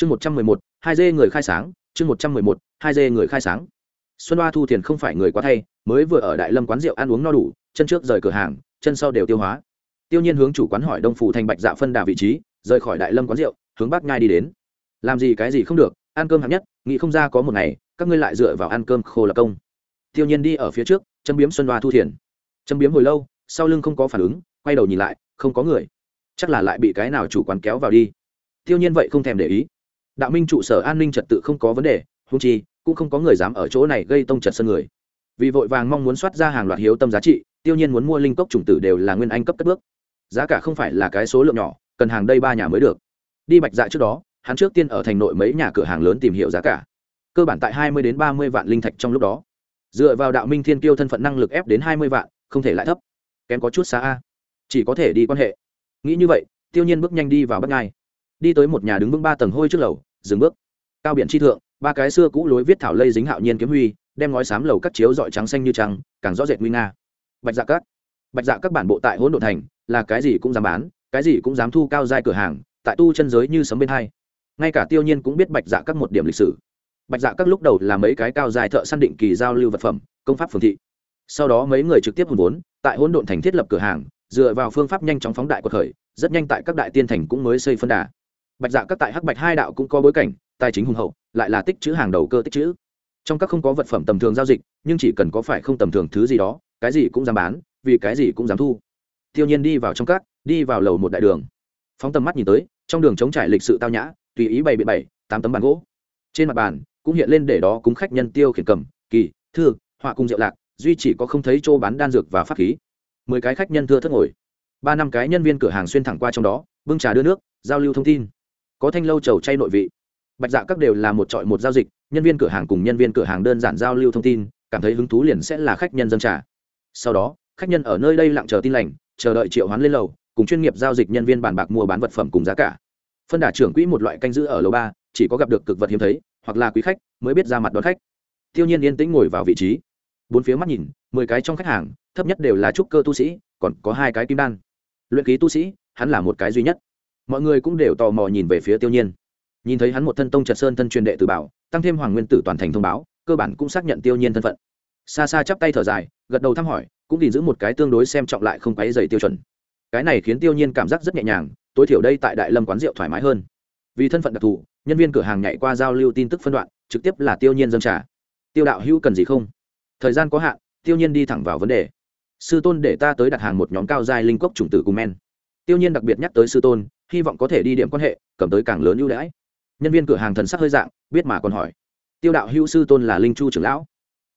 chương một trăm mười một, hai dê người khai sáng, chương một trăm mười một, hai dê người khai sáng. Xuân hoa thu thiền không phải người quá thay, mới vừa ở đại lâm quán rượu ăn uống no đủ, chân trước rời cửa hàng, chân sau đều tiêu hóa. Tiêu nhiên hướng chủ quán hỏi đông phủ thành bạch dạ phân đà vị trí, rời khỏi đại lâm quán rượu, hướng bắc nhai đi đến. Làm gì cái gì không được, ăn cơm hạng nhất, nghĩ không ra có một ngày, các ngươi lại dựa vào ăn cơm khô là công. Tiêu nhiên đi ở phía trước, châm biếm xuân hoa thu thiền. Châm biếm hồi lâu, sau lưng không có phản ứng, quay đầu nhìn lại, không có người. Chắc là lại bị cái nào chủ quán kéo vào đi. Tiêu nhiên vậy không thèm để ý đạo minh trụ sở an ninh trật tự không có vấn đề húng chi, cũng không có người dám ở chỗ này gây tông trật sân người. Vì vội vàng mong muốn soát ra hàng loạt hiếu tâm giá trị, tiêu nhiên muốn mua linh cốc chủng tử đều là nguyên anh cấp cất bước. Giá cả không phải là cái số lượng nhỏ, cần hàng đây ba nhà mới được. Đi bạch dạ trước đó, hắn trước tiên ở thành nội mấy nhà cửa hàng lớn tìm hiểu giá cả. Cơ bản tại hai mươi đến ba mươi vạn linh thạch trong lúc đó. Dựa vào đạo minh thiên kiêu thân phận năng lực ép đến hai mươi vạn, không thể lại thấp. Kém có chút xa a. Chỉ có thể đi quan hệ. Nghĩ như vậy, tiêu nhiên bước nhanh đi vào bắt ngay đi tới một nhà đứng vững ba tầng hôi trước lầu dừng bước. Cao biển chi thượng, ba cái xưa cũ lối viết thảo lây dính hạo nhiên kiếm huy, đem ngói xám lầu các chiếu dọi trắng xanh như trăng, càng rõ rệt nguy nga. Bạch dạ các. Bạch dạ các bản bộ tại hỗn độ thành, là cái gì cũng dám bán, cái gì cũng dám thu cao giai cửa hàng, tại tu chân giới như sấm bên hai. Ngay cả tiêu nhiên cũng biết bạch dạ các một điểm lịch sử. Bạch dạ các lúc đầu là mấy cái cao dài thợ săn định kỳ giao lưu vật phẩm, công pháp phường thị. Sau đó mấy người trực tiếp hùn vốn, tại hỗn độn thành thiết lập cửa hàng, dựa vào phương pháp nhanh chóng phóng đại của khởi, rất nhanh tại các đại tiên thành cũng mới xây phân đà bạch dạ các tại hắc bạch hai đạo cũng có bối cảnh, tài chính hùng hậu, lại là tích chữ hàng đầu cơ tích chữ. Trong các không có vật phẩm tầm thường giao dịch, nhưng chỉ cần có phải không tầm thường thứ gì đó, cái gì cũng dám bán, vì cái gì cũng dám thu. Tiêu nhiên đi vào trong các, đi vào lầu một đại đường. Phóng tầm mắt nhìn tới, trong đường chống trải lịch sự tao nhã, tùy ý bày biện bảy, tám tấm bàn gỗ. Trên mặt bàn, cũng hiện lên để đó cúng khách nhân tiêu khiển cầm, kỳ, thư, họa cung rượu lạc, duy chỉ có không thấy chỗ bán đan dược và pháp khí. Mười cái khách nhân thưa thất ngồi. Ba năm cái nhân viên cửa hàng xuyên thẳng qua trong đó, bưng trà đưa nước, giao lưu thông tin có thanh lâu trầu chay nội vị. Bạch dạ các đều là một trọi một giao dịch, nhân viên cửa hàng cùng nhân viên cửa hàng đơn giản giao lưu thông tin, cảm thấy hứng thú liền sẽ là khách nhân dân trả. sau đó, khách nhân ở nơi đây lặng chờ tin lành, chờ đợi triệu hoán lên lầu, cùng chuyên nghiệp giao dịch nhân viên bàn bạc mua bán vật phẩm cùng giá cả. Phân đà trưởng quỹ một loại canh giữ ở lầu ba, chỉ có gặp được cực vật hiếm thấy, hoặc là quý khách, mới biết ra mặt đón khách. Tiêu nhiên yên tĩnh ngồi vào vị trí. Bốn phía mắt nhìn, mười cái trong khách hàng, thấp nhất đều là trúc cơ tu sĩ, còn có hai cái kim đan. Luyện ký tu sĩ, hắn là một cái duy nhất mọi người cũng đều tò mò nhìn về phía tiêu nhiên. Nhìn thấy hắn một thân tông trật sơn thân truyền đệ từ bảo, tăng thêm hoàng nguyên tử toàn thành thông báo, cơ bản cũng xác nhận tiêu nhiên thân phận. Xa xa chắp tay thở dài, gật đầu thăm hỏi, cũng gìn giữ một cái tương đối xem trọng lại không quấy dày tiêu chuẩn. Cái này khiến tiêu nhiên cảm giác rất nhẹ nhàng, tối thiểu đây tại đại lâm quán rượu thoải mái hơn. Vì thân phận đặc thù, nhân viên cửa hàng nhảy qua giao lưu tin tức phân đoạn, trực tiếp là tiêu nhiên dân trả tiêu đạo hữu cần gì không? Thời gian có hạn, tiêu nhiên đi thẳng vào vấn đề. Sư tôn để ta tới đặt hàng một nhóm cao giai linh cốc chủng tử cùng men. Tiêu nhiên đặc biệt nhắc tới sư tôn hy vọng có thể đi điểm quan hệ, cầm tới càng lớn ưu đãi. Nhân viên cửa hàng thần sắc hơi dạng, biết mà còn hỏi. Tiêu đạo hữu sư tôn là linh chu trưởng lão.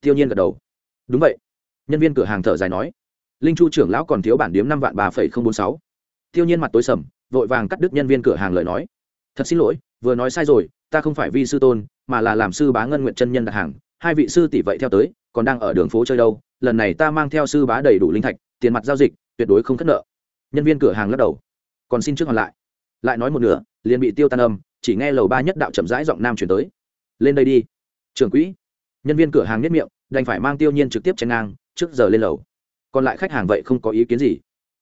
Tiêu nhiên gật đầu. Đúng vậy. Nhân viên cửa hàng thở dài nói. Linh chu trưởng lão còn thiếu bản điếm năm vạn ba phẩy không bốn sáu. Tiêu nhiên mặt tối sầm, vội vàng cắt đứt nhân viên cửa hàng lời nói. Thật xin lỗi, vừa nói sai rồi, ta không phải vi sư tôn, mà là làm sư bá ngân nguyện chân nhân đặt hàng. Hai vị sư tỷ vậy theo tới, còn đang ở đường phố chơi đâu, lần này ta mang theo sư bá đầy đủ linh thạch, tiền mặt giao dịch, tuyệt đối không khất nợ. Nhân viên cửa hàng lắc đầu. Còn xin trước còn lại lại nói một nửa, liền bị tiêu tan âm, chỉ nghe lầu ba nhất đạo chậm rãi giọng nam chuyển tới. Lên đây đi, trưởng quỹ. Nhân viên cửa hàng nhất miệng, đành phải mang tiêu nhiên trực tiếp chen ngang, trước giờ lên lầu. Còn lại khách hàng vậy không có ý kiến gì.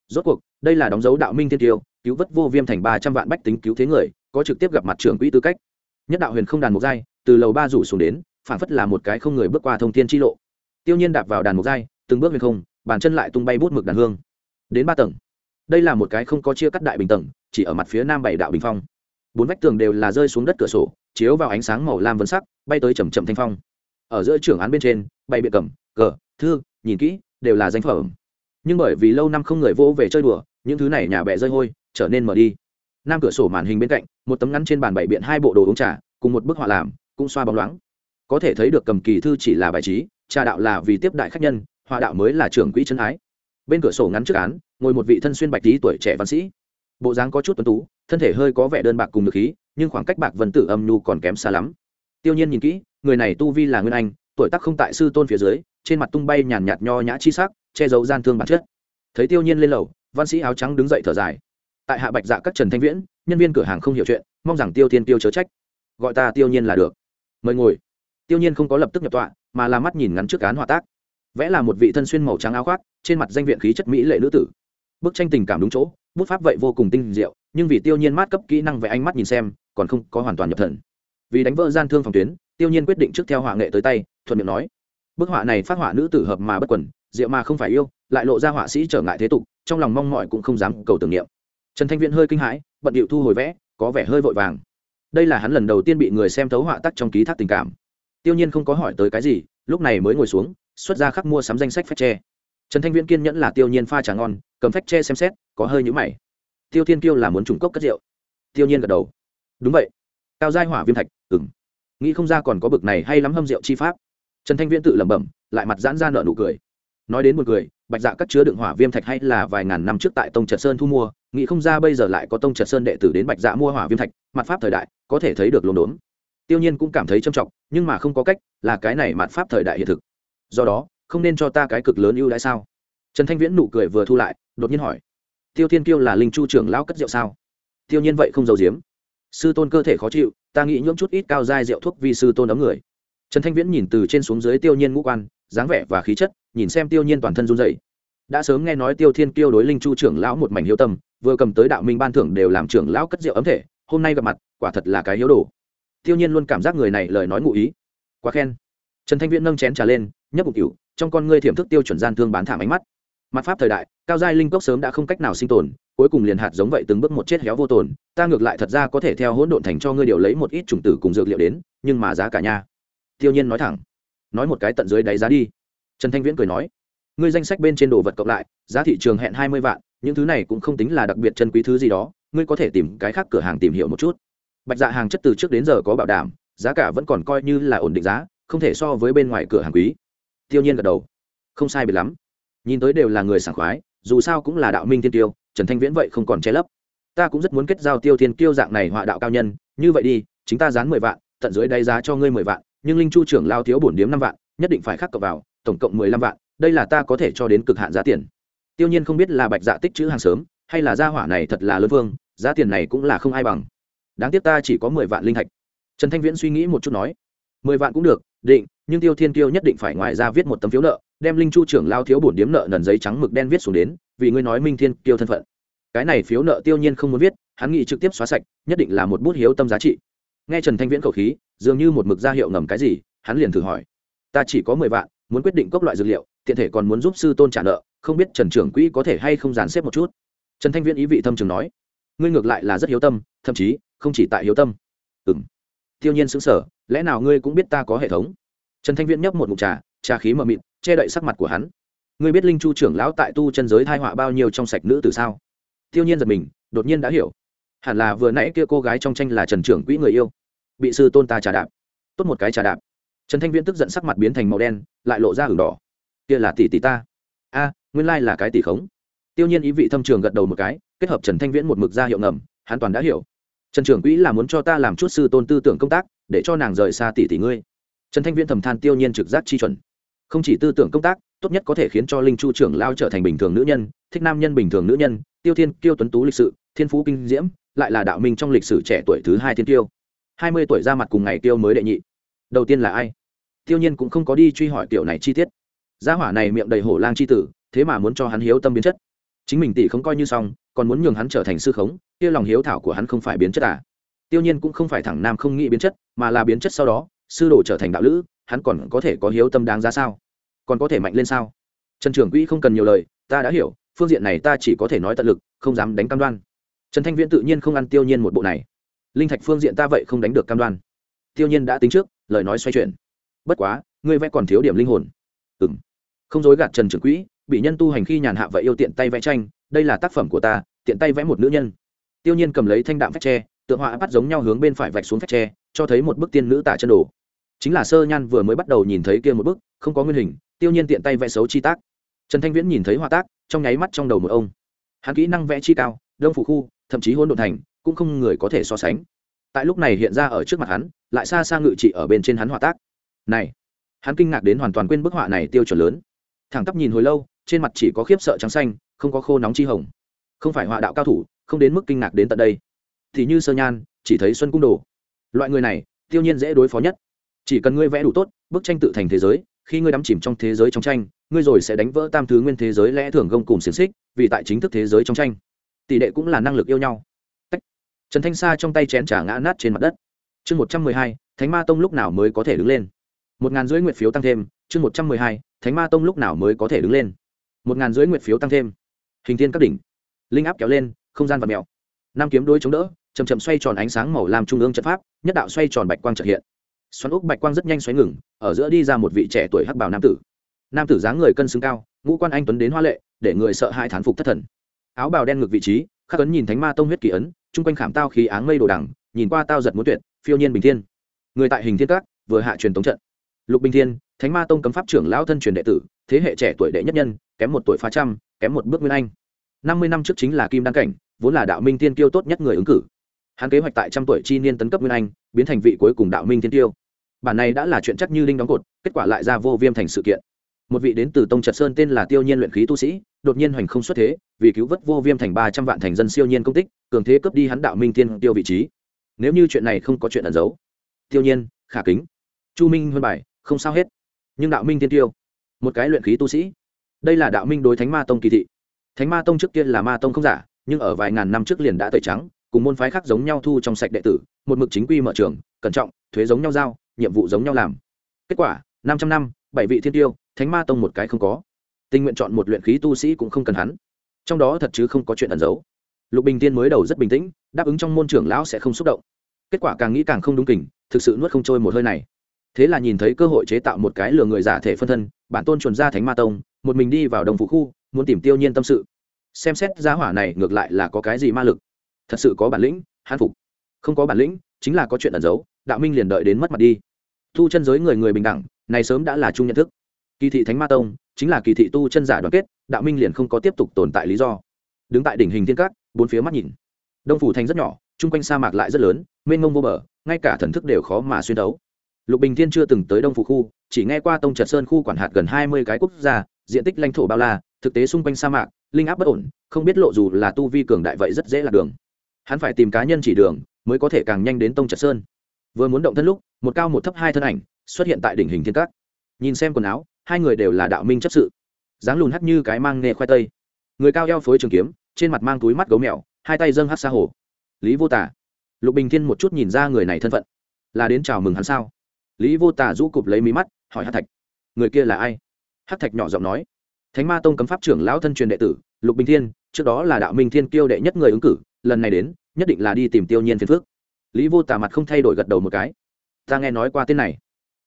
Rốt cuộc, đây là đóng dấu đạo minh thiên tiêu, cứu vớt vô viêm thành ba trăm vạn bách tính cứu thế người, có trực tiếp gặp mặt trưởng quỹ tư cách. Nhất đạo huyền không đàn mục giai, từ lầu ba rủ xuống đến phản phất là một cái không người bước qua thông thiên chi lộ. Tiêu nhiên đạp vào đàn mục giai, từng bước huyền không, bàn chân lại tung bay bút mực đàn hương. Đến ba tầng đây là một cái không có chia cắt đại bình tầng, chỉ ở mặt phía nam bảy đạo bình phong. Bốn vách tường đều là rơi xuống đất cửa sổ, chiếu vào ánh sáng màu lam vân sắc, bay tới chầm chậm thanh phong. Ở giữa trưởng án bên trên bay biện cầm, cờ, thư, nhìn kỹ, đều là danh phẩm. Nhưng bởi vì lâu năm không người vô về chơi đùa, những thứ này nhà bẹ rơi hôi, trở nên mở đi. Nam cửa sổ màn hình bên cạnh, một tấm ngắn trên bàn bảy biện hai bộ đồ uống trà, cùng một bức họa làm, cũng xoa bóng loáng. Có thể thấy được cầm kỳ thư chỉ là bài trí, trà đạo là vì tiếp đại khách nhân, họa đạo mới là trưởng quỹ chân ái. Bên cửa sổ ngắn trước án ngồi một vị thân xuyên bạch tí tuổi trẻ văn sĩ. Bộ dáng có chút tuấn tú, thân thể hơi có vẻ đơn bạc cùng được khí, nhưng khoảng cách bạc vân tử âm nhu còn kém xa lắm. Tiêu nhiên nhìn kỹ, người này tu vi là nguyên anh, tuổi tác không tại sư tôn phía dưới, trên mặt tung bay nhàn nhạt nho nhã chi sắc, che giấu gian thương bản chất. Thấy tiêu nhiên lên lầu, văn sĩ áo trắng đứng dậy thở dài. Tại hạ bạch dạ các trần thanh viễn, nhân viên cửa hàng không hiểu chuyện, mong rằng tiêu thiên tiêu chớ trách. Gọi ta tiêu nhiên là được. Mời ngồi. Tiêu nhiên không có lập tức nhập tọa, mà là mắt nhìn ngắn trước cán hòa tác. Vẽ là một vị thân xuyên màu trắng áo khoác, trên mặt danh viện khí chất mỹ lệ nữ tử bức tranh tình cảm đúng chỗ, bút pháp vậy vô cùng tinh diệu, nhưng vì tiêu nhiên mát cấp kỹ năng về ánh mắt nhìn xem, còn không có hoàn toàn nhập thần. Vì đánh vỡ gian thương phòng tuyến, tiêu nhiên quyết định trước theo họa nghệ tới tay, thuận miệng nói, bức họa này phát họa nữ tử hợp mà bất quẩn diệu mà không phải yêu, lại lộ ra họa sĩ trở ngại thế tục, trong lòng mong mọi cũng không dám cầu tưởng niệm. Trần thanh viễn hơi kinh hãi, bận điệu thu hồi vẽ, có vẻ hơi vội vàng. Đây là hắn lần đầu tiên bị người xem thấu họa tắc trong ký thác tình cảm. Tiêu nhiên không có hỏi tới cái gì, lúc này mới ngồi xuống, xuất ra khắc mua sắm danh sách phách tre trần thanh viễn kiên nhẫn là tiêu nhiên pha trà ngon, cầm phách tre xem xét, có hơi nhũ mày. Tiêu thiên kiêu là muốn trùng cốc cất rượu. Tiêu nhiên gật đầu. Đúng vậy. Cao giai hỏa viêm thạch ừng nghĩ không ra còn có bực này hay lắm hâm rượu chi pháp. Trần thanh viễn tự lẩm bẩm, lại mặt giãn ra nợ nụ cười. Nói đến một người bạch dạ cất chứa đựng hỏa viêm thạch hay là vài ngàn năm trước tại tông trật sơn thu mua, nghĩ không ra bây giờ lại có tông trật sơn đệ tử đến bạch dạ mua hỏa viêm thạch, mặt pháp thời đại, có thể thấy được lồn đốn tiêu nhiên cũng cảm thấy trầm trọng, nhưng mà không có cách, là cái này mặt pháp thời đại hiện thực. Do đó không nên cho ta cái cực lớn ưu đãi sao? Trần thanh viễn nụ cười vừa thu lại, đột nhiên hỏi. Tiêu thiên kiêu là linh chu trưởng lão cất rượu sao? Tiêu nhiên vậy không giàu giếm. Sư tôn cơ thể khó chịu, ta nghĩ nhưỡng chút ít cao dai rượu thuốc vì sư tôn ấm người. Trần thanh viễn nhìn từ trên xuống dưới tiêu nhiên ngũ quan, dáng vẻ và khí chất, nhìn xem tiêu nhiên toàn thân run dậy đã sớm nghe nói tiêu thiên kiêu đối linh chu trưởng lão một mảnh hiếu tâm, vừa cầm tới đạo minh ban thưởng đều làm trưởng lão cất rượu ấm thể, hôm nay gặp mặt, quả thật là cái hiếu đồ. Tiêu nhiên luôn cảm giác người này lời nói ngụ ý. Quá khen. Trần thanh viễn nâng chén trà lên, nhấp bụng cựu trong con ngươi thiểm thức tiêu chuẩn gian thương bán thảm ánh mắt. Mặt pháp thời đại, cao giai linh cốc sớm đã không cách nào sinh tồn, cuối cùng liền hạt giống vậy từng bước một chết héo vô tồn, ta ngược lại thật ra có thể theo hỗn độn thành cho ngươi điều lấy một ít chủng tử cùng dược liệu đến, nhưng mà giá cả nha. Tiêu nhiên nói thẳng. Nói một cái tận dưới đáy giá đi. Trần thanh viễn cười nói. Ngươi danh sách bên trên đồ vật cộng lại, giá thị trường hẹn hai mươi vạn, những thứ này cũng không tính là đặc biệt chân quý thứ gì đó, ngươi có thể tìm cái khác cửa hàng tìm hiểu một chút. Bạch dạ hàng chất từ trước đến giờ có bảo đảm, giá cả vẫn còn coi như là ổn định giá, không thể so với bên ngoài cửa hàng quý tiêu nhiên gật đầu. Không sai biệt lắm. Nhìn tới đều là người sảng khoái, dù sao cũng là đạo minh thiên tiêu, trần thanh viễn vậy không còn che lấp. Ta cũng rất muốn kết giao tiêu thiên kiêu dạng này họa đạo cao nhân, như vậy đi, chính ta dán mười vạn, tận dưới đáy giá cho ngươi mười vạn, nhưng linh chu trưởng lao thiếu bổn điếm năm vạn, nhất định phải khắc cọc vào, tổng cộng mười lăm vạn, đây là ta có thể cho đến cực hạn giá tiền. Tiêu nhiên không biết là bạch dạ tích chữ hàng sớm, hay là gia hỏa này thật là lớn vương, giá tiền này cũng là không ai bằng. Đáng tiếc ta chỉ có mười vạn linh thạch. Trần thanh viễn suy nghĩ một chút nói mười vạn cũng được, định, nhưng tiêu thiên kiêu nhất định phải ngoài ra viết một tấm phiếu nợ, đem linh chu trưởng lao thiếu bổn điếm nợ nần giấy trắng mực đen viết xuống đến, vì ngươi nói minh thiên kiêu thân phận. Cái này phiếu nợ tiêu nhiên không muốn viết, hắn nghĩ trực tiếp xóa sạch, nhất định là một bút hiếu tâm giá trị. Nghe trần thanh viễn khẩu khí, dường như một mực ra hiệu ngầm cái gì, hắn liền thử hỏi. Ta chỉ có mười vạn, muốn quyết định cốc loại dược liệu, tiện thể còn muốn giúp sư tôn trả nợ, không biết trần trưởng quỹ có thể hay không dàn xếp một chút. Trần thanh viễn ý vị thâm trường nói. Ngươi ngược lại là rất hiếu tâm, thậm chí, không chỉ tại hiếu tâm. Ừ m tiêu nhiên sững sờ, lẽ nào ngươi cũng biết ta có hệ thống? Trần thanh viễn nhấp một mục trà trà khí mờ mịt che đậy sắc mặt của hắn. Ngươi biết linh chu trưởng lão tại tu chân giới thai họa bao nhiêu trong sạch nữ từ sao? Tiêu nhiên giật mình đột nhiên đã hiểu. Hẳn là vừa nãy kia cô gái trong tranh là trần trưởng quỹ người yêu. Bị sư tôn ta trà đạp. Tốt một cái trà đạp. Trần thanh viễn tức giận sắc mặt biến thành màu đen lại lộ ra hừng đỏ. Kia là tỷ tỷ ta. A nguyên lai là cái tỷ khống. Tiêu nhiên ý vị thâm trường gật đầu một cái kết hợp trần thanh viễn một mực ra hiệu ngầm hắn toàn đã hiểu trần trưởng quỹ là muốn cho ta làm chút sư tôn tư tưởng công tác, để cho nàng rời xa tỷ tỷ ngươi. Trần thanh viễn thầm than tiêu nhiên trực giác chi chuẩn. Không chỉ tư tưởng công tác, tốt nhất có thể khiến cho linh chu trưởng lao trở thành bình thường nữ nhân, thích nam nhân bình thường nữ nhân, tiêu thiên, kiêu tuấn tú lịch sự, thiên phú kinh diễm, lại là đạo minh trong lịch sử trẻ tuổi thứ hai thiên tiêu hai mươi tuổi ra mặt cùng ngày tiêu mới đệ nhị. Đầu tiên là ai? Tiêu nhiên cũng không có đi truy hỏi kiểu này chi tiết. Gia hỏa này miệng đầy hổ lang chi tử, thế mà muốn cho hắn hiếu tâm biến chất chính mình tỷ không coi như xong, còn muốn nhường hắn trở thành sư khống, kia lòng hiếu thảo của hắn không phải biến chất à? Tiêu nhiên cũng không phải thẳng nam không nghĩ biến chất, mà là biến chất sau đó, sư đồ trở thành đạo lữ, hắn còn có thể có hiếu tâm đáng giá sao? Còn có thể mạnh lên sao? Trần trưởng quỹ không cần nhiều lời, ta đã hiểu, phương diện này ta chỉ có thể nói tận lực, không dám đánh cam đoan. Trần thanh viễn tự nhiên không ăn tiêu nhiên một bộ này. Linh thạch phương diện ta vậy không đánh được cam đoan. Tiêu nhiên đã tính trước, lời nói xoay chuyển. Bất quá, ngươi vẽ còn thiếu điểm linh hồn. Ừng không dối gạt trần trưởng quỹ bị nhân tu hành khi nhàn hạ vậy yêu tiện tay vẽ tranh, đây là tác phẩm của ta, tiện tay vẽ một nữ nhân. Tiêu nhiên cầm lấy thanh đạm phách tre, tượng họa bắt giống nhau hướng bên phải vạch xuống phách tre, cho thấy một bức tiên nữ tả chân đồ. Chính là sơ nhan vừa mới bắt đầu nhìn thấy kia một bức, không có nguyên hình, tiêu nhiên tiện tay vẽ xấu chi tác. Trần thanh viễn nhìn thấy họa tác, trong nháy mắt trong đầu một ông. Hắn kỹ năng vẽ chi cao, đông phủ khu, thậm chí hôn độn thành, cũng không người có thể so sánh. Tại lúc này hiện ra ở trước mặt hắn, lại xa xa ngự trị ở bên trên hắn họa tác. Này, hắn kinh ngạc đến hoàn toàn quên bức họa này tiêu chuẩn lớn. Thẳng tắp nhìn hồi lâu trên mặt chỉ có khiếp sợ trắng xanh, không có khô nóng chi hồng. Không phải họa đạo cao thủ, không đến mức kinh ngạc đến tận đây. Thì như sơ nhan, chỉ thấy xuân cung đồ. Loại người này, tiêu nhiên dễ đối phó nhất. Chỉ cần ngươi vẽ đủ tốt, bức tranh tự thành thế giới, khi ngươi đắm chìm trong thế giới trong tranh, ngươi rồi sẽ đánh vỡ tam thứ nguyên thế giới lẽ thường gông cùng xiềng xích, vì tại chính thức thế giới trong tranh. Tỷ đệ cũng là năng lực yêu nhau. Trần thanh sa trong tay chén trà ngã nát trên mặt đất. Chương một trăm mười hai, thánh ma tông lúc nào mới có thể đứng lên? Một ngàn rưỡi nguyện phiếu tăng thêm, chương một trăm mười hai, thánh ma tông lúc nào mới có thể đứng lên? Một ngàn dưới nguyệt phiếu tăng thêm. Hình thiên các đỉnh. Linh áp kéo lên, không gian và mèo. Năm kiếm đôi chống đỡ chầm chậm xoay tròn ánh sáng màu làm trung ương trận pháp, nhất đạo xoay tròn bạch quang trợ hiện. Xoắn úc bạch quang rất nhanh xoáy ngừng, ở giữa đi ra một vị trẻ tuổi hắc bào nam tử. Nam tử dáng người cân xứng cao, ngũ quan anh tuấn đến hoa lệ, để người sợ hai thán phục thất thần. Áo bào đen ngược vị trí, khắc ấn nhìn thánh ma tông huyết kỳ ấn, chung quanh khảm tao khí áng mây đồ đằng, nhìn qua tao giật muốn tuyệt, phiêu nhiên bình thiên. Người tại hình thiên các, vừa hạ truyền tống trận. Lục bình thiên, thánh ma tông cấm pháp trưởng lão thân truyền đệ tử, thế hệ trẻ tuổi đệ nhất nhân kém một tuổi phá trăm, kém một bước nguyên anh. Năm mươi năm trước chính là kim đăng cảnh, vốn là đạo minh tiên Tiêu tốt nhất người ứng cử. Hắn kế hoạch tại trăm tuổi chi niên tấn cấp nguyên anh, biến thành vị cuối cùng đạo minh tiên tiêu bản này đã là chuyện chắc như linh đóng cột, kết quả lại ra vô viêm thành sự kiện. Một vị đến từ tông trật sơn tên là tiêu nhiên luyện khí tu sĩ, đột nhiên hoành không xuất thế, vì cứu vớt vô viêm thành ba trăm vạn thành dân siêu nhiên công tích, cường thế cướp đi hắn đạo minh tiên tiêu vị trí. Nếu như chuyện này không có chuyện ẩn giấu. Tiêu nhiên, khả kính, chu minh huân bài, không sao hết. Nhưng đạo minh tiên tiêu một cái luyện khí tu sĩ đây là đạo minh đối thánh ma tông kỳ thị. Thánh ma tông trước kia là ma tông không giả, nhưng ở vài ngàn năm trước liền đã tẩy trắng, cùng môn phái khác giống nhau thu trong sạch đệ tử, một mực chính quy mở trường, cẩn trọng, thuế giống nhau giao, nhiệm vụ giống nhau làm. Kết quả, năm trăm năm, bảy vị thiên tiêu, thánh ma tông một cái không có. Tình nguyện chọn một luyện khí tu sĩ cũng không cần hắn. Trong đó thật chứ không có chuyện ẩn giấu. Lục bình tiên mới đầu rất bình tĩnh, đáp ứng trong môn trưởng lão sẽ không xúc động. Kết quả càng nghĩ càng không đúng kình, thực sự nuốt không trôi một hơi này thế là nhìn thấy cơ hội chế tạo một cái lừa người giả thể phân thân, bản tôn chuẩn ra thánh ma tông, một mình đi vào đồng phủ khu, muốn tìm tiêu nhiên tâm sự. Xem xét giá hỏa này ngược lại là có cái gì ma lực. Thật sự có bản lĩnh, hán phục. Không có bản lĩnh, chính là có chuyện ẩn giấu, đạo minh liền đợi đến mất mặt đi. Thu chân giới người người bình đẳng, này sớm đã là chung nhận thức. Kỳ thị thánh ma tông, chính là kỳ thị tu chân giả đoàn kết, đạo minh liền không có tiếp tục tồn tại lý do. Đứng tại đỉnh hình thiên cát, bốn phía mắt nhìn. Đông phủ thành rất nhỏ, chung quanh sa mạc lại rất lớn, mênh mông vô bờ, ngay cả thần thức đều khó mà xuyên đấu lục bình thiên chưa từng tới đông phủ khu, chỉ nghe qua tông trật sơn khu quản hạt gần hai mươi cái quốc gia, diện tích lãnh thổ bao la, thực tế xung quanh sa mạc, linh áp bất ổn, không biết lộ dù là tu vi cường đại vậy rất dễ lạc đường. Hắn phải tìm cá nhân chỉ đường, mới có thể càng nhanh đến tông trật sơn. Vừa muốn động thân lúc, một cao một thấp hai thân ảnh xuất hiện tại đỉnh hình thiên cát. Nhìn xem quần áo, hai người đều là đạo minh chấp sự. Dáng lùn hắt như cái mang nghề khoai tây. Người cao eo phối trường kiếm, trên mặt mang túi mắt gấu mèo, hai tay dâng hát xa hồ. Lý vô tả. Lục bình thiên một chút nhìn ra người này thân phận. Là đến chào mừng hắn sao? Lý vô tà rũ cụp lấy mí mắt, hỏi hát thạch, người kia là ai? Hát thạch nhỏ giọng nói, thánh ma tông cấm pháp trưởng lão thân truyền đệ tử, lục bình thiên, trước đó là đạo minh thiên kiêu đệ nhất người ứng cử, lần này đến, nhất định là đi tìm tiêu nhiên phiền phước. Lý vô tà mặt không thay đổi gật đầu một cái, ta nghe nói qua tên này,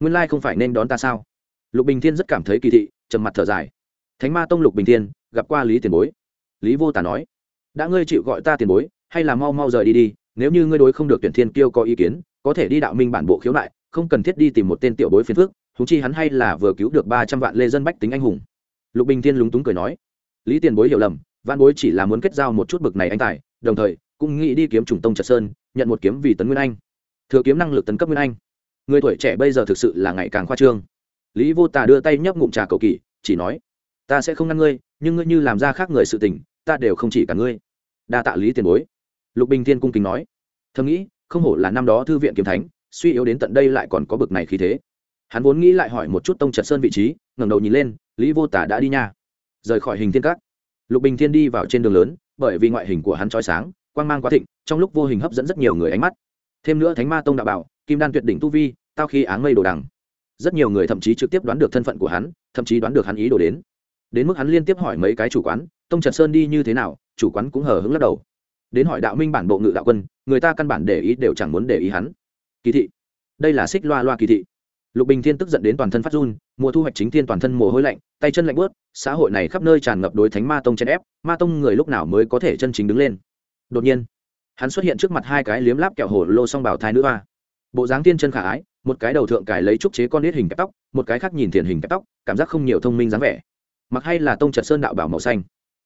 nguyên lai không phải nên đón ta sao? Lục bình thiên rất cảm thấy kỳ thị, trầm mặt thở dài, thánh ma tông lục bình thiên, gặp qua lý tiền bối. Lý vô tà nói, đã ngươi chịu gọi ta tiền bối, hay là mau mau rời đi đi, nếu như ngươi đối không được tuyển thiên kiêu có ý kiến, có thể đi đạo minh bản bộ khiếu nại không cần thiết đi tìm một tên tiểu bối phiền phước thú chi hắn hay là vừa cứu được ba trăm vạn lê dân bách tính anh hùng. Lục bình thiên lúng túng cười nói, lý tiền bối hiểu lầm văn bối chỉ là muốn kết giao một chút bực này anh tài, đồng thời cũng nghĩ đi kiếm trùng tông trật sơn, nhận một kiếm vì tấn nguyên anh, thừa kiếm năng lực tấn cấp nguyên anh. Người tuổi trẻ bây giờ thực sự là ngày càng khoa trương. Lý vô tà đưa tay nhấp ngụm trà cầu kỳ, chỉ nói, ta sẽ không ngăn ngươi, nhưng ngươi như làm ra khác người sự tình, ta đều không chỉ cả ngươi. Đa tạ lý tiền bối. Lục bình thiên cung kính nói, thầm nghĩ, không hổ là năm đó thư viện kiếm thánh suy yếu đến tận đây lại còn có bực này khí thế. Hắn vốn nghĩ lại hỏi một chút tông trật sơn vị trí, ngẩng đầu nhìn lên, lý vô tả đã đi nha. Rời khỏi hình thiên cát lục bình thiên đi vào trên đường lớn, bởi vì ngoại hình của hắn trói sáng, quang mang quá thịnh, trong lúc vô hình hấp dẫn rất nhiều người ánh mắt. Thêm nữa thánh ma tông đạo bảo, kim đan tuyệt đỉnh tu vi, tao khi áng mây đồ đằng. Rất nhiều người thậm chí trực tiếp đoán được thân phận của hắn, thậm chí đoán được hắn ý đồ đến. Đến mức hắn liên tiếp hỏi mấy cái chủ quán, tông trần sơn đi như thế nào, chủ quán cũng hờ hững lắc đầu. Đến hỏi đạo minh bản bộ ngự đạo quân, người ta căn bản để ý đều chẳng muốn để ý hắn kỳ thị. Đây là xích loa loa kỳ thị. Lục bình thiên tức giận đến toàn thân phát run, mùa thu hoạch chính thiên toàn thân mồ hôi lạnh, tay chân lạnh bớt xã hội này khắp nơi tràn ngập đối thánh ma tông chèn ép, ma tông người lúc nào mới có thể chân chính đứng lên. Đột nhiên, hắn xuất hiện trước mặt hai cái liếm láp kẹo hổ lô song bảo thai nữ hoa. Bộ dáng tiên chân khả ái, một cái đầu thượng cải lấy trúc chế con nết hình kẹp tóc, một cái khác nhìn thiền hình kẹp tóc, cảm giác không nhiều thông minh dáng vẻ. Mặc hay là tông trật sơn đạo bảo màu xanh.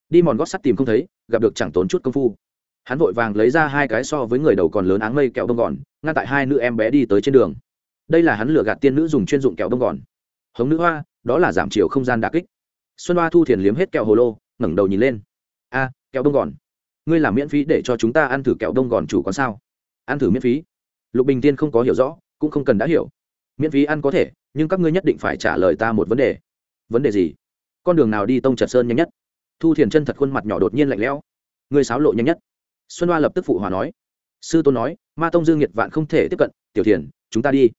Đi mòn gót sắt tìm không thấy, gặp được chẳng tốn chút công phu hắn vội vàng lấy ra hai cái so với người đầu còn lớn áng mây kẹo đông gòn, ngăn tại hai nữ em bé đi tới trên đường. Đây là hắn lừa gạt tiên nữ dùng chuyên dụng kẹo đông gòn. Hống nữ hoa, đó là giảm chiều không gian đà kích. Xuân hoa thu thiền liếm hết kẹo hồ lô, ngẩng đầu nhìn lên. A, kẹo đông gòn. Ngươi làm miễn phí để cho chúng ta ăn thử kẹo đông gòn chủ quán sao? Ăn thử miễn phí. Lục bình tiên không có hiểu rõ, cũng không cần đã hiểu. Miễn phí ăn có thể, nhưng các ngươi nhất định phải trả lời ta một vấn đề. Vấn đề gì? Con đường nào đi tông trật sơn nhanh nhất? Thu thiền chân thật khuôn mặt nhỏ đột nhiên lạnh lẽo. Ngươi sáo lộ nhanh nhất xuân hoa lập tức phụ hòa nói. Sư tôn nói, ma tông dương nhiệt vạn không thể tiếp cận, tiểu thiền, chúng ta đi.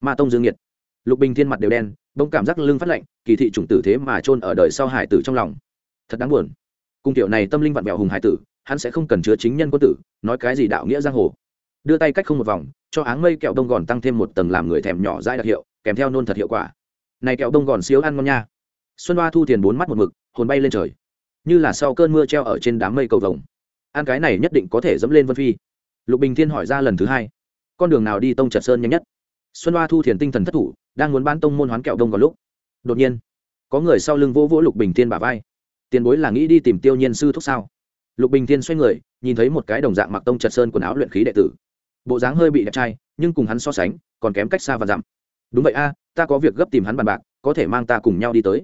Ma tông dương nhiệt lục bình thiên mặt đều đen, bỗng cảm giác lưng phát lạnh, kỳ thị chủng tử thế mà chôn ở đời sau hải tử trong lòng. Thật đáng buồn. Cung tiểu này tâm linh vặn vẹo hùng hải tử, hắn sẽ không cần chứa chính nhân quân tử, nói cái gì đạo nghĩa giang hồ. Đưa tay cách không một vòng, cho áng mây kẹo đông gòn tăng thêm một tầng làm người thèm nhỏ dai đặc hiệu, kèm theo nôn thật hiệu quả. Này kẹo đông gòn xíu ăn ngon nha. Xuân hoa thu tiền bốn mắt một mực, hồn bay lên trời. Như là sau cơn mưa treo ở trên đám mây cầu vồng ăn cái này nhất định có thể dẫm lên vân phi. Lục bình thiên hỏi ra lần thứ hai. Con đường nào đi tông trật sơn nhanh nhất? Xuân hoa thu thiền tinh thần thất thủ, đang muốn ban tông môn hoán kẹo đông vào lúc. Đột nhiên, có người sau lưng vỗ vỗ lục bình thiên bả vai. Tiền bối là nghĩ đi tìm tiêu nhiên sư thúc sao? Lục bình thiên xoay người, nhìn thấy một cái đồng dạng mặc tông trật sơn quần áo luyện khí đệ tử. Bộ dáng hơi bị đẹp trai, nhưng cùng hắn so sánh, còn kém cách xa và dặm. Đúng vậy a, ta có việc gấp tìm hắn bàn bạc, có thể mang ta cùng nhau đi tới.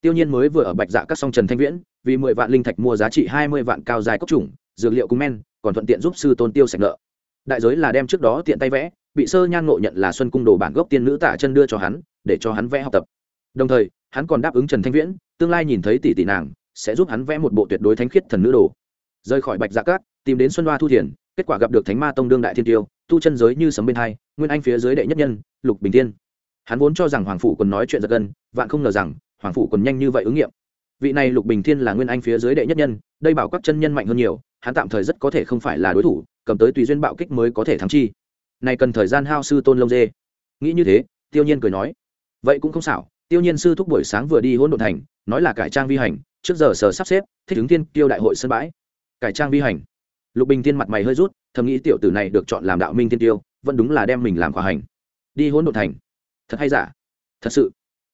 Tiêu nhiên mới vừa ở bạch dạ các song trần thanh viễn, vì mười vạn linh thạch mua giá trị hai mươi vạn cao dài cốc trùng dược liệu cùng men, còn thuận tiện giúp sư tôn tiêu sạch nợ. Đại giới là đem trước đó tiện tay vẽ, bị sơ nhan ngộ nhận là xuân cung đồ bản gốc tiên nữ tả chân đưa cho hắn, để cho hắn vẽ học tập. Đồng thời, hắn còn đáp ứng trần thanh viễn, tương lai nhìn thấy tỷ tỷ nàng, sẽ giúp hắn vẽ một bộ tuyệt đối thánh khiết thần nữ đồ. Rời khỏi bạch dạ cát tìm đến xuân hoa thu thiền, kết quả gặp được thánh ma tông đương đại thiên tiêu, tu chân giới như sấm bên hai, nguyên anh phía dưới đệ nhất nhân, lục bình tiên hắn vốn cho rằng hoàng phủ còn nói chuyện giật gân, vạn không ngờ rằng hoàng phủ còn nhanh như vậy ứng nghiệm vị này lục bình thiên là nguyên anh phía dưới đệ nhất nhân, đây bảo các chân nhân mạnh hơn nhiều, hắn tạm thời rất có thể không phải là đối thủ, cầm tới tùy duyên bạo kích mới có thể thắng chi. Này cần thời gian hao sư tôn lông dê. Nghĩ như thế, tiêu nhiên cười nói. Vậy cũng không xảo, tiêu nhiên sư thúc buổi sáng vừa đi hỗn độn thành, nói là cải trang vi hành, trước giờ sở sắp xếp, thích ứng thiên tiêu đại hội sân bãi. Cải trang vi hành. Lục bình thiên mặt mày hơi rút, thầm nghĩ tiểu tử này được chọn làm đạo minh thiên tiêu vẫn đúng là đem mình làm khỏa hành. Đi hỗn độn thành. Thật hay giả? Thật sự.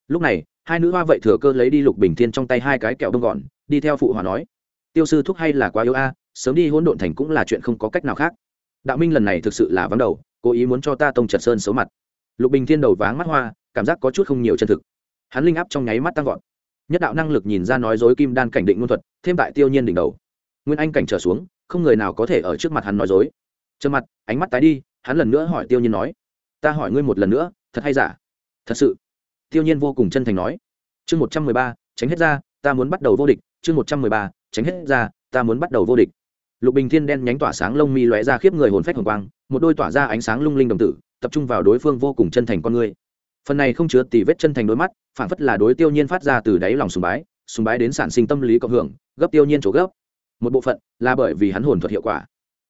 Lúc này hai nữ hoa vậy thừa cơ lấy đi lục bình thiên trong tay hai cái kẹo đông gòn đi theo phụ hòa nói, tiêu sư thúc hay là quá yếu a, sớm đi hỗn độn thành cũng là chuyện không có cách nào khác. Đạo minh lần này thực sự là vắng đầu, cố ý muốn cho ta tông trật sơn xấu mặt. Lục bình thiên đầu váng mắt hoa, cảm giác có chút không nhiều chân thực. Hắn linh áp trong nháy mắt tăng vọt. Nhất đạo năng lực nhìn ra nói dối kim đan cảnh định ngôn thuật, thêm tại tiêu nhiên đỉnh đầu. Nguyên anh cảnh trở xuống, không người nào có thể ở trước mặt hắn nói dối. Trơ mặt, ánh mắt tái đi, hắn lần nữa hỏi tiêu nhiên nói, ta hỏi ngươi một lần nữa, thật hay giả? Thật sự tiêu nhiên vô cùng chân thành nói, chương một trăm mười ba, tránh hết ra, ta muốn bắt đầu vô địch. Chương một trăm mười ba, tránh hết ra, ta muốn bắt đầu vô địch. Lục bình thiên đen nhánh tỏa sáng lông mi lóe ra khiếp người hồn phách hồng quang, một đôi tỏa ra ánh sáng lung linh đồng tử, tập trung vào đối phương vô cùng chân thành con người. Phần này không chứa tì vết chân thành đôi mắt phản phất là đối tiêu nhiên phát ra từ đáy lòng sùng bái sùng bái đến sản sinh tâm lý cộng hưởng, gấp tiêu nhiên chỗ gấp. Một bộ phận là bởi vì hắn hồn thuật hiệu quả,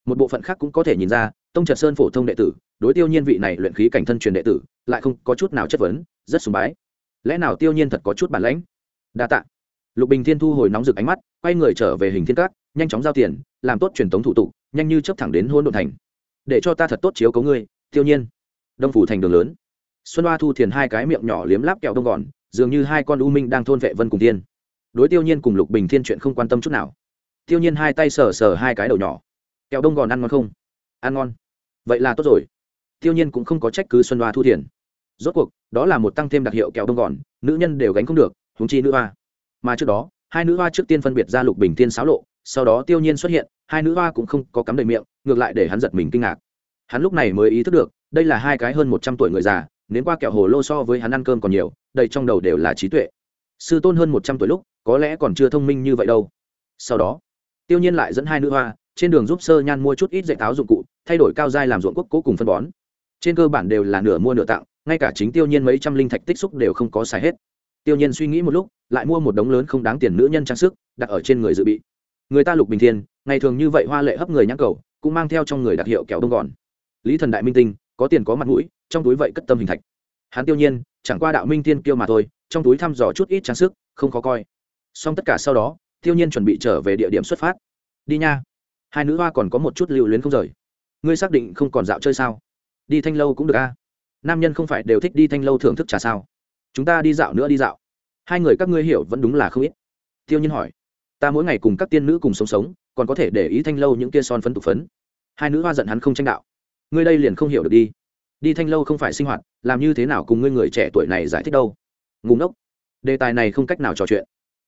một bộ phận khác cũng có thể nhìn ra tông trật sơn phổ thông đệ tử, đối tiêu nhiên vị này luyện khí cảnh thân truyền đệ tử, lại không có chút nào chất vấn, rất sùng bái. Lẽ nào tiêu nhiên thật có chút bản lãnh? Đa tạ. Lục bình thiên thu hồi nóng rực ánh mắt, quay người trở về hình thiên cát nhanh chóng giao tiền, làm tốt truyền thống thủ tục, nhanh như chấp thẳng đến hôn đồn thành. Để cho ta thật tốt chiếu cấu ngươi, tiêu nhiên. Đông phủ thành đường lớn. Xuân hoa thu thiền hai cái miệng nhỏ liếm láp kẹo đông gòn dường như hai con u minh đang thôn vệ vân cùng tiên đối tiêu nhiên cùng lục bình thiên chuyện không quan tâm chút nào. Tiêu nhiên hai tay sờ sờ hai cái đầu nhỏ. Kẹo đông gòn ăn ngon không? Ăn ngon vậy là tốt rồi. Tiêu nhiên cũng không có trách cứ xuân hoa thu thiền. Rốt cuộc, đó là một tăng thêm đặc hiệu kẹo đông gòn, nữ nhân đều gánh không được húng chi nữ hoa. Mà trước đó, hai nữ hoa trước tiên phân biệt ra lục bình thiên sáo lộ, sau đó tiêu nhiên xuất hiện, hai nữ hoa cũng không có cắm đầy miệng, ngược lại để hắn giật mình kinh ngạc. Hắn lúc này mới ý thức được, đây là hai cái hơn một trăm tuổi người già nến qua kẹo hồ lô so với hắn ăn cơm còn nhiều, đầy trong đầu đều là trí tuệ. Sư tôn hơn một trăm tuổi lúc, có lẽ còn chưa thông minh như vậy đâu. Sau đó, tiêu nhiên lại dẫn hai nữ hoa trên đường giúp sơ nhan mua chút ít dạy táo dụng cụ, thay đổi cao dai làm ruộng quốc cố cùng phân bón. Trên cơ bản đều là nửa mua nửa tặng, ngay cả chính tiêu nhiên mấy trăm linh thạch tích xúc đều không có xài hết. Tiêu nhiên suy nghĩ một lúc, lại mua một đống lớn không đáng tiền nữ nhân trang sức, đặt ở trên người dự bị. Người ta lục bình thiên, ngày thường như vậy hoa lệ hấp người nhãn cầu, cũng mang theo trong người đặc hiệu kẹo đông gòn. Lý thần đại minh tinh, có tiền có mặt mũi, trong túi vậy cất tâm hình thạch. Hắn tiêu nhiên, chẳng qua đạo minh tiên kiêu mà thôi, trong túi thăm dò chút ít trang sức, không khó coi. Xong tất cả sau đó, tiêu nhiên chuẩn bị trở về địa điểm xuất phát. Đi nha hai nữ hoa còn có một chút lưu luyến không rời. Ngươi xác định không còn dạo chơi sao? Đi thanh lâu cũng được a. Nam nhân không phải đều thích đi thanh lâu thưởng thức trà sao? Chúng ta đi dạo nữa đi dạo. Hai người các ngươi hiểu vẫn đúng là không ít. Tiêu nhiên hỏi. Ta mỗi ngày cùng các tiên nữ cùng sống sống, còn có thể để ý thanh lâu những kia son phấn tục phấn. Hai nữ hoa giận hắn không tranh đạo. Ngươi đây liền không hiểu được đi. Đi thanh lâu không phải sinh hoạt, làm như thế nào cùng ngươi người trẻ tuổi này giải thích đâu? Ngủ ngốc. Đề tài này không cách nào trò chuyện.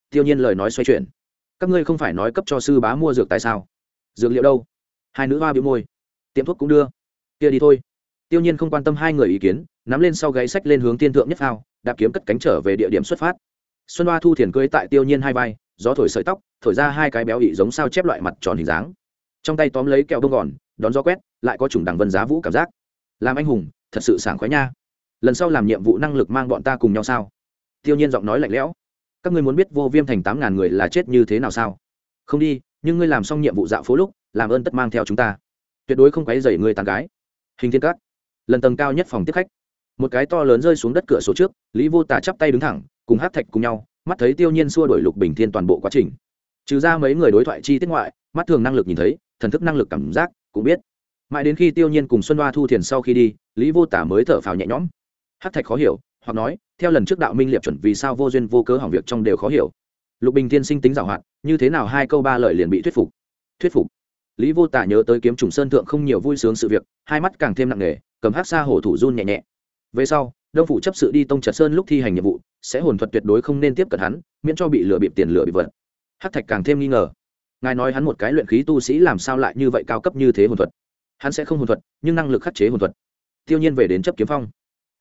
Tiêu nhiên lời nói xoay chuyển. Các ngươi không phải nói cấp cho sư bá mua dược tại sao? Dược liệu đâu? Hai nữ hoa bị môi. Tiệm thuốc cũng đưa. Kia đi thôi. Tiêu nhiên không quan tâm hai người ý kiến, nắm lên sau gáy sách lên hướng tiên thượng nhất phao, đạp kiếm cất cánh trở về địa điểm xuất phát. Xuân hoa thu thiền cưới tại tiêu nhiên hai vai, gió thổi sợi tóc, thổi ra hai cái béo ị giống sao chép loại mặt tròn hình dáng. Trong tay tóm lấy kẹo bông gòn, đón gió quét, lại có chủng đằng vân giá vũ cảm giác. Làm anh hùng, thật sự sảng khoái nha. Lần sau làm nhiệm vụ năng lực mang bọn ta cùng nhau sao? Tiêu nhiên giọng nói lạnh lẽo. Các ngươi muốn biết vô viêm thành tám ngàn người là chết như thế nào sao? Không đi nhưng ngươi làm xong nhiệm vụ dạo phố lúc, làm ơn tất mang theo chúng ta. Tuyệt đối không quấy dày người tàn gái. Hình thiên cát lần tầng cao nhất phòng tiếp khách. Một cái to lớn rơi xuống đất cửa sổ trước, lý vô tà chắp tay đứng thẳng, cùng hát thạch cùng nhau, mắt thấy tiêu nhiên xua đổi lục bình thiên toàn bộ quá trình. Trừ ra mấy người đối thoại chi tiết ngoại, mắt thường năng lực nhìn thấy, thần thức năng lực cảm giác cũng biết. Mãi đến khi tiêu nhiên cùng xuân hoa thu thiền sau khi đi, lý vô tả mới thở phào nhẹ nhõm. Hát thạch khó hiểu, hoặc nói, theo lần trước đạo minh liệp chuẩn vì sao vô duyên vô cớ hỏng việc trong đều khó hiểu lục bình thiên sinh tính giảo hoạt, như thế nào hai câu ba lời liền bị thuyết phục? Thuyết phục? Lý vô tả nhớ tới kiếm trùng sơn thượng không nhiều vui sướng sự việc, hai mắt càng thêm nặng nề, cầm hát xa hổ thủ run nhẹ nhẹ. Về sau, đông phủ chấp sự đi tông trật sơn lúc thi hành nhiệm vụ, sẽ hồn thuật tuyệt đối không nên tiếp cận hắn, miễn cho bị lừa bịp tiền lừa bị vật. Hát thạch càng thêm nghi ngờ. Ngài nói hắn một cái luyện khí tu sĩ làm sao lại như vậy cao cấp như thế hồn thuật? Hắn sẽ không hồn thuật, nhưng năng lực khắc chế hồn thuật. Tiêu nhiên về đến chấp kiếm phong.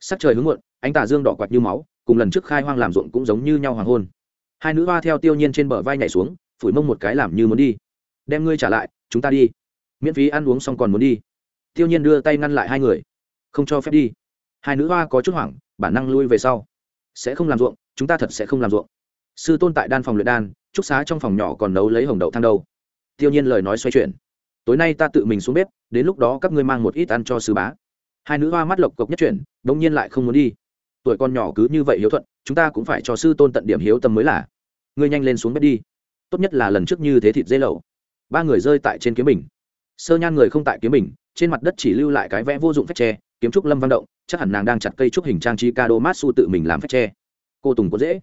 Sắc trời hướng muộn, ánh tà dương đỏ quạt như máu, cùng lần trước khai hoang làm ruộng cũng giống như nhau hoàng hôn hai nữ hoa theo tiêu nhiên trên bờ vai nhảy xuống, phủi mông một cái làm như muốn đi. Đem ngươi trả lại, chúng ta đi. Miễn phí ăn uống xong còn muốn đi. Tiêu nhiên đưa tay ngăn lại hai người. Không cho phép đi. Hai nữ hoa có chút hoảng, bản năng lui về sau. Sẽ không làm ruộng, chúng ta thật sẽ không làm ruộng. Sư tôn tại đan phòng luyện đan, trúc xá trong phòng nhỏ còn nấu lấy hồng đậu thang đâu. Tiêu nhiên lời nói xoay chuyển. Tối nay ta tự mình xuống bếp, đến lúc đó các ngươi mang một ít ăn cho sư bá. Hai nữ hoa mắt lộc cộc nhất chuyển, đống nhiên lại không muốn đi tuổi con nhỏ cứ như vậy hiếu thuận, chúng ta cũng phải cho sư tôn tận điểm hiếu tâm mới là. Ngươi nhanh lên xuống bếp đi. Tốt nhất là lần trước như thế thịt dây lẩu. Ba người rơi tại trên kiếm bình. Sơ nhan người không tại kiếm bình, trên mặt đất chỉ lưu lại cái vẽ vô dụng phép tre, kiếm trúc lâm văn động, chắc hẳn nàng đang chặt cây trúc hình trang trí ca đô mát su tự mình làm phép tre. Cô tùng có dễ.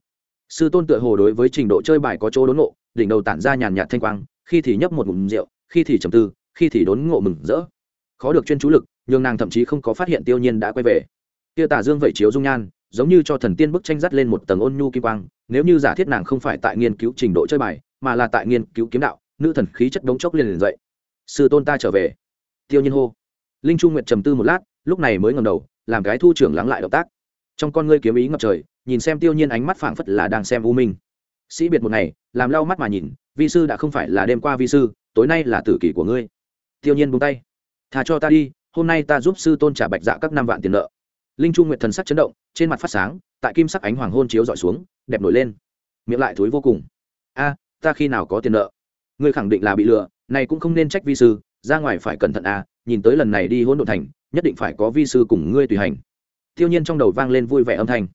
Sư tôn tựa hồ đối với trình độ chơi bài có chỗ đốn ngộ, đỉnh đầu tản ra nhàn nhạt thanh quang, khi thì nhấp một ngụm rượu, khi thì trầm tư, khi thì đốn ngộ mừng rỡ. Khó được chuyên chú lực nhưng nàng thậm chí không có phát hiện tiêu nhiên đã quay về kia tả dương vậy chiếu dung nhan, giống như cho thần tiên bức tranh dắt lên một tầng ôn nhu kim quang, nếu như giả thiết nàng không phải tại nghiên cứu trình độ chơi bài, mà là tại nghiên cứu kiếm đạo, nữ thần khí chất đống chốc liền liền dậy. Sư tôn ta trở về. Tiêu nhiên hô. Linh trung nguyệt trầm tư một lát, lúc này mới ngầm đầu, làm cái thu trưởng lắng lại động tác. Trong con ngươi kiếm ý ngập trời, nhìn xem tiêu nhiên ánh mắt phảng phất là đang xem u minh. Sĩ biệt một ngày, làm lau mắt mà nhìn, vi sư đã không phải là đêm qua vi sư, tối nay là tử kỷ của ngươi. Tiêu nhiên buông tay. Thà cho ta đi, hôm nay ta giúp sư tôn trả bạch dạ các năm vạn tiền nợ linh trung nguyệt thần sắc chấn động, trên mặt phát sáng, tại kim sắc ánh hoàng hôn chiếu dọi xuống, đẹp nổi lên. Miệng lại thối vô cùng. A, ta khi nào có tiền nợ? Ngươi khẳng định là bị lừa, này cũng không nên trách vi sư, ra ngoài phải cẩn thận a nhìn tới lần này đi hôn độn thành, nhất định phải có vi sư cùng ngươi tùy hành. Tiêu nhiên trong đầu vang lên vui vẻ âm thanh.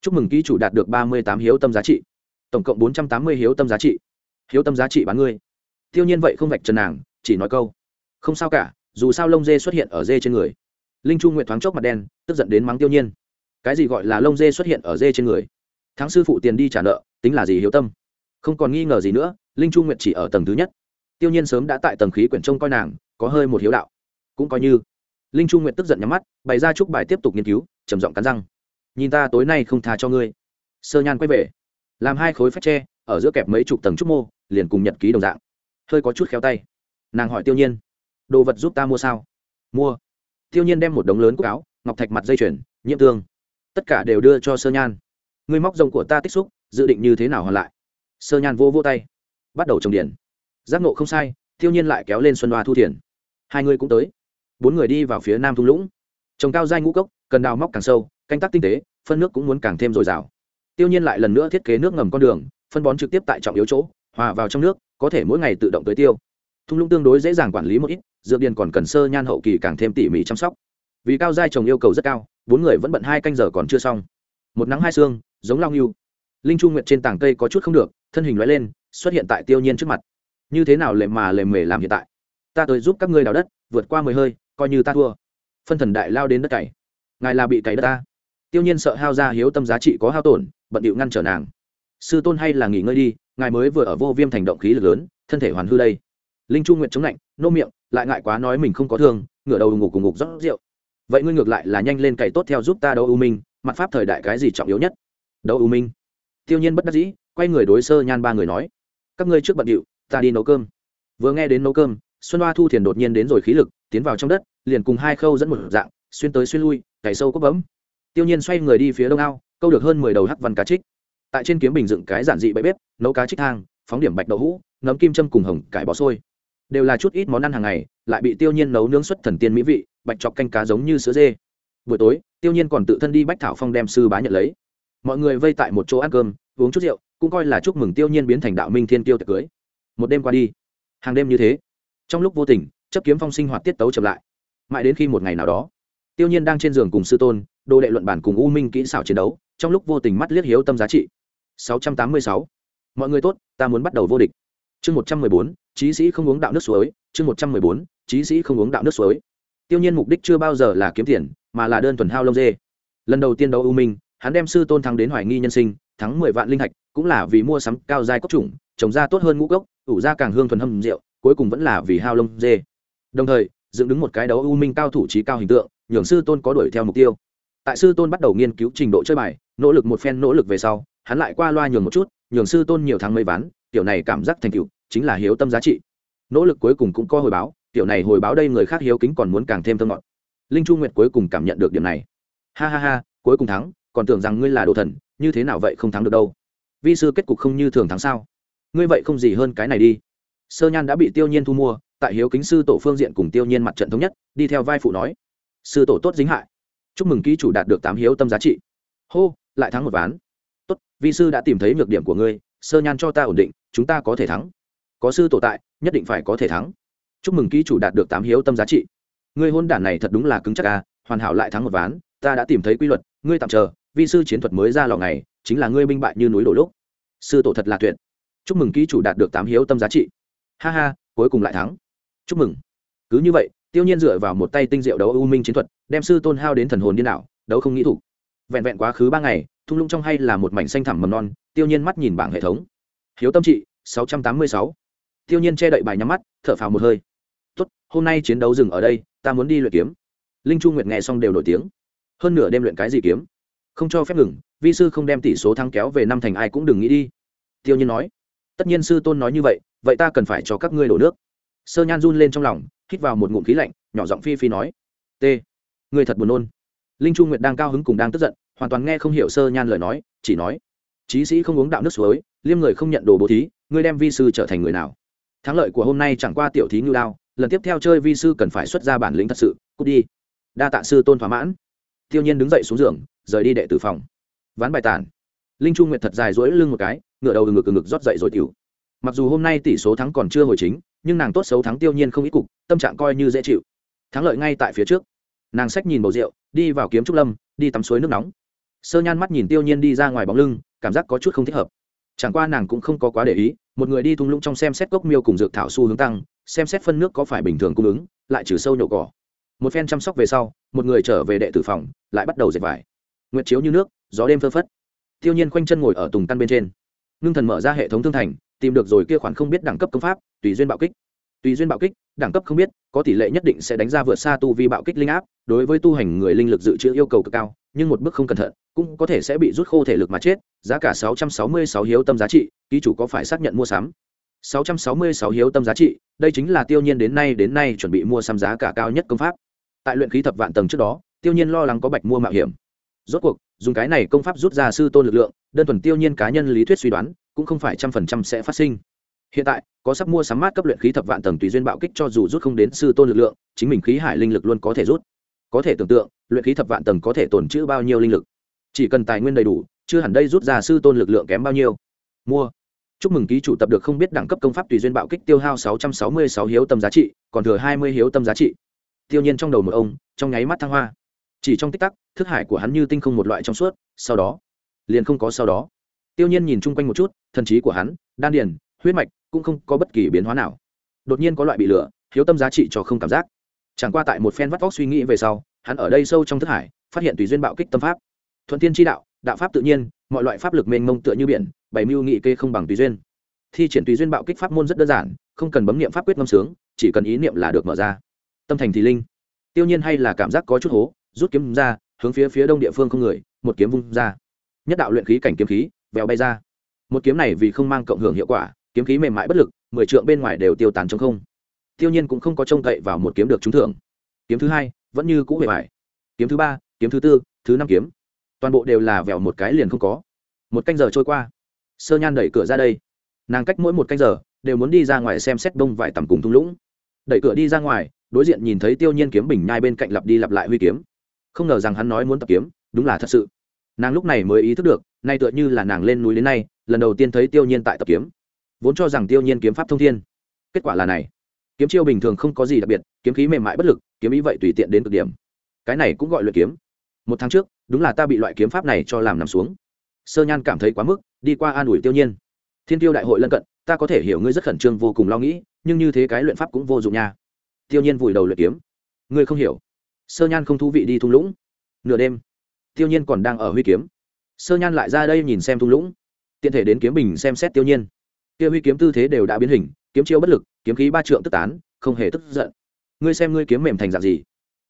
Chúc mừng ký chủ đạt được ba mươi tám hiếu tâm giá trị. Tổng cộng bốn trăm tám mươi hiếu tâm giá trị. Hiếu tâm giá trị bán ngươi. Tiêu nhiên vậy không vạch trần nàng, chỉ nói câu. Không sao cả, dù sao lông dê xuất hiện ở dê trên người linh trung nguyện thoáng chốc mặt đen, tức giận đến mắng tiêu nhiên. Cái gì gọi là lông dê xuất hiện ở dê trên người? Thắng sư phụ tiền đi trả nợ, tính là gì hiếu tâm? Không còn nghi ngờ gì nữa, linh trung nguyện chỉ ở tầng thứ nhất. Tiêu nhiên sớm đã tại tầng khí quyển trông coi nàng, có hơi một hiếu đạo. Cũng coi như. Linh trung nguyện tức giận nhắm mắt, bày ra chúc bài tiếp tục nghiên cứu, trầm giọng cắn răng. Nhìn ta tối nay không tha cho ngươi. Sơ nhan quay về. Làm hai khối phách tre, ở giữa kẹp mấy chục tầng trúc mô, liền cùng nhật ký đồng dạng. Hơi có chút khéo tay. Nàng hỏi tiêu nhiên, đồ vật giúp ta mua sao? Mua tiêu nhiên đem một đống lớn cúc áo, ngọc thạch mặt dây chuyền, nhiễm tương tất cả đều đưa cho sơ nhan. Ngươi móc rồng của ta tích xúc, dự định như thế nào hoàn lại? Sơ nhan vô vô tay, bắt đầu trồng điển giác nộ không sai tiêu nhiên lại kéo lên xuân Đoa thu thiền. Hai người cũng tới. Bốn người đi vào phía nam thung lũng. Trồng cao dai ngũ cốc, cần đào móc càng sâu, canh tác tinh tế, phân nước cũng muốn càng thêm dồi dào. Tiêu nhiên lại lần nữa thiết kế nước ngầm con đường, phân bón trực tiếp tại trọng yếu chỗ, hòa vào trong nước, có thể mỗi ngày tự động tới tiêu. Thung lũng tương đối dễ dàng quản lý một ít dược điền còn cần sơ nhan hậu kỳ càng thêm tỉ mỉ chăm sóc. Vì cao giai trồng yêu cầu rất cao, bốn người vẫn bận hai canh giờ còn chưa xong. Một nắng hai xương, giống long yêu. Linh trung nguyệt trên tảng cây có chút không được, thân hình lóe lên, xuất hiện tại tiêu nhiên trước mặt. Như thế nào lệ mà lệ mề làm hiện tại? Ta tới giúp các ngươi đào đất, vượt qua mười hơi, coi như ta thua. Phân thần đại lao đến đất cày. Ngài là bị cày đất ta. Tiêu nhiên sợ hao ra hiếu tâm giá trị có hao tổn, bận điệu ngăn trở nàng. Sư tôn hay là nghỉ ngơi đi, ngài mới vừa ở vô viêm thành động khí lực lớn, thân thể hoàn hư đây linh chu nguyện chống lạnh, nô miệng, lại ngại quá nói mình không có thương, ngửa đầu ngủ cùng ngục rót rượu. Vậy ngươi ngược lại là nhanh lên cày tốt theo giúp ta đấu ưu minh, mặt pháp thời đại cái gì trọng yếu nhất? Đấu ưu minh. Tiêu nhiên bất đắc dĩ, quay người đối sơ nhan ba người nói, các ngươi trước bận điệu, ta đi nấu cơm. Vừa nghe đến nấu cơm, xuân hoa thu thiền đột nhiên đến rồi khí lực, tiến vào trong đất, liền cùng hai khâu dẫn một dạng, xuyên tới xuyên lui, cày sâu cốc bấm. Tiêu nhiên xoay người đi phía đông ao, câu được hơn mười đầu hắc văn cá trích. Tại trên kiếm bình dựng cái giản dị bẫy bếp, nấu cá trích thang, phóng điểm bạch đậu hũ, nấm kim châm cùng hồng cải bó sôi đều là chút ít món ăn hàng ngày lại bị tiêu nhiên nấu nướng xuất thần tiên mỹ vị bạch chọc canh cá giống như sữa dê. Buổi tối tiêu nhiên còn tự thân đi bách thảo phong đem sư bá nhận lấy. Mọi người vây tại một chỗ ăn cơm uống chút rượu cũng coi là chúc mừng tiêu nhiên biến thành đạo minh thiên tiêu tiệc cưới. Một đêm qua đi hàng đêm như thế trong lúc vô tình chấp kiếm phong sinh hoạt tiết tấu chậm lại. Mãi đến khi một ngày nào đó tiêu nhiên đang trên giường cùng sư tôn đồ đệ luận bản cùng u minh kỹ xảo chiến đấu trong lúc vô tình mắt liếc hiếu tâm giá trị. 686. mọi người tốt ta muốn bắt đầu vô địch. Chương 114, Chí sĩ không uống đạo nước suối chương 114, trí sĩ không uống đạo nước suối. Tiêu nhiên mục đích chưa bao giờ là kiếm tiền mà là đơn thuần hao lông dê. Lần đầu tiên đấu u minh hắn đem sư tôn thắng đến hoài nghi nhân sinh thắng mười vạn linh hạch cũng là vì mua sắm cao giai cốc trùng trồng ra tốt hơn ngũ cốc ủ ra càng hương thuần hâm rượu cuối cùng vẫn là vì hao lông dê. Đồng thời dựng đứng một cái đấu u minh cao thủ trí cao hình tượng nhường sư tôn có đuổi theo mục tiêu. Tại sư tôn bắt đầu nghiên cứu trình độ chơi bài nỗ lực một phen nỗ lực về sau hắn lại qua loa nhường một chút nhường sư tôn nhiều tháng mấy ván kiểu này cảm giác thành cựu chính là hiếu tâm giá trị. Nỗ lực cuối cùng cũng có hồi báo, kiểu này hồi báo đây người khác hiếu kính còn muốn càng thêm thơ ngọt. Linh chu nguyệt cuối cùng cảm nhận được điểm này. Ha ha ha, cuối cùng thắng, còn tưởng rằng ngươi là đồ thần, như thế nào vậy không thắng được đâu. Vi sư kết cục không như thường thắng sao? Ngươi vậy không gì hơn cái này đi. Sơ nhan đã bị tiêu nhiên thu mua, tại hiếu kính sư tổ phương diện cùng tiêu nhiên mặt trận thống nhất, đi theo vai phụ nói, sư tổ tốt dính hại. Chúc mừng ký chủ đạt được tám hiếu tâm giá trị. Hô, lại thắng một ván. Tốt, vi sư đã tìm thấy nhược điểm của ngươi, sơ nhan cho ta ổn định, chúng ta có thể thắng có sư tổ tại, nhất định phải có thể thắng. Chúc mừng ký chủ đạt được tám hiếu tâm giá trị. Ngươi hôn đản này thật đúng là cứng chắc à hoàn hảo lại thắng một ván, ta đã tìm thấy quy luật, ngươi tạm chờ, vi sư chiến thuật mới ra lò này chính là ngươi binh bại như núi đổ lúc. Sư tổ thật là tuyệt. Chúc mừng ký chủ đạt được tám hiếu tâm giá trị. Ha ha, cuối cùng lại thắng. Chúc mừng. Cứ như vậy, tiêu nhiên dựa vào một tay tinh diệu đấu u minh chiến thuật, đem sư tôn hao đến thần hồn điên đảo, đấu không nghĩ thủ. Vẹn vẹn quá khứ ba ngày, thung lũng trong hay là một mảnh xanh thẳm mầm non, tiêu nhiên mắt nhìn bảng hệ thống. Hiếu tâm trị, sáu trăm tám mươi sáu tiêu nhiên che đậy bài nhắm mắt, thở phào một hơi. Tốt, hôm nay chiến đấu dừng ở đây, ta muốn đi luyện kiếm. Linh chu nguyệt nghe xong đều nổi tiếng. Hơn nửa đêm luyện cái gì kiếm? Không cho phép ngừng, vi sư không đem tỷ số thắng kéo về năm thành ai cũng đừng nghĩ đi. Tiêu nhiên nói. Tất nhiên sư tôn nói như vậy vậy ta cần phải cho các ngươi đổ nước. Sơ nhan run lên trong lòng, hít vào một ngụm khí lạnh, nhỏ giọng phi phi nói. T người thật buồn nôn. Linh chu nguyệt đang cao hứng cùng đang tức giận, hoàn toàn nghe không hiểu sơ nhan lời nói, chỉ nói. Chí sĩ không uống đạo nước suối, liêm người không nhận đồ bố thí, ngươi đem vi sư trở thành người nào? Thắng lợi của hôm nay chẳng qua tiểu thí ngưu đao, lần tiếp theo chơi vi sư cần phải xuất ra bản lĩnh thật sự, cút đi. Đa tạ sư tôn thỏa mãn. Tiêu nhiên đứng dậy xuống giường, rời đi đệ tử phòng. Ván bài tản. Linh Trung nguyệt thật dài dỗi lưng một cái ngựa đầu ngực ngực rót dậy rồi tiểu. Mặc dù hôm nay tỷ số thắng còn chưa hồi chính, nhưng nàng tốt xấu thắng tiêu nhiên không ít cục, tâm trạng coi như dễ chịu. Thắng lợi ngay tại phía trước. Nàng xách nhìn bầu rượu, đi vào kiếm trúc lâm, đi tắm suối nước nóng. Sơ nhan mắt nhìn tiêu nhiên đi ra ngoài bóng lưng, cảm giác có chút không thích hợp. Chẳng qua nàng cũng không có quá để ý một người đi thung lũng trong xem xét gốc miêu cùng dược thảo xu hướng tăng, xem xét phân nước có phải bình thường cung ứng, lại trừ sâu nhổ cỏ. Một phen chăm sóc về sau, một người trở về đệ tử phòng, lại bắt đầu dệt vải. Nguyệt chiếu như nước, gió đêm phơ phất. Tiêu nhiên khoanh chân ngồi ở tùng căn bên trên. Ngưng thần mở ra hệ thống thương thành, tìm được rồi kia khoản không biết đẳng cấp công pháp, tùy duyên bạo kích tùy duyên bạo kích, đẳng cấp không biết, có tỷ lệ nhất định sẽ đánh ra vượt xa tu vi bạo kích linh áp, đối với tu hành người linh lực dự trữ yêu cầu cực cao, nhưng một bước không cẩn thận, cũng có thể sẽ bị rút khô thể lực mà chết, giá cả 666 hiếu tâm giá trị, ký chủ có phải xác nhận mua sắm? 666 hiếu tâm giá trị, đây chính là tiêu nhiên đến nay đến nay chuẩn bị mua sắm giá cả cao nhất công pháp. Tại luyện khí thập vạn tầng trước đó, tiêu nhiên lo lắng có bạch mua mạo hiểm. Rốt cuộc, dùng cái này công pháp rút ra sư tôn lực lượng, đơn thuần tiêu nhiên cá nhân lý thuyết suy đoán, cũng không phải trăm phần trăm sẽ phát sinh hiện tại, có sắp mua sắm mát cấp luyện khí thập vạn tầng tùy duyên bạo kích cho dù rút không đến sư tôn lực lượng, chính mình khí hải linh lực luôn có thể rút. Có thể tưởng tượng, luyện khí thập vạn tầng có thể tồn trữ bao nhiêu linh lực. Chỉ cần tài nguyên đầy đủ, chưa hẳn đây rút ra sư tôn lực lượng kém bao nhiêu. Mua. Chúc mừng ký chủ tập được không biết đẳng cấp công pháp tùy duyên bạo kích tiêu hao sáu trăm sáu mươi sáu hiếu tâm giá trị, còn thừa hai mươi hiếu tâm giá trị. Tiêu nhiên trong đầu một ông, trong nháy mắt thăng hoa. Chỉ trong tích tắc, thức hải của hắn như tinh không một loại trong suốt, sau đó, liền không có sau đó. Tiêu nhiên nhìn chung quanh một chút, thần trí của hắn, đan điền, huyết mạch cũng không có bất kỳ biến hóa nào. Đột nhiên có loại bị lửa, hiếu tâm giá trị cho không cảm giác. Chẳng qua tại một phen vắt vóc suy nghĩ về sau, hắn ở đây sâu trong thức hải, phát hiện tùy duyên bạo kích tâm pháp. Thuận tiên tri đạo đạo pháp tự nhiên, mọi loại pháp lực mênh mông tựa như biển, bảy mưu nghị kê không bằng tùy duyên. Thi triển tùy duyên bạo kích pháp môn rất đơn giản, không cần bấm niệm pháp quyết ngâm sướng, chỉ cần ý niệm là được mở ra. Tâm thành thì linh. Tiêu nhiên hay là cảm giác có chút hố, rút kiếm ra, hướng phía phía đông địa phương không người, một kiếm vung ra. Nhất đạo luyện khí cảnh kiếm khí, vèo bay ra. Một kiếm này vì không mang cộng hưởng hiệu quả kiếm khí mềm mại bất lực, mười trượng bên ngoài đều tiêu tán trong không. Tiêu nhiên cũng không có trông cậy vào một kiếm được trúng thưởng. Kiếm thứ hai, vẫn như cũ bề bài kiếm thứ ba, kiếm thứ tư, thứ năm kiếm. Toàn bộ đều là vèo một cái liền không có. Một canh giờ trôi qua. Sơ nhan đẩy cửa ra đây. Nàng cách mỗi một canh giờ, đều muốn đi ra ngoài xem xét đông vải tầm cùng thung lũng. Đẩy cửa đi ra ngoài, đối diện nhìn thấy tiêu nhiên kiếm bình nhai bên cạnh lặp đi lặp lại huy kiếm. Không ngờ rằng hắn nói muốn tập kiếm, đúng là thật sự. Nàng lúc này mới ý thức được, nay tựa như là nàng lên núi đến nay, lần đầu tiên thấy tiêu nhiên tại tập kiếm vốn cho rằng tiêu nhiên kiếm pháp thông thiên. Kết quả là này, kiếm chiêu bình thường không có gì đặc biệt, kiếm khí mềm mại bất lực, kiếm ý vậy tùy tiện đến cực điểm. Cái này cũng gọi luyện kiếm. Một tháng trước, đúng là ta bị loại kiếm pháp này cho làm nằm xuống. Sơ nhan cảm thấy quá mức, đi qua an ủi tiêu nhiên. Thiên tiêu đại hội lân cận, ta có thể hiểu ngươi rất khẩn trương vô cùng lo nghĩ, nhưng như thế cái luyện pháp cũng vô dụng nha. Tiêu nhiên vùi đầu luyện kiếm. Ngươi không hiểu. Sơ nhan không thú vị đi thung lũng. Nửa đêm, tiêu nhiên còn đang ở huy kiếm. Sơ nhan lại ra đây nhìn xem thung lũng. Tiện thể đến kiếm bình xem xét tiêu nhiên kia huy kiếm tư thế đều đã biến hình, kiếm chiêu bất lực, kiếm khí ba trượng tức tán, không hề tức giận. Ngươi xem ngươi kiếm mềm thành dạng gì?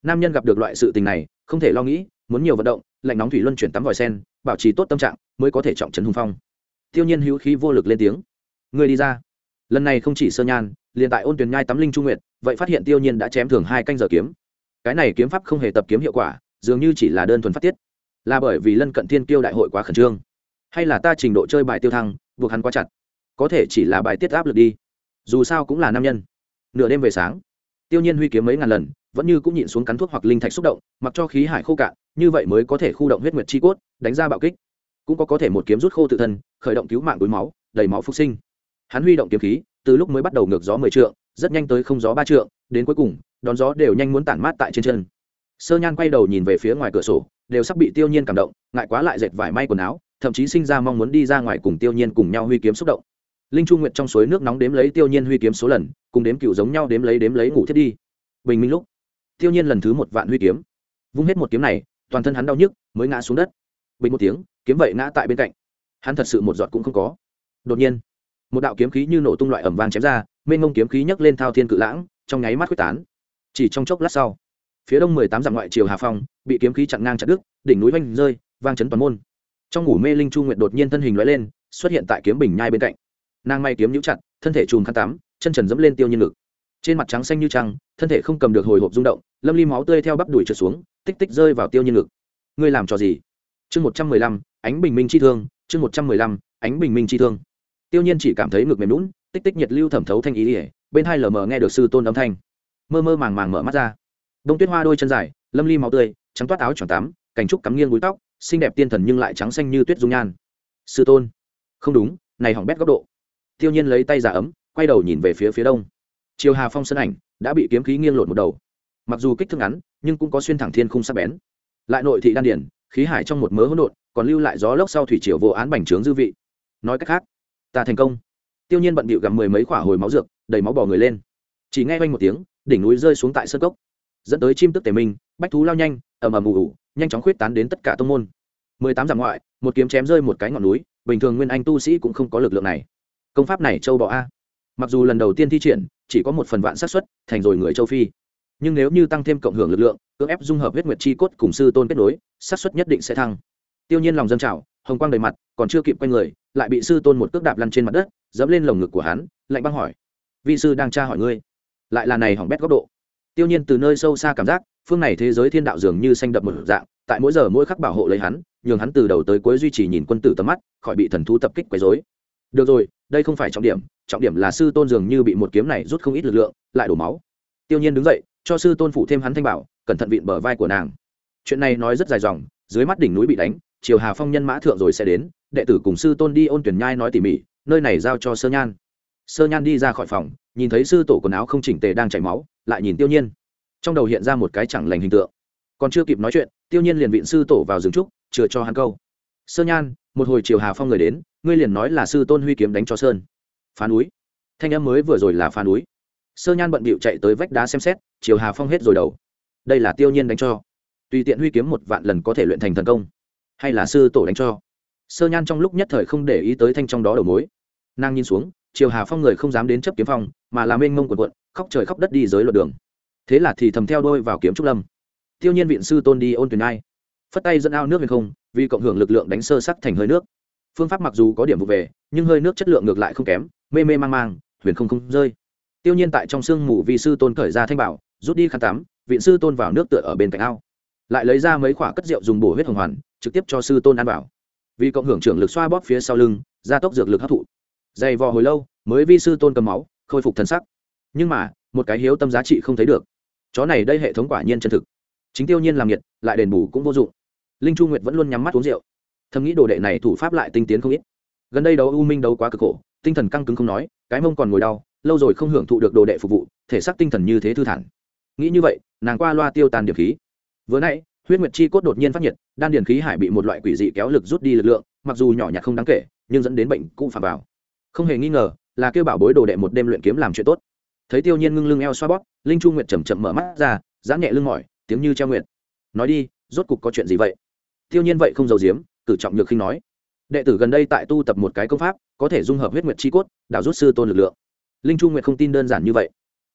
Nam nhân gặp được loại sự tình này, không thể lo nghĩ, muốn nhiều vận động, lạnh nóng thủy luân chuyển tắm vòi sen, bảo trì tốt tâm trạng, mới có thể trọng trấn hùng phong. Tiêu nhiên hữu khí vô lực lên tiếng. Ngươi đi ra. Lần này không chỉ sơ nhan, liền tại ôn tuyển nhai tắm linh trung nguyệt, vậy phát hiện tiêu nhiên đã chém thường hai canh giờ kiếm. Cái này kiếm pháp không hề tập kiếm hiệu quả, dường như chỉ là đơn thuần phát tiết. Là bởi vì lân cận thiên kiêu đại hội quá khẩn trương. Hay là ta trình độ chơi bài tiêu thăng, buộc hắn quá chặt có thể chỉ là bài tiết áp lực đi. Dù sao cũng là nam nhân. Nửa đêm về sáng, tiêu nhiên huy kiếm mấy ngàn lần, vẫn như cũng nhịn xuống cắn thuốc hoặc linh thạch xúc động, mặc cho khí hải khô cạn, như vậy mới có thể khu động huyết nguyệt chi cốt, đánh ra bạo kích. Cũng có có thể một kiếm rút khô tự thân, khởi động cứu mạng túi máu, đầy máu phục sinh. Hắn huy động kiếm khí, từ lúc mới bắt đầu ngược gió mười trượng, rất nhanh tới không gió ba trượng, đến cuối cùng, đón gió đều nhanh muốn tản mát tại trên chân. Sơ nhan quay đầu nhìn về phía ngoài cửa sổ, đều sắp bị tiêu nhiên cảm động, ngại quá lại dệt vải may quần áo, thậm chí sinh ra mong muốn đi ra ngoài cùng tiêu nhiên cùng nhau huy kiếm xúc động linh chu nguyệt trong suối nước nóng đếm lấy tiêu nhiên huy kiếm số lần, cùng đếm cựu giống nhau đếm lấy đếm lấy ngủ thiết đi. Bình minh lúc, tiêu nhiên lần thứ một vạn huy kiếm. Vung hết một kiếm này, toàn thân hắn đau nhức, mới ngã xuống đất. Bình một tiếng, kiếm vậy ngã tại bên cạnh. Hắn thật sự một giọt cũng không có. Đột nhiên, một đạo kiếm khí như nổ tung loại ẩm vang chém ra, mênh ngông kiếm khí nhấc lên thao thiên cự lãng, trong nháy mắt quyết tán. Chỉ trong chốc lát sau, phía đông mười tám dặm ngoại triều hà phong, bị kiếm khí chặn ngang chặn đứt, đỉnh núi vanh rơi, vang chấn toàn môn. Trong ngủ mê linh chu nguyện đột nhiên thân hình loại lên, xuất hiện tại kiếm bình nhai bên cạnh nàng may kiếm nhũ chặt, thân thể chùm khăn tắm, chân trần dẫm lên tiêu nhiên ngực. Trên mặt trắng xanh như trăng, thân thể không cầm được hồi hộp rung động, lâm ly máu tươi theo bắp đùi trượt xuống, tích tích rơi vào tiêu nhiên ngực. Ngươi làm trò gì? Chương một trăm mười lăm, ánh bình minh chi thương, chương một trăm mười lăm, ánh bình minh chi thương. Tiêu nhiên chỉ cảm thấy ngực mềm lún tích tích nhiệt lưu thẩm thấu thanh ý ỉa bên hai lờ mờ nghe được sư tôn âm thanh. Mơ mơ màng màng mở mắt ra. Đông tuyết hoa đôi chân dài, lâm ly máu tươi, trắng toát áo tròn tắm, cành trúc cắm nghiêng búi tóc, xinh đẹp tiên thần nhưng lại trắng xanh như tuyết dung nhan. Sư tôn, không đúng, này hỏng bét góc độ tiêu nhiên lấy tay giả ấm, quay đầu nhìn về phía phía đông. Chiều hà phong sân ảnh đã bị kiếm khí nghiêng lột một đầu. Mặc dù kích thước ngắn, nhưng cũng có xuyên thẳng thiên khung sắc bén. Lại nội thị đan điển, khí hải trong một mớ hỗn độn, còn lưu lại gió lốc sau thủy triều vô án bành trướng dư vị. Nói cách khác, ta thành công. Tiêu nhiên bận bịu gặp mười mấy quả hồi máu dược đầy máu bò người lên. Chỉ nghe quanh một tiếng, đỉnh núi rơi xuống tại sân cốc. Dẫn tới chim tức tề minh, bách thú lao nhanh, ầm ầm ù ù, nhanh chóng khuyết tán đến tất cả tông môn. Mười tám dặm ngoại, một kiếm chém rơi một cái ngọn núi, bình thường nguyên anh tu sĩ cũng không có lực lượng này công pháp này châu bọ a. Mặc dù lần đầu tiên thi triển, chỉ có một phần vạn xác suất, thành rồi người châu phi. Nhưng nếu như tăng thêm cộng hưởng lực lượng, cưỡng ép dung hợp huyết nguyệt chi cốt cùng sư tôn kết nối, xác suất nhất định sẽ thăng. Tiêu nhiên lòng dân trào, hồng quang đầy mặt, còn chưa kịp quay người, lại bị sư tôn một cước đạp lăn trên mặt đất, dẫm lên lồng ngực của hắn, lạnh băng hỏi. Vi sư đang tra hỏi ngươi. Lại là này hỏng bét góc độ. Tiêu nhiên từ nơi sâu xa cảm giác, phương này thế giới thiên đạo dường như xanh đậm một dạng, tại mỗi giờ mỗi khắc bảo hộ lấy hắn, nhường hắn từ đầu tới cuối duy trì nhìn quân tử tầm mắt, khỏi bị thần thú tập kích quấy rối được rồi, đây không phải trọng điểm trọng điểm là sư tôn dường như bị một kiếm này rút không ít lực lượng, lại đổ máu. Tiêu nhiên đứng dậy, cho sư tôn phụ thêm hắn thanh bảo, cẩn thận vịn bờ vai của nàng. Chuyện này nói rất dài dòng, dưới mắt đỉnh núi bị đánh chiều hà phong nhân mã thượng rồi sẽ đến, đệ tử cùng sư tôn đi ôn tuyển nhai nói tỉ mỉ, nơi này giao cho sơ nhan. Sơ nhan đi ra khỏi phòng, nhìn thấy sư tổ quần áo không chỉnh tề đang chảy máu, lại nhìn tiêu nhiên. Trong đầu hiện ra một cái chẳng lành hình tượng. Còn chưa kịp nói chuyện, tiêu nhiên liền vịn sư tổ vào rừng trúc, chừa cho hắn câu. Sơ nhan, một hồi chiều hà phong người đến ngươi liền nói là sư tôn huy kiếm đánh cho sơn. Phá núi. Thanh em mới vừa rồi là phá núi. Sơ nhan bận bịu chạy tới vách đá xem xét, chiều hà phong hết rồi đầu. Đây là tiêu nhiên đánh cho. Tùy tiện huy kiếm một vạn lần có thể luyện thành thần công. Hay là sư tổ đánh cho. Sơ nhan trong lúc nhất thời không để ý tới thanh trong đó đầu mối. Nàng nhìn xuống, chiều hà phong người không dám đến chấp kiếm phong, mà làm mênh mông quần quận khóc trời khóc đất đi dưới luật đường. Thế là thì thầm theo đôi vào kiếm trúc lâm. Tiêu nhiên viện sư tôn đi ôn tuyển ai. Phất tay dẫn ao nước hay không, vì cộng hưởng lực lượng đánh sơ sắc thành hơi nước phương pháp mặc dù có điểm vụ về, nhưng hơi nước chất lượng ngược lại không kém, mê mê mang mang, huyền không không rơi. Tiêu nhiên tại trong sương mù vì sư tôn khởi ra thanh bảo, rút đi khăn tắm, viện sư tôn vào nước tựa ở bên cạnh ao. Lại lấy ra mấy khoả cất rượu dùng bổ huyết hồng hoàn, trực tiếp cho sư tôn ăn vào. Vì cộng hưởng trưởng lực xoa bóp phía sau lưng, gia tốc dược lực hấp thụ. Dày vò hồi lâu, mới vi sư tôn cầm máu, khôi phục thần sắc. Nhưng mà, một cái hiếu tâm giá trị không thấy được. Chó này đây hệ thống quả nhiên chân thực. Chính tiêu nhiên làm nhiệt, lại đền bù cũng vô dụng. Linh chu nguyệt vẫn luôn nhắm mắt uống rượu thầm nghĩ đồ đệ này thủ pháp lại tinh tiến không ít. Gần đây đấu u minh đấu quá cực khổ, tinh thần căng cứng không nói, cái mông còn ngồi đau, lâu rồi không hưởng thụ được đồ đệ phục vụ, thể xác tinh thần như thế thư thản. Nghĩ như vậy, nàng qua loa tiêu tàn điểm khí. Vừa nãy, huyết nguyệt chi cốt đột nhiên phát nhiệt, đan điền khí hải bị một loại quỷ dị kéo lực rút đi lực lượng, mặc dù nhỏ nhặt không đáng kể, nhưng dẫn đến bệnh cụ phạm vào. Không hề nghi ngờ, là kêu bảo bối đồ đệ một đêm luyện kiếm làm chuyện tốt. Thấy tiêu nhiên ngưng lưng eo xoa bóp, linh chu nguyệt chầm chậm mở mắt ra, giãn nhẹ lưng mỏi, tiếng như treo nguyệt. Nói đi, rốt cục có chuyện gì vậy? Tiêu nhiên vậy không giấu giếm cử trọng nhược khinh nói, đệ tử gần đây tại tu tập một cái công pháp, có thể dung hợp huyết nguyệt chi cốt đào rút sư tôn lực lượng. Linh chu nguyệt không tin đơn giản như vậy.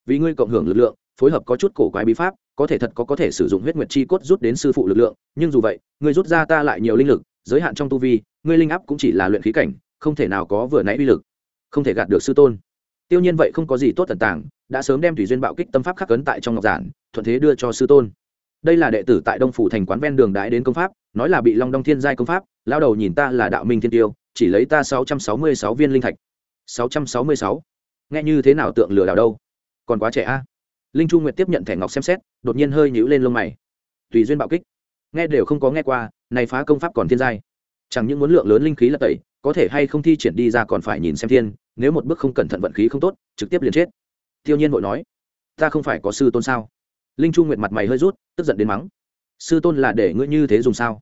Vì ngươi cộng hưởng lực lượng, phối hợp có chút cổ quái bí pháp, có thể thật có có thể sử dụng huyết nguyệt chi cốt rút đến sư phụ lực lượng, nhưng dù vậy, ngươi rút ra ta lại nhiều linh lực, giới hạn trong tu vi, ngươi linh áp cũng chỉ là luyện khí cảnh, không thể nào có vừa nãy uy lực, không thể gạt được sư tôn. Tiêu nhiên vậy không có gì tốt tận tàng, đã sớm đem thủy duyên bạo kích tâm pháp khắc cấn tại trong ngọc giản, thuận thế đưa cho sư tôn đây là đệ tử tại đông phủ thành quán ven đường đái đến công pháp, nói là bị long đông thiên giai công pháp, lao đầu nhìn ta là đạo minh thiên tiêu, chỉ lấy ta sáu trăm sáu mươi sáu viên linh thạch. Sáu trăm sáu mươi sáu? Nghe như thế nào tượng lừa đảo đâu? Còn quá trẻ a. Linh chu nguyệt tiếp nhận thẻ ngọc xem xét, đột nhiên hơi nhíu lên lông mày. Tùy duyên bạo kích. Nghe đều không có nghe qua, này phá công pháp còn thiên giai. Chẳng những muốn lượng lớn linh khí là tẩy, có thể hay không thi triển đi ra còn phải nhìn xem thiên, nếu một bước không cẩn thận vận khí không tốt, trực tiếp liền chết. Tiêu nhiên vội nói, ta không phải có sư tôn sao? Linh chu nguyệt mặt mày hơi rút, tức giận đến mắng. Sư tôn là để ngươi như thế dùng sao?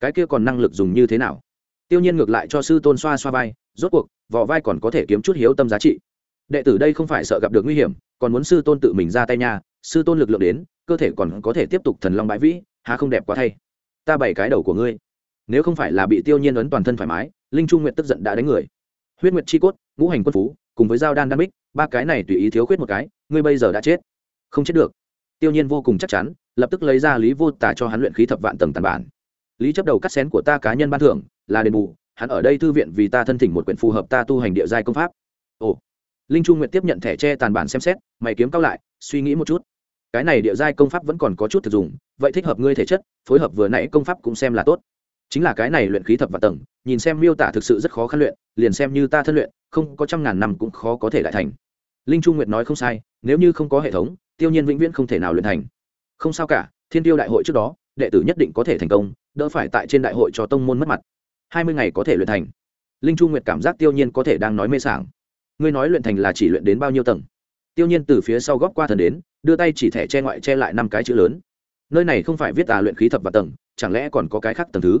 Cái kia còn năng lực dùng như thế nào? Tiêu nhiên ngược lại cho sư tôn xoa xoa vai, rốt cuộc, vỏ vai còn có thể kiếm chút hiếu tâm giá trị. Đệ tử đây không phải sợ gặp được nguy hiểm, còn muốn sư tôn tự mình ra tay nha. Sư tôn lực lượng đến, cơ thể còn có thể tiếp tục thần long bãi vĩ, há không đẹp quá thay. Ta bày cái đầu của ngươi. Nếu không phải là bị tiêu nhiên ấn toàn thân thoải mái, linh chu nguyệt tức giận đã đánh người. Huyết nguyệt chi cốt, ngũ hành quân phú, cùng với dao đan đan bích, ba cái này tùy ý thiếu khuyết một cái, ngươi bây giờ đã chết. Không chết được tiêu nhiên vô cùng chắc chắn, lập tức lấy ra lý vô tả cho hắn luyện khí thập vạn tầng tàn bản. Lý chấp đầu cắt xén của ta cá nhân ban thưởng, là đền bù, hắn ở đây thư viện vì ta thân thỉnh một quyển phù hợp ta tu hành địa giai công pháp. Ồ. Linh trung nguyện tiếp nhận thẻ tre tàn bản xem xét, mày kiếm cao lại, suy nghĩ một chút. Cái này địa giai công pháp vẫn còn có chút thực dụng, vậy thích hợp ngươi thể chất, phối hợp vừa nãy công pháp cũng xem là tốt. Chính là cái này luyện khí thập vạn tầng, nhìn xem miêu tả thực sự rất khó khăn luyện, liền xem như ta thân luyện, không có trăm ngàn năm cũng khó có thể lại thành. Linh trung nguyệt nói không sai, nếu như không có hệ thống tiêu nhiên vĩnh viễn không thể nào luyện thành. Không sao cả, thiên tiêu đại hội trước đó, đệ tử nhất định có thể thành công, đỡ phải tại trên đại hội cho tông môn mất mặt. Hai mươi ngày có thể luyện thành. Linh trung nguyệt cảm giác tiêu nhiên có thể đang nói mê sảng. Ngươi nói luyện thành là chỉ luyện đến bao nhiêu tầng? Tiêu nhiên từ phía sau góp qua thần đến, đưa tay chỉ thẻ che ngoại che lại năm cái chữ lớn. Nơi này không phải viết tà luyện khí thập và tầng, chẳng lẽ còn có cái khác tầng thứ?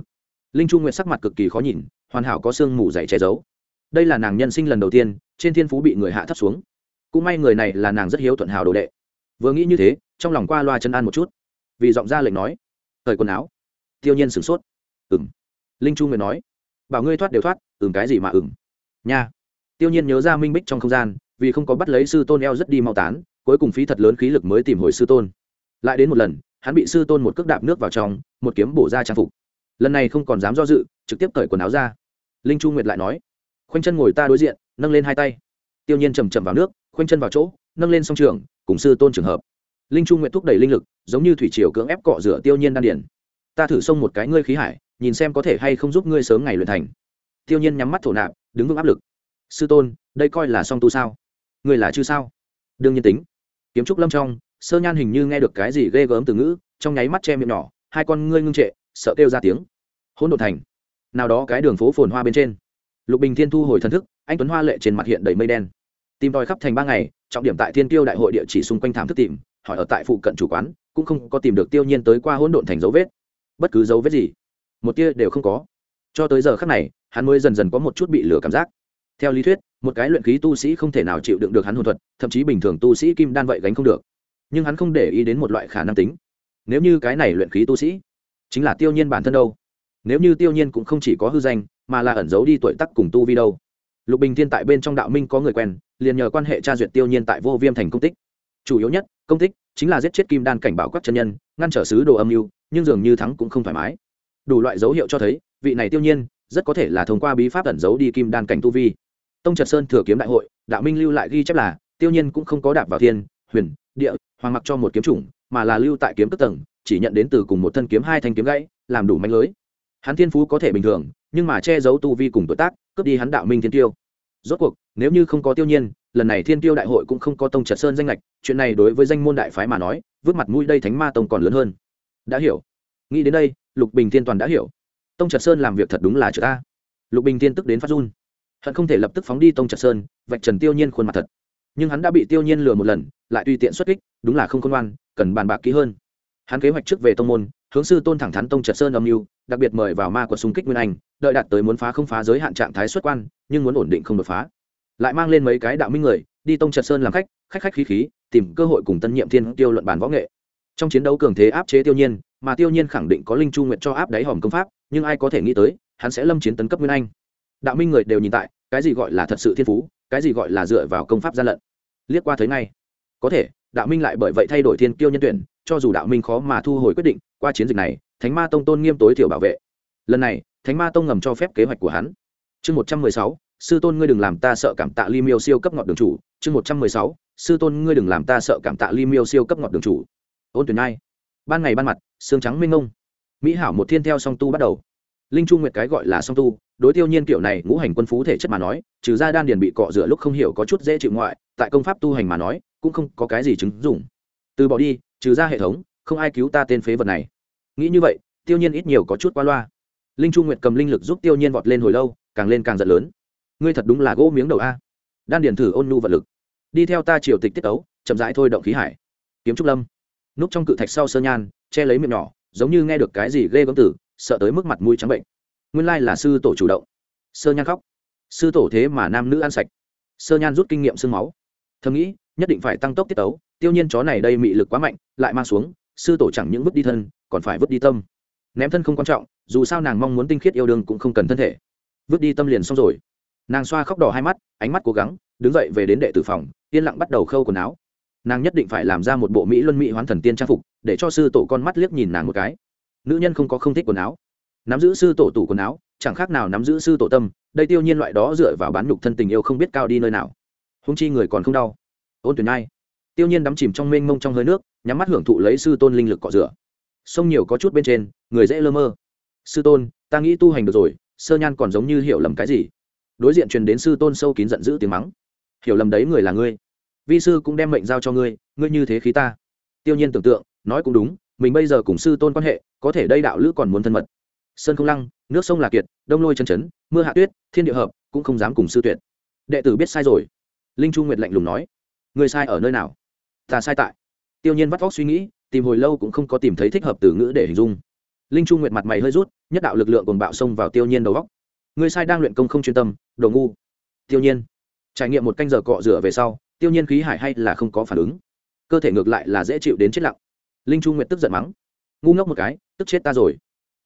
Linh trung nguyệt sắc mặt cực kỳ khó nhìn, hoàn hảo có sương mù dày che giấu. Đây là nàng nhân sinh lần đầu tiên, trên thiên phú bị người hạ thấp xuống. Cũng may người này là nàng rất hiếu thuận hào đồ đệ vừa nghĩ như thế, trong lòng qua loa chân an một chút. Vì giọng ra lệnh nói, thời quần áo. Tiêu nhiên sửng sốt. Ừng linh chu nguyệt nói, bảo ngươi thoát đều thoát ừng cái gì mà ừng nha. Tiêu nhiên nhớ ra minh bích trong không gian, vì không có bắt lấy sư tôn eo rất đi mau tán, cuối cùng phí thật lớn khí lực mới tìm hồi sư tôn. Lại đến một lần, hắn bị sư tôn một cước đạp nước vào trong, một kiếm bổ ra trang phục. Lần này không còn dám do dự, trực tiếp cởi quần áo ra. Linh chu nguyệt lại nói, khoanh chân ngồi ta đối diện, nâng lên hai tay. Tiêu nhiên chầm chầm vào nước, khoanh chân vào chỗ nâng lên song trường, cùng sư tôn trường hợp. Linh chu nguyện thúc đẩy linh lực, giống như thủy triều cưỡng ép cọ rửa tiêu nhiên đan điển ta thử xông một cái ngươi khí hải, nhìn xem có thể hay không giúp ngươi sớm ngày luyện thành. Tiêu nhiên nhắm mắt thổ nạp, đứng vững áp lực. Sư tôn, đây coi là song tu sao? Ngươi là chư sao? Đương nhiên tính. Kiếm trúc lâm trong, sơ nhan hình như nghe được cái gì ghê gớm từ ngữ, trong nháy mắt che miệng nhỏ, hai con ngươi ngưng trệ, sợ kêu ra tiếng. Hỗn độn thành. Nào đó cái đường phố phồn hoa bên trên. Lục bình thiên thu hồi thần thức, anh tuấn hoa lệ trên mặt hiện đầy mây đen tìm tòi khắp thành ba ngày, trọng điểm tại thiên tiêu đại hội địa chỉ xung quanh thảm thức tìm, hỏi ở tại phụ cận chủ quán, cũng không có tìm được tiêu nhiên tới qua hỗn độn thành dấu vết. Bất cứ dấu vết gì, một tia đều không có. Cho tới giờ khắc này, hắn mới dần dần có một chút bị lửa cảm giác. Theo lý thuyết, một cái luyện khí tu sĩ không thể nào chịu đựng được hắn hồn thuật, thậm chí bình thường tu sĩ kim đan vậy gánh không được. Nhưng hắn không để ý đến một loại khả năng tính. Nếu như cái này luyện khí tu sĩ chính là tiêu nhiên bản thân đâu? Nếu như tiêu nhiên cũng không chỉ có hư danh, mà là ẩn giấu đi tuổi tác cùng tu vi đâu? Lục bình thiên tại bên trong đạo minh có người quen, liền nhờ quan hệ tra duyệt tiêu nhiên tại vô viêm thành công tích. Chủ yếu nhất, công tích chính là giết chết kim đan cảnh bảo các chân nhân, ngăn trở sứ đồ âm mưu, nhưng dường như thắng cũng không thoải mái. Đủ loại dấu hiệu cho thấy, vị này tiêu nhiên rất có thể là thông qua bí pháp ẩn giấu đi kim đan cảnh tu vi. Tông trật sơn thừa kiếm đại hội, đạo minh lưu lại ghi chép là, tiêu nhiên cũng không có đạp vào thiên, huyền, địa, hoàng mặc cho một kiếm chủng, mà là lưu tại kiếm cất tầng, chỉ nhận đến từ cùng một thân kiếm hai thanh kiếm gãy, làm đủ manh lưới hắn thiên phú có thể bình thường, nhưng mà che giấu tu vi cùng tuổi tác, cướp đi hắn đạo minh thiên tiêu. Rốt cuộc, nếu như không có tiêu nhiên, lần này thiên tiêu đại hội cũng không có tông trật sơn danh lệch chuyện này đối với danh môn đại phái mà nói, vứt mặt mũi đây thánh ma tông còn lớn hơn. Đã hiểu. Nghĩ đến đây, lục bình thiên toàn đã hiểu. Tông trật sơn làm việc thật đúng là chữ ta. Lục bình thiên tức đến phát run. Hận không thể lập tức phóng đi tông trật sơn, vạch trần tiêu nhiên khuôn mặt thật. Nhưng hắn đã bị tiêu nhiên lừa một lần, lại tùy tiện xuất kích, đúng là không khôn ngoan, cần bàn bạc kỹ hơn. Hắn kế hoạch trước về tông môn hướng sư tôn thẳng thắn tông trật sơn âm mưu, đặc biệt mời vào ma quật xung kích nguyên anh, đợi đạt tới muốn phá không phá giới hạn trạng thái xuất quan, nhưng muốn ổn định không đột phá. Lại mang lên mấy cái đạo minh người, đi tông trật sơn làm khách khách khách khí khí, tìm cơ hội cùng tân nhiệm thiên tiêu luận bàn võ nghệ. Trong chiến đấu cường thế áp chế tiêu nhiên, mà tiêu nhiên khẳng định có linh chu nguyện cho áp đáy hòm công pháp, nhưng ai có thể nghĩ tới, hắn sẽ lâm chiến tấn cấp nguyên anh. Đạo minh người đều nhìn tại, cái gì gọi là thật sự thiên phú, cái gì gọi là dựa vào công pháp gian lận. Liếc qua thấy ngay. Có thể, đạo minh lại bởi vậy thay đổi thiên kiêu nhân tuyển cho dù đạo minh khó mà thu hồi quyết định, qua chiến dịch này, thánh ma tông tôn nghiêm tối thiểu bảo vệ. Lần này, thánh ma tông ngầm cho phép kế hoạch của hắn. Chương một trăm mười sáu, sư tôn ngươi đừng làm ta sợ cảm tạ ly miêu siêu cấp ngọt đường chủ. Chương một trăm mười sáu, sư tôn ngươi đừng làm ta sợ cảm tạ ly miêu siêu cấp ngọt đường chủ. Ôn tuyển ai ban ngày ban mặt xương trắng minh ngông mỹ hảo một thiên theo song tu bắt đầu. Linh trung nguyệt cái gọi là song tu, đối tiêu nhiên kiểu này, ngũ hành quân phú thể chất mà nói, trừ ra đan điền bị cọ rửa lúc không hiểu có chút dễ chịu ngoại, tại công pháp tu hành mà nói, cũng không có cái gì chứng dụng. Từ bỏ đi trừ ra hệ thống, không ai cứu ta tên phế vật này. Nghĩ như vậy, tiêu nhiên ít nhiều có chút qua loa. Linh trung nguyệt cầm linh lực giúp tiêu nhiên vọt lên hồi lâu, càng lên càng giận lớn. Ngươi thật đúng là gỗ miếng đầu a. Đan điền thử ôn nhu vật lực. Đi theo ta triều tịch tiết ấu chậm rãi thôi động khí hải. Kiếm trúc lâm. Núp trong cự thạch sau sơ nhan, che lấy miệng nhỏ, giống như nghe được cái gì ghê gớm tử sợ tới mức mặt mũi trắng bệnh. Nguyên lai là sư tổ chủ động. Sơ nhan khóc. Sư tổ thế mà nam nữ ăn sạch. Sơ nhan rút kinh nghiệm sương máu. Thầm nghĩ, nhất định phải tăng tốc tiết tấu tiêu nhiên chó này đây mị lực quá mạnh, lại mang xuống, sư tổ chẳng những vứt đi thân, còn phải vứt đi tâm. Ném thân không quan trọng, dù sao nàng mong muốn tinh khiết yêu đương cũng không cần thân thể. Vứt đi tâm liền xong rồi. Nàng xoa khóc đỏ hai mắt, ánh mắt cố gắng, đứng dậy về đến đệ tử phòng, yên lặng bắt đầu khâu quần áo. Nàng nhất định phải làm ra một bộ mỹ luân mỹ hoán thần tiên trang phục, để cho sư tổ con mắt liếc nhìn nàng một cái. Nữ nhân không có không thích quần áo. Nắm giữ sư tổ tủ quần áo, chẳng khác nào nắm giữ sư tổ tâm, đây tiêu nhiên loại đó dựa vào bán nhục thân tình yêu không biết cao đi nơi nào. Húng chi người còn không đau. Ôn tuyển ai tiêu nhiên đắm chìm trong mênh mông trong hơi nước, nhắm mắt hưởng thụ lấy sư tôn linh lực cọ rửa. Sông nhiều có chút bên trên, người dễ lơ mơ. Sư tôn, ta nghĩ tu hành được rồi, sơ nhan còn giống như hiểu lầm cái gì? Đối diện truyền đến sư tôn sâu kín giận dữ tiếng mắng. Hiểu lầm đấy người là ngươi. Vi sư cũng đem mệnh giao cho ngươi ngươi như thế khí ta. Tiêu nhiên tưởng tượng, nói cũng đúng, mình bây giờ cùng sư tôn quan hệ, có thể đây đạo lữ còn muốn thân mật. Sơn không lăng, nước sông là kiệt, đông lôi chân chấn, mưa hạ tuyết, thiên địa hợp, cũng không dám cùng sư tuyệt. Đệ tử biết sai rồi. Linh chu nguyệt lạnh lùng nói người sai ở nơi nào? Ta sai tại. Tiêu nhiên vắt vóc suy nghĩ, tìm hồi lâu cũng không có tìm thấy thích hợp từ ngữ để hình dung. Linh chu nguyệt mặt mày hơi rút, nhất đạo lực lượng còn bạo xông vào tiêu nhiên đầu góc người sai đang luyện công không chuyên tâm, đồ ngu. Tiêu nhiên, trải nghiệm một canh giờ cọ rửa về sau, tiêu nhiên khí hải hay là không có phản ứng. Cơ thể ngược lại là dễ chịu đến chết lặng. Linh chu nguyệt tức giận mắng, ngu ngốc một cái, tức chết ta rồi.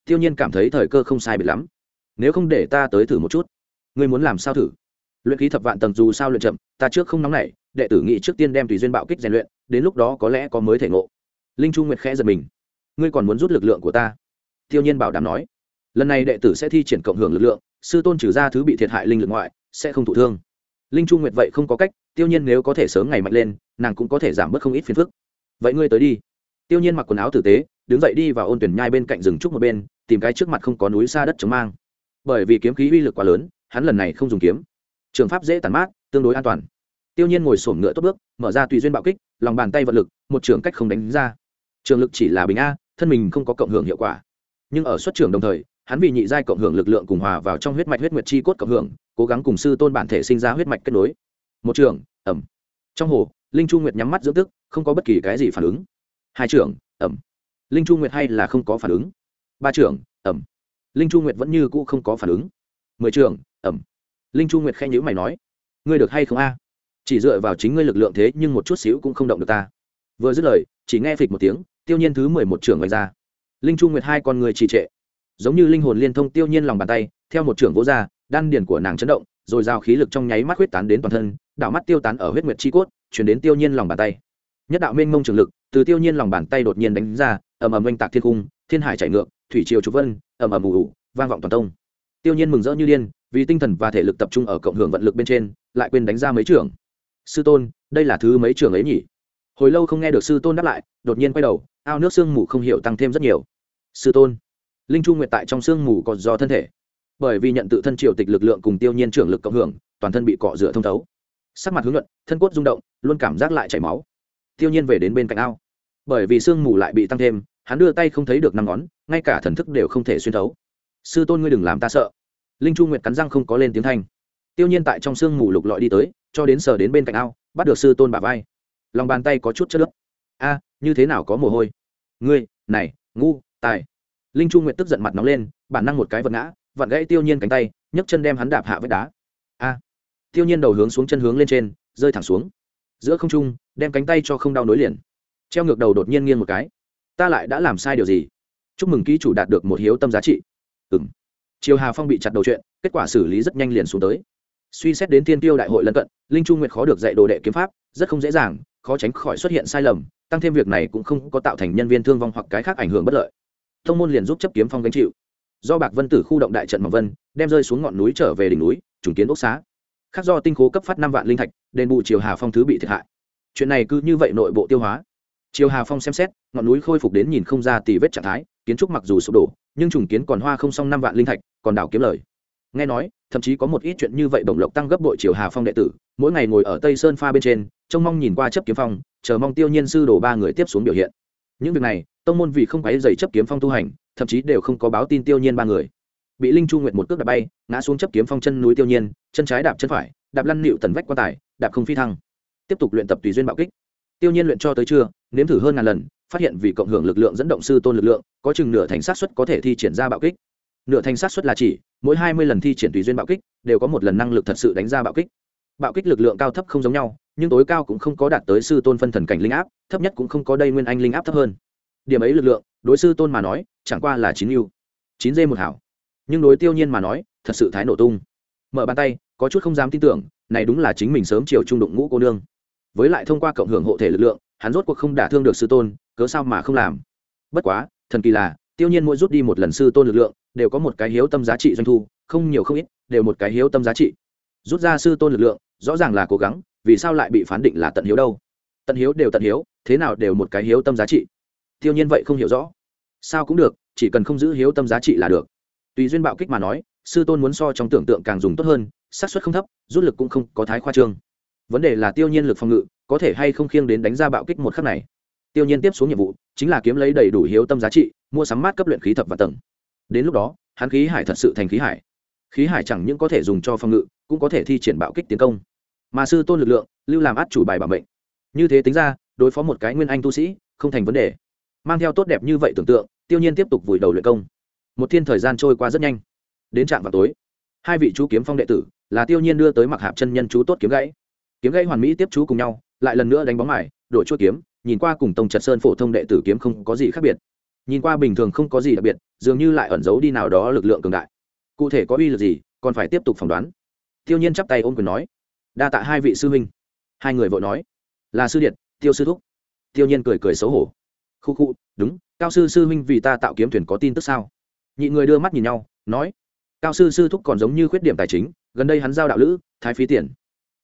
Tiêu nhiên cảm thấy thời cơ không sai biệt lắm. Nếu không để ta tới thử một chút, ngươi muốn làm sao thử? Luyện khí thập vạn tầng dù sao luyện chậm, ta trước không nóng nảy đệ tử nghĩ trước tiên đem tùy duyên bạo kích rèn luyện, đến lúc đó có lẽ có mới thể ngộ. Linh chu nguyệt khẽ giật mình. Ngươi còn muốn rút lực lượng của ta? Tiêu nhiên bảo đảm nói. Lần này đệ tử sẽ thi triển cộng hưởng lực lượng, sư tôn trừ ra thứ bị thiệt hại linh lực ngoại, sẽ không thụ thương. Linh chu nguyệt vậy không có cách, tiêu nhiên nếu có thể sớm ngày mạnh lên, nàng cũng có thể giảm bớt không ít phiền phức. Vậy ngươi tới đi. Tiêu nhiên mặc quần áo tử tế, đứng dậy đi vào ôn tuyển nhai bên cạnh rừng trúc một bên, tìm cái trước mặt không có núi xa đất chống mang. Bởi vì kiếm khí uy lực quá lớn, hắn lần này không dùng kiếm. Trường pháp dễ tàn mát, tương đối an toàn tiêu nhiên ngồi sổm ngựa tốt bước, mở ra tùy duyên bạo kích, lòng bàn tay vật lực, một trường cách không đánh ra. Trường lực chỉ là bình a, thân mình không có cộng hưởng hiệu quả. Nhưng ở xuất trường đồng thời, hắn vì nhị giai cộng hưởng lực lượng cùng hòa vào trong huyết mạch huyết nguyệt chi cốt cộng hưởng, cố gắng cùng sư tôn bản thể sinh ra huyết mạch kết nối. Một trường, ẩm. Trong hồ, linh chu nguyệt nhắm mắt dưỡng tức, không có bất kỳ cái gì phản ứng. Hai trưởng ẩm. Linh chu nguyệt hay là không có phản ứng? Ba trưởng ẩm. Linh chu nguyệt vẫn như cũ không có phản ứng. Mười trưởng ẩm. Linh chu nguyệt khen nhữ mày nói, ngươi được hay không a? Chỉ dựa vào chính ngươi lực lượng thế nhưng một chút xíu cũng không động được ta. Vừa dứt lời, chỉ nghe phịch một tiếng, tiêu nhiên thứ mười một trưởng ngoài ra. Linh chu nguyệt hai con người trì trệ. Giống như linh hồn liên thông tiêu nhiên lòng bàn tay, theo một trưởng vỗ ra, đan điển của nàng chấn động, rồi giao khí lực trong nháy mắt huyết tán đến toàn thân, đảo mắt tiêu tán ở huyết nguyệt chi cốt, chuyển đến tiêu nhiên lòng bàn tay. Nhất đạo minh mông trường lực, từ tiêu nhiên lòng bàn tay đột nhiên đánh ra, ầm ầm oanh tạc thiên cung, thiên hải chảy ngược, thủy triều trục vân, ầm ầm ủ ủ vang vọng toàn tông. Tiêu nhiên mừng rỡ như điên, vì tinh thần và thể lực tập trung ở cộng hưởng vận lực bên trên, lại quên đánh ra mấy trưởng sư tôn, đây là thứ mấy trưởng ấy nhỉ? Hồi lâu không nghe được sư tôn đáp lại, đột nhiên quay đầu, ao nước sương mù không hiểu tăng thêm rất nhiều. Sư tôn, linh chu nguyệt tại trong sương mù còn do thân thể. Bởi vì nhận tự thân triều tịch lực lượng cùng tiêu nhiên trưởng lực cộng hưởng, toàn thân bị cọ rửa thông thấu. Sắc mặt hướng luận, thân cốt rung động, luôn cảm giác lại chảy máu. Tiêu nhiên về đến bên cạnh ao. Bởi vì sương mù lại bị tăng thêm, hắn đưa tay không thấy được năm ngón, ngay cả thần thức đều không thể xuyên thấu. Sư tôn ngươi đừng làm ta sợ. Linh chu nguyệt cắn răng không có lên tiếng thanh. Tiêu nhiên tại trong sương mù lục lọi đi tới cho đến sờ đến bên cạnh ao, bắt được sư tôn bà vai. Lòng bàn tay có chút chất nước a, như thế nào có mồ hôi? Ngươi, này, ngu, tài. Linh chu nguyệt tức giận mặt nóng lên, bản năng một cái vật ngã, vặn gãy tiêu nhiên cánh tay, nhấc chân đem hắn đạp hạ vách đá. A. Tiêu nhiên đầu hướng xuống chân hướng lên trên, rơi thẳng xuống. Giữa không trung, đem cánh tay cho không đau nối liền. Treo ngược đầu đột nhiên nghiêng một cái. Ta lại đã làm sai điều gì? Chúc mừng ký chủ đạt được một hiếu tâm giá trị. Ừng triều hà phong bị chặt đầu chuyện, kết quả xử lý rất nhanh liền xuống tới suy xét đến tiên tiêu đại hội lân cận, linh chu nguyệt khó được dạy đồ đệ kiếm pháp, rất không dễ dàng, khó tránh khỏi xuất hiện sai lầm, tăng thêm việc này cũng không có tạo thành nhân viên thương vong hoặc cái khác ảnh hưởng bất lợi. Thông môn liền giúp chấp kiếm phong gánh chịu. Do bạc vân tử khu động đại trận mộc vân, đem rơi xuống ngọn núi trở về đỉnh núi, trùng kiến ốc xá. Khác do tinh khố cấp phát năm vạn linh thạch, đền bù triều hà phong thứ bị thiệt hại. Chuyện này cứ như vậy nội bộ tiêu hóa. Triều hà phong xem xét, ngọn núi khôi phục đến nhìn không ra tì vết trạng thái, kiến trúc mặc dù sụp đổ, nhưng trùng kiến còn hoa không xong năm vạn linh thạch, còn đảo kiếm lời nghe nói, thậm chí có một ít chuyện như vậy đồng lộc tăng gấp bội triều hà phong đệ tử, mỗi ngày ngồi ở tây sơn pha bên trên, trông mong nhìn qua chấp kiếm phong, chờ mong tiêu nhiên sư đổ ba người tiếp xuống biểu hiện. Những việc này, tông môn vì không quấy dày chấp kiếm phong tu hành, thậm chí đều không có báo tin tiêu nhiên ba người. Bị linh chu nguyệt một cước đạp bay, ngã xuống chấp kiếm phong chân núi tiêu nhiên, chân trái đạp chân phải, đạp lăn nịu tần vách quan tài, đạp không phi thăng. Tiếp tục luyện tập tùy duyên bạo kích. Tiêu nhiên luyện cho tới trưa, nếm thử hơn ngàn lần, phát hiện vì cộng hưởng lực lượng dẫn động sư tôn lực lượng, có chừng nửa thành sát suất có thể thi triển ra bạo kích nửa thành sát suất là chỉ, mỗi hai mươi lần thi triển tùy duyên bạo kích, đều có một lần năng lực thật sự đánh ra bạo kích. Bạo kích lực lượng cao thấp không giống nhau, nhưng tối cao cũng không có đạt tới sư tôn phân thần cảnh linh áp, thấp nhất cũng không có đây nguyên anh linh áp thấp hơn. Điểm ấy lực lượng, đối sư tôn mà nói, chẳng qua là chín yêu chín dê một hảo. Nhưng đối tiêu nhiên mà nói, thật sự thái nổ tung. Mở bàn tay, có chút không dám tin tưởng, này đúng là chính mình sớm chiều trung đụng ngũ cô nương. Với lại thông qua cộng hưởng hộ thể lực lượng, hắn rốt cuộc không đả thương được sư tôn, cớ sao mà không làm? Bất quá, thần kỳ là, tiêu nhiên mỗi rút đi một lần sư tôn lực lượng đều có một cái hiếu tâm giá trị doanh thu, không nhiều không ít, đều một cái hiếu tâm giá trị. Rút ra sư tôn lực lượng, rõ ràng là cố gắng, vì sao lại bị phán định là tận hiếu đâu? Tận hiếu đều tận hiếu, thế nào đều một cái hiếu tâm giá trị? Tiêu nhiên vậy không hiểu rõ. Sao cũng được, chỉ cần không giữ hiếu tâm giá trị là được. Tùy duyên bạo kích mà nói, sư tôn muốn so trong tưởng tượng càng dùng tốt hơn, xác suất không thấp, rút lực cũng không có thái khoa trương. Vấn đề là tiêu nhiên lực phòng ngự, có thể hay không khiêng đến đánh ra bạo kích một khắc này? Tiêu nhiên tiếp xuống nhiệm vụ, chính là kiếm lấy đầy đủ hiếu tâm giá trị, mua sắm mát cấp luyện khí thập và tầng đến lúc đó, hắn khí hải thật sự thành khí hải. Khí hải chẳng những có thể dùng cho phòng ngự, cũng có thể thi triển bạo kích tiến công. Mà sư tôn lực lượng, lưu làm át chủ bài bảo mệnh. Như thế tính ra, đối phó một cái nguyên anh tu sĩ, không thành vấn đề. Mang theo tốt đẹp như vậy tưởng tượng, tiêu nhiên tiếp tục vùi đầu luyện công. Một thiên thời gian trôi qua rất nhanh. Đến trạm vào tối, hai vị chú kiếm phong đệ tử, là tiêu nhiên đưa tới mặc hạp chân nhân chú tốt kiếm gãy. Kiếm gãy hoàn mỹ tiếp chú cùng nhau, lại lần nữa đánh bóng mải đổi chuỗi kiếm, nhìn qua cùng tông trật sơn phổ thông đệ tử kiếm không có gì khác biệt. Nhìn qua bình thường không có gì đặc biệt dường như lại ẩn giấu đi nào đó lực lượng cường đại. Cụ thể có uy lực gì, còn phải tiếp tục phỏng đoán. Tiêu nhiên chắp tay ôm quyền nói. Đa tạ hai vị sư huynh. Hai người vội nói. Là sư điện, tiêu sư thúc. Tiêu nhiên cười cười xấu hổ. Khu khu, đúng, cao sư sư huynh vì ta tạo kiếm thuyền có tin tức sao? Nhị người đưa mắt nhìn nhau, nói. Cao sư sư thúc còn giống như khuyết điểm tài chính, gần đây hắn giao đạo lữ, thái phí tiền.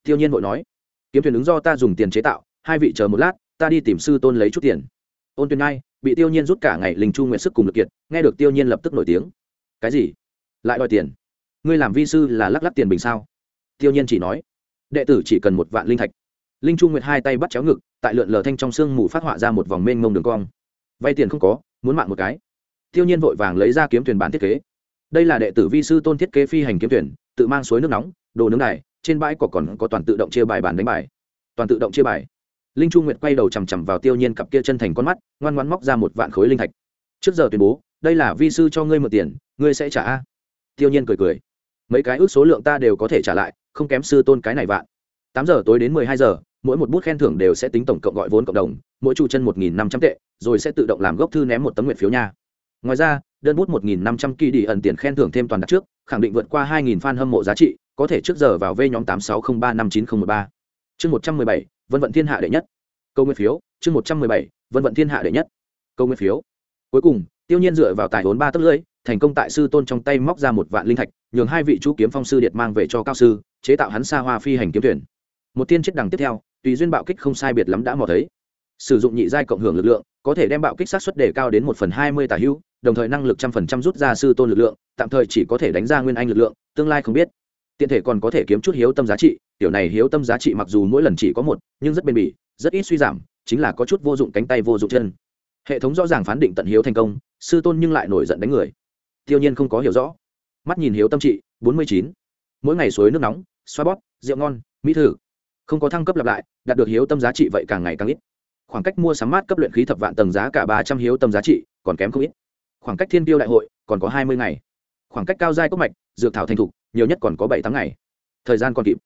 Tiêu nhiên vội nói. Kiếm thuyền ứng do ta dùng tiền chế tạo, hai vị chờ một lát, ta đi tìm sư tôn lấy chút tiền ôn tuyền ngai bị tiêu nhiên rút cả ngày linh chu nguyện sức cùng lực kiệt, nghe được tiêu nhiên lập tức nổi tiếng. Cái gì? Lại đòi tiền. Ngươi làm vi sư là lắc lắc tiền bình sao? Tiêu nhiên chỉ nói. Đệ tử chỉ cần một vạn linh thạch. Linh chu nguyệt hai tay bắt chéo ngực, tại lượn lờ thanh trong sương mù phát họa ra một vòng mênh mông đường cong. Vay tiền không có, muốn mạng một cái. Tiêu nhiên vội vàng lấy ra kiếm thuyền bản thiết kế. Đây là đệ tử vi sư tôn thiết kế phi hành kiếm thuyền, tự mang suối nước nóng, đồ nướng này trên bãi cỏ còn có toàn tự động chia bài bàn đánh bài. Toàn tự động chia bài linh chu nguyệt quay đầu chằm chằm vào tiêu nhiên cặp kia chân thành con mắt, ngoan ngoan móc ra một vạn khối linh thạch. Trước giờ tuyên bố, đây là vi sư cho ngươi mượn tiền, ngươi sẽ trả a. Tiêu nhiên cười cười. Mấy cái ước số lượng ta đều có thể trả lại, không kém sư tôn cái này vạn. Tám giờ tối đến mười hai giờ, mỗi một bút khen thưởng đều sẽ tính tổng cộng gọi vốn cộng đồng, mỗi chủ chân một nghìn năm trăm tệ, rồi sẽ tự động làm gốc thư ném một tấm nguyện phiếu nha. Ngoài ra, đơn bút một nghìn năm trăm kỳ đi ẩn tiền khen thưởng thêm toàn đặt trước, khẳng định vượt qua hai nghìn fan hâm mộ giá trị, có thể trước giờ vào v nhóm tám sáu không ba năm chín không một ba. Chương một trăm mười bảy vân vận thiên hạ đệ nhất. Câu nguyên phiếu, chương một trăm mười bảy, vân vận thiên hạ đệ nhất. Câu nguyên phiếu. Cuối cùng, tiêu nhiên dựa vào tài vốn ba tấc lưỡi thành công tại sư tôn trong tay móc ra một vạn linh thạch, nhường hai vị chú kiếm phong sư điện mang về cho cao sư, chế tạo hắn xa hoa phi hành kiếm thuyền. Một tiên chết đằng tiếp theo, tùy duyên bạo kích không sai biệt lắm đã mò thấy. Sử dụng nhị giai cộng hưởng lực lượng, có thể đem bạo kích sát xuất đề cao đến một phần hai mươi tả hữu, đồng thời năng lực trăm phần trăm rút ra sư tôn lực lượng, tạm thời chỉ có thể đánh ra nguyên anh lực lượng, tương lai không biết. Tiện thể còn có thể kiếm chút hiếu tâm giá trị tiểu này hiếu tâm giá trị mặc dù mỗi lần chỉ có một, nhưng rất bền bỉ, rất ít suy giảm, chính là có chút vô dụng cánh tay vô dụng chân. Hệ thống rõ ràng phán định tận hiếu thành công, sư tôn nhưng lại nổi giận đánh người. Tiêu nhiên không có hiểu rõ. Mắt nhìn hiếu tâm trị, bốn mươi chín. Mỗi ngày suối nước nóng, xoa bóp, rượu ngon, mỹ thử. Không có thăng cấp lặp lại, đạt được hiếu tâm giá trị vậy càng ngày càng ít. Khoảng cách mua sắm mát cấp luyện khí thập vạn tầng giá cả ba trăm hiếu tâm giá trị, còn kém không ít. Khoảng cách thiên tiêu đại hội, còn có hai mươi ngày. Khoảng cách cao giai cốc mạch, dược thảo thành thục, nhiều nhất còn có bảy tháng ngày. Thời gian còn kịp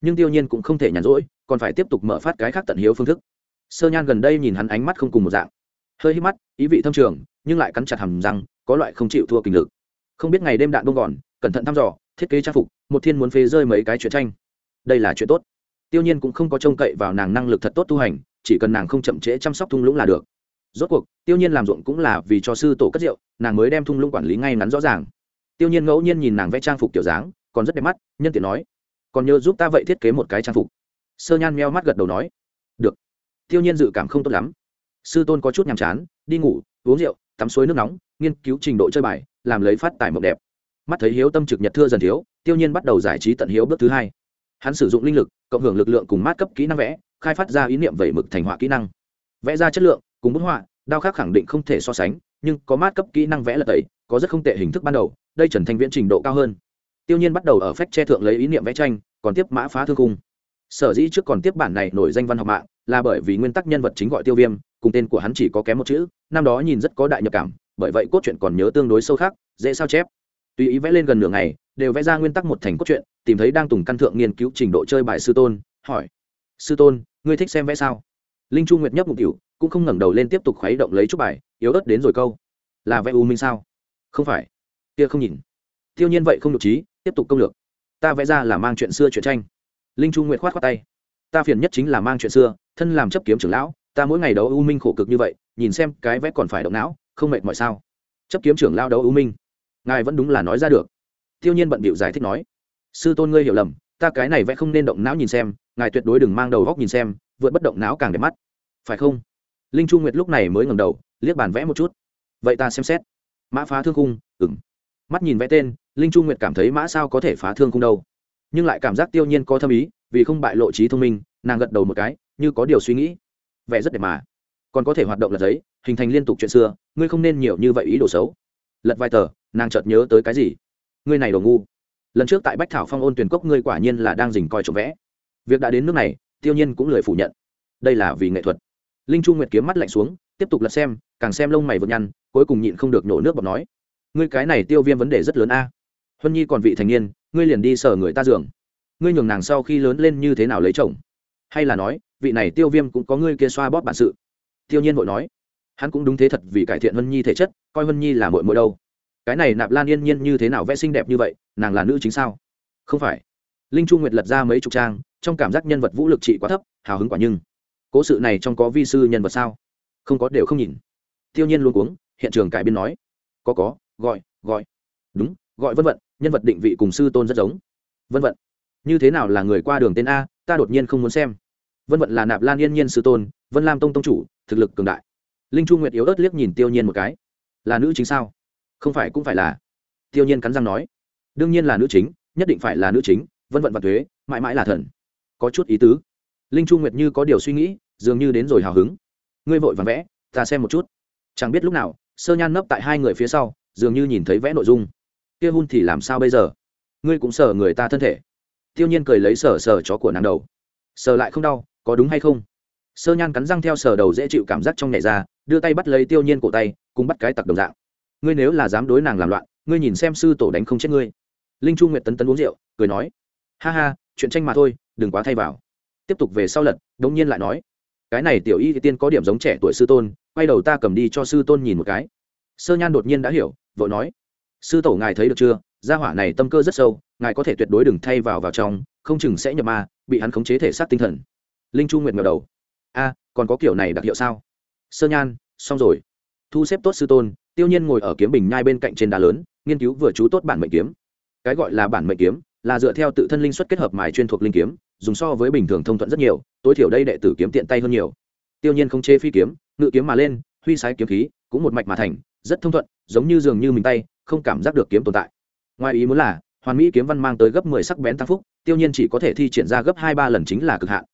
nhưng tiêu nhiên cũng không thể nhàn rỗi, còn phải tiếp tục mở phát cái khác tận hiếu phương thức. Sơ nhan gần đây nhìn hắn ánh mắt không cùng một dạng. Hơi hít mắt, ý vị thâm trường, nhưng lại cắn chặt hầm răng, có loại không chịu thua kinh lực. Không biết ngày đêm đạn bông gòn, cẩn thận thăm dò, thiết kế trang phục, một thiên muốn phê rơi mấy cái chuyện tranh. Đây là chuyện tốt. Tiêu nhiên cũng không có trông cậy vào nàng năng lực thật tốt tu hành, chỉ cần nàng không chậm trễ chăm sóc thung lũng là được. Rốt cuộc, tiêu nhiên làm ruộng cũng là vì cho sư tổ cất rượu, nàng mới đem thung lũng quản lý ngay ngắn rõ ràng. Tiêu nhiên ngẫu nhiên nhìn nàng vẽ trang phục kiểu dáng, còn rất đẹp mắt, nhân tiện nói còn nhớ giúp ta vậy thiết kế một cái trang phục. Sơ nhan meo mắt gật đầu nói, được. Tiêu nhiên dự cảm không tốt lắm. Sư tôn có chút nhàm chán, đi ngủ, uống rượu, tắm suối nước nóng, nghiên cứu trình độ chơi bài, làm lấy phát tài mộng đẹp. Mắt thấy hiếu tâm trực nhật thưa dần thiếu, tiêu nhiên bắt đầu giải trí tận hiếu bước thứ hai. Hắn sử dụng linh lực, cộng hưởng lực lượng cùng mát cấp kỹ năng vẽ, khai phát ra ý niệm vẩy mực thành họa kỹ năng. Vẽ ra chất lượng, cùng bút họa, đao khác khẳng định không thể so sánh, nhưng có mát cấp kỹ năng vẽ là tẩy, có rất không tệ hình thức ban đầu, đây trần thành viễn trình độ cao hơn tiêu nhiên bắt đầu ở phách che thượng lấy ý niệm vẽ tranh, còn tiếp mã phá thương cung sở dĩ trước còn tiếp bản này nổi danh văn học mạng, là bởi vì nguyên tắc nhân vật chính gọi tiêu viêm, cùng tên của hắn chỉ có kém một chữ, năm đó nhìn rất có đại nhập cảm, bởi vậy cốt truyện còn nhớ tương đối sâu khác, dễ sao chép. Tùy ý vẽ lên gần nửa ngày, đều vẽ ra nguyên tắc một thành cốt truyện, tìm thấy đang tùng căn thượng nghiên cứu trình độ chơi bài sư tôn, hỏi, sư tôn, ngươi thích xem vẽ sao? Linh chu nguyệt nhấp một tiểu, cũng không ngẩng đầu lên tiếp tục khuấy động lấy chút bài, yếu ớt đến rồi câu, là vẽ u minh sao? Không phải. Kia không nhìn tiêu nhiên vậy không được trí, tiếp tục công lược. Ta vẽ ra là mang chuyện xưa chuyện tranh. Linh chu nguyệt khoát khoát tay. Ta phiền nhất chính là mang chuyện xưa, thân làm chấp kiếm trưởng lão, ta mỗi ngày đấu u minh khổ cực như vậy, nhìn xem cái vẽ còn phải động não, không mệt mọi sao? Chấp kiếm trưởng lao đấu u minh. Ngài vẫn đúng là nói ra được. Tiêu nhiên bận bịu giải thích nói. Sư tôn ngươi hiểu lầm, ta cái này vẽ không nên động não nhìn xem, ngài tuyệt đối đừng mang đầu góc nhìn xem, vượt bất động não càng đẹp mắt. Phải không? Linh chu nguyệt lúc này mới ngẩng đầu, liếc bàn vẽ một chút. Vậy ta xem xét. Mã phá thương cung ừng mắt nhìn vẽ tên linh chu nguyệt cảm thấy mã sao có thể phá thương cung đâu. Nhưng lại cảm giác tiêu nhiên có thâm ý, vì không bại lộ trí thông minh, nàng gật đầu một cái, như có điều suy nghĩ. Vẽ rất đẹp mà. Còn có thể hoạt động lật giấy, hình thành liên tục chuyện xưa, ngươi không nên nhiều như vậy ý đồ xấu. Lật vài tờ, nàng chợt nhớ tới cái gì? Ngươi này đồ ngu. Lần trước tại bách thảo phong ôn tuyển cốc ngươi quả nhiên là đang dình coi trộm vẽ. Việc đã đến nước này, tiêu nhiên cũng lười phủ nhận. Đây là vì nghệ thuật. Linh chu nguyệt kiếm mắt lạnh xuống, tiếp tục lật xem, càng xem lông mày vượt nhăn, cuối cùng nhịn không được nổ nước bọt nói. Ngươi cái này tiêu viêm vấn đề rất lớn a huân nhi còn vị thành niên, ngươi liền đi sờ người ta giường. Ngươi nhường nàng sau khi lớn lên như thế nào lấy chồng? Hay là nói, vị này tiêu viêm cũng có ngươi kia xoa bóp bản sự. Tiêu nhiên vội nói, hắn cũng đúng thế thật vì cải thiện huân nhi thể chất, coi huân nhi là mội mội đâu. Cái này nạp lan yên nhiên như thế nào vẽ xinh đẹp như vậy, nàng là nữ chính sao? Không phải. Linh chu nguyệt lật ra mấy chục trang, trong cảm giác nhân vật vũ lực trị quá thấp, hào hứng quả nhưng. Cố sự này trong có vi sư nhân vật sao? Không có đều không nhìn. Tiêu nhiên luôn cuống, hiện trường cải biên nói, có có, gọi gọi. Đúng gọi vân vận, nhân vật định vị cùng sư tôn rất giống. Vân vận, như thế nào là người qua đường tên a, ta đột nhiên không muốn xem. Vân vận là nạp lan yên nhiên sư tôn, vân lam tông tông chủ, thực lực cường đại. Linh chu nguyệt yếu ớt liếc nhìn tiêu nhiên một cái. Là nữ chính sao? Không phải, cũng phải là. Tiêu nhiên cắn răng nói. Đương nhiên là nữ chính, nhất định phải là nữ chính, vân vận và thuế, mãi mãi là thần. Có chút ý tứ. Linh chu nguyệt như có điều suy nghĩ, dường như đến rồi hào hứng. Ngươi vội vàng vẽ, ta xem một chút. Chẳng biết lúc nào, sơ nhan nấp tại hai người phía sau, dường như nhìn thấy vẽ nội dung kia hun thì làm sao bây giờ? Ngươi cũng sờ người ta thân thể. Tiêu nhiên cười lấy sờ sờ chó của nàng đầu. Sờ lại không đau, có đúng hay không? Sơ nhan cắn răng theo sờ đầu dễ chịu cảm giác trong nhảy ra, đưa tay bắt lấy tiêu nhiên cổ tay, cùng bắt cái tặc đồng dạng. Ngươi nếu là dám đối nàng làm loạn, ngươi nhìn xem sư tổ đánh không chết ngươi. Linh chu nguyệt tấn tấn uống rượu, cười nói, ha ha, chuyện tranh mà thôi, đừng quá thay vào. Tiếp tục về sau lật, đống nhiên lại nói, cái này tiểu y thì tiên có điểm giống trẻ tuổi sư tôn, quay đầu ta cầm đi cho sư tôn nhìn một cái. Sơ nhan đột nhiên đã hiểu, vội nói sư tổ ngài thấy được chưa? Gia hỏa này tâm cơ rất sâu, ngài có thể tuyệt đối đừng thay vào vào trong, không chừng sẽ nhập ma, bị hắn khống chế thể xác tinh thần. Linh chu nguyệt ngờ đầu. A, còn có kiểu này đặc hiệu sao? Sơ nhan, xong rồi. Thu xếp tốt sư tôn, tiêu nhiên ngồi ở kiếm bình nhai bên cạnh trên đá lớn, nghiên cứu vừa chú tốt bản mệnh kiếm. Cái gọi là bản mệnh kiếm, là dựa theo tự thân linh xuất kết hợp mài chuyên thuộc linh kiếm, dùng so với bình thường thông thuận rất nhiều, tối thiểu đây đệ tử kiếm tiện tay hơn nhiều. Tiêu nhiên không chê phi kiếm, ngự kiếm mà lên, huy sái kiếm khí, cũng một mạch mà thành, rất thông thuận, giống như dường như mình tay không cảm giác được kiếm tồn tại. Ngoài ý muốn là, hoàn mỹ kiếm văn mang tới gấp mười sắc bén tăng phúc, tiêu nhiên chỉ có thể thi triển ra gấp hai ba lần chính là cực hạn.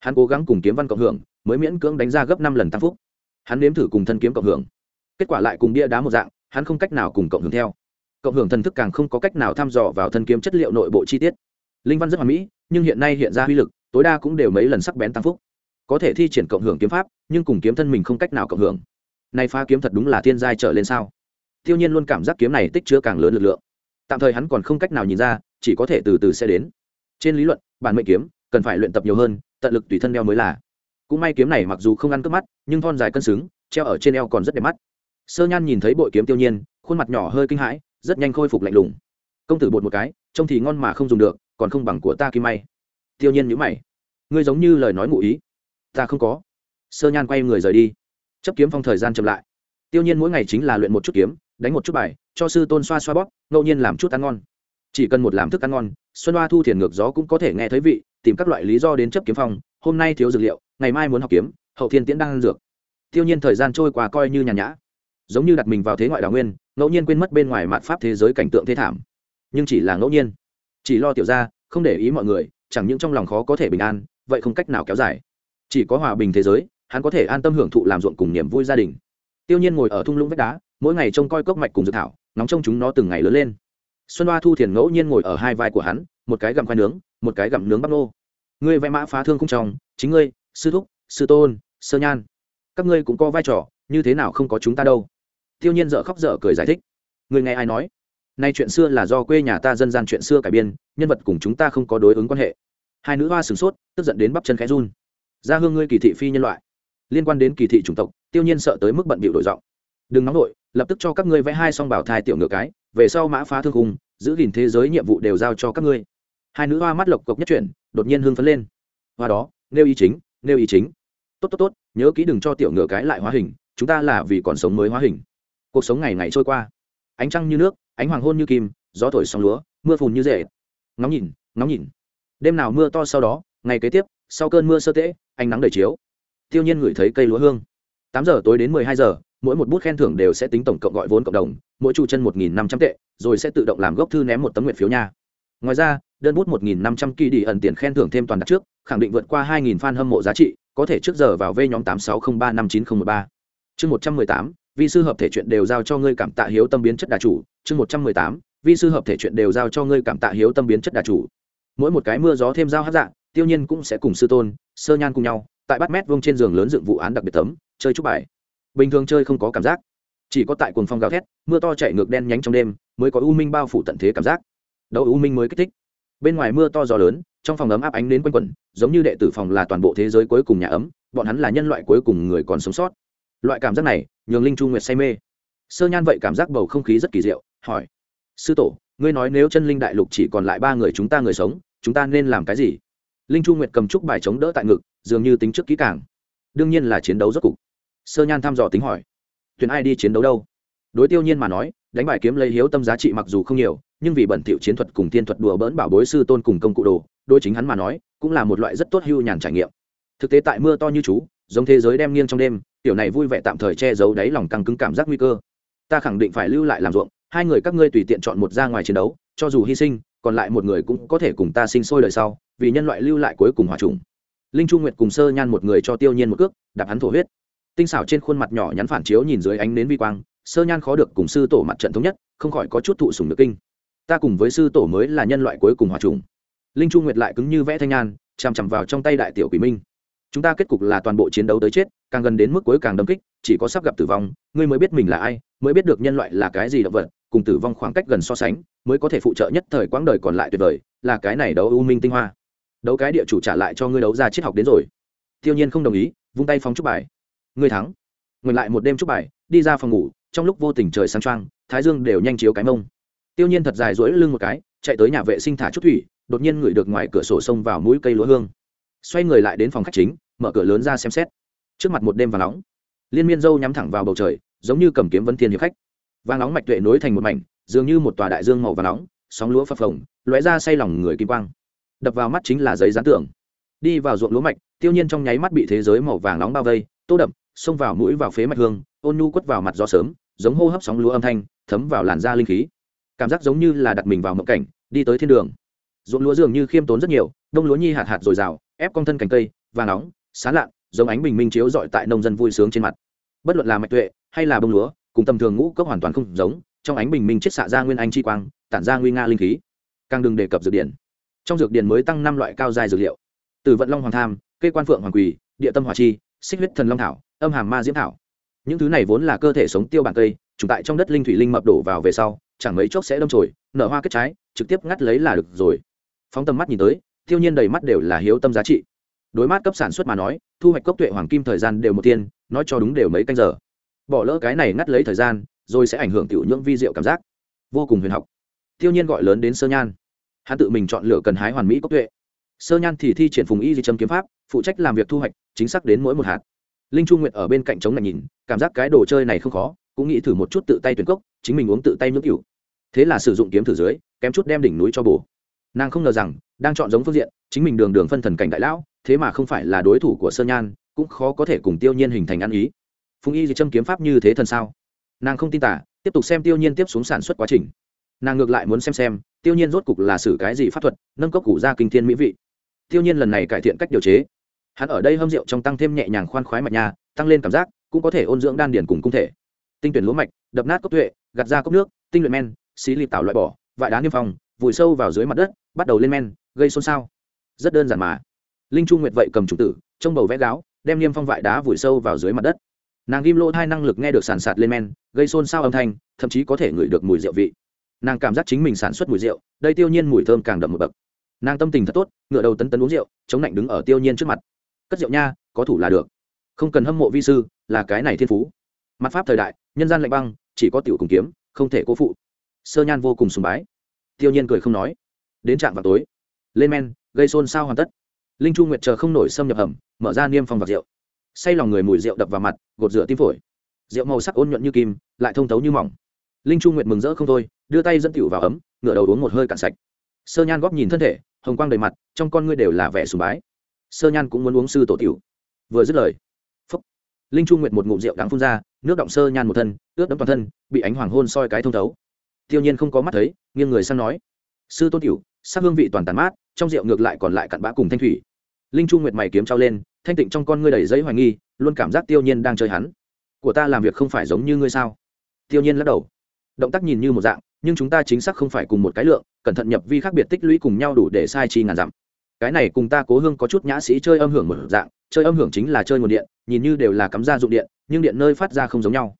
Hắn cố gắng cùng kiếm văn cộng hưởng, mới miễn cưỡng đánh ra gấp năm lần tăng phúc. Hắn nếm thử cùng thân kiếm cộng hưởng. Kết quả lại cùng bia đá một dạng, hắn không cách nào cùng cộng hưởng theo. Cộng hưởng thần thức càng không có cách nào thăm dò vào thân kiếm chất liệu nội bộ chi tiết. Linh văn rất hoàn mỹ, nhưng hiện nay hiện ra uy lực, tối đa cũng đều mấy lần sắc bén tăng phúc. Có thể thi triển cộng hưởng kiếm pháp, nhưng cùng kiếm thân mình không cách nào cộng hưởng. Nay phá kiếm thật đúng là thiên giai trở lên sao? Tiêu nhiên luôn cảm giác kiếm này tích chứa càng lớn lực lượng. Tạm thời hắn còn không cách nào nhìn ra, chỉ có thể từ từ sẽ đến. Trên lý luận, bản mệnh kiếm cần phải luyện tập nhiều hơn, tận lực tùy thân đeo mới là. Cũng may kiếm này mặc dù không ăn cướp mắt, nhưng thon dài cân xứng, treo ở trên eo còn rất đẹp mắt. Sơ nhan nhìn thấy bội kiếm tiêu nhiên, khuôn mặt nhỏ hơi kinh hãi, rất nhanh khôi phục lạnh lùng. Công tử bột một cái, trông thì ngon mà không dùng được, còn không bằng của ta kim may. Tiêu nhiên nhữ mày. Ngươi giống như lời nói ngụ ý. Ta không có. Sơ nhan quay người rời đi. Chấp kiếm phong thời gian chậm lại. Tiêu nhiên mỗi ngày chính là luyện một chút kiếm đánh một chút bài, cho sư tôn xoa xoa bóp, ngẫu nhiên làm chút ăn ngon. Chỉ cần một làm thức ăn ngon, xuân hoa thu thiền ngược gió cũng có thể nghe thấy vị, tìm các loại lý do đến chấp kiếm phong, hôm nay thiếu dược liệu, ngày mai muốn học kiếm, hậu thiên tiễn đang ăn dược. Tiêu nhiên thời gian trôi qua coi như nhàn nhã. Giống như đặt mình vào thế ngoại đào nguyên, ngẫu nhiên quên mất bên ngoài mạn pháp thế giới cảnh tượng thế thảm. Nhưng chỉ là ngẫu nhiên. Chỉ lo tiểu ra không để ý mọi người, chẳng những trong lòng khó có thể bình an, vậy không cách nào kéo dài. Chỉ có hòa bình thế giới, hắn có thể an tâm hưởng thụ làm ruộng cùng niềm vui gia đình. Tiêu nhiên ngồi ở thung lũng vách đá mỗi ngày trông coi cốc mạch cùng dự thảo nóng trông chúng nó từng ngày lớn lên. Xuân hoa thu thiền ngẫu nhiên ngồi ở hai vai của hắn, một cái gặm khoai nướng, một cái gặm nướng bắp nô. Ngươi vẽ mã phá thương không trong, chính ngươi, sư thúc, sư tôn, sơ nhan. Các ngươi cũng có vai trò, như thế nào không có chúng ta đâu? Tiêu nhiên dở khóc dở cười giải thích. Người nghe ai nói? Nay chuyện xưa là do quê nhà ta dân gian chuyện xưa cải biên, nhân vật cùng chúng ta không có đối ứng quan hệ. Hai nữ hoa sửng sốt, tức giận đến bắp chân khẽ run. Ra hương ngươi kỳ thị phi nhân loại. Liên quan đến kỳ thị chủng tộc, tiêu nhiên sợ tới mức bận bịu đổi giọng đừng nóng nổi lập tức cho các ngươi vẽ hai song bảo thai tiểu ngựa cái về sau mã phá thương hùng, giữ gìn thế giới nhiệm vụ đều giao cho các ngươi. Hai nữ hoa mắt lộc cộc nhất chuyển đột nhiên hưng phấn lên. Hoa đó nêu ý chính nêu ý chính. Tốt tốt tốt nhớ kỹ đừng cho tiểu ngựa cái lại hóa hình chúng ta là vì còn sống mới hóa hình. Cuộc sống ngày ngày trôi qua. Ánh trăng như nước ánh hoàng hôn như kim gió thổi sóng lúa mưa phùn như rễ. Ngóng nhìn ngóng nhìn. Đêm nào mưa to sau đó ngày kế tiếp sau cơn mưa sơ tễ ánh nắng đầy chiếu. Tiêu nhiên ngửi thấy cây lúa hương. Tám giờ tối đến mười hai giờ mỗi một bút khen thưởng đều sẽ tính tổng cộng gọi vốn cộng đồng, mỗi chu chân một nghìn năm trăm tệ, rồi sẽ tự động làm gốc thư ném một tấm nguyện phiếu nha. Ngoài ra, đơn bút một nghìn năm trăm kỳ đi ẩn tiền khen thưởng thêm toàn đặt trước, khẳng định vượt qua hai nghìn fan hâm mộ giá trị, có thể trước giờ vào v nhóm tám sáu không ba năm chín không một ba. Chương một trăm mười tám, vi sư hợp thể chuyện đều giao cho ngươi cảm tạ hiếu tâm biến chất đà chủ. Chương một trăm mười tám, vi sư hợp thể chuyện đều giao cho ngươi cảm tạ hiếu tâm biến chất đà chủ. Mỗi một cái mưa gió thêm giao hát dạng tiêu nhiên cũng sẽ cùng sư tôn, sơ nhan cùng nhau, tại bát mét vông trên giường lớn dựng vụ án đặc biệt tấm, chơi chúc bài bình thường chơi không có cảm giác. Chỉ có tại cuồng phong gào thét, mưa to chạy ngược đen nhánh trong đêm, mới có u minh bao phủ tận thế cảm giác. Đâu u minh mới kích thích. Bên ngoài mưa to gió lớn, trong phòng ấm áp ánh đến quanh quẩn, giống như đệ tử phòng là toàn bộ thế giới cuối cùng nhà ấm, bọn hắn là nhân loại cuối cùng người còn sống sót. Loại cảm giác này, nhường linh chu nguyệt say mê. Sơ nhan vậy cảm giác bầu không khí rất kỳ diệu, hỏi, sư tổ, ngươi nói nếu chân linh đại lục chỉ còn lại ba người chúng ta người sống, chúng ta nên làm cái gì? Linh chu nguyệt cầm trúc bài chống đỡ tại ngực, dường như tính trước kỹ càng. Đương nhiên là chiến đấu rốt cục sơ nhan thăm dò tính hỏi tuyển ai đi chiến đấu đâu? Đối tiêu nhiên mà nói, đánh bài kiếm lấy hiếu tâm giá trị mặc dù không nhiều, nhưng vì bẩn thiệu chiến thuật cùng tiên thuật đùa bỡn bảo bối sư tôn cùng công cụ đồ đôi chính hắn mà nói, cũng là một loại rất tốt hưu nhàn trải nghiệm. Thực tế tại mưa to như chú, giống thế giới đem nghiêng trong đêm, tiểu này vui vẻ tạm thời che giấu đáy lòng căng cứng cảm giác nguy cơ. Ta khẳng định phải lưu lại làm ruộng, hai người các ngươi tùy tiện chọn một ra ngoài chiến đấu, cho dù hy sinh, còn lại một người cũng có thể cùng ta sinh sôi đời sau, vì nhân loại lưu lại cuối cùng hòa trùng. Linh chu nguyệt cùng sơ nhan một người cho tiêu nhiên một cước, đạp hắn thổ huyết tinh xảo trên khuôn mặt nhỏ nhắn phản chiếu nhìn dưới ánh nến vi quang, sơ nhan khó được cùng sư tổ mặt trận thống nhất, không khỏi có chút thụ sùng được kinh. Ta cùng với sư tổ mới là nhân loại cuối cùng hòa trùng linh chu nguyệt lại cứng như vẽ thanh nhan, chằm chằm vào trong tay đại tiểu quỷ minh. Chúng ta kết cục là toàn bộ chiến đấu tới chết, càng gần đến mức cuối càng đâm kích, chỉ có sắp gặp tử vong, ngươi mới biết mình là ai, mới biết được nhân loại là cái gì động vật, cùng tử vong khoảng cách gần so sánh, mới có thể phụ trợ nhất thời quãng đời còn lại tuyệt vời, là cái này đấu u minh tinh hoa. Đấu cái địa chủ trả lại cho ngươi đấu ra triết học đến rồi. Tiêu nhiên không đồng ý, vung tay phóng chúc bài ngươi thắng. Ngừng lại một đêm chúc bài, đi ra phòng ngủ, trong lúc vô tình trời sáng trăng thái dương đều nhanh chiếu cái mông. Tiêu nhiên thật dài rỗi lưng một cái, chạy tới nhà vệ sinh thả chút thủy, đột nhiên ngửi được ngoài cửa sổ sông vào mũi cây lúa hương. Xoay người lại đến phòng khách chính, mở cửa lớn ra xem xét. Trước mặt một đêm vàng nóng. Liên miên dâu nhắm thẳng vào bầu trời, giống như cầm kiếm vấn thiên hiệp khách. Vàng nóng mạch tuệ nối thành một mảnh, dường như một tòa đại dương màu vàng nóng, sóng lúa phập phồng, lóe ra say lòng người kim quang. Đập vào mắt chính là giấy gián tưởng đi vào ruộng lúa mạch, tiêu nhiên trong nháy mắt bị thế giới màu vàng nóng bao vây, tô đậm xông vào mũi vào phế mạch hương, ôn nhu quất vào mặt gió sớm, giống hô hấp sóng lúa âm thanh, thấm vào làn da linh khí. Cảm giác giống như là đặt mình vào mộng cảnh, đi tới thiên đường. Ruộng lúa dường như khiêm tốn rất nhiều, đông lúa nhi hạt hạt dồi dào, ép con thân cành cây, vàng nóng, sán lạn, giống ánh bình minh chiếu dọi tại nông dân vui sướng trên mặt. Bất luận là mạch tuệ hay là bông lúa, cùng tầm thường ngũ cốc hoàn toàn không giống, trong ánh bình minh chiết xạ ra nguyên anh chi quang, tản ra nguy nga linh khí. Càng đừng đề cập dược điển. Trong dược điển mới tăng năm loại cao dài dược liệu. Từ vận long hoàng tham cây quan phượng hoàng quỳ, địa tâm hỏa chi, xích huyết thần long thảo âm hàm ma diễm thảo. Những thứ này vốn là cơ thể sống tiêu bản cây, trùng tại trong đất linh thủy linh mập đổ vào về sau, chẳng mấy chốc sẽ đâm trồi nở hoa kết trái, trực tiếp ngắt lấy là được rồi. Phóng tầm mắt nhìn tới, tiêu nhiên đầy mắt đều là hiếu tâm giá trị. Đối mắt cấp sản xuất mà nói, thu hoạch cốc tuệ hoàng kim thời gian đều một tiên, nói cho đúng đều mấy canh giờ. Bỏ lỡ cái này ngắt lấy thời gian, rồi sẽ ảnh hưởng tiểu nhưỡng vi diệu cảm giác. Vô cùng huyền học. Tiêu nhiên gọi lớn đến sơ nhan. Hắn tự mình chọn lựa cần hái hoàn mỹ cốc tuệ. Sơ nhan thì thi triển phùng y di châm kiếm pháp, phụ trách làm việc thu hoạch, chính xác đến mỗi một hạt linh chu nguyệt ở bên cạnh chống này nhìn, cảm giác cái đồ chơi này không khó, cũng nghĩ thử một chút tự tay tuyển cốc, chính mình uống tự tay nước cựu thế là sử dụng kiếm thử dưới, kém chút đem đỉnh núi cho bổ. Nàng không ngờ rằng, đang chọn giống phương diện, chính mình đường đường phân thần cảnh đại lão, thế mà không phải là đối thủ của Sơn nhan, cũng khó có thể cùng tiêu nhiên hình thành ăn ý. Phùng y di châm kiếm pháp như thế thần sao? Nàng không tin tả tiếp tục xem tiêu nhiên tiếp xuống sản xuất quá trình. Nàng ngược lại muốn xem xem, tiêu nhiên rốt cục là xử cái gì pháp thuật, nâng cốc củ ra kinh thiên mỹ vị. Tiêu nhiên lần này cải thiện cách điều chế hắn ở đây hâm rượu trong tăng thêm nhẹ nhàng khoan khoái mạch nhà tăng lên cảm giác, cũng có thể ôn dưỡng đan điển cùng cung thể. Tinh tuyển lúa mạch, đập nát cốc tuệ, gạt ra cốc nước, tinh luyện men, xí lịp tạo loại bỏ, vại đá niêm phong, vùi sâu vào dưới mặt đất, bắt đầu lên men, gây xôn xao. Rất đơn giản mà. Linh chu nguyệt vậy cầm chủ tử trong bầu vẽ gáo, đem niêm phong vại đá vùi sâu vào dưới mặt đất. Nàng ghim lỗ hai năng lực nghe được sàn sạt lên men, gây xôn xao âm thanh, thậm chí có thể ngửi được mùi rượu vị. Nàng cảm giác chính mình sản xuất mùi rượu, đây tiêu nhiên mùi thơm càng đậm một bậc. Nàng tâm tình thật tốt ngựa đầu tấn tấn uống rượu, chống lạnh đứng ở tiêu nhiên trước mặt cất rượu nha, có thủ là được. Không cần hâm mộ vi sư, là cái này thiên phú. Mặt pháp thời đại, nhân gian lạnh băng, chỉ có tiểu cùng kiếm, không thể cố phụ. Sơ nhan vô cùng sùng bái. Tiêu nhiên cười không nói. Đến trạm vào tối. Lên men, gây xôn xao hoàn tất. Linh chu nguyệt chờ không nổi xâm nhập hầm, mở ra niêm phong vạc rượu. Say lòng người mùi rượu đập vào mặt, gột rửa tim phổi. Rượu màu sắc ôn nhuận như kim, lại thông thấu như mỏng. Linh chu nguyệt mừng rỡ không thôi, đưa tay dẫn tiểu vào ấm, ngửa đầu uống một hơi cạn sạch. Sơ nhan góp nhìn thân thể, hồng quang đầy mặt, trong con ngươi đều là vẻ sùng bái sơ nhan cũng muốn uống sư tổ tiểu. Vừa dứt lời, phúc, linh chu nguyệt một ngụm rượu đắng phun ra, nước động sơ nhan một thân, ướt đẫm toàn thân, bị ánh hoàng hôn soi cái thông thấu. Tiêu nhiên không có mắt thấy, nghiêng người sang nói, sư tôn tiểu, sắc hương vị toàn tàn mát, trong rượu ngược lại còn lại cặn bã cùng thanh thủy. Linh chu nguyệt mày kiếm trao lên, thanh tịnh trong con ngươi đầy giấy hoài nghi, luôn cảm giác tiêu nhiên đang chơi hắn. Của ta làm việc không phải giống như ngươi sao? Tiêu nhiên lắc đầu. Động tác nhìn như một dạng, nhưng chúng ta chính xác không phải cùng một cái lượng, cẩn thận nhập vi khác biệt tích lũy cùng nhau đủ để sai chi ngàn dặm cái này cùng ta cố hương có chút nhã sĩ chơi âm hưởng một dạng, chơi âm hưởng chính là chơi nguồn điện, nhìn như đều là cắm ra dụng điện, nhưng điện nơi phát ra không giống nhau.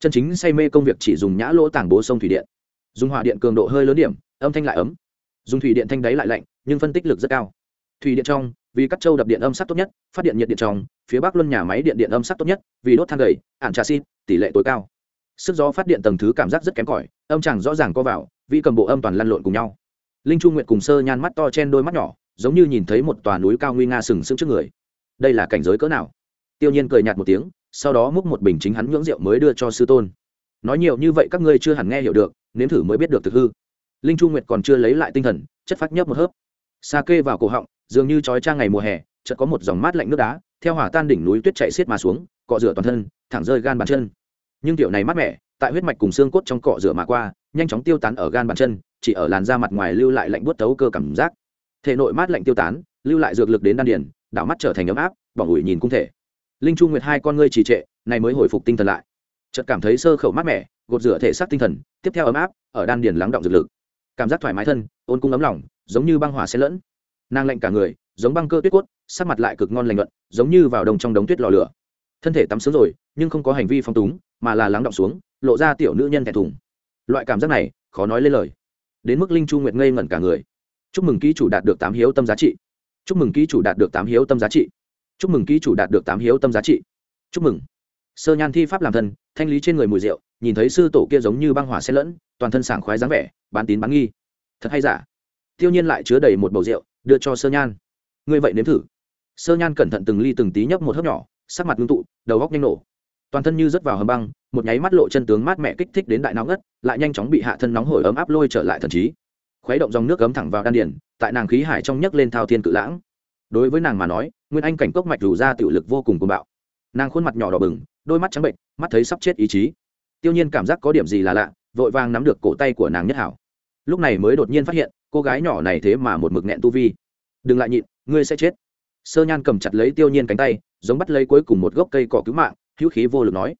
Chân chính say mê công việc chỉ dùng nhã lỗ tảng bố sông thủy điện. Dùng hỏa điện cường độ hơi lớn điểm, âm thanh lại ấm. Dùng thủy điện thanh đáy lại lạnh, nhưng phân tích lực rất cao. Thủy điện trong, vì cắt châu đập điện âm sắc tốt nhất, phát điện nhiệt điện trong, phía bắc luân nhà máy điện điện âm sắc tốt nhất, vì đốt than gầy, ản trà xin tỷ lệ tối cao. Sức gió phát điện tầng thứ cảm giác rất kém cỏi, âm chẳng rõ ràng co vào vị cầm bộ âm toàn lăn lộn cùng nhau. Linh trung nguyện cùng sơ nhan mắt to chen đôi mắt nhỏ giống như nhìn thấy một tòa núi cao nguy nga sừng sững trước người. Đây là cảnh giới cỡ nào? Tiêu nhiên cười nhạt một tiếng, sau đó múc một bình chính hắn nhưỡng rượu mới đưa cho sư tôn. Nói nhiều như vậy các ngươi chưa hẳn nghe hiểu được, nếm thử mới biết được thực hư. Linh chu nguyệt còn chưa lấy lại tinh thần, chất phát nhấp một hớp. Xa kê vào cổ họng, dường như trói trang ngày mùa hè, chợt có một dòng mát lạnh nước đá, theo hỏa tan đỉnh núi tuyết chạy xiết mà xuống, cọ rửa toàn thân, thẳng rơi gan bàn chân. Nhưng tiểu này mát mẻ, tại huyết mạch cùng xương cốt trong cọ rửa mà qua, nhanh chóng tiêu tán ở gan bàn chân, chỉ ở làn da mặt ngoài lưu lại lạnh buốt tấu cơ cảm giác thể nội mát lạnh tiêu tán, lưu lại dược lực đến đan điền, đảo mắt trở thành ấm áp, bỏng ủi nhìn cung thể. Linh chu nguyệt hai con ngươi trì trệ, này mới hồi phục tinh thần lại. Chợt cảm thấy sơ khẩu mát mẻ, gột rửa thể xác tinh thần, tiếp theo ấm áp, ở đan điền lắng động dược lực. Cảm giác thoải mái thân, ôn cung ấm lòng, giống như băng hỏa xen lẫn. Nàng lạnh cả người, giống băng cơ tuyết cốt sắc mặt lại cực ngon lành luận giống như vào đồng trong đống tuyết lò lửa. Thân thể tắm sướng rồi, nhưng không có hành vi phong túng, mà là lắng động xuống, lộ ra tiểu nữ nhân thẹn thùng. Loại cảm giác này, khó nói lên lời. Đến mức linh chu nguyệt ngây ngẩn cả người chúc mừng ký chủ đạt được tám hiếu tâm giá trị. Chúc mừng ký chủ đạt được tám hiếu tâm giá trị. Chúc mừng ký chủ đạt được tám hiếu tâm giá trị. Chúc mừng. Sơ nhan thi pháp làm thân, thanh lý trên người mùi rượu, nhìn thấy sư tổ kia giống như băng hỏa xen lẫn, toàn thân sảng khoái dáng vẻ, bán tín bán nghi. Thật hay giả? Tiêu nhiên lại chứa đầy một bầu rượu, đưa cho sơ nhan. Ngươi vậy nếm thử. Sơ nhan cẩn thận từng ly từng tí nhấp một hớp nhỏ, sắc mặt ngưng tụ, đầu góc nhanh nổ. Toàn thân như rớt vào hầm băng, một nháy mắt lộ chân tướng mát mẹ kích thích đến đại nóng ngất, lại nhanh chóng bị hạ thân nóng hổi ấm áp lôi trở lại thần trí khuấy động dòng nước cấm thẳng vào đan điền, tại nàng khí hải trong nhấc lên thao thiên cự lãng. Đối với nàng mà nói, nguyên anh cảnh cốc mạch rủ ra tiểu lực vô cùng cuồng bạo. Nàng khuôn mặt nhỏ đỏ bừng, đôi mắt trắng bệnh, mắt thấy sắp chết ý chí. Tiêu nhiên cảm giác có điểm gì là lạ, vội vàng nắm được cổ tay của nàng nhất hảo. Lúc này mới đột nhiên phát hiện, cô gái nhỏ này thế mà một mực nghẹn tu vi. Đừng lại nhịn, ngươi sẽ chết. Sơ nhan cầm chặt lấy tiêu nhiên cánh tay, giống bắt lấy cuối cùng một gốc cây cỏ cứu mạng, hữu khí vô lực nói,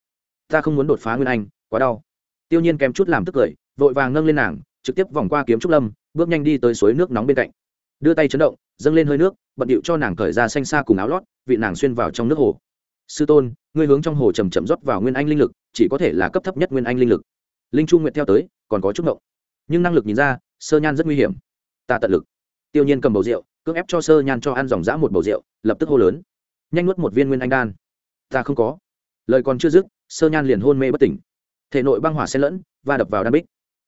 ta không muốn đột phá nguyên anh, quá đau. Tiêu nhiên kém chút làm tức cười, vội vàng nâng lên nàng trực tiếp vòng qua kiếm trúc lâm, bước nhanh đi tới suối nước nóng bên cạnh. Đưa tay chấn động, dâng lên hơi nước, bận điệu cho nàng cởi ra xanh xa cùng áo lót, vị nàng xuyên vào trong nước hồ. Sư tôn, ngươi hướng trong hồ chầm chậm rót vào nguyên anh linh lực, chỉ có thể là cấp thấp nhất nguyên anh linh lực. Linh chu nguyện theo tới, còn có chút ngộng. Nhưng năng lực nhìn ra, sơ nhan rất nguy hiểm. Ta tận lực. Tiêu nhiên cầm bầu rượu, cưỡng ép cho sơ nhan cho ăn dòng dã một bầu rượu, lập tức hô lớn. Nhanh nuốt một viên nguyên anh đan. Ta không có. Lời còn chưa dứt, sơ nhan liền hôn mê bất tỉnh. Thể nội băng hỏa xen lẫn và đập vào đan bích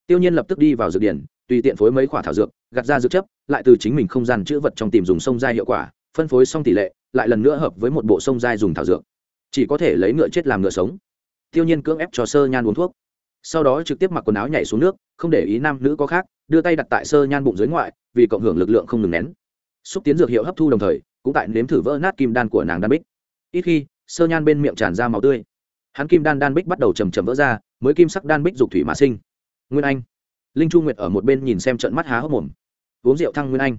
tiêu nhiên lập tức đi vào dược điển tùy tiện phối mấy khoả thảo dược, gạt ra dược chấp, lại từ chính mình không gian chữ vật trong tìm dùng sông giai hiệu quả, phân phối xong tỷ lệ, lại lần nữa hợp với một bộ sông giai dùng thảo dược. Chỉ có thể lấy ngựa chết làm ngựa sống. Tiêu nhiên cưỡng ép cho sơ nhan uống thuốc. Sau đó trực tiếp mặc quần áo nhảy xuống nước, không để ý nam nữ có khác, đưa tay đặt tại sơ nhan bụng dưới ngoại, vì cộng hưởng lực lượng không ngừng nén. Xúc tiến dược hiệu hấp thu đồng thời, cũng tại nếm thử vỡ nát kim đan của nàng đan bích. Ít khi, sơ nhan bên miệng tràn ra máu tươi. Hắn kim đan đan bích bắt đầu chầm chầm vỡ ra, mới kim sắc đan bích dục thủy mà sinh nguyên anh. Linh chu nguyệt ở một bên nhìn xem trận mắt há hốc mồm. Uống rượu thăng nguyên anh.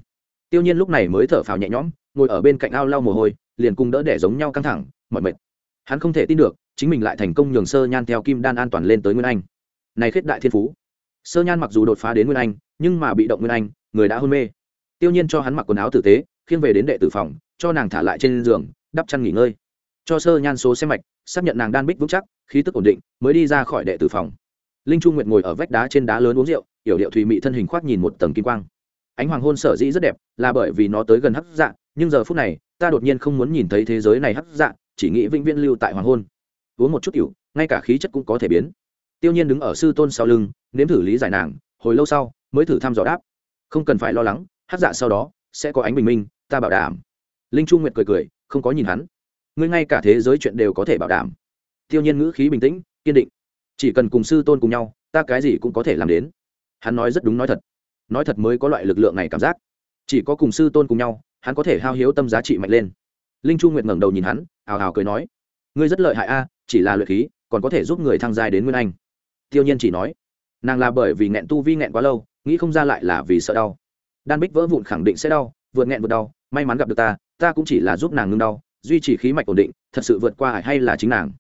Tiêu nhiên lúc này mới thở phào nhẹ nhõm, ngồi ở bên cạnh ao lau mồ hôi, liền cùng đỡ đẻ giống nhau căng thẳng mọi mệt. Hắn không thể tin được, chính mình lại thành công nhường sơ nhan theo kim đan an toàn lên tới nguyên anh. Này khết đại thiên phú. Sơ nhan mặc dù đột phá đến nguyên anh, nhưng mà bị động nguyên anh, người đã hôn mê. Tiêu nhiên cho hắn mặc quần áo tử tế, khiêng về đến đệ tử phòng, cho nàng thả lại trên giường, đắp chăn nghỉ ngơi. Cho sơ nhan số xem mạch, xác nhận nàng đan bích vững chắc, khí tức ổn định, mới đi ra khỏi đệ tử phòng linh chu nguyệt ngồi ở vách đá trên đá lớn uống rượu, yểu điệu thùy mị thân hình khoác nhìn một tầng kim quang. Ánh hoàng hôn sở dĩ rất đẹp, là bởi vì nó tới gần hắc dạ nhưng giờ phút này, ta đột nhiên không muốn nhìn thấy thế giới này hắc dạ chỉ nghĩ vĩnh viễn lưu tại hoàng hôn. Uống một chút yểu ngay cả khí chất cũng có thể biến. Tiêu nhiên đứng ở sư tôn sau lưng, nếm thử lý giải nàng, hồi lâu sau, mới thử thăm dò đáp. Không cần phải lo lắng, hắc dạ sau đó, sẽ có ánh bình minh, ta bảo đảm. Linh chu nguyệt cười cười, không có nhìn hắn. Ngươi ngay cả thế giới chuyện đều có thể bảo đảm. Tiêu nhiên ngữ khí bình tĩnh, kiên định chỉ cần cùng sư tôn cùng nhau, ta cái gì cũng có thể làm đến. Hắn nói rất đúng nói thật. Nói thật mới có loại lực lượng này cảm giác. Chỉ có cùng sư tôn cùng nhau, hắn có thể hao hiếu tâm giá trị mạnh lên. Linh chu nguyệt ngẩng đầu nhìn hắn ào ào cười nói, ngươi rất lợi hại a, chỉ là luyện khí, còn có thể giúp người thăng dài đến nguyên anh. Tiêu nhiên chỉ nói, nàng là bởi vì nghẹn tu vi nghẹn quá lâu, nghĩ không ra lại là vì sợ đau. Đan bích vỡ vụn khẳng định sẽ đau, vượt nghẹn vượt đau, may mắn gặp được ta ta cũng chỉ là giúp nàng ngưng đau, duy trì khí mạch ổn định, thật sự vượt qua hay là chính nàng.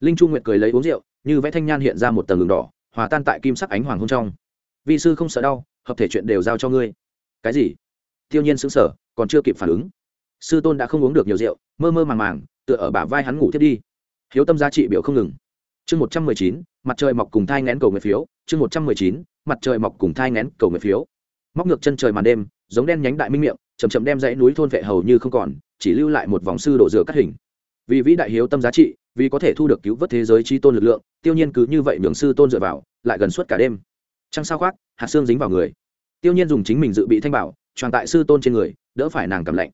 Linh chu nguyệt cười lấy uống rượu như vẽ thanh nhan hiện ra một tầng đường đỏ, hòa tan tại kim sắc ánh hoàng hôn trong. Vi sư không sợ đau, hợp thể chuyện đều giao cho ngươi. Cái gì? Tiêu nhiên sững sờ, còn chưa kịp phản ứng. Sư tôn đã không uống được nhiều rượu, mơ mơ màng màng, tựa ở bả vai hắn ngủ thiết đi. Hiếu tâm giá trị biểu không ngừng. Chương một trăm mười chín, mặt trời mọc cùng thai ngén cầu người phiếu. Chương một trăm mười chín, mặt trời mọc cùng thai ngén cầu người phiếu. Móc ngược chân trời màn đêm, giống đen nhánh đại minh miệng chầm chậm đem dãy núi thôn vệ hầu như không còn, chỉ lưu lại một vòng sư đổ rửa cắt hình. Vì vĩ đại hiếu tâm giá trị vì có thể thu được cứu vớt thế giới chi tôn lực lượng, tiêu nhiên cứ như vậy nhường sư tôn dựa vào, lại gần suốt cả đêm. Trăng sao khoác, hạt xương dính vào người. Tiêu nhiên dùng chính mình dự bị thanh bảo tròn tại sư tôn trên người, đỡ phải nàng cảm lạnh.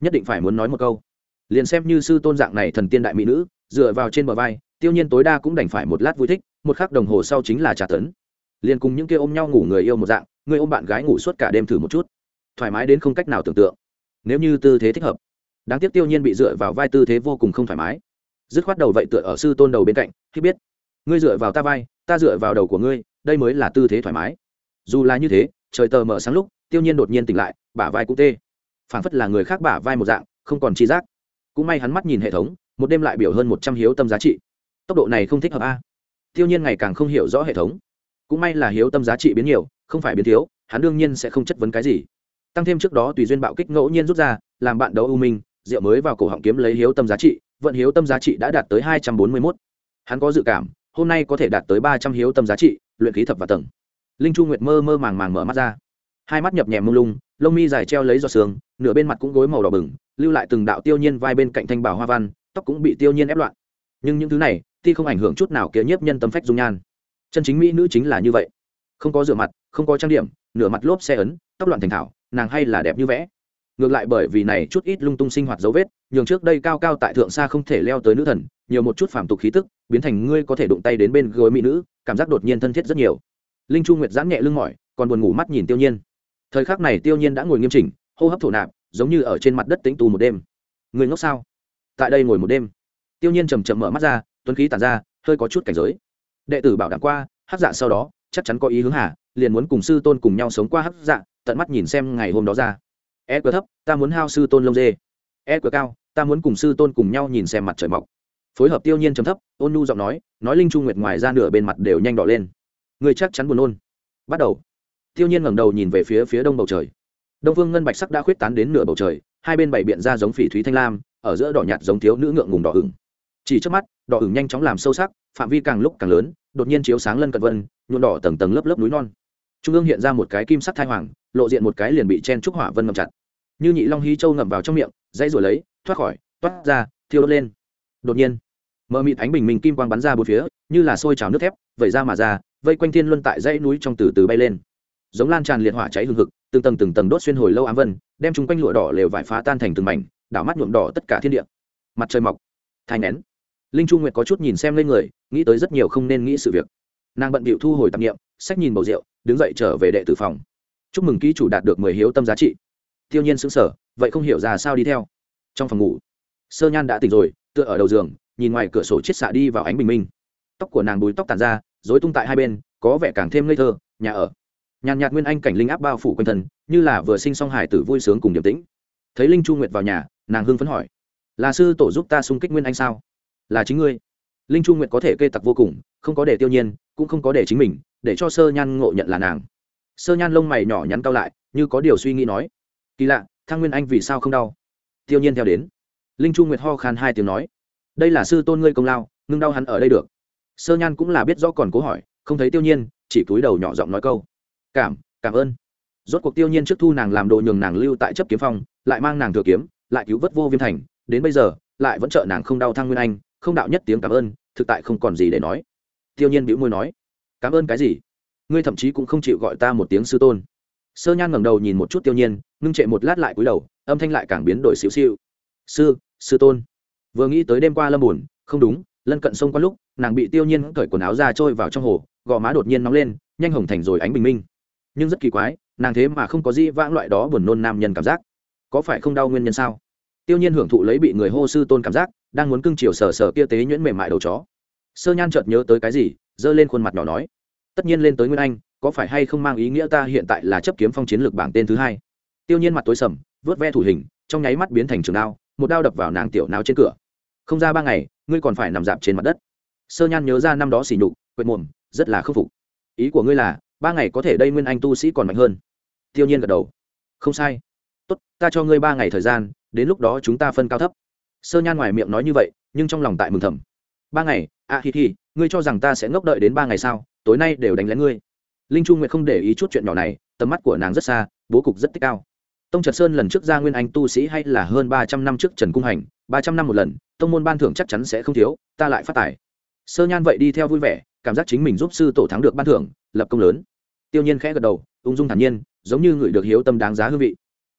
Nhất định phải muốn nói một câu. Liền xem như sư tôn dạng này thần tiên đại mỹ nữ, dựa vào trên bờ vai, tiêu nhiên tối đa cũng đành phải một lát vui thích, một khắc đồng hồ sau chính là trả tấn. Liền cùng những kia ôm nhau ngủ người yêu một dạng, người ôm bạn gái ngủ suốt cả đêm thử một chút. Thoải mái đến không cách nào tưởng tượng. Nếu như tư thế thích hợp. Đáng tiếc tiêu nhiên bị dựa vào vai tư thế vô cùng không thoải mái dứt khoát đầu vậy tựa ở sư tôn đầu bên cạnh, khi biết, ngươi dựa vào ta vai, ta dựa vào đầu của ngươi, đây mới là tư thế thoải mái. Dù là như thế, trời tờ mở sáng lúc, tiêu nhiên đột nhiên tỉnh lại, bả vai cũng tê. Phảng phất là người khác bả vai một dạng, không còn chi giác. Cũng may hắn mắt nhìn hệ thống, một đêm lại biểu hơn một trăm hiếu tâm giá trị. Tốc độ này không thích hợp a. Tiêu nhiên ngày càng không hiểu rõ hệ thống. Cũng may là hiếu tâm giá trị biến nhiều, không phải biến thiếu, hắn đương nhiên sẽ không chất vấn cái gì. Tăng thêm trước đó tùy duyên bạo kích ngẫu nhiên rút ra, làm bạn đấu ưu minh rượu mới vào cổ họng kiếm lấy hiếu tâm giá trị, vận hiếu tâm giá trị đã đạt tới hai trăm bốn mươi mốt. Hắn có dự cảm, hôm nay có thể đạt tới ba trăm hiếu tâm giá trị, luyện khí thập và tầng. Linh chu nguyệt mơ mơ màng màng mở mắt ra. Hai mắt nhập nhèm mông lung, lông mi dài treo lấy giọt sương, nửa bên mặt cũng gối màu đỏ bừng, lưu lại từng đạo tiêu nhiên vai bên cạnh thanh bảo hoa văn, tóc cũng bị tiêu nhiên ép loạn. Nhưng những thứ này thì không ảnh hưởng chút nào kia nhiếp nhân tâm phách dung nhan. Chân chính mỹ nữ chính là như vậy. Không có rửa mặt, không có trang điểm, nửa mặt lốp xe ấn, tóc loạn thành thảo, nàng hay là đẹp như vẽ ngược lại bởi vì này chút ít lung tung sinh hoạt dấu vết, nhường trước đây cao cao tại thượng xa không thể leo tới nữ thần, nhiều một chút phản tục khí tức, biến thành ngươi có thể đụng tay đến bên gối mỹ nữ, cảm giác đột nhiên thân thiết rất nhiều. Linh chu nguyệt giãn nhẹ lưng mỏi, còn buồn ngủ mắt nhìn tiêu nhiên. Thời khắc này tiêu nhiên đã ngồi nghiêm chỉnh, hô hấp thổ nạp, giống như ở trên mặt đất tĩnh tù một đêm. Người ngốc sao? Tại đây ngồi một đêm. Tiêu nhiên chầm chậm mở mắt ra, tuấn khí tản ra, hơi có chút cảnh giới. Đệ tử bảo đảm qua hát dạ sau đó, chắc chắn có ý hướng hà, liền muốn cùng sư tôn cùng nhau sống qua hát dạ tận mắt nhìn xem ngày hôm đó ra e cờ thấp, ta muốn hao sư tôn lông dê. E cờ cao, ta muốn cùng sư tôn cùng nhau nhìn xem mặt trời mọc. Phối hợp tiêu nhiên trầm thấp, ôn nu giọng nói nói linh trung nguyệt ngoài ra nửa bên mặt đều nhanh đỏ lên. Người chắc chắn buồn nôn. Bắt đầu. Tiêu nhiên ngẩng đầu nhìn về phía phía đông bầu trời. Đông phương ngân bạch sắc đã khuyết tán đến nửa bầu trời, hai bên bảy biện ra giống phỉ thúy thanh lam, ở giữa đỏ nhạt giống thiếu nữ ngượng ngùng đỏ ửng. Chỉ trước mắt, đỏ ửng nhanh chóng làm sâu sắc, phạm vi càng lúc càng lớn, đột nhiên chiếu sáng lân cận vân, nhuộm đỏ tầng tầng lớp lớp núi non. Trung ương hiện ra một cái kim sắc thai hoàng, lộ diện một cái liền bị chen trúc hỏa vân ngầm chặt như nhị long hí châu ngậm vào trong miệng dây rồi lấy, thoát khỏi, toát ra, thiêu đốt lên. Đột nhiên, mờ mịt ánh bình minh kim quang bắn ra bốn phía, như là sôi trào nước thép, vẩy ra mà ra, vây quanh thiên luân tại dãy núi trong từ từ bay lên. Giống lan tràn liệt hỏa cháy hừng hực, từng tầng từng tầng đốt xuyên hồi lâu ám vân, đem chúng quanh lụa đỏ lều vải phá tan thành từng mảnh, đảo mắt nhuộm đỏ tất cả thiên địa. Mặt trời mọc thay nén. Linh chu nguyệt có chút nhìn xem lên người, nghĩ tới rất nhiều không nên nghĩ sự việc. Nàng bận bịu thu hồi tạp nghiệm sách nhìn bầu rượu, đứng dậy trở về đệ tử phòng. Chúc mừng ký chủ đạt được mười hiếu tâm giá trị tiêu nhiên sững sờ, vậy không hiểu ra sao đi theo. Trong phòng ngủ sơ nhan đã tỉnh rồi tựa ở đầu giường nhìn ngoài cửa sổ chiết xạ đi vào ánh bình minh. Tóc của nàng bùi tóc tàn ra dối tung tại hai bên có vẻ càng thêm ngây thơ nhà ở. Nhàn nhạt nguyên anh cảnh linh áp bao phủ quanh thân như là vừa sinh song hải tử vui sướng cùng điềm tĩnh. Thấy linh chu nguyệt vào nhà nàng hưng phấn hỏi là sư tổ giúp ta xung kích nguyên anh sao? Là chính ngươi. Linh chu nguyệt có thể kê tặc vô cùng không có để tiêu nhiên cũng không có để chính mình để cho sơ nhan ngộ nhận là nàng. Sơ nhan lông mày nhỏ nhắn cao lại như có điều suy nghĩ nói kỳ lạ, thang nguyên anh vì sao không đau? Tiêu nhiên theo đến. Linh chu nguyệt ho khan hai tiếng nói. Đây là sư tôn ngươi công lao, ngưng đau hắn ở đây được. Sơ nhan cũng là biết rõ còn cố hỏi, không thấy tiêu nhiên, chỉ cúi đầu nhỏ giọng nói câu. Cảm cảm ơn. Rốt cuộc tiêu nhiên trước thu nàng làm đồ nhường nàng lưu tại chấp kiếm phong lại mang nàng thừa kiếm, lại cứu vớt vô viêm thành, đến bây giờ, lại vẫn trợ nàng không đau thang nguyên anh, không đạo nhất tiếng cảm ơn, thực tại không còn gì để nói. Tiêu nhiên bĩu môi nói. Cảm ơn cái gì? Ngươi thậm chí cũng không chịu gọi ta một tiếng sư tôn sơ nhan ngẩng đầu nhìn một chút tiêu nhiên, ngưng trệ một lát lại cúi đầu, âm thanh lại càng biến đổi xíu xiu sư sư tôn. Vừa nghĩ tới đêm qua lâm buồn, không đúng, lân cận sông qua lúc, nàng bị tiêu nhiên cởi quần áo ra trôi vào trong hồ, gò má đột nhiên nóng lên, nhanh hồng thành rồi ánh bình minh. Nhưng rất kỳ quái, nàng thế mà không có gì vãng loại đó buồn nôn nam nhân cảm giác. Có phải không đau nguyên nhân sao? Tiêu nhiên hưởng thụ lấy bị người hô sư tôn cảm giác, đang muốn cưng chiều sờ sờ kia tế nhuyễn mềm mại đầu chó. Sơ nhan chợt nhớ tới cái gì, giơ lên khuôn mặt nhỏ nói tất nhiên lên tới nguyên anh, có phải hay không mang ý nghĩa ta hiện tại là chấp kiếm phong chiến lược bảng tên thứ hai? Tiêu nhiên mặt tối sầm, vớt ve thủ hình, trong nháy mắt biến thành trường đao, một đao đập vào nàng tiểu não trên cửa. Không ra ba ngày, ngươi còn phải nằm dạp trên mặt đất. Sơ nhan nhớ ra năm đó xỉ nhục, quệt mồm, rất là khâm phục. Ý của ngươi là, ba ngày có thể đây nguyên anh tu sĩ còn mạnh hơn. Tiêu nhiên gật đầu. Không sai. Tốt, ta cho ngươi ba ngày thời gian, đến lúc đó chúng ta phân cao thấp. Sơ nhan ngoài miệng nói như vậy, nhưng trong lòng tại mừng thầm. Ba ngày? À hi hi, ngươi cho rằng ta sẽ ngốc đợi đến ba ngày sao? Tối nay đều đánh lén ngươi. Linh trung nguyệt không để ý chút chuyện nhỏ này, tầm mắt của nàng rất xa, bố cục rất tích cao. Tông trật sơn lần trước ra nguyên anh tu sĩ hay là hơn ba trăm năm trước trần cung hành, ba trăm năm một lần, tông môn ban thưởng chắc chắn sẽ không thiếu, ta lại phát tài. Sơ nhan vậy đi theo vui vẻ, cảm giác chính mình giúp sư tổ thắng được ban thưởng, lập công lớn. Tiêu nhiên khẽ gật đầu, ung dung thản nhiên, giống như người được hiếu tâm đáng giá hương vị.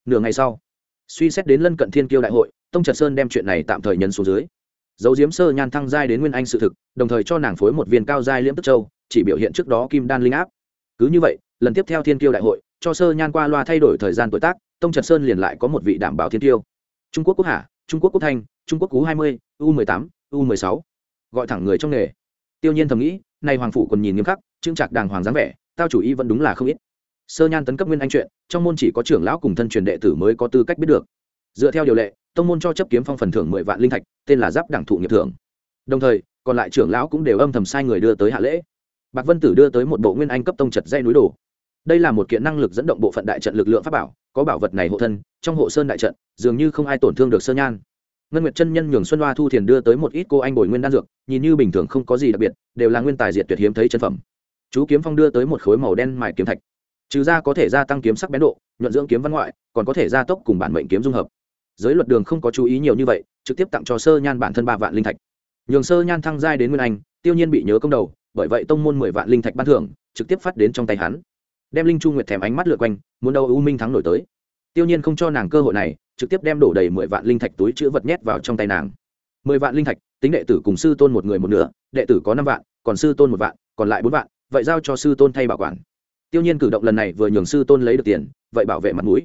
Nửa ngày sau, suy xét đến lân cận thiên kiêu đại hội, tông trật sơn đem chuyện này tạm thời nhấn xuống dưới. Dấu diếm sơ nhan thăng giai đến nguyên anh sự thực, đồng thời cho nàng phối một viên cao giai liễm tức châu chỉ biểu hiện trước đó kim đan linh áp. Cứ như vậy, lần tiếp theo thiên kiêu đại hội, cho sơ nhan qua loa thay đổi thời gian tuổi tác, tông trật sơn liền lại có một vị đảm bảo thiên kiêu. Trung quốc quốc hạ, trung quốc quốc thanh, trung quốc cú hai mươi, u mười tám, u mười sáu. Gọi thẳng người trong nghề. Tiêu nhiên thầm nghĩ, nay hoàng phủ còn nhìn nghiêm khắc trưng trạc đàng hoàng dáng vẻ, tao chủ ý vẫn đúng là không ít. Sơ nhan tấn cấp nguyên anh chuyện, trong môn chỉ có trưởng lão cùng thân truyền đệ tử mới có tư cách biết được. Dựa theo điều lệ, tông môn cho chấp kiếm phong phần thưởng mười vạn linh thạch, tên là giáp đảng thụ nghiệp thưởng. Đồng thời, còn lại trưởng lão cũng đều âm thầm sai người đưa tới hạ lễ bạc vân tử đưa tới một bộ nguyên anh cấp tông trật dây núi đồ. Đây là một kiện năng lực dẫn động bộ phận đại trận lực lượng pháp bảo, có bảo vật này hộ thân, trong hộ sơn đại trận, dường như không ai tổn thương được sơ nhan. Ngân nguyệt chân nhân nhường xuân hoa thu thiền đưa tới một ít cô anh bồi nguyên đan dược, nhìn như bình thường không có gì đặc biệt, đều là nguyên tài diệt tuyệt hiếm thấy chân phẩm. Chú kiếm phong đưa tới một khối màu đen mài kiếm thạch. Trừ ra có thể gia tăng kiếm sắc bén độ, nhuận dưỡng kiếm văn ngoại, còn có thể gia tốc cùng bản mệnh kiếm dung hợp. Giới luật đường không có chú ý nhiều như vậy, trực tiếp tặng cho sơ nhan bản thân ba vạn linh thạch. Nhường sơ nhan thăng giai đến nguyên anh, tiêu nhiên bị nhớ công đầu bởi vậy tông môn mười vạn linh thạch ban thưởng, trực tiếp phát đến trong tay hắn. Đem linh chu nguyệt thèm ánh mắt lượt quanh, muốn đâu u minh thắng nổi tới. Tiêu nhiên không cho nàng cơ hội này, trực tiếp đem đổ đầy mười vạn linh thạch túi chữ vật nhét vào trong tay nàng. Mười vạn linh thạch, tính đệ tử cùng sư tôn một người một nửa, đệ tử có năm vạn, còn sư tôn một vạn, còn lại bốn vạn, vậy giao cho sư tôn thay bảo quản. Tiêu nhiên cử động lần này vừa nhường sư tôn lấy được tiền, vậy bảo vệ mặt mũi.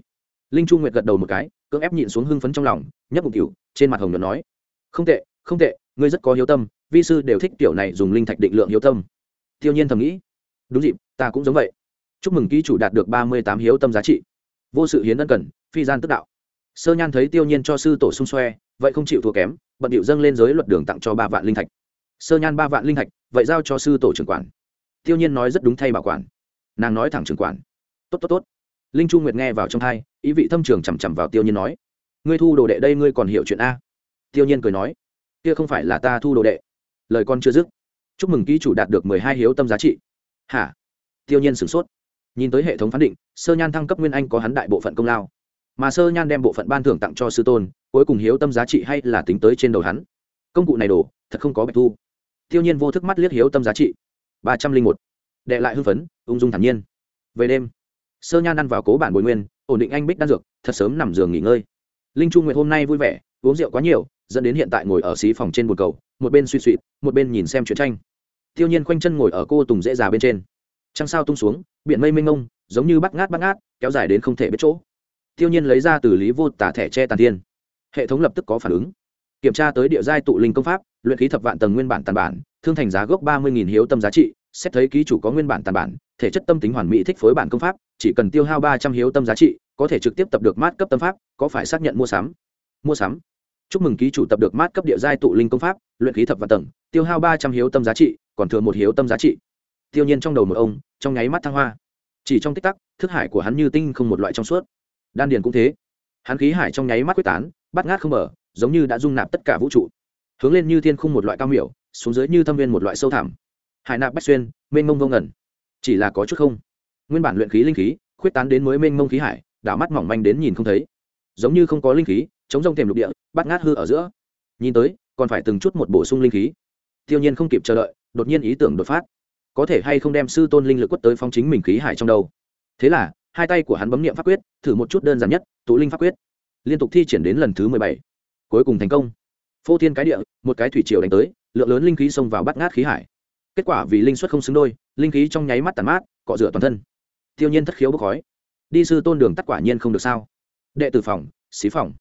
Linh chu nguyệt gật đầu một cái, cưỡng ép nhịn xuống hưng phấn trong lòng, nhấp một kiểu trên mặt hồng nhuận nói, không tệ không tệ, ngươi rất có hiếu tâm vi sư đều thích tiểu này dùng linh thạch định lượng hiếu tâm. Tiêu nhiên thầm nghĩ, đúng dịp, ta cũng giống vậy. Chúc mừng ký chủ đạt được ba mươi tám hiếu tâm giá trị. Vô sự hiến ân cần, phi gian tức đạo. Sơ nhan thấy tiêu nhiên cho sư tổ xung xoe, vậy không chịu thua kém, bận điệu dâng lên giới luật đường tặng cho ba vạn linh thạch. Sơ nhan ba vạn linh thạch, vậy giao cho sư tổ trưởng quản. Tiêu nhiên nói rất đúng thay bảo quản. Nàng nói thẳng trưởng quản. Tốt tốt tốt. Linh chu nguyệt nghe vào trong thai, ý vị thâm trường chằm chằm vào tiêu nhiên nói, ngươi thu đồ đệ đây ngươi còn hiểu chuyện a. Tiêu nhiên cười nói, kia không phải là ta thu đồ đệ lời con chưa dứt. Chúc mừng ký chủ đạt được mười hai hiếu tâm giá trị. Hả? Tiêu nhiên sửng sốt. Nhìn tới hệ thống phán định, sơ nhan thăng cấp nguyên anh có hắn đại bộ phận công lao. Mà sơ nhan đem bộ phận ban thưởng tặng cho sư tôn, cuối cùng hiếu tâm giá trị hay là tính tới trên đầu hắn. Công cụ này đổ, thật không có bạch thu. Tiêu nhiên vô thức mắt liếc hiếu tâm giá trị. ba trăm linh một. Đệ lại hưng phấn, ung dung thản nhiên. Về đêm, sơ nhan ăn vào cố bản bồi nguyên, ổn định anh bích đan dược, thật sớm nằm giường nghỉ ngơi. Linh trung nguyện hôm nay vui vẻ, uống rượu quá nhiều dẫn đến hiện tại ngồi ở xí phòng trên bồn cầu một bên suy suy một bên nhìn xem chuyện tranh. Tiêu nhiên khoanh chân ngồi ở cô tùng dễ già bên trên. Trăng sao tung xuống biển mây mênh ngông, giống như bắt ngát bắt ngát kéo dài đến không thể biết chỗ. Tiêu nhiên lấy ra từ lý vô tả thẻ che tàn thiên. Hệ thống lập tức có phản ứng. Kiểm tra tới địa giai tụ linh công pháp luyện khí thập vạn tầng nguyên bản tàn bản thương thành giá gốc ba mươi hiếu tâm giá trị xét thấy ký chủ có nguyên bản tàn bản thể chất tâm tính hoàn mỹ thích phối bản công pháp chỉ cần tiêu hao ba trăm hiếu tâm giá trị có thể trực tiếp tập được mát cấp tâm pháp có phải xác nhận mua sắm? Mua sắm chúc mừng ký chủ tập được mát cấp địa giai tụ linh công pháp, luyện khí thập vạn tầng, tiêu hao ba trăm hiếu tâm giá trị, còn thừa một hiếu tâm giá trị. Tiêu nhiên trong đầu một ông, trong nháy mắt thăng hoa. Chỉ trong tích tắc, thức hải của hắn như tinh không một loại trong suốt. Đan điền cũng thế. Hắn khí hải trong nháy mắt quyết tán, bắt ngát không mở, giống như đã dung nạp tất cả vũ trụ. Hướng lên như thiên khung một loại cao miểu, xuống dưới như thâm viên một loại sâu thẳm. Hải nạp bách xuyên, mênh mông vô ngẩn chỉ là có chút không. Nguyên bản luyện khí linh khí, khuyết tán đến mới mênh mông khí hải, đảo mắt mỏng manh đến nhìn không thấy. Giống như không có linh khí chống rông thềm lục địa, bắt ngát hư ở giữa. Nhìn tới, còn phải từng chút một bổ sung linh khí. Tiêu nhiên không kịp chờ đợi, đột nhiên ý tưởng đột phát. Có thể hay không đem sư tôn linh lực quất tới phong chính mình khí hải trong đầu thế là, hai tay của hắn bấm niệm pháp quyết, thử một chút đơn giản nhất, tụ linh pháp quyết. Liên tục thi triển đến lần thứ mười bảy. Cuối cùng thành công. Phô thiên cái địa, một cái thủy triều đánh tới, lượng lớn linh khí xông vào bắt ngát khí hải. Kết quả vì linh suất không xứng đôi, linh khí trong nháy mắt tàn mát, cọ rửa toàn thân. Tiêu nhiên thất khiếu bốc khói. Đi sư tôn đường tắt quả nhiên không được sao? Đệ tử phòng, xí phòng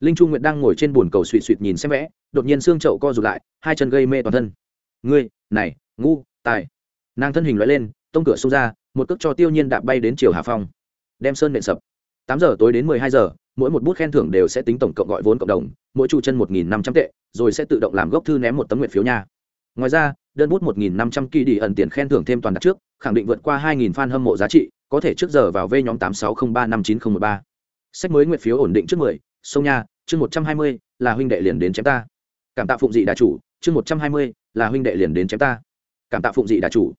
linh chu nguyệt đang ngồi trên bồn cầu suỵ suỵt nhìn xem vẽ, đột nhiên xương chậu co rụt lại, hai chân gây mê toàn thân. Ngươi, này, ngu, tài. Nàng thân hình loại lên, tông cửa xông ra, một cước cho tiêu nhiên đạp bay đến chiều hà phong. Đem sơn nện sập. Tám giờ tối đến mười hai giờ, mỗi một bút khen thưởng đều sẽ tính tổng cộng gọi vốn cộng đồng, mỗi trụ chân một nghìn năm trăm tệ, rồi sẽ tự động làm gốc thư ném một tấm nguyện phiếu nha. Ngoài ra, đơn bút một nghìn năm trăm kỳ đi ẩn tiền khen thưởng thêm toàn đặt trước, khẳng định vượt qua hai nghìn fan hâm mộ giá trị, có thể trước giờ vào v nhóm tám sáu không ba năm chín không một ba. Sách mới nguyện phiếu ổn định trước mười sông nha, chương một trăm hai mươi, là huynh đệ liền đến chém ta. Cảm tạ phụng dị đà chủ, chương một trăm hai mươi, là huynh đệ liền đến chém ta. Cảm tạ phụng dị đà chủ.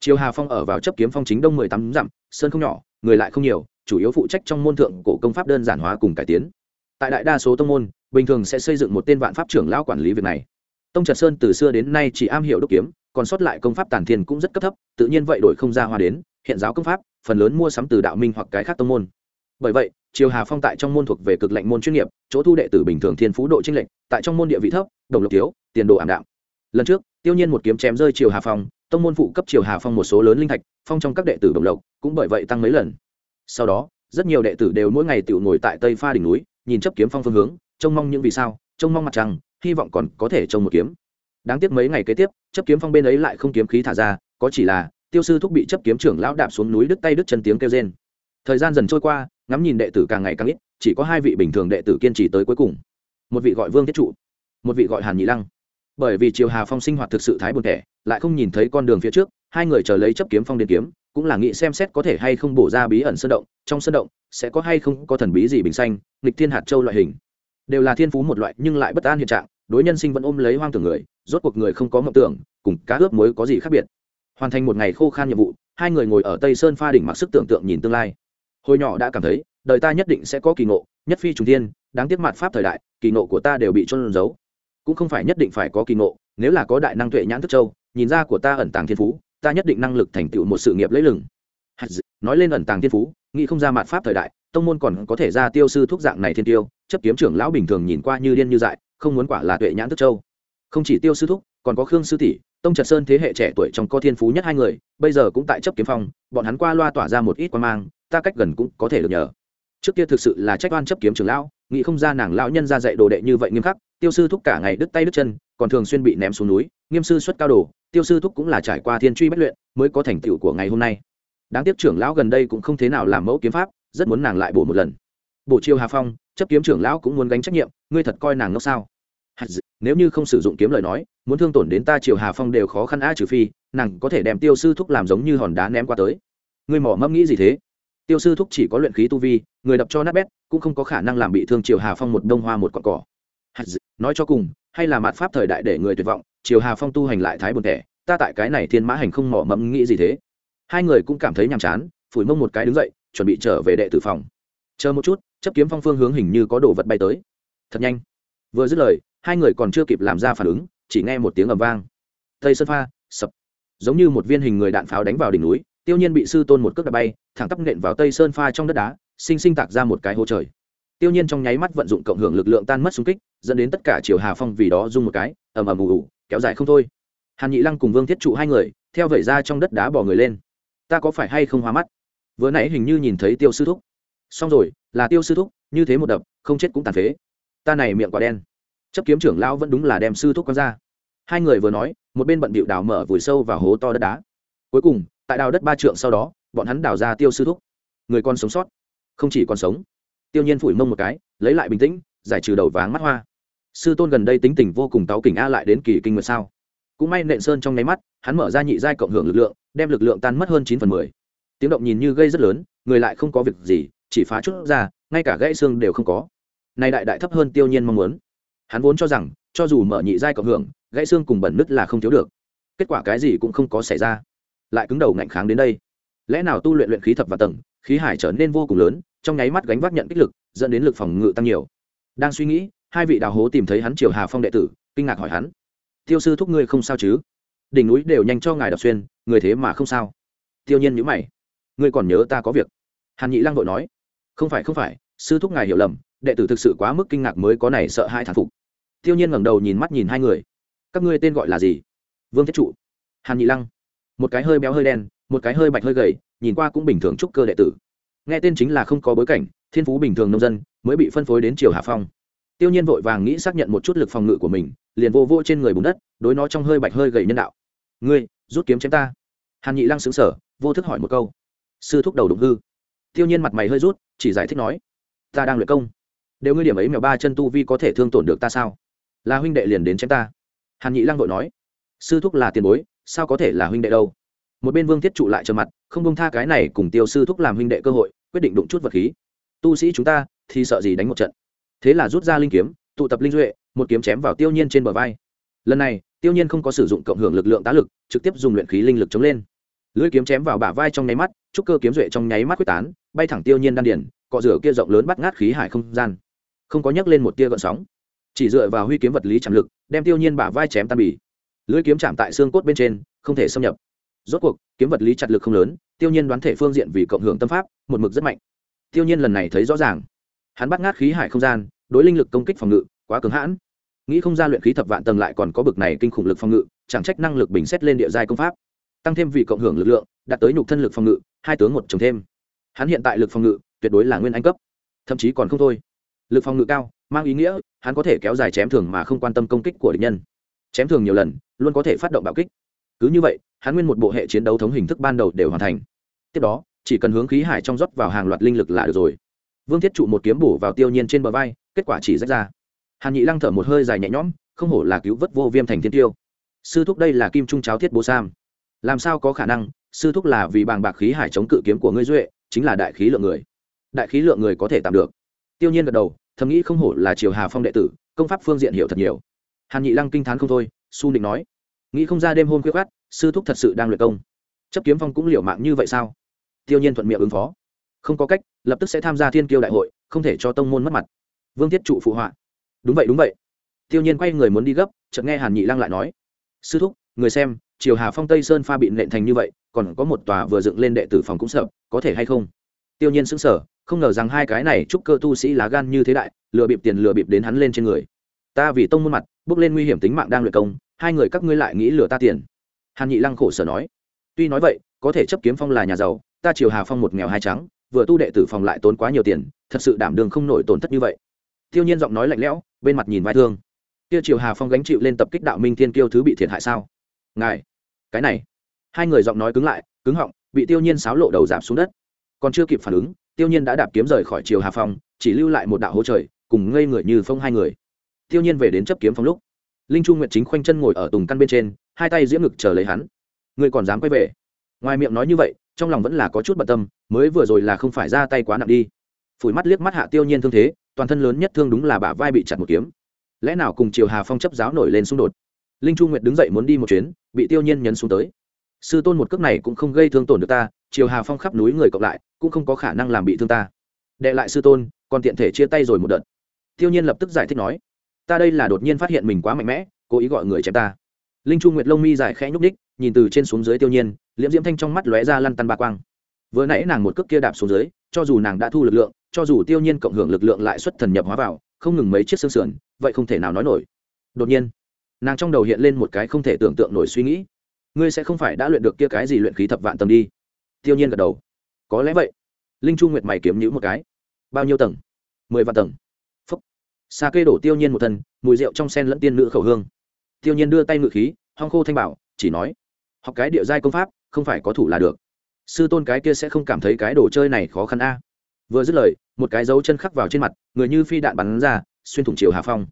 Chiều hà phong ở vào chấp kiếm phong chính đông mười tám dặm, sơn không nhỏ, người lại không nhiều, chủ yếu phụ trách trong môn thượng cổ công pháp đơn giản hóa cùng cải tiến. Tại đại đa số tông môn, bình thường sẽ xây dựng một tên vạn pháp trưởng lão quản lý việc này. Tông trật sơn từ xưa đến nay chỉ am hiểu đúc kiếm, còn sót lại công pháp tàn thiên cũng rất cấp thấp, tự nhiên vậy đổi không ra hoa đến, hiện giáo công pháp, phần lớn mua sắm từ đạo minh hoặc cái khác tông môn bởi vậy, triều hà phong tại trong môn thuộc về cực lệnh môn chuyên nghiệp, chỗ thu đệ tử bình thường thiên phú độ trinh lệnh tại trong môn địa vị thấp, đồng lộc thiếu, tiền đồ ảm đạm. Lần trước, tiêu nhiên một kiếm chém rơi triều hà phong, tông môn phụ cấp triều hà phong một số lớn linh thạch, phong trong các đệ tử đồng lộc cũng bởi vậy tăng mấy lần. Sau đó, rất nhiều đệ tử đều mỗi ngày tự ngồi tại tây pha đỉnh núi, nhìn chấp kiếm phong phương hướng, trông mong những vì sao, trông mong mặt trăng, hy vọng còn có thể trông một kiếm. Đáng tiếc mấy ngày kế tiếp, chấp kiếm phong bên ấy lại không kiếm khí thả ra, có chỉ là, tiêu sư thúc bị chấp kiếm trưởng lão đạp xuống núi đứt tay đứt chân tiếng kêu rên. Thời gian dần trôi qua ngắm nhìn đệ tử càng ngày càng ít, chỉ có hai vị bình thường đệ tử kiên trì tới cuối cùng. Một vị gọi vương thiết trụ, một vị gọi hàn nhị lăng. Bởi vì triều hà phong sinh hoạt thực sự thái buồn thẻ, lại không nhìn thấy con đường phía trước, hai người chờ lấy chấp kiếm phong đến kiếm, cũng là nghĩ xem xét có thể hay không bổ ra bí ẩn sơn động, trong sơn động, sẽ có hay không có thần bí gì bình xanh, nghịch thiên hạt châu loại hình. Đều là thiên phú một loại, nhưng lại bất an hiện trạng, đối nhân sinh vẫn ôm lấy hoang tưởng người, rốt cuộc người không có mộng tưởng, cùng cá ướp muối có gì khác biệt. Hoàn thành một ngày khô khan nhiệm vụ, hai người ngồi ở tây sơn pha đỉnh mặc sức tưởng tượng nhìn tương lai hồi nhỏ đã cảm thấy, đời ta nhất định sẽ có kỳ ngộ, nhất phi trùng tiên đáng tiếc mặt pháp thời đại, kỳ ngộ của ta đều bị trôn giấu. Cũng không phải nhất định phải có kỳ ngộ, nếu là có đại năng tuệ nhãn thức châu, nhìn ra của ta ẩn tàng thiên phú, ta nhất định năng lực thành tựu một sự nghiệp lấy lừng. Nói lên ẩn tàng thiên phú, nghĩ không ra mặt pháp thời đại, tông môn còn có thể ra tiêu sư thuốc dạng này thiên tiêu, chấp kiếm trưởng lão bình thường nhìn qua như điên như dại, không muốn quả là tuệ nhãn thức châu. Không chỉ tiêu sư thúc, còn có khương sư tỷ, tông trật sơn thế hệ trẻ tuổi trong có thiên phú nhất hai người, bây giờ cũng tại chấp kiếm phong, bọn hắn qua loa tỏa ra một ít quan mang ta cách gần cũng có thể được nhờ. Trước kia thực sự là trách oan chấp kiếm trưởng lão, nghĩ không ra nàng lão nhân ra dạy đồ đệ như vậy nghiêm khắc, tiêu sư thúc cả ngày đứt tay đứt chân, còn thường xuyên bị ném xuống núi, nghiêm sư xuất cao đồ, tiêu sư thúc cũng là trải qua thiên truy bất luyện mới có thành tựu của ngày hôm nay. Đáng tiếc trưởng lão gần đây cũng không thế nào làm mẫu kiếm pháp, rất muốn nàng lại bổ một lần. Bổ chiêu hà phong, chấp kiếm trưởng lão cũng muốn gánh trách nhiệm, ngươi thật coi nàng ngốc sao? Nếu như không sử dụng kiếm lời nói, muốn thương tổn đến ta triều hà phong đều khó khăn a trừ phi, nàng có thể đem tiêu sư thúc làm giống như hòn đá ném qua tới. Ngươi mỏ mẫm nghĩ gì thế? Tiêu sư thúc chỉ có luyện khí tu vi, người đập cho nát bét, cũng không có khả năng làm bị thương triều hà phong một đông hoa một cọn cỏ. Nói cho cùng, hay là mạt pháp thời đại để người tuyệt vọng, triều hà phong tu hành lại thái buồn thẻ, ta tại cái này thiên mã hành không mỏ mẫm nghĩ gì thế? Hai người cũng cảm thấy nhàm chán, phủi mông một cái đứng dậy, chuẩn bị trở về đệ tử phòng. Chờ một chút, chấp kiếm phong phương hướng hình như có đồ vật bay tới. Thật nhanh. Vừa dứt lời, hai người còn chưa kịp làm ra phản ứng, chỉ nghe một tiếng ầm vang. Tây sơn pha, sập. Giống như một viên hình người đạn pháo đánh vào đỉnh núi tiêu nhiên bị sư tôn một cước đạp bay, thẳng tắp nện vào tây sơn pha trong đất đá, sinh sinh tạc ra một cái hố trời. Tiêu nhiên trong nháy mắt vận dụng cộng hưởng lực lượng tan mất xung kích, dẫn đến tất cả chiều hà phong vì đó rung một cái, ầm ầm ù ù, kéo dài không thôi. Hàn nhị lăng cùng vương thiết trụ hai người, theo vẩy ra trong đất đá bỏ người lên. Ta có phải hay không hóa mắt? Vừa nãy hình như nhìn thấy tiêu sư thúc. Xong rồi, là tiêu sư thúc, như thế một đập, không chết cũng tàn phế. Ta này miệng quả đen. Chấp kiếm trưởng lão vẫn đúng là đem sư thúc con ra. Hai người vừa nói, một bên bận bịu đào mở vùi sâu vào hố to đất đá. Cuối cùng tại đào đất ba trượng sau đó, bọn hắn đào ra tiêu sư thúc. Người con sống sót, không chỉ còn sống. Tiêu nhiên phủi mông một cái, lấy lại bình tĩnh, giải trừ đầu váng mắt hoa. Sư tôn gần đây tính tình vô cùng táo kỉnh a lại đến kỳ kinh nguyệt sao? Cũng may nện sơn trong nháy mắt, hắn mở ra nhị giai cộng hưởng lực lượng, đem lực lượng tan mất hơn chín phần mười. Tiếng động nhìn như gây rất lớn, người lại không có việc gì, chỉ phá chút ra, ngay cả gãy xương đều không có. Này đại đại thấp hơn tiêu nhiên mong muốn. Hắn vốn cho rằng, cho dù mở nhị giai cộng hưởng, gãy xương cùng bẩn nứt là không thiếu được. Kết quả cái gì cũng không có xảy ra lại cứng đầu ngạnh kháng đến đây. Lẽ nào tu luyện luyện khí thập và tầng, khí hải trở nên vô cùng lớn, trong nháy mắt gánh vác nhận kích lực, dẫn đến lực phòng ngự tăng nhiều. Đang suy nghĩ, hai vị đào hố tìm thấy hắn triều hà phong đệ tử, kinh ngạc hỏi hắn. Tiêu sư thúc ngươi không sao chứ? Đỉnh núi đều nhanh cho ngài đập xuyên, người thế mà không sao. Tiêu nhiên nhữ mày. Ngươi còn nhớ ta có việc? Hàn nhị lăng vội nói. Không phải không phải, sư thúc ngài hiểu lầm, đệ tử thực sự quá mức kinh ngạc mới có này sợ hai thản phục. Tiêu nhiên ngẩng đầu nhìn mắt nhìn hai người. Các ngươi tên gọi là gì? Vương thiết trụ. Hàn nhị lăng một cái hơi béo hơi đen, một cái hơi bạch hơi gầy, nhìn qua cũng bình thường trúc cơ đệ tử. Nghe tên chính là không có bối cảnh, thiên phú bình thường nông dân, mới bị phân phối đến triều hạ phong. Tiêu nhiên vội vàng nghĩ xác nhận một chút lực phòng ngự của mình, liền vô vô trên người bùn đất, đối nó trong hơi bạch hơi gầy nhân đạo. Ngươi, rút kiếm chém ta. Hàn nhị lăng xứng sở vô thức hỏi một câu. Sư thúc đầu đụng hư. Tiêu nhiên mặt mày hơi rút, chỉ giải thích nói, ta đang luyện công. Đều ngươi điểm ấy mèo ba chân tu vi có thể thương tổn được ta sao? Là huynh đệ liền đến chém ta. Hàn nhị lăng vội nói, sư thúc là tiền bối sao có thể là huynh đệ đâu? Một bên vương thiết trụ lại trơ mặt, không bông tha cái này cùng tiêu sư thúc làm huynh đệ cơ hội, quyết định đụng chút vật khí. Tu sĩ chúng ta, thì sợ gì đánh một trận. Thế là rút ra linh kiếm, tụ tập linh duệ, một kiếm chém vào tiêu nhiên trên bờ vai. Lần này, tiêu nhiên không có sử dụng cộng hưởng lực lượng tá lực, trực tiếp dùng luyện khí linh lực chống lên. Lưỡi kiếm chém vào bả vai trong nháy mắt, trúc cơ kiếm duệ trong nháy mắt quyết tán, bay thẳng tiêu nhiên đan điển cọ rửa kia rộng lớn bắt ngát khí hải không gian. Không có nhấc lên một tia gợn sóng, chỉ dựa vào huy kiếm vật lý chạm lực, đem tiêu nhiên bả vai chém tan bỉ lưỡi kiếm chạm tại xương cốt bên trên, không thể xâm nhập. Rốt cuộc, kiếm vật lý chặt lực không lớn, tiêu nhiên đoán thể phương diện vì cộng hưởng tâm pháp, một mực rất mạnh. Tiêu nhiên lần này thấy rõ ràng. Hắn bắt ngát khí hải không gian, đối linh lực công kích phòng ngự, quá cứng hãn. Nghĩ không ra luyện khí thập vạn tầng lại còn có bực này kinh khủng lực phòng ngự, chẳng trách năng lực bình xét lên địa giai công pháp. Tăng thêm vì cộng hưởng lực lượng, đạt tới nhục thân lực phòng ngự, hai tướng một chồng thêm. Hắn hiện tại lực phòng ngự, tuyệt đối là nguyên anh cấp. Thậm chí còn không thôi. Lực phòng ngự cao, mang ý nghĩa, hắn có thể kéo dài chém thường mà không quan tâm công kích của địch nhân chém thường nhiều lần, luôn có thể phát động bạo kích. Cứ như vậy, hắn nguyên một bộ hệ chiến đấu thống hình thức ban đầu đều hoàn thành. Tiếp đó, chỉ cần hướng khí hải trong rót vào hàng loạt linh lực là được rồi. Vương thiết trụ một kiếm bổ vào tiêu nhiên trên bờ vai, kết quả chỉ rách ra. Hàn nhị lăng thở một hơi dài nhẹ nhõm, không hổ là cứu vớt vô viêm thành thiên tiêu. Sư thúc đây là kim trung cháo thiết bố sam. Làm sao có khả năng, sư thúc là vì bàng bạc khí hải chống cự kiếm của ngươi duệ, chính là đại khí lượng người. Đại khí lượng người có thể tạm được. Tiêu nhiên gật đầu, thầm nghĩ không hổ là triều hà phong đệ tử, công pháp phương diện hiểu thật nhiều hàn nhị lăng kinh t h á n không thôi, su nịnh nói, nghĩ không ra đêm hôm khuya khát sư thúc thật sự đang luyện công. Chấp kiếm phong cũng liệu mạng như vậy sao? Tiêu nhiên thuận miệng ứng phó. Không có cách, lập tức sẽ tham gia thiên kiêu đại hội, không thể cho tông môn mất mặt. Vương thiết trụ phụ họa. Đúng vậy đúng vậy. Tiêu nhiên quay người muốn đi gấp, chợt nghe hàn nhị lăng lại nói, sư thúc, người xem, triều hà phong tây sơn pha bị nện thành như vậy, còn có một tòa vừa dựng lên đệ tử phòng cũng sợ, có thể hay không? Tiêu nhiên sững sờ, không ngờ rằng hai cái này chúc cơ tu sĩ lá gan như thế đại, lừa bịp tiền lừa bịp đến hắn lên trên người ta vì tông môn mặt, bước lên nguy hiểm tính mạng đang luyện công, hai người các ngươi lại nghĩ lừa ta tiền. Hàn nhị lăng khổ sở nói. Tuy nói vậy, có thể chấp kiếm phong là nhà giàu, ta triều hà phong một nghèo hai trắng, vừa tu đệ tử phòng lại tốn quá nhiều tiền, thật sự đảm đường không nổi tổn thất như vậy. Tiêu nhiên giọng nói lạnh lẽo, bên mặt nhìn vai thương. Kia triều hà phong gánh chịu lên tập kích đạo minh thiên kiêu thứ bị thiệt hại sao? Ngài, cái này. Hai người giọng nói cứng lại, cứng họng, bị tiêu nhiên sáo lộ đầu giảm xuống đất. Còn chưa kịp phản ứng, tiêu nhiên đã đạp kiếm rời khỏi chiều hà phong, chỉ lưu lại một đạo hố trời, cùng ngây người như phong hai người tiêu nhiên về đến chấp kiếm phòng lúc, linh chu nguyệt chính khoanh chân ngồi ở tùng căn bên trên, hai tay diễm ngực chờ lấy hắn. Ngươi còn dám quay về? Ngoài miệng nói như vậy, trong lòng vẫn là có chút bận tâm, mới vừa rồi là không phải ra tay quá nặng đi. Phủi mắt liếc mắt hạ tiêu nhiên thương thế, toàn thân lớn nhất thương đúng là bả vai bị chặt một kiếm. Lẽ nào cùng triều hà phong chấp giáo nổi lên xung đột? Linh chu nguyệt đứng dậy muốn đi một chuyến, bị tiêu nhiên nhấn xuống tới. Sư tôn một cước này cũng không gây thương tổn được ta, triều hà phong khắp núi người cộng lại, cũng không có khả năng làm bị thương ta. Đệ lại sư tôn, còn tiện thể chia tay rồi một đợt. Tiêu nhiên lập tức giải thích nói ta đây là đột nhiên phát hiện mình quá mạnh mẽ, cố ý gọi người chém ta. Linh chu nguyệt lông mi dài khẽ nhúc ních nhìn từ trên xuống dưới tiêu nhiên, liễm diễm thanh trong mắt lóe ra lăn tăn ba quang. Vừa nãy nàng một cước kia đạp xuống dưới, cho dù nàng đã thu lực lượng, cho dù tiêu nhiên cộng hưởng lực lượng lại xuất thần nhập hóa vào, không ngừng mấy chiếc xương sườn, vậy không thể nào nói nổi. Đột nhiên, nàng trong đầu hiện lên một cái không thể tưởng tượng nổi suy nghĩ. Ngươi sẽ không phải đã luyện được kia cái gì luyện khí thập vạn tầng đi? Tiêu nhiên gật đầu. Có lẽ vậy. Linh chu nguyệt mày kiếm nhữ một cái. Bao nhiêu tầng? Mười vạn tầng phúc xa kê đổ tiêu nhiên một thân, mùi rượu trong sen lẫn tiên nữ khẩu hương. Tiêu nhiên đưa tay ngự khí, hong khô thanh bảo, chỉ nói, học cái địa giai công pháp, không phải có thủ là được. Sư tôn cái kia sẽ không cảm thấy cái đồ chơi này khó khăn a. Vừa dứt lời, một cái dấu chân khắc vào trên mặt, người như phi đạn bắn ra, xuyên thủng chiều hà phong.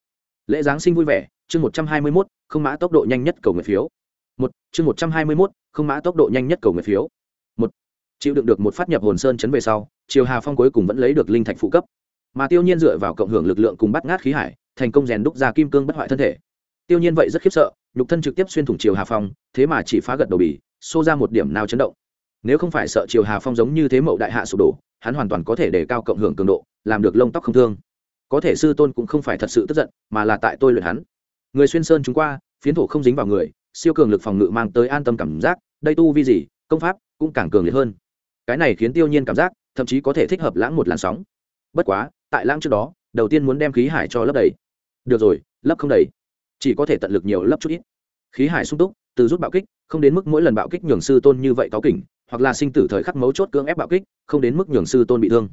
Lễ giáng sinh vui vẻ, chương một trăm hai mươi mốt, không mã tốc độ nhanh nhất cầu nguyện phiếu. Một, chương một trăm hai mươi mốt, không mã tốc độ nhanh nhất cầu nguyện phiếu. Một, chịu đựng được một phát nhập hồn sơn chấn về sau chiều hà phong cuối cùng vẫn lấy được linh thạch phụ cấp mà tiêu nhiên dựa vào cộng hưởng lực lượng cùng bắt ngát khí hải, thành công rèn đúc ra kim cương bất hoại thân thể. Tiêu nhiên vậy rất khiếp sợ, nhục thân trực tiếp xuyên thủng chiều hà phong, thế mà chỉ phá gật đầu bì, xô ra một điểm nào chấn động. Nếu không phải sợ chiều hà phong giống như thế mậu đại hạ sụp đổ, hắn hoàn toàn có thể đề cao cộng hưởng cường độ, làm được lông tóc không thương. Có thể sư tôn cũng không phải thật sự tức giận, mà là tại tôi luyện hắn. Người xuyên sơn chúng qua, phiến thổ không dính vào người, siêu cường lực phòng ngự mang tới an tâm cảm giác, đây tu vi gì, công pháp cũng càng cường liệt hơn. Cái này khiến tiêu nhiên cảm giác, thậm chí có thể thích hợp lãng một làn sóng. Bất quá tại lãng trước đó, đầu tiên muốn đem khí hải cho lấp đầy. Được rồi, lấp không đầy. Chỉ có thể tận lực nhiều lấp chút ít. Khí hải sung túc, từ rút bạo kích, không đến mức mỗi lần bạo kích nhường sư tôn như vậy cáo kỉnh, hoặc là sinh tử thời khắc mấu chốt cưỡng ép bạo kích, không đến mức nhường sư tôn bị thương.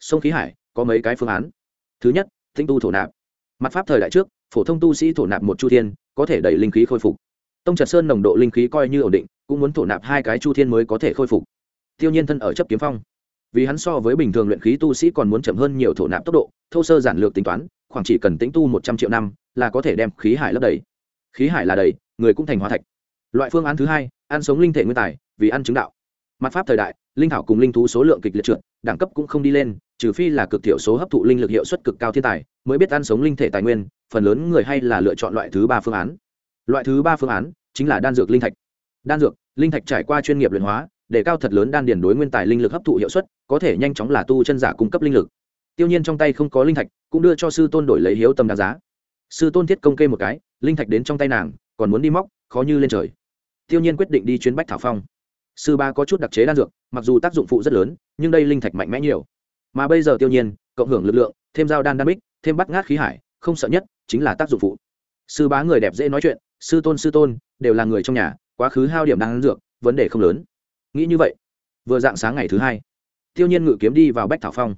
Sông khí hải, có mấy cái phương án. Thứ nhất, tinh tu thổ nạp. Mặt pháp thời đại trước, phổ thông tu sĩ thổ nạp một chu thiên, có thể đẩy linh khí khôi phục. Tông trật sơn nồng độ linh khí coi như ổn định, cũng muốn thổ nạp hai cái chu thiên mới có thể khôi phục. Tiêu nhiên thân ở chấp kiếm phong vì hắn so với bình thường luyện khí tu sĩ còn muốn chậm hơn nhiều thổ nạp tốc độ, thô sơ giản lược tính toán, khoảng chỉ cần tính tu một trăm triệu năm là có thể đem khí hải lấp đầy. Khí hải là đầy, người cũng thành hóa thạch. Loại phương án thứ hai, ăn sống linh thể nguyên tài, vì ăn chứng đạo. Mặt pháp thời đại, linh thảo cùng linh thú số lượng kịch liệt trượt, đẳng cấp cũng không đi lên, trừ phi là cực thiểu số hấp thụ linh lực hiệu suất cực cao thiên tài, mới biết ăn sống linh thể tài nguyên, phần lớn người hay là lựa chọn loại thứ ba phương án. Loại thứ ba phương án chính là đan dược linh thạch. Đan dược, linh thạch trải qua chuyên nghiệp luyện hóa để cao thật lớn đan điền đối nguyên tài linh lực hấp thụ hiệu suất, có thể nhanh chóng là tu chân giả cung cấp linh lực. Tiêu nhiên trong tay không có linh thạch, cũng đưa cho sư tôn đổi lấy hiếu tâm đáng giá. Sư tôn thiết công kê một cái, linh thạch đến trong tay nàng, còn muốn đi móc, khó như lên trời. Tiêu nhiên quyết định đi chuyến bách thảo phong. Sư ba có chút đặc chế đan dược, mặc dù tác dụng phụ rất lớn, nhưng đây linh thạch mạnh mẽ nhiều. Mà bây giờ tiêu nhiên, cộng hưởng lực lượng, thêm dao đan đan bích, thêm bắt ngát khí hải, không sợ nhất, chính là tác dụng phụ. Sư bá người đẹp dễ nói chuyện, sư tôn sư tôn, đều là người trong nhà, quá khứ hao điểm đan dược, vấn đề không lớn nghĩ như vậy, vừa dạng sáng ngày thứ hai, tiêu nhiên ngự kiếm đi vào bách thảo phong.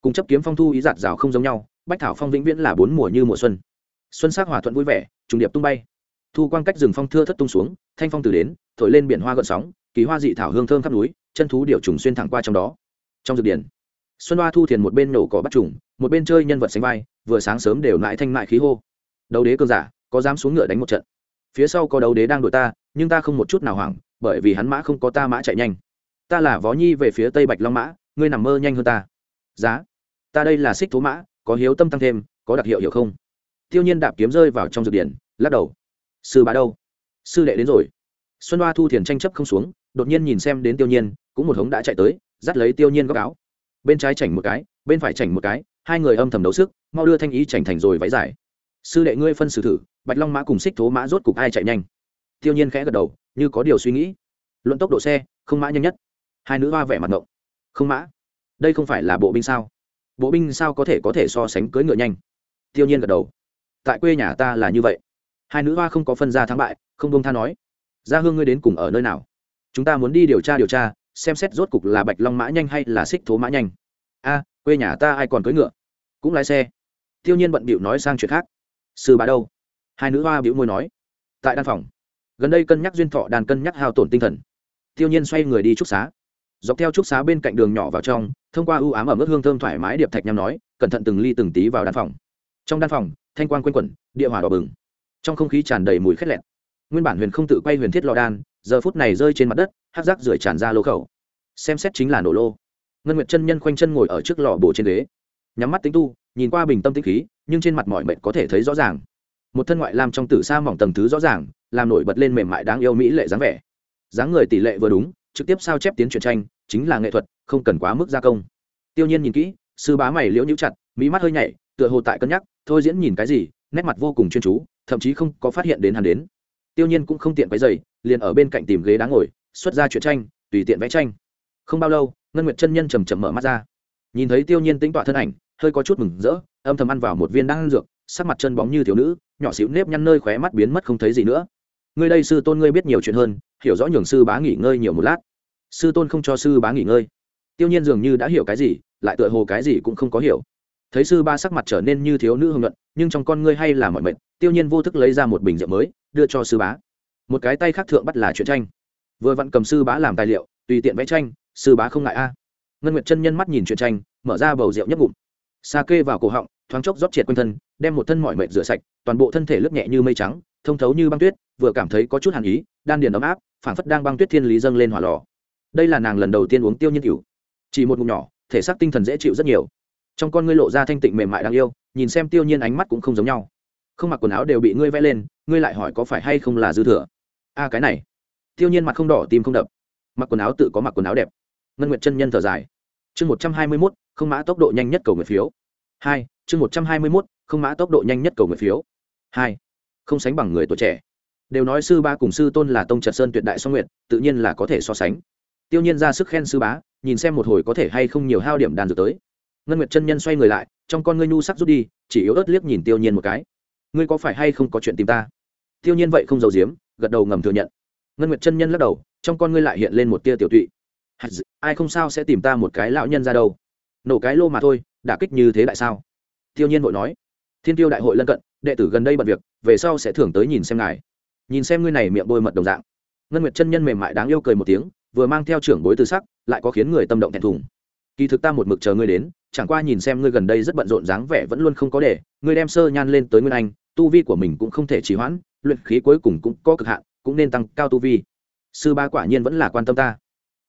Cùng chấp kiếm phong thu ý giạt rào không giống nhau, bách thảo phong vĩnh viễn là bốn mùa như mùa xuân. Xuân sắc hòa thuận vui vẻ, trùng điệp tung bay. Thu quan cách rừng phong thưa thất tung xuống, thanh phong từ đến, thổi lên biển hoa gợn sóng, kỳ hoa dị thảo hương thơm khắp núi, chân thú điều trùng xuyên thẳng qua trong đó. Trong dược điển xuân hoa thu thiền một bên nổ cỏ bắt trùng, một bên chơi nhân vật sánh vai, vừa sáng sớm đều lại thanh mại khí hô. Đấu đế cơn giả, có dám xuống ngựa đánh một trận? Phía sau có đấu đế đang đuổi ta, nhưng ta không một chút nào hoảng bởi vì hắn mã không có ta mã chạy nhanh. Ta là vó nhi về phía tây bạch long mã, ngươi nằm mơ nhanh hơn ta. Giá, ta đây là xích thố mã, có hiếu tâm tăng thêm, có đặc hiệu hiểu không? Tiêu nhiên đạp kiếm rơi vào trong dược điển lắc đầu. Sư bá đâu? Sư đệ đến rồi. Xuân hoa thu thiền tranh chấp không xuống, đột nhiên nhìn xem đến tiêu nhiên, cũng một hống đã chạy tới, dắt lấy tiêu nhiên góc áo. Bên trái chảnh một cái, bên phải chảnh một cái, hai người âm thầm đấu sức, mau đưa thanh ý chảnh thành rồi váy giải. sư đệ ngươi phân xử thử, bạch long mã cùng xích thố mã rốt cục ai chạy nhanh? Tiêu nhiên khẽ gật đầu như có điều suy nghĩ. Luận tốc độ xe, không mã nhanh nhất. Hai nữ hoa vẻ mặt ngộng. Không mã? Đây không phải là bộ binh sao? Bộ binh sao có thể có thể so sánh cưỡi ngựa nhanh? Tiêu nhiên gật đầu. Tại quê nhà ta là như vậy. Hai nữ hoa không có phân ra thắng bại, không bông tha nói. Gia hương ngươi đến cùng ở nơi nào? Chúng ta muốn đi điều tra điều tra, xem xét rốt cục là bạch long mã nhanh hay là xích thố mã nhanh. A, quê nhà ta ai còn cưỡi ngựa? Cũng lái xe. Tiêu nhiên bận bịu nói sang chuyện khác. Sư bà đâu? Hai nữ hoa bĩu môi nói. Tại đan phòng gần đây cân nhắc duyên thọ đàn cân nhắc hao tổn tinh thần. Tiêu nhiên xoay người đi trúc xá. Dọc theo trúc xá bên cạnh đường nhỏ vào trong, thông qua ưu ám ở mức hương thơm thoải mái điệp thạch nhằm nói, cẩn thận từng ly từng tí vào đan phòng. Trong đan phòng, thanh quan quanh quẩn, địa hỏa đỏ bừng. Trong không khí tràn đầy mùi khét lẹt. Nguyên bản huyền không tự quay huyền thiết lò đan, giờ phút này rơi trên mặt đất hát rác rưởi tràn ra lô khẩu. Xem xét chính là nổ lô. Ngân nguyệt chân nhân khoanh chân ngồi ở trước lò bổ trên ghế. Nhắm mắt tính tu, nhìn qua bình tâm tĩnh khí, nhưng trên mặt mọi mệnh có thể thấy rõ ràng. Một thân ngoại làm trong tử sa mỏng tầng thứ rõ ràng làm nổi bật lên mềm mại đáng yêu mỹ lệ dáng vẻ. Dáng người tỷ lệ vừa đúng, trực tiếp sao chép tiến truyện tranh, chính là nghệ thuật, không cần quá mức gia công. Tiêu nhiên nhìn kỹ, sư bá mày liễu nhũ chặt mỹ mắt hơi nhảy, tựa hồ tại cân nhắc, thôi diễn nhìn cái gì, nét mặt vô cùng chuyên chú, thậm chí không có phát hiện đến hắn đến. Tiêu nhiên cũng không tiện váy giày liền ở bên cạnh tìm ghế đá ngồi, xuất ra chuyện tranh, tùy tiện vẽ tranh. Không bao lâu, ngân nguyệt chân nhân chầm chậm mở mắt ra. Nhìn thấy tiêu nhiên tính tọa thân ảnh, hơi có chút mừng rỡ, âm thầm ăn vào một viên đan dược, sắc mặt chân bóng như thiếu nữ, nhỏ xíu nếp nhăn nơi khóe mắt biến mất không thấy gì nữa ngươi đây sư tôn ngươi biết nhiều chuyện hơn, hiểu rõ nhường sư bá nghỉ ngơi nhiều một lát. Sư tôn không cho sư bá nghỉ ngơi. Tiêu nhiên dường như đã hiểu cái gì, lại tựa hồ cái gì cũng không có hiểu. Thấy sư ba sắc mặt trở nên như thiếu nữ hưng luận, nhưng trong con ngươi hay là mọi mệnh tiêu nhiên vô thức lấy ra một bình rượu mới, đưa cho sư bá. Một cái tay khác thượng bắt là chuyện tranh. Vừa vặn cầm sư bá làm tài liệu, tùy tiện vẽ tranh, sư bá không ngại a. Ngân nguyệt chân nhân mắt nhìn chuyện tranh, mở ra bầu rượu nhấp ngụm. Sa kê vào cổ họng, thoáng chốc rót triệt quanh thân, đem một thân mọi mệt rửa sạch, toàn bộ thân thể lướt nhẹ như mây trắng thông thấu như băng tuyết, vừa cảm thấy có chút hàn ý, đan điền ấm áp, phảng phất đang băng tuyết thiên lý dâng lên hỏa lò. Đây là nàng lần đầu tiên uống tiêu nhiên cửu. Chỉ một ngụm nhỏ, thể xác tinh thần dễ chịu rất nhiều. Trong con ngươi lộ ra thanh tịnh mềm mại đáng yêu, nhìn xem tiêu nhiên ánh mắt cũng không giống nhau. Không mặc quần áo đều bị ngươi vẽ lên, ngươi lại hỏi có phải hay không là dư thừa? A, cái này. Tiêu nhiên mặt không đỏ, tim không đập. Mặc quần áo tự có mặc quần áo đẹp. Ngân nguyệt chân nhân thở dài. Chương một trăm hai mươi mốt, không mã tốc độ nhanh nhất cầu người phiếu. Hai, chương một trăm hai mươi mốt, không mã tốc độ nhanh nhất cầu người phiếu. Hai không sánh bằng người tuổi trẻ. Đều nói sư ba cùng sư tôn là tông trật sơn tuyệt đại song nguyện tự nhiên là có thể so sánh. Tiêu nhiên ra sức khen sư bá, nhìn xem một hồi có thể hay không nhiều hao điểm đàn dược tới. Ngân nguyệt chân nhân xoay người lại, trong con ngươi nhu sắc rút đi, chỉ yếu ớt liếc nhìn tiêu nhiên một cái. Ngươi có phải hay không có chuyện tìm ta? Tiêu nhiên vậy không giấu giếm, gật đầu ngầm thừa nhận. Ngân nguyệt chân nhân lắc đầu, trong con ngươi lại hiện lên một tia tiểu tụy. Ai không sao sẽ tìm ta một cái lão nhân ra đâu? Nổ cái lô mà thôi, đả kích như thế tại sao? Tiêu nhiên vội nói. Thiên tiêu đại hội lân cận đệ tử gần đây bận việc, về sau sẽ thưởng tới nhìn xem ngài. Nhìn xem ngươi này miệng bôi mật đồng dạng. Ngân nguyệt chân nhân mềm mại đáng yêu cười một tiếng, vừa mang theo trưởng bối tư sắc, lại có khiến người tâm động thẹn thùng. Kỳ thực ta một mực chờ ngươi đến, chẳng qua nhìn xem ngươi gần đây rất bận rộn dáng vẻ vẫn luôn không có để, ngươi đem sơ nhan lên tới nguyên anh, tu vi của mình cũng không thể trì hoãn, luyện khí cuối cùng cũng có cực hạn, cũng nên tăng cao tu vi. Sư ba quả nhiên vẫn là quan tâm ta.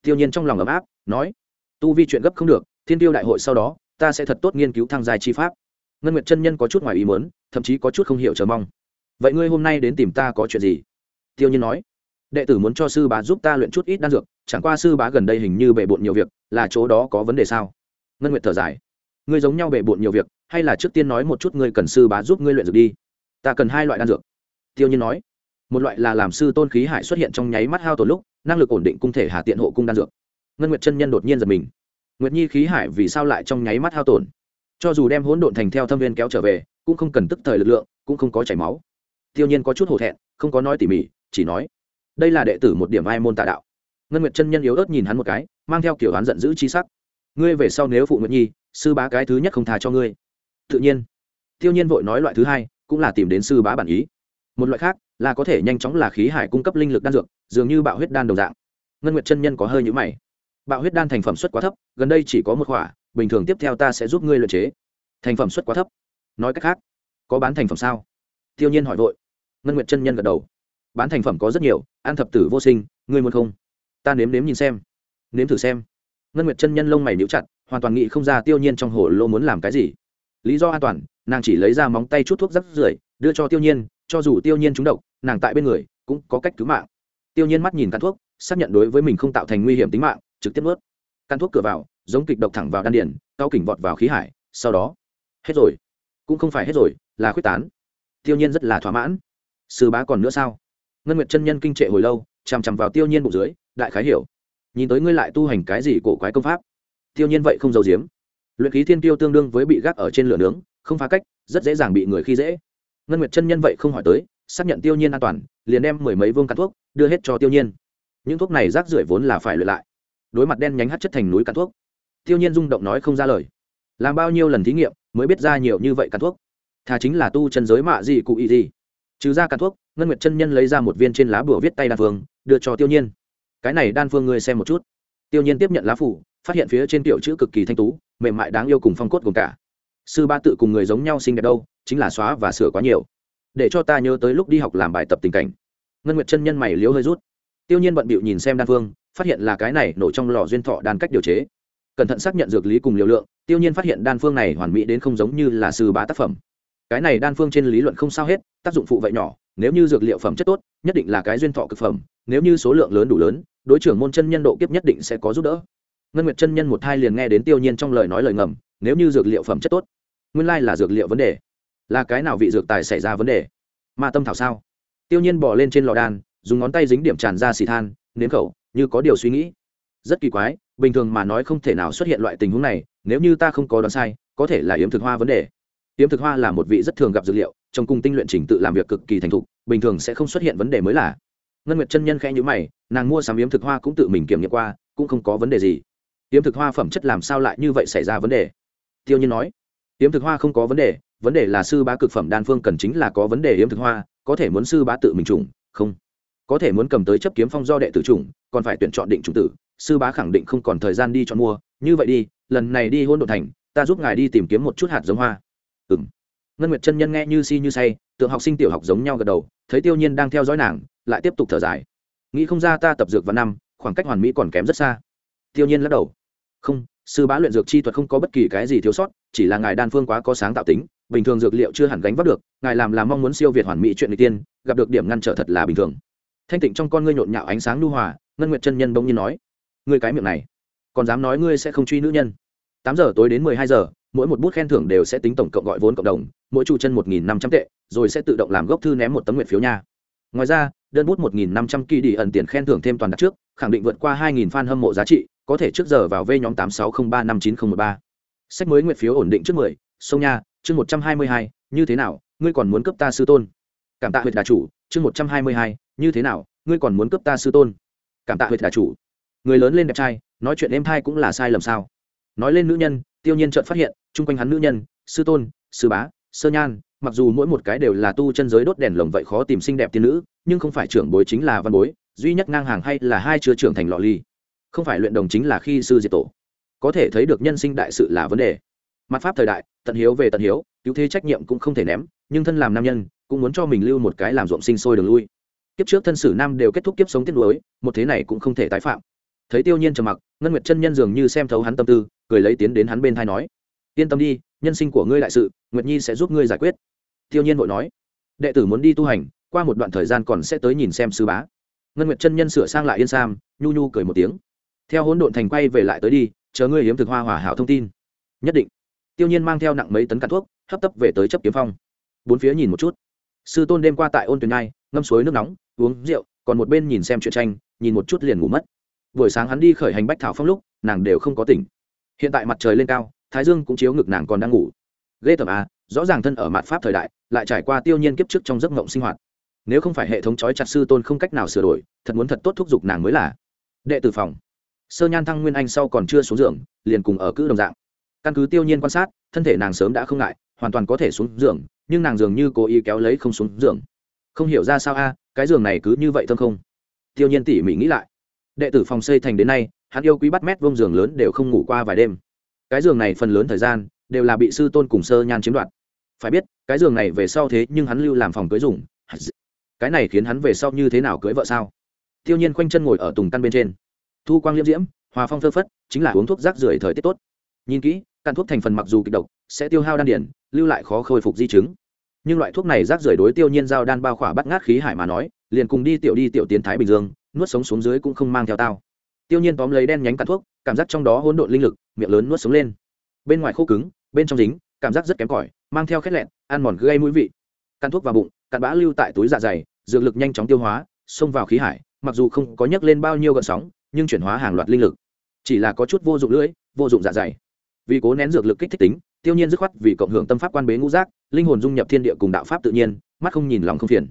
Tiêu nhiên trong lòng ấm áp, nói, tu vi chuyện gấp không được, thiên tiêu đại hội sau đó, ta sẽ thật tốt nghiên cứu thăng dài chi pháp. Ngân nguyệt chân nhân có chút ngoài ý muốn thậm chí có chút không hiểu chờ mong. Vậy ngươi hôm nay đến tìm ta có chuyện gì? Tiêu nhiên nói. Đệ tử muốn cho sư bá giúp ta luyện chút ít đan dược, chẳng qua sư bá gần đây hình như bệ bộn nhiều việc, là chỗ đó có vấn đề sao? Ngân nguyệt thở dài. Ngươi giống nhau bệ bộn nhiều việc, hay là trước tiên nói một chút ngươi cần sư bá giúp ngươi luyện dược đi? Ta cần hai loại đan dược. Tiêu nhiên nói. Một loại là làm sư tôn khí hải xuất hiện trong nháy mắt hao tổn lúc, năng lực ổn định cung thể hà tiện hộ cung đan dược. Ngân nguyệt chân nhân đột nhiên giật mình. Nguyệt nhi khí hải vì sao lại trong nháy mắt hao tổn? Cho dù đem hỗn độn thành theo thâm viên kéo trở về cũng không cần tức thời lực lượng, cũng không có chảy máu. Tiêu nhiên có chút hổ thẹn, không có nói tỉ mỉ, chỉ nói, đây là đệ tử một điểm ai môn tà đạo. Ngân nguyệt chân nhân yếu ớt nhìn hắn một cái, mang theo kiểu hắn giận dữ chi sắc. Ngươi về sau nếu phụ nguyệt nhi, sư bá cái thứ nhất không thà cho ngươi. Tự nhiên, tiêu nhiên vội nói loại thứ hai, cũng là tìm đến sư bá bản ý. Một loại khác, là có thể nhanh chóng là khí hải cung cấp linh lực đan dược, dường như bạo huyết đan đồng dạng. Ngân nguyệt chân nhân có hơi nhũ mày. Bạo huyết đan thành phẩm suất quá thấp, gần đây chỉ có một khỏa, bình thường tiếp theo ta sẽ giúp ngươi luyện chế. Thành phẩm suất quá thấp nói cách khác, có bán thành phẩm sao? Tiêu nhiên hỏi vội. Ngân nguyệt chân nhân gật đầu. Bán thành phẩm có rất nhiều an thập tử vô sinh, ngươi muốn không? Ta nếm nếm nhìn xem. Nếm thử xem. Ngân nguyệt chân nhân lông mày níu chặt, hoàn toàn nghĩ không ra tiêu nhiên trong hồ lô muốn làm cái gì. Lý do an toàn, nàng chỉ lấy ra móng tay chút thuốc rắc rưởi, đưa cho tiêu nhiên, cho dù tiêu nhiên trúng độc, nàng tại bên người cũng có cách cứu mạng. Tiêu nhiên mắt nhìn căn thuốc, xác nhận đối với mình không tạo thành nguy hiểm tính mạng, trực tiếp nuốt. Căn thuốc cửa vào, giống kịch độc thẳng vào đan điền, cao kỉnh vọt vào khí hải, sau đó, hết rồi cũng không phải hết rồi, là khuyết tán. Tiêu nhiên rất là thỏa mãn. Sư bá còn nữa sao? Ngân nguyệt chân nhân kinh trệ hồi lâu, chằm chằm vào tiêu nhiên bụng dưới, đại khái hiểu. Nhìn tới ngươi lại tu hành cái gì cổ quái công pháp? Tiêu nhiên vậy không giấu giếm. Luyện khí thiên tiêu tương đương với bị gác ở trên lửa nướng, không phá cách, rất dễ dàng bị người khi dễ. Ngân nguyệt chân nhân vậy không hỏi tới, xác nhận tiêu nhiên an toàn, liền đem mười mấy vương cắn thuốc, đưa hết cho tiêu nhiên. Những thuốc này rác rưởi vốn là phải luyện lại. Đối mặt đen nhánh hắt chất thành núi cắn thuốc, tiêu nhiên rung động nói không ra lời làm bao nhiêu lần thí nghiệm mới biết ra nhiều như vậy cắn thuốc? Thà chính là tu chân giới mạ gì cụ ý gì. Trừ ra cắn thuốc, ngân nguyệt chân nhân lấy ra một viên trên lá bùa viết tay đan phương, đưa cho tiêu nhiên. Cái này đan phương ngươi xem một chút. Tiêu nhiên tiếp nhận lá phủ, phát hiện phía trên tiểu chữ cực kỳ thanh tú, mềm mại đáng yêu cùng phong cốt gồm cả. Sư ba tự cùng người giống nhau xinh đẹp đâu, chính là xóa và sửa quá nhiều. Để cho ta nhớ tới lúc đi học làm bài tập tình cảnh. Ngân nguyệt chân nhân mày liếu hơi rút. Tiêu nhiên bận bịu nhìn xem đan phương, phát hiện là cái này nổ trong lò duyên thọ đan cách điều chế. Cẩn thận xác nhận dược lý cùng liều lượng tiêu nhiên phát hiện đan phương này hoàn mỹ đến không giống như là sư bá tác phẩm. Cái này đan phương trên lý luận không sao hết, tác dụng phụ vậy nhỏ, nếu như dược liệu phẩm chất tốt, nhất định là cái duyên thọ cực phẩm, nếu như số lượng lớn đủ lớn, đối trưởng môn chân nhân độ kiếp nhất định sẽ có giúp đỡ. Ngân nguyệt chân nhân một thai liền nghe đến tiêu nhiên trong lời nói lời ngầm, nếu như dược liệu phẩm chất tốt, nguyên lai là dược liệu vấn đề. Là cái nào vị dược tài xảy ra vấn đề? Ma tâm thảo sao? Tiêu nhiên bỏ lên trên lò đan, dùng ngón tay dính điểm tràn ra xì than, nếm khẩu, như có điều suy nghĩ. Rất kỳ quái, bình thường mà nói không thể nào xuất hiện loại tình huống này nếu như ta không có đoán sai có thể là yếm thực hoa vấn đề. Yếm thực hoa là một vị rất thường gặp dược liệu trong cung tinh luyện trình tự làm việc cực kỳ thành thục bình thường sẽ không xuất hiện vấn đề mới là ngân nguyệt chân nhân khẽ nhữ mày nàng mua sắm yếm thực hoa cũng tự mình kiểm nghiệm qua cũng không có vấn đề gì. Yếm thực hoa phẩm chất làm sao lại như vậy xảy ra vấn đề? Tiêu nhiên nói. Yếm thực hoa không có vấn đề vấn đề là sư bá cực phẩm đan phương cần chính là có vấn đề yếm thực hoa có thể muốn sư bá tự mình trùng không. Có thể muốn cầm tới chấp kiếm phong do đệ tử trùng, còn phải tuyển chọn định trùng tử sư bá khẳng định không còn thời gian đi chọn mua như vậy đi lần này đi hôn đ thành, ta giúp ngài đi tìm kiếm một chút hạt giống hoa. Ừ m ngân nguyệt chân nhân nghe như si như say, tượng học sinh tiểu học giống nhau gật đầu, thấy tiêu nhiên đang theo dõi nàng, lại tiếp tục thở dài. Nghĩ không ra ta tập dược vào năm, khoảng cách hoàn mỹ còn kém rất xa. Tiêu nhiên lắc đầu. Không, sư bá luyện dược chi thuật không có bất kỳ cái gì thiếu sót, chỉ là ngài đan phương quá có sáng tạo tính, bình thường dược liệu chưa hẳn gánh vác được, ngài làm là mong muốn siêu việt hoàn mỹ chuyện n tiên, gặp được điểm ngăn trở thật là bình thường. Thanh tịnh trong con ngươi nhộn nhạo ánh sáng lưu hòa, ngân nguyệt chân nhân bỗng nhiên nói, ngươi cái miệng này còn dám nói ngươi sẽ không truy nữ nhân. Tám giờ tối đến mười hai giờ, mỗi một bút khen thưởng đều sẽ tính tổng cộng gọi vốn cộng đồng, mỗi chủ chân một nghìn năm trăm tệ, rồi sẽ tự động làm gốc thư ném một tấm nguyện phiếu nha. Ngoài ra, đơn bút một nghìn năm trăm kỳ đi ẩn tiền khen thưởng thêm toàn đặt trước, khẳng định vượt qua hai nghìn fan hâm mộ giá trị, có thể trước giờ vào v nhóm tám sáu không ba năm chín không một ba. Sách mới nguyện phiếu ổn định trước mười, sông nha, chương một trăm hai mươi hai, như thế nào, ngươi còn muốn cấp ta sư tôn? Cảm tạ huyệt đà chủ, chương một trăm hai mươi hai, như thế nào, ngươi còn muốn cấp ta sư tôn? Cảm tạ huyệt đà chủ. Người lớn lên đẹp trai nói chuyện êm thai cũng là sai lầm sao? Nói lên nữ nhân, tiêu nhiên chợt phát hiện, chung quanh hắn nữ nhân, sư tôn, sư bá, sơ nhan, mặc dù mỗi một cái đều là tu chân giới đốt đèn lồng vậy khó tìm xinh đẹp tiên nữ, nhưng không phải trưởng bối chính là văn bối, duy nhất ngang hàng hay là hai chưa trưởng thành lọ ly. Không phải luyện đồng chính là khi sư diệt tổ. Có thể thấy được nhân sinh đại sự là vấn đề. Mặt pháp thời đại, tận hiếu về tận hiếu, cứu thế trách nhiệm cũng không thể ném, nhưng thân làm nam nhân, cũng muốn cho mình lưu một cái làm ruộng sinh sôi đường lui. Kiếp trước thân sử nam đều kết thúc kiếp sống tiết lối một thế này cũng không thể tái phạm thấy tiêu nhiên trầm mặc, ngân nguyệt chân nhân dường như xem thấu hắn tâm tư, cười lấy tiến đến hắn bên thai nói, yên tâm đi, nhân sinh của ngươi đại sự, nguyệt nhi sẽ giúp ngươi giải quyết. Tiêu nhiên vội nói, đệ tử muốn đi tu hành, qua một đoạn thời gian còn sẽ tới nhìn xem sư bá. Ngân nguyệt chân nhân sửa sang lại yên sam, nhu nhu cười một tiếng, theo hỗn độn thành quay về lại tới đi, chờ ngươi hiếm thực hoa hỏa hảo thông tin. Nhất định. Tiêu nhiên mang theo nặng mấy tấn cạn thuốc, hấp tấp về tới chấp kiếm phong. Bốn phía nhìn một chút. Sư tôn đêm qua tại ôn tuyền nai ngâm suối nước nóng, uống rượu, còn một bên nhìn xem chuyện tranh, nhìn một chút liền ngủ mất buổi sáng hắn đi khởi hành bách thảo phong lúc, nàng đều không có tỉnh. Hiện tại mặt trời lên cao, thái dương cũng chiếu ngực nàng còn đang ngủ. Ghê tởm à rõ ràng thân ở mặt pháp thời đại, lại trải qua tiêu nhiên kiếp trước trong giấc mộng sinh hoạt. Nếu không phải hệ thống trói chặt sư tôn không cách nào sửa đổi, thật muốn thật tốt thúc giục nàng mới là. Đệ tử phòng. Sơ nhan thăng nguyên anh sau còn chưa xuống giường, liền cùng ở cữ đồng dạng. Căn cứ tiêu nhiên quan sát, thân thể nàng sớm đã không ngại, hoàn toàn có thể xuống giường, nhưng nàng dường như cố ý kéo lấy không xuống giường. Không hiểu ra sao a, cái giường này cứ như vậy thơm không? Tiêu nhiên tỉ mỉ nghĩ lại đệ tử phòng xây thành đến nay, hắn yêu quý bắt mét vông giường lớn đều không ngủ qua vài đêm. Cái giường này phần lớn thời gian đều là bị sư tôn cùng sơ nhan chiếm đoạt. Phải biết, cái giường này về sau thế nhưng hắn lưu làm phòng cưới dùng. Cái này khiến hắn về sau như thế nào cưới vợ sao? Tiêu nhiên khoanh chân ngồi ở tùng căn bên trên. Thu quang liễm diễm, hòa phong phơ phất, chính là uống thuốc rác rưởi thời tiết tốt. Nhìn kỹ, căn thuốc thành phần mặc dù kịch độc, sẽ tiêu hao đan điển, lưu lại khó khôi phục di chứng. Nhưng loại thuốc này rác rưởi đối tiêu nhiên giao đan bao khỏa bắt ngát khí hải mà nói, liền cùng đi tiểu đi tiểu tiến thái bình dương nuốt sống xuống dưới cũng không mang theo tao. Tiêu nhiên tóm lấy đen nhánh cắn thuốc, cảm giác trong đó hỗn độn linh lực, miệng lớn nuốt sống lên. Bên ngoài khô cứng, bên trong dính, cảm giác rất kém cỏi, mang theo khét lẹn, ăn mòn gây mũi vị. Cắn thuốc vào bụng, cặn bã lưu tại túi dạ dày, dược lực nhanh chóng tiêu hóa, xông vào khí hải, mặc dù không có nhấc lên bao nhiêu gợn sóng, nhưng chuyển hóa hàng loạt linh lực. Chỉ là có chút vô dụng lưỡi, vô dụng dạ dày. Vì cố nén dược lực kích thích tính, tiêu nhiên dứt khoát vì cộng hưởng tâm pháp quan bế ngũ giác, linh hồn dung nhập thiên địa cùng đạo pháp tự nhiên, mắt không nhìn lòng không phiền.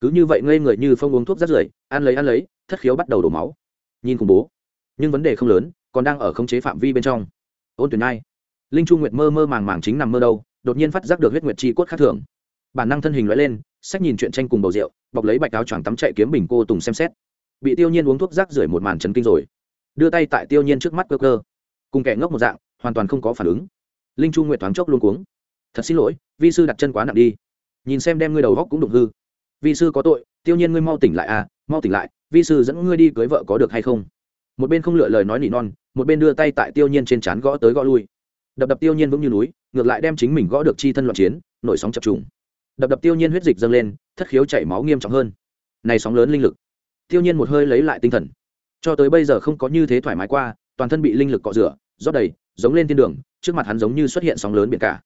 Cứ như vậy ngây người như phong uống thuốc rất rưởi, ăn lấy ăn lấy thất khiếu bắt đầu đổ máu. Nhìn khủng bố. Nhưng vấn đề không lớn, còn đang ở khống chế phạm vi bên trong. Ôn tuyển ai linh chu nguyệt mơ mơ màng màng chính nằm mơ đâu, đột nhiên phát giác được huyết nguyệt chi cốt khác thường. Bản năng thân hình loại lên sách nhìn chuyện tranh cùng bầu rượu, bọc lấy bạch áo choàng tắm chạy kiếm bình cô tùng xem xét. Bị tiêu nhiên uống thuốc rác rưởi một màn chấn kinh rồi. Đưa tay tại tiêu nhiên trước mắt cơ cơ. Cùng kẻ ngốc một dạng, hoàn toàn không có phản ứng. Linh chu nguyệt thoáng chốc luôn cuống. Thật xin lỗi, vi sư đặt chân quá nặng đi. Nhìn xem đem ngươi đầu góc cũng đụng hư. Vi sư có tội, tiêu nhiên ngươi mau tỉnh lại à mau tỉnh lại vi sư dẫn ngươi đi cưới vợ có được hay không? Một bên không lựa lời nói nỉ non, một bên đưa tay tại tiêu nhiên trên trán gõ tới gõ lui. Đập đập tiêu nhiên vững như núi, ngược lại đem chính mình gõ được chi thân loạn chiến, nổi sóng chập trùng. Đập đập tiêu nhiên huyết dịch dâng lên, thất khiếu chảy máu nghiêm trọng hơn. Này sóng lớn linh lực. Tiêu nhiên một hơi lấy lại tinh thần. Cho tới bây giờ không có như thế thoải mái qua, toàn thân bị linh lực cọ rửa, rót đầy, giống lên thiên đường, trước mặt hắn giống như xuất hiện sóng lớn biển cả.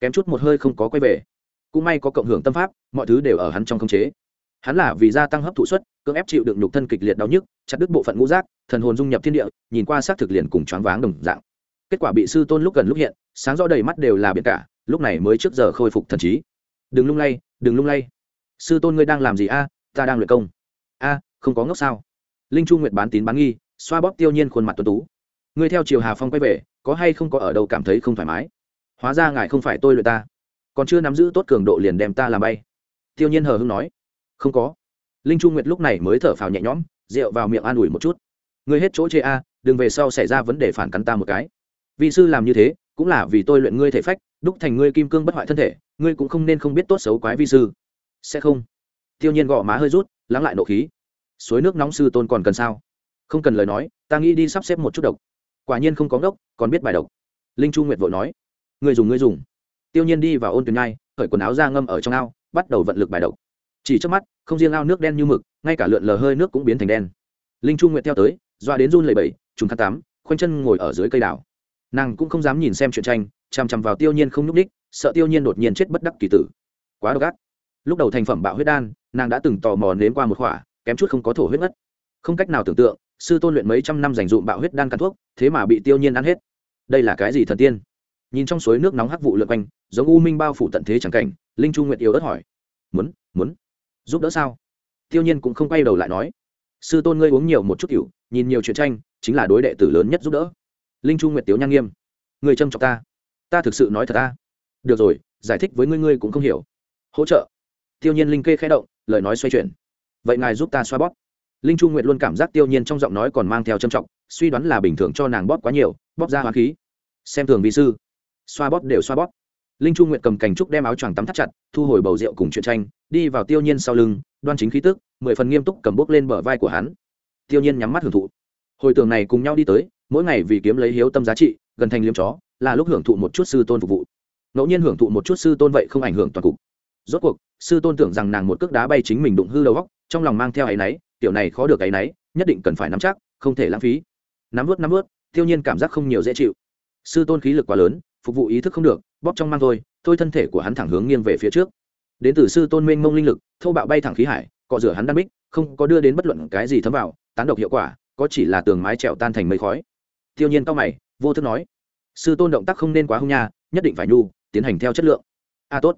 Kém chút một hơi không có quay về. Cũng may có cộng hưởng tâm pháp, mọi thứ đều ở hắn trong khống chế. Hắn là vì gia tăng hấp thụ suất cưỡng ép chịu đựng nhục thân kịch liệt đau nhức, chặt đứt bộ phận ngũ giác, thần hồn dung nhập thiên địa, nhìn qua xác thực liền cùng choáng váng đồng dạng. Kết quả bị sư tôn lúc gần lúc hiện, sáng rõ đầy mắt đều là biển cả, lúc này mới trước giờ khôi phục thần trí. Đừng lung lay, đừng lung lay. Sư tôn ngươi đang làm gì a? Ta đang luyện công. A, không có ngốc sao? Linh chu nguyệt bán tín bán nghi, xoa bóp tiêu nhiên khuôn mặt tuấn tú. Ngươi theo chiều hà phong quay về, có hay không có ở đâu cảm thấy không thoải mái? Hóa ra ngài không phải tôi luyện ta. Còn chưa nắm giữ tốt cường độ liền đem ta làm bay. Tiêu nhiên hờ hưng nói. Không có linh chu nguyệt lúc này mới thở phào nhẹ nhõm, rượu vào miệng an ủi một chút. Ngươi hết chỗ chê a, đừng về sau xảy ra vấn đề phản cắn ta một cái. Vị sư làm như thế, cũng là vì tôi luyện ngươi thể phách, đúc thành ngươi kim cương bất hoại thân thể, ngươi cũng không nên không biết tốt xấu quái vi sư. Sẽ không. Tiêu nhiên gõ má hơi rút, lắng lại nộ khí. Suối nước nóng sư tôn còn cần sao? Không cần lời nói, ta nghĩ đi sắp xếp một chút độc. Quả nhiên không có ngốc, còn biết bài độc. Linh chu nguyệt vội nói. Người dùng người dùng. Tiêu nhiên đi vào ôn tuyền nhai khởi quần áo ra ngâm ở trong ao, bắt đầu vận lực bài độc chỉ trước mắt, không riêng ao nước đen như mực, ngay cả lượn lờ hơi nước cũng biến thành đen. Linh chu nguyệt theo tới, doa đến run lầy bẩy, trùng khát tám khoanh chân ngồi ở dưới cây đảo nàng cũng không dám nhìn xem chuyện tranh, chằm chằm vào tiêu nhiên không nhúc ních sợ tiêu nhiên đột nhiên chết bất đắc kỳ tử. Quá độc ác. Lúc đầu thành phẩm bạo huyết đan, nàng đã từng tò mò nếm qua một khỏa, kém chút không có thổ huyết ngất. Không cách nào tưởng tượng, sư tôn luyện mấy trăm năm dành dụm bạo huyết đan cắn thuốc, thế mà bị tiêu nhiên ăn hết. Đây là cái gì thần tiên? Nhìn trong suối nước nóng hắc vụ lượn quanh, giống u minh bao phủ tận thế chẳng cảnh, linh trung nguyệt yếu ớt hỏi. Muốn muốn giúp đỡ sao? Tiêu nhiên cũng không quay đầu lại nói. Sư tôn ngươi uống nhiều một chút cựu nhìn nhiều chuyện tranh, chính là đối đệ tử lớn nhất giúp đỡ. Linh trung nguyệt tiếu nhang nghiêm. Người châm trọng ta. Ta thực sự nói thật ta. Được rồi, giải thích với ngươi ngươi cũng không hiểu. Hỗ trợ. Tiêu nhiên linh kê khẽ động, lời nói xoay chuyển. Vậy ngài giúp ta xoa bóp. Linh chu nguyệt luôn cảm giác tiêu nhiên trong giọng nói còn mang theo trầm trọng suy đoán là bình thường cho nàng bóp quá nhiều, bóp ra hoa khí. Xem thường vi sư. Xoa bóp đều xoa bóp. Linh chu nguyệt cầm cành trúc đem áo choàng tắm thắt chặt, thu hồi bầu rượu cùng chuyện tranh đi vào tiêu nhiên sau lưng, đoan chính khí tức, mười phần nghiêm túc cầm bốc lên bờ vai của hắn. Tiêu nhiên nhắm mắt hưởng thụ. Hồi tưởng này cùng nhau đi tới, mỗi ngày vì kiếm lấy hiếu tâm giá trị, gần thành liếm chó, là lúc hưởng thụ một chút sư tôn phục vụ. Ngẫu nhiên hưởng thụ một chút sư tôn vậy không ảnh hưởng toàn cục. Rốt cuộc, sư tôn tưởng rằng nàng một cước đá bay chính mình đụng hư đầu góc trong lòng mang theo áy náy, tiểu này khó được áy náy, nhất định cần phải nắm chắc, không thể lãng phí. Nắm vớt nắm vớt tiêu nhiên cảm giác không nhiều dễ chịu. Sư tôn khí lực quá lớn, phục vụ ý thức không được, bóp trong mang thôi thôi thân thể của hắn thẳng hướng nghiêng về phía trước đến từ sư tôn minh mông linh lực thâu bạo bay thẳng khí hải, cọ rửa hắn đan bích, không có đưa đến bất luận cái gì thấm vào, tán độc hiệu quả, có chỉ là tường mái trèo tan thành mây khói. Tiêu nhiên cao mày, vô thức nói, sư tôn động tác không nên quá hung nha, nhất định phải nhu, tiến hành theo chất lượng. A, tốt.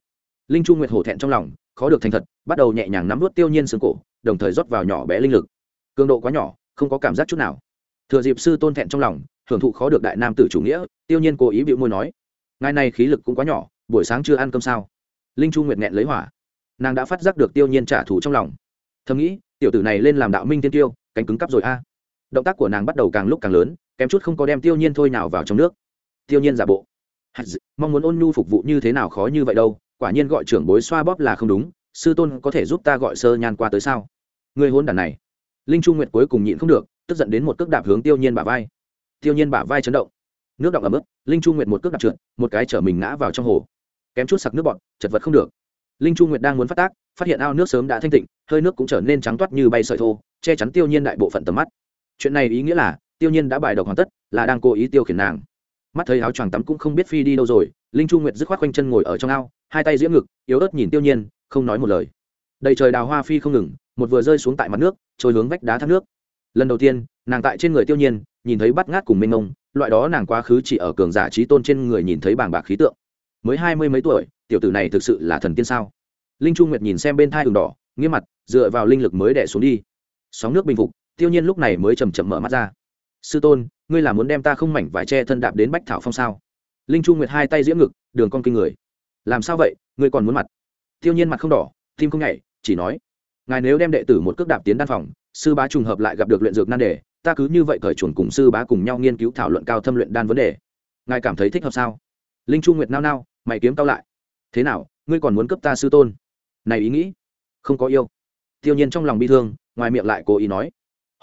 Linh trung nguyệt hổ thẹn trong lòng, khó được thành thật, bắt đầu nhẹ nhàng nắm vút tiêu nhiên xương cổ, đồng thời rót vào nhỏ bé linh lực. Cường độ quá nhỏ, không có cảm giác chút nào. Thừa dịp sư tôn thẹn trong lòng, hưởng thụ khó được đại nam tử chủ nghĩa, tiêu nhiên cố ý bịu môi nói, ngài này khí lực cũng quá nhỏ, buổi sáng chưa ăn cơm sao? Linh chu nguyệt nghẹn lấy hỏa. Nàng đã phát giác được tiêu nhiên trả thù trong lòng. Thầm nghĩ, tiểu tử này lên làm đạo minh tiên tiêu, cánh cứng cắp rồi a. Động tác của nàng bắt đầu càng lúc càng lớn, kém chút không có đem tiêu nhiên thôi nào vào trong nước. Tiêu nhiên giả bộ. Mong muốn ôn nhu phục vụ như thế nào khó như vậy đâu, quả nhiên gọi trưởng bối xoa bóp là không đúng, sư tôn có thể giúp ta gọi sơ nhan qua tới sao? Người hôn đàn này. Linh chu nguyệt cuối cùng nhịn không được, tức giận đến một cước đạp hướng tiêu nhiên bả vai. Tiêu nhiên bả vai chấn động. Nước động ẩm ướt, linh chu nguyệt một cước đạp trượt, một cái chở mình ngã vào trong hồ kém chút sặc nước bọt chật vật không được. Linh chu nguyệt đang muốn phát tác, phát hiện ao nước sớm đã thanh tịnh, hơi nước cũng trở nên trắng toát như bay sợi thô, che chắn tiêu nhiên đại bộ phận tầm mắt. Chuyện này ý nghĩa là, tiêu nhiên đã bài độc hoàn tất, là đang cố ý tiêu khiển nàng. Mắt thấy áo choàng tắm cũng không biết phi đi đâu rồi, linh chu nguyệt dứt khoát quanh chân ngồi ở trong ao, hai tay diễm ngực, yếu ớt nhìn tiêu nhiên, không nói một lời. Đầy trời đào hoa phi không ngừng, một vừa rơi xuống tại mặt nước, trôi hướng vách đá thác nước. Lần đầu tiên, nàng tại trên người tiêu nhiên, nhìn thấy bắt ngát cùng mênh mông, loại đó nàng quá khứ chỉ ở cường giả trí tôn trên người nhìn thấy bảng bạc khí tượng mới hai mươi mấy tuổi, tiểu tử này thực sự là thần tiên sao? Linh trung nguyệt nhìn xem bên thai đường đỏ, nghiêm mặt, dựa vào linh lực mới đẻ xuống đi. Sóng nước bình phục, tiêu nhiên lúc này mới chầm chậm mở mắt ra. Sư tôn, ngươi là muốn đem ta không mảnh vải che thân đạp đến bách thảo phong sao? Linh trung nguyệt hai tay diễm ngực, đường con kinh người. Làm sao vậy, ngươi còn muốn mặt? Tiêu nhiên mặt không đỏ, tim không nhảy, chỉ nói, ngài nếu đem đệ tử một cước đạp tiến đan phòng, sư bá trùng hợp lại gặp được luyện dược nan đề, ta cứ như vậy cởi chuồn cùng sư bá cùng nhau nghiên cứu thảo luận cao thâm luyện đan vấn đề. Ngài cảm thấy thích hợp sao? Linh Trung nguyệt nao nao mày kiếm cao lại. Thế nào, ngươi còn muốn cấp ta sư tôn? Này ý nghĩ, không có yêu. Tiêu nhiên trong lòng bi thương, ngoài miệng lại cố ý nói.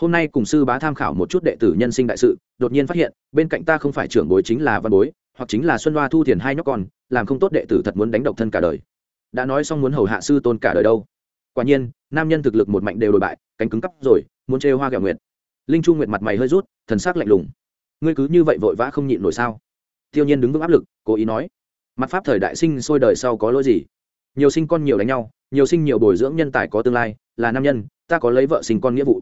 Hôm nay cùng sư bá tham khảo một chút đệ tử nhân sinh đại sự, đột nhiên phát hiện, bên cạnh ta không phải trưởng bối chính là văn bối, hoặc chính là xuân hoa thu thiền hai nhóc con, làm không tốt đệ tử thật muốn đánh độc thân cả đời. Đã nói xong muốn hầu hạ sư tôn cả đời đâu. Quả nhiên, nam nhân thực lực một mạnh đều đổi bại, cánh cứng cắp rồi, muốn chê hoa kẹo nguyệt. Linh chu nguyệt mặt mày hơi rút, thần sắc lạnh lùng. Ngươi cứ như vậy vội vã không nhịn nổi sao? Tiêu nhiên đứng vững áp lực, cố ý nói mặt pháp thời đại sinh sôi đời sau có lỗi gì? Nhiều sinh con nhiều đánh nhau, nhiều sinh nhiều bồi dưỡng nhân tài có tương lai, là nam nhân, ta có lấy vợ sinh con nghĩa vụ.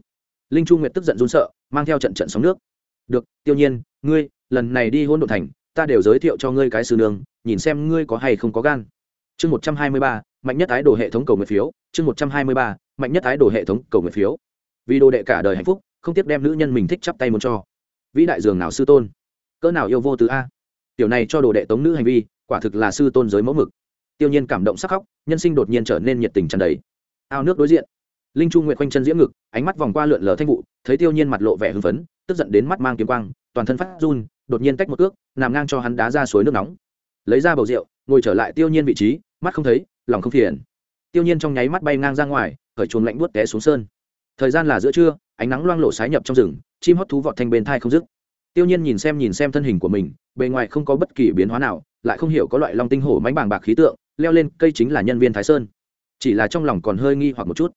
Linh chu nguyệt tức giận run sợ, mang theo trận trận sóng nước. Được, tiêu nhiên, ngươi, lần này đi hôn đ thành, ta đều giới thiệu cho ngươi cái sư nương, nhìn xem ngươi có hay không có gan. Chương một trăm hai mươi ba, mạnh nhất ái đồ hệ thống cầu nguyện phiếu. Chương một trăm hai mươi ba, mạnh nhất ái đồ hệ thống cầu nguyện phiếu. Vì đồ đệ cả đời hạnh phúc, không tiếp đem nữ nhân mình thích chắp tay muốn cho. Vĩ đại dường nào sư tôn? Cỡ nào yêu vô tứ a? Tiểu này cho đồ đệ tống nữ hành vi quả thực là sư tôn giới mẫu mực. Tiêu nhiên cảm động sắc khóc, nhân sinh đột nhiên trở nên nhiệt tình tràn đầy. Ao nước đối diện. Linh trung nguyệt quanh chân diễm ngực, ánh mắt vòng qua lượn lờ thanh vụ, thấy tiêu nhiên mặt lộ vẻ hưng phấn, tức giận đến mắt mang kiếm quang, toàn thân phát run, đột nhiên tách một cước nằm ngang cho hắn đá ra suối nước nóng. Lấy ra bầu rượu, ngồi trở lại tiêu nhiên vị trí, mắt không thấy, lòng không phiền. Tiêu nhiên trong nháy mắt bay ngang ra ngoài, khởi chuồng lạnh buốt té xuống sơn. Thời gian là giữa trưa, ánh nắng loang lộ sái nhập trong rừng, chim hót thú vọt thanh bên thai không dứt. Tiêu nhiên nhìn xem nhìn xem thân hình của mình bề ngoài không có bất kỳ biến hóa nào, lại không hiểu có loại long tinh hổ mánh bàng bạc khí tượng, leo lên cây chính là nhân viên thái sơn. Chỉ là trong lòng còn hơi nghi hoặc một chút.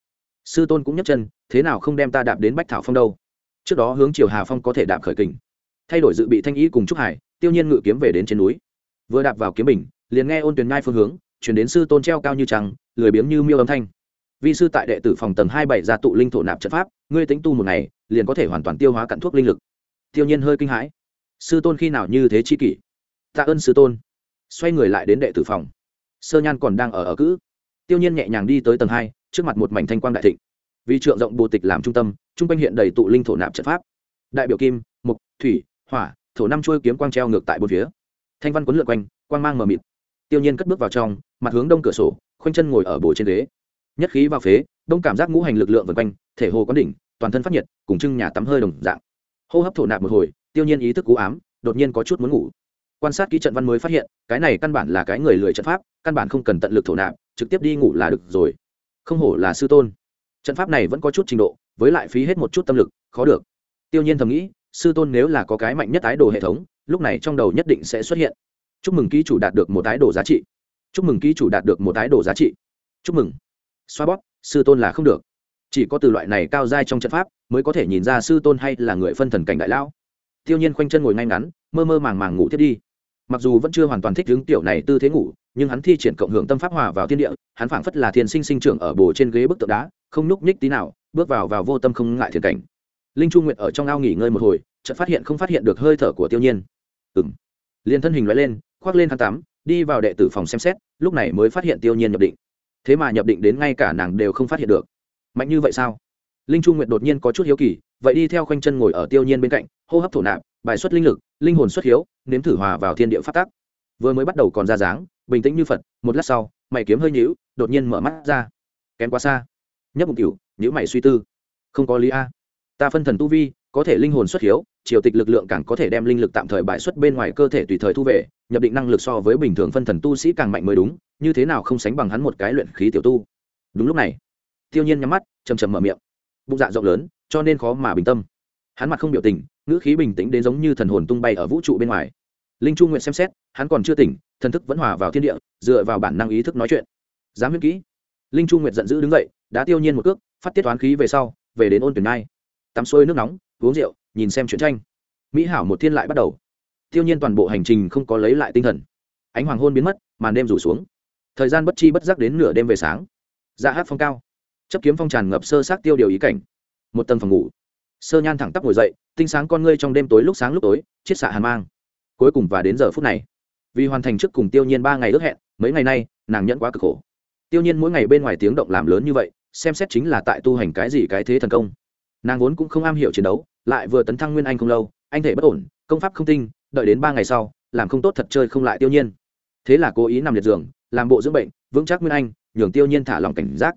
Sư tôn cũng nhấc chân, thế nào không đem ta đạp đến bách thảo phong đâu? Trước đó hướng triều hà phong có thể đạp khởi kình. Thay đổi dự bị thanh ý cùng trúc hải, tiêu nhiên ngự kiếm về đến trên núi. Vừa đạp vào kiếm bình, liền nghe ôn tuyền ngai phương hướng, chuyển đến sư tôn treo cao như trăng, lười biếng như miêu âm thanh. Vi sư tại đệ tử phòng tầng hai bảy ra tụ linh thổ nạp trận pháp, ngươi tính tu một ngày, liền có thể hoàn toàn tiêu hóa cặn thuốc linh lực. Tiêu nhiên hơi kinh hãi sư tôn khi nào như thế chi kỷ? Tạ ơn sư tôn. Xoay người lại đến đệ tử phòng. Sơ nhan còn đang ở ở cữ. Tiêu nhiên nhẹ nhàng đi tới tầng hai, trước mặt một mảnh thanh quang đại thịnh. Vì trượng rộng bồ tịch làm trung tâm, trung quanh hiện đầy tụ linh thổ nạp trận pháp. Đại biểu kim mục thủy, hỏa, thổ năm trôi kiếm quang treo ngược tại bốn phía. Thanh văn quấn lượn quanh, quang mang mờ mịt. Tiêu nhiên cất bước vào trong, mặt hướng đông cửa sổ, khoanh chân ngồi ở bồ trên ghế. Nhất khí vào phế, đông cảm giác ngũ hành lực lượng vần quanh, thể hồ quán đỉnh, toàn thân phát nhiệt, cùng trưng nhà tắm hơi đồng dạng. Hô hấp thổ nạp một hồi tiêu nhiên ý thức cú ám, đột nhiên có chút muốn ngủ. Quan sát kỹ trận văn mới phát hiện, cái này căn bản là cái người lười trận pháp, căn bản không cần tận lực thổ nạp, trực tiếp đi ngủ là được rồi. Không hổ là sư tôn. Trận pháp này vẫn có chút trình độ, với lại phí hết một chút tâm lực, khó được. Tiêu nhiên thầm nghĩ, sư tôn nếu là có cái mạnh nhất ái đồ hệ thống, lúc này trong đầu nhất định sẽ xuất hiện. Chúc mừng ký chủ đạt được một ái đồ giá trị. Chúc mừng ký chủ đạt được một ái đồ giá trị. Chúc mừng. Xoa bóp, sư tôn là không được. Chỉ có từ loại này cao dai trong trận pháp mới có thể nhìn ra sư tôn hay là người phân thần cảnh đại lão tiêu nhiên khoanh chân ngồi ngay ngắn, mơ mơ màng màng ngủ thiết đi. Mặc dù vẫn chưa hoàn toàn thích hướng tiểu này tư thế ngủ, nhưng hắn thi triển cộng hưởng tâm pháp hòa vào thiên địa, hắn phảng phất là thiên sinh sinh trưởng ở bồ trên ghế bức tượng đá, không núc nhích tí nào, bước vào vào vô tâm không ngại thiền cảnh. Linh chu nguyệt ở trong ao nghỉ ngơi một hồi, chợt phát hiện không phát hiện được hơi thở của tiêu nhiên. Ừng liền thân hình loại lên, khoác lên khăn tắm, đi vào đệ tử phòng xem xét, lúc này mới phát hiện tiêu nhiên nhập định. Thế mà nhập định đến ngay cả nàng đều không phát hiện được. Mạnh như vậy sao? Linh chu nguyệt đột nhiên có chút hiếu kỳ, vậy đi theo khoanh chân ngồi ở tiêu nhiên bên cạnh hô hấp thổ nạp, bài xuất linh lực, linh hồn xuất hiếu, nếm thử hòa vào thiên địa phát tác vừa mới bắt đầu còn ra dáng, bình tĩnh như phật, một lát sau, mày kiếm hơi nhíu, đột nhiên mở mắt ra. Kém quá xa. Nhấp bụng cửu nhữ mày suy tư. Không có lý a. Ta phân thần tu vi, có thể linh hồn xuất hiếu, triều tịch lực lượng càng có thể đem linh lực tạm thời bại xuất bên ngoài cơ thể tùy thời thu về, nhập định năng lực so với bình thường phân thần tu sĩ càng mạnh mới đúng, như thế nào không sánh bằng hắn một cái luyện khí tiểu tu. Đúng lúc này, tiêu nhiên nhắm mắt chầm chầm mở miệng. Bụng dạ rộng lớn, cho nên khó mà bình tâm. Hắn mặt không biểu tình ngữ khí bình tĩnh đến giống như thần hồn tung bay ở vũ trụ bên ngoài. Linh chu nguyện xem xét, hắn còn chưa tỉnh, thần thức vẫn hòa vào thiên địa, dựa vào bản năng ý thức nói chuyện. Dám huyết kỹ. Linh chu nguyệt giận dữ đứng dậy, đã tiêu nhiên một cước, phát tiết toán khí về sau, về đến ôn tuyển ngai. Tắm xuôi nước nóng, uống rượu, nhìn xem chuyện tranh. Mỹ hảo một thiên lại bắt đầu. Tiêu nhiên toàn bộ hành trình không có lấy lại tinh thần. Ánh hoàng hôn biến mất, màn đêm rủ xuống. Thời gian bất chi bất giác đến nửa đêm về sáng. Dạ hát phong cao. Chấp kiếm phong tràn ngập sơ sát tiêu điều ý cảnh. Một tầng phòng ngủ sơ nhan thẳng tắp ngồi dậy, tinh sáng con ngươi trong đêm tối lúc sáng lúc tối, chiết xạ hàn mang. Cuối cùng và đến giờ phút này, vì hoàn thành trước cùng tiêu nhiên ba ngày ước hẹn, mấy ngày nay, nàng nhận quá cực khổ. Tiêu nhiên mỗi ngày bên ngoài tiếng động làm lớn như vậy, xem xét chính là tại tu hành cái gì cái thế thần công. Nàng vốn cũng không am hiểu chiến đấu, lại vừa tấn thăng nguyên anh không lâu, anh thể bất ổn, công pháp không tinh, đợi đến ba ngày sau, làm không tốt thật chơi không lại tiêu nhiên. Thế là cố ý nằm liệt giường, làm bộ dưỡng bệnh, vững chắc nguyên anh, nhường tiêu nhiên thả lòng cảnh giác.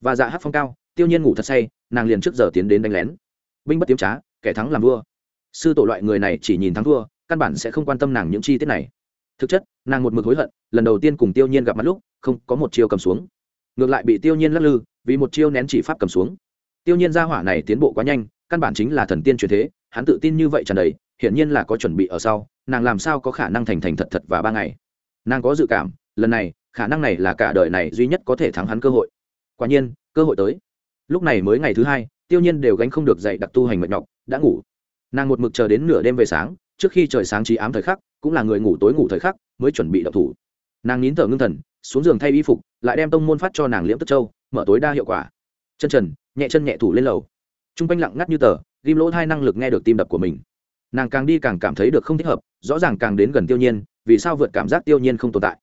Và dạ hát phong cao, tiêu nhiên ngủ thật say, nàng liền trước giờ tiến đến đánh lén binh bất tiếm trá, kẻ thắng làm vua. Sư tổ loại người này chỉ nhìn thắng thua, căn bản sẽ không quan tâm nàng những chi tiết này. Thực chất, nàng một mực hối hận, lần đầu tiên cùng tiêu nhiên gặp mặt lúc, không có một chiêu cầm xuống. Ngược lại bị tiêu nhiên lắc lư, vì một chiêu nén chỉ pháp cầm xuống. Tiêu nhiên gia hỏa này tiến bộ quá nhanh, căn bản chính là thần tiên truyền thế, hắn tự tin như vậy tràn đầy, hiển nhiên là có chuẩn bị ở sau, nàng làm sao có khả năng thành thành thật thật và ba ngày. Nàng có dự cảm, lần này, khả năng này là cả đời này duy nhất có thể thắng hắn cơ hội. Quả nhiên, cơ hội tới. Lúc này mới ngày thứ hai tiêu nhiên đều gánh không được dậy đặc tu hành mệt nhọc, đã ngủ. Nàng một mực chờ đến nửa đêm về sáng, trước khi trời sáng trí ám thời khắc, cũng là người ngủ tối ngủ thời khắc, mới chuẩn bị đập thủ. Nàng nín thở ngưng thần, xuống giường thay y phục, lại đem tông môn phát cho nàng liễm tức châu, mở tối đa hiệu quả. Chân trần, nhẹ chân nhẹ thủ lên lầu. T r u n g quanh lặng ngắt như tờ, ghim lỗ hai năng lực nghe được tim đập của mình. Nàng càng đi càng cảm thấy được không thích hợp, rõ ràng càng đến gần tiêu nhiên, vì sao vượt cảm giác tiêu nhiên không tồn tại.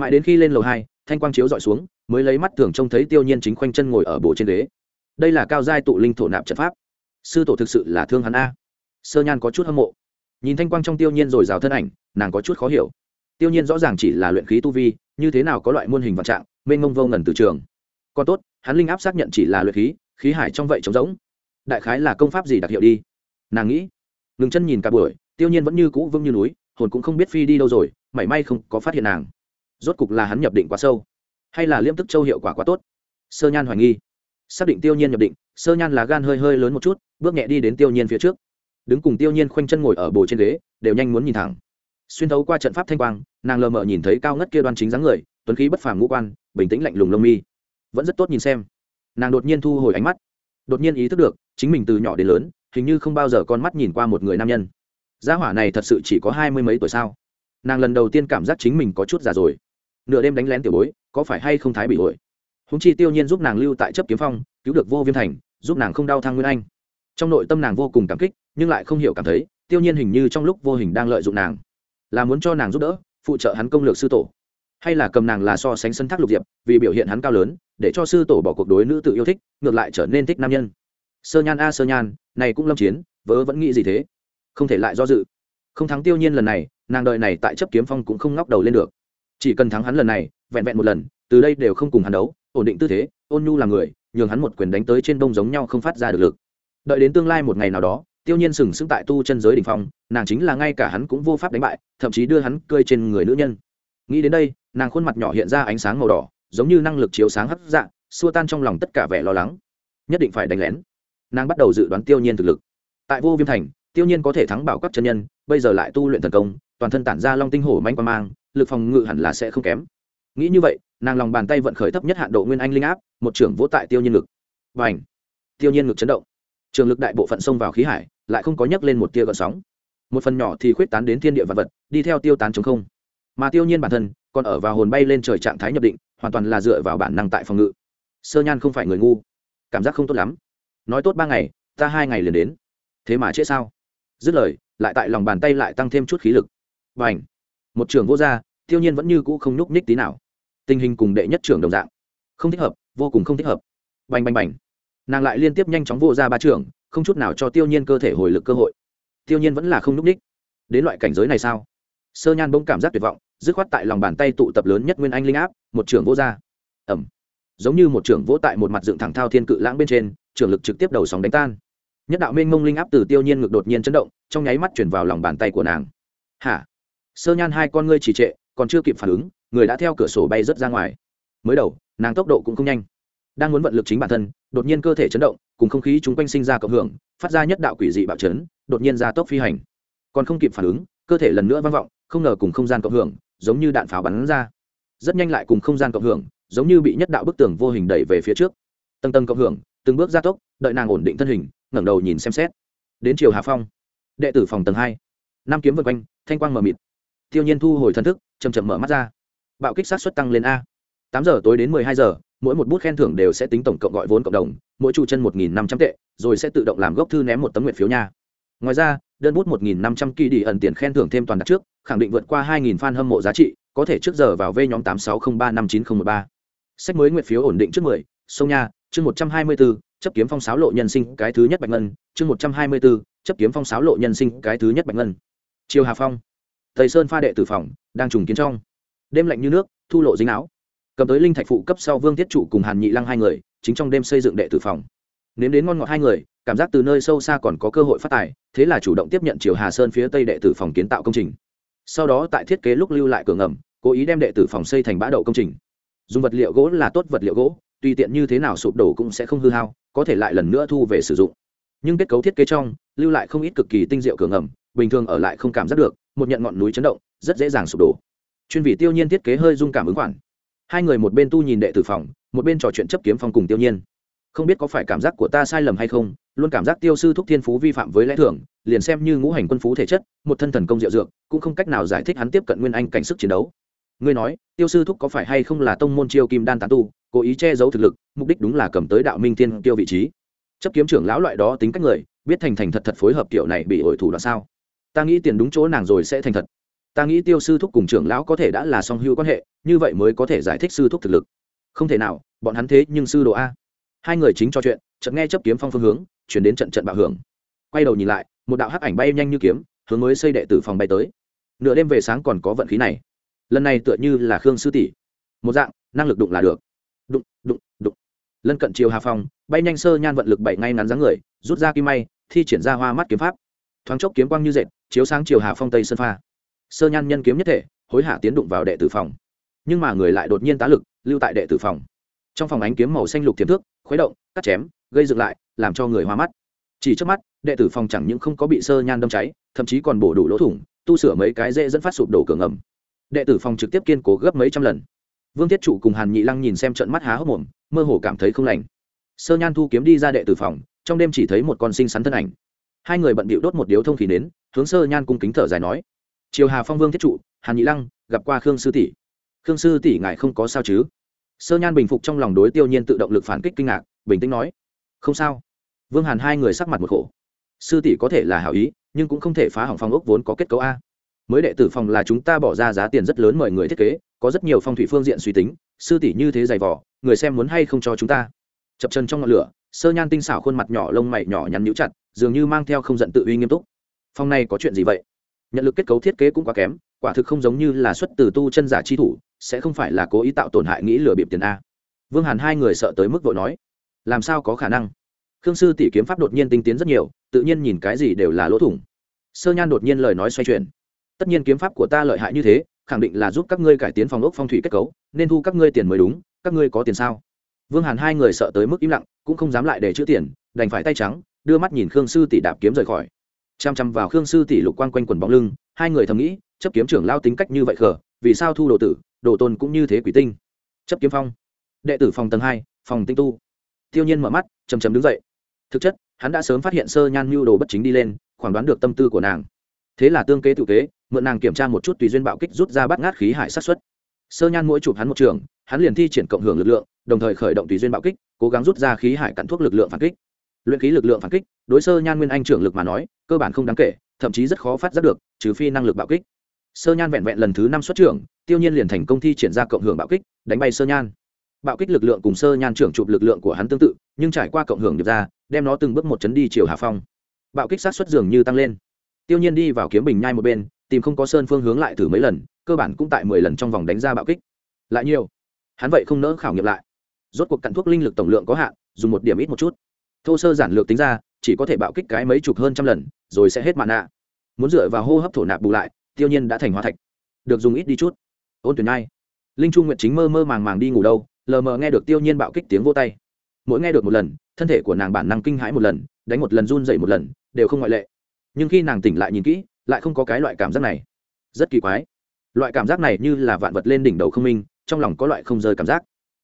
Mãi đến khi lên lầu hai, thanh quang chiếu dọi xuống, mới lấy mắt thường trông thấy tiêu nhiên chính khoanh chân ngồi ở bộ trên ghế đây là cao giai tụ linh thổ nạp trận pháp. Sư tổ thực sự là thương hắn a. Sơ nhan có chút hâm mộ. Nhìn thanh quang trong tiêu nhiên rồi rào thân ảnh, nàng có chút khó hiểu. Tiêu nhiên rõ ràng chỉ là luyện khí tu vi, như thế nào có loại muôn hình vạn trạng, mênh mông vô ngần từ trường. Còn tốt, hắn linh áp xác nhận chỉ là luyện khí khí hải trong vậy trống rỗng. Đại khái là công pháp gì đặc hiệu đi? Nàng nghĩ. Ngừng chân nhìn cả buổi, tiêu nhiên vẫn như cũ vững như núi, hồn cũng không biết phi đi đâu rồi, mảy may không có phát hiện nàng. Rốt cục là hắn nhập định quá sâu. Hay là liêm tức châu hiệu quả quá tốt? Sơ nhan hoài nghi xác định tiêu nhiên nhập định, sơ nhan là gan hơi hơi lớn một chút, bước nhẹ đi đến tiêu nhiên phía trước. Đứng cùng tiêu nhiên khoanh chân ngồi ở bồ trên ghế, đều nhanh muốn nhìn thẳng. Xuyên thấu qua trận pháp thanh quang, nàng lờ mờ nhìn thấy cao ngất kia đoan chính dáng người, tuấn khí bất phàm ngũ quan, bình tĩnh lạnh lùng lông mi. Vẫn rất tốt nhìn xem. Nàng đột nhiên thu hồi ánh mắt. Đột nhiên ý thức được, chính mình từ nhỏ đến lớn, hình như không bao giờ con mắt nhìn qua một người nam nhân. Gia hỏa này thật sự chỉ có hai mươi mấy tuổi sao? Nàng lần đầu tiên cảm giác chính mình có chút già rồi. Nửa đêm đánh lén tiểu bối, có phải hay không thái bị ổi húng chi tiêu nhiên giúp nàng lưu tại chấp kiếm phong, cứu được vô viêm thành, giúp nàng không đau thang nguyên anh. Trong nội tâm nàng vô cùng cảm kích, nhưng lại không hiểu cảm thấy, tiêu nhiên hình như trong lúc vô hình đang lợi dụng nàng, là muốn cho nàng giúp đỡ, phụ trợ hắn công lược sư tổ. Hay là cầm nàng là so sánh sân thác lục diệp, vì biểu hiện hắn cao lớn, để cho sư tổ bỏ cuộc đối nữ tự yêu thích, ngược lại trở nên thích nam nhân. Sơ nhan a, sơ nhan, này cũng lâm chiến, vớ vẫn nghĩ gì thế? Không thể lại do dự. Không thắng tiêu nhiên lần này, nàng đợi này tại chấp kiếm phong cũng không ngóc đầu lên được. Chỉ cần thắng hắn lần này, vẹn vẹn một lần, từ đây đều không cùng hắn đấu ổn định tư thế, ôn nhu là người, nhường hắn một quyền đánh tới trên đông giống nhau không phát ra được lực. Đợi đến tương lai một ngày nào đó, tiêu nhiên sừng sững tại tu chân giới đ ỉ n h phong, nàng chính là ngay cả hắn cũng vô pháp đánh bại, thậm chí đưa hắn cơi trên người nữ nhân. Nghĩ đến đây, nàng khuôn mặt nhỏ hiện ra ánh sáng màu đỏ, giống như năng lực chiếu sáng hấp dạ xua tan trong lòng tất cả vẻ lo lắng. Nhất định phải đánh lén. Nàng bắt đầu dự đoán tiêu nhiên thực lực. Tại vô viêm thành, tiêu nhiên có thể thắng bảo các chân nhân, bây giờ lại tu luyện thần công, toàn thân tản ra long tinh hổ manh qua mang, lực phòng ngự hẳn là sẽ không kém nghĩ như vậy, nàng lòng bàn tay vận khởi thấp nhất hạn độ nguyên anh linh áp, một trưởng vỗ tại tiêu nhiên ngực. Và ảnh tiêu nhiên ngực chấn động. Trường lực đại bộ phận xông vào khí hải, lại không có nhấc lên một tia gợn sóng. Một phần nhỏ thì khuyết tán đến thiên địa vật vật, đi theo tiêu tán chống không. Mà tiêu nhiên bản thân, còn ở vào hồn bay lên trời trạng thái nhập định, hoàn toàn là dựa vào bản năng tại phòng ngự. Sơ nhan không phải người ngu. Cảm giác không tốt lắm. Nói tốt ba ngày, ta hai ngày liền đến. Thế mà chết sao? Dứt lời, lại tại lòng bàn tay lại tăng thêm chút khí lực. Và ảnh một trường vô gia tiêu nhiên vẫn như cũ không nhúc nhích tí nào tình hình cùng đệ nhất trưởng đồng dạng. Không thích hợp, vô cùng không thích hợp. Bành bành bành. Nàng lại liên tiếp nhanh chóng vô ra ba trưởng, không chút nào cho tiêu nhiên cơ thể hồi lực cơ hội. Tiêu nhiên vẫn là không n ú c ních. Đến loại cảnh giới này sao? Sơ nhan bỗng cảm giác tuyệt vọng, dứt khoát tại lòng bàn tay tụ tập lớn nhất nguyên anh linh áp, một trưởng vô ra. Ẩm giống như một trưởng vỗ tại một mặt dựng thẳng thao thiên cự lãng bên trên, trưởng lực trực tiếp đầu sóng đánh tan. Nhất đạo minh mông linh áp từ tiêu nhiên ngực đột nhiên chấn động, trong nháy mắt chuyển vào lòng bàn tay của nàng. Hả? Sơ nhan hai con ngươi trì trệ, còn chưa kịp phản ứng người đã theo cửa sổ bay rớt ra ngoài. Mới đầu, nàng tốc độ cũng không nhanh. Đang muốn vận lực chính bản thân, đột nhiên cơ thể chấn động, cùng không khí chúng quanh sinh ra cộng hưởng, phát ra nhất đạo quỷ dị bạo chấn, đột nhiên ra tốc phi hành. Còn không kịp phản ứng, cơ thể lần nữa vang vọng, không ngờ cùng không gian cộng hưởng, giống như đạn pháo bắn ra. Rất nhanh lại cùng không gian cộng hưởng, giống như bị nhất đạo bức tường vô hình đẩy về phía trước. Tầng tầng cộng hưởng, từng bước gia tốc, đợi nàng ổn định thân hình, ngẩng đầu nhìn xem xét. Đến chiều hà phong, đệ tử phòng tầng hai, năm kiếm vượt quanh, thanh quang mờ mịt. Tiêu nhiên thu hồi thần thức chầm chậm mở mắt ra bạo kích sát xuất tăng lên a. Tám giờ tối đến mười hai giờ, mỗi một bút khen thưởng đều sẽ tính tổng cộng gọi vốn cộng đồng, mỗi chủ chân một nghìn năm trăm tệ, rồi sẽ tự động làm gốc thư ném một tấm nguyện phiếu nha. Ngoài ra, đơn bút một nghìn năm trăm kỳ đi ẩn tiền khen thưởng thêm toàn đặt trước, khẳng định vượt qua hai nghìn fan hâm mộ giá trị, có thể trước giờ vào v nhóm tám sáu không ba năm chín không một ba. Sách mới nguyện phiếu ổn định trước mười, sông nha, chương một trăm hai mươi bốn chấp kiếm phong sáo lộ nhân sinh cái thứ nhất bạch ngân, chương một trăm hai mươi bốn chấp kiếm phong sáo lộ nhân sinh cái thứ nhất bạch ngân. Chiều hà phong thầy sơn pha đệ tử phòng, đang trùng kiến trong đêm lạnh như nước, thu lộ dính áo. Cầm tới linh thạch phụ cấp sau vương thiết trụ cùng hàn nhị lăng hai người, chính trong đêm xây dựng đệ tử phòng. Nếm đến ngon ngọt hai người, cảm giác từ nơi sâu xa còn có cơ hội phát tài, thế là chủ động tiếp nhận triều hà sơn phía tây đệ tử phòng kiến tạo công trình. Sau đó tại thiết kế lúc lưu lại cửa ngầm, cố ý đem đệ tử phòng xây thành bã đậu công trình. Dùng vật liệu gỗ là tốt vật liệu gỗ, tùy tiện như thế nào sụp đổ cũng sẽ không hư hao, có thể lại lần nữa thu về sử dụng. Nhưng kết cấu thiết kế trong, lưu lại không ít cực kỳ tinh diệu cửa ngầm, bình thường ở lại không cảm giác được, một nhận ngọn núi chấn động, rất dễ dàng sụp đổ chuyên vị tiêu nhiên thiết kế hơi dung cảm ứng khoản. Hai người một bên tu nhìn đệ tử phòng, một bên trò chuyện chấp kiếm phong cùng tiêu nhiên. Không biết có phải cảm giác của ta sai lầm hay không, luôn cảm giác tiêu sư thúc thiên phú vi phạm với lẽ thường, liền xem như ngũ hành quân phú thể chất, một thân thần công diệu dược, cũng không cách nào giải thích hắn tiếp cận nguyên anh cảnh sức chiến đấu. Ngươi nói, tiêu sư thúc có phải hay không là tông môn chiêu kim đan tán tu, cố ý che giấu thực lực, mục đích đúng là cầm tới đạo minh thiên tiêu vị trí. Chấp kiếm trưởng lão loại đó tính cách người, biết thành thành thật thật phối hợp kiểu này bị hội thủ đoạn sao? Ta nghĩ tiền đúng chỗ nàng rồi sẽ thành thật ta nghĩ tiêu sư thúc cùng trưởng lão có thể đã là song hưu quan hệ, như vậy mới có thể giải thích sư thúc thực lực. Không thể nào, bọn hắn thế nhưng sư đồ a. Hai người chính trò chuyện, chợt nghe chấp kiếm phong phương hướng, chuyển đến trận trận bạo hưởng. Quay đầu nhìn lại, một đạo hắc ảnh bay nhanh như kiếm, hướng mới xây đệ tử phòng bay tới. Nửa đêm về sáng còn có vận khí này. Lần này tựa như là khương sư tỷ. Một dạng, năng lực đụng là được. Đụng đụng đụng. Lân cận chiều hà phong bay nhanh sơ nhan vận lực bảy ngay ngắn dáng người, rút ra kim may, thi triển ra hoa mắt kiếm pháp. Thoáng chốc kiếm quang như dệt, chiếu sáng chiều hà phong tây sơn pha sơ nhan nhân kiếm nhất thể, hối hả tiến đụng vào đệ tử phòng. Nhưng mà người lại đột nhiên tá lực, lưu tại đệ tử phòng. Trong phòng ánh kiếm màu xanh lục tiềm thước khuấy động, cắt chém, gây dựng lại, làm cho người hoa mắt. Chỉ trước mắt, đệ tử phòng chẳng những không có bị sơ nhan đâm cháy, thậm chí còn bổ đủ lỗ thủng, tu sửa mấy cái dễ dẫn phát sụp đổ cửa ngầm. Đệ tử phòng trực tiếp kiên cố gấp mấy trăm lần. Vương thiết trụ cùng hàn nhị lăng nhìn xem trận mắt há hốc mồm, mơ hồ cảm thấy không lành. Sơ nhan thu kiếm đi ra đệ tử phòng, trong đêm chỉ thấy một con sinh sắn thân ảnh. Hai người bận bịu đốt một điếu thông khí nến, hướng sơ nhan cung kính thở dài nói triều hà phong vương thiết trụ, hàn nhị lăng, gặp qua khương sư tỷ. Khương sư tỷ ngài không có sao chứ? Sơ nhan bình phục trong lòng đối tiêu nhiên tự động lực phản kích kinh ngạc, bình tĩnh nói, không sao. Vương hàn hai người sắc mặt một khổ. Sư tỷ có thể là hảo ý, nhưng cũng không thể phá hỏng phong ốc vốn có kết cấu a. Mới đệ tử phòng là chúng ta bỏ ra giá tiền rất lớn mời người thiết kế, có rất nhiều phong thủy phương diện suy tính, sư tỷ như thế dày vỏ người xem muốn hay không cho chúng ta? Chập chân trong ngọn lửa, sơ nhan tinh xảo khuôn mặt nhỏ lông mày nhỏ nhắn nhũ chặt, dường như mang theo không giận tự uy nghiêm túc. Phong này có chuyện gì vậy? Nhận lực kết cấu thiết kế cũng quá kém, quả thực không giống như là xuất từ tu chân giả chi thủ, sẽ không phải là cố ý tạo tổn hại nghĩ lừa bịp tiền a. Vương hàn hai người sợ tới mức vội nói, làm sao có khả năng? Khương sư tỷ kiếm pháp đột nhiên tinh tiến rất nhiều, tự nhiên nhìn cái gì đều là lỗ thủng. Sơ nhan đột nhiên lời nói xoay chuyển, tất nhiên kiếm pháp của ta lợi hại như thế, khẳng định là giúp các ngươi cải tiến phòng ốc phong thủy kết cấu, nên thu các ngươi tiền mới đúng, các ngươi có tiền sao? Vương hàn hai người sợ tới mức im lặng, cũng không dám lại để chữ tiền, đành phải tay trắng, đưa mắt nhìn khương sư tỷ đạp kiếm rời khỏi chăm chăm vào khương sư tỷ lục quang quanh quần bóng lưng, hai người thầm nghĩ, chấp kiếm trưởng lao tính cách như vậy khờ, vì sao thu đồ tử, đồ tôn cũng như thế quỷ tinh. Chấp kiếm phong. Đệ tử phòng tầng hai, phòng tinh tu. Tiêu nhiên mở mắt chầm chầm đứng dậy. Thực chất, hắn đã sớm phát hiện sơ nhan mưu đồ bất chính đi lên, khoảng đoán được tâm tư của nàng. Thế là tương kế tự kế, mượn nàng kiểm tra một chút tùy duyên bạo kích rút ra bắt ngát khí hải sát xuất. Sơ nhan mỗi chụp hắn một trường, hắn liền thi triển cộng hưởng lực lượng, đồng thời khởi động tùy duyên bạo kích, cố gắng rút ra khí hải cắn thuốc lực lượng phản kích luyện khí lực lượng phản kích, đối sơ nhan nguyên anh trưởng lực mà nói, cơ bản không đáng kể, thậm chí rất khó phát giác được, trừ phi năng lực bạo kích. Sơ nhan vẹn vẹn lần thứ năm xuất trưởng, tiêu nhiên liền thành công thi triển ra cộng hưởng bạo kích, đánh bay sơ nhan. Bạo kích lực lượng cùng sơ nhan trưởng chụp lực lượng của hắn tương tự, nhưng trải qua cộng hưởng được ra, đem nó từng bước một chấn đi chiều hà phong. Bạo kích sát xuất dường như tăng lên. Tiêu nhiên đi vào kiếm bình nhai một bên, tìm không có sơn phương hướng lại thử mấy lần, cơ bản cũng tại mười lần trong vòng đánh ra bạo kích. Lại nhiều. Hắn vậy không nỡ khảo nghiệm lại. Rốt cuộc cặn thuốc linh lực tổng lượng có hạn, dùng một điểm ít một chút thô sơ giản lược tính ra, chỉ có thể bạo kích cái mấy chục hơn trăm lần, rồi sẽ hết mạn nạ. Muốn dựa vào hô hấp thổ nạp bù lại, tiêu nhiên đã thành hóa thạch. Được dùng ít đi chút. Ôn tuyển ai linh trung nguyện chính mơ mơ màng màng đi ngủ đâu, lờ mờ nghe được tiêu nhiên bạo kích tiếng vô tay. Mỗi nghe được một lần, thân thể của nàng bản năng kinh hãi một lần, đánh một lần run dậy một lần, đều không ngoại lệ. Nhưng khi nàng tỉnh lại nhìn kỹ, lại không có cái loại cảm giác này. Rất kỳ quái. Loại cảm giác này như là vạn vật lên đỉnh đầu không minh, trong lòng có loại không rơi cảm giác.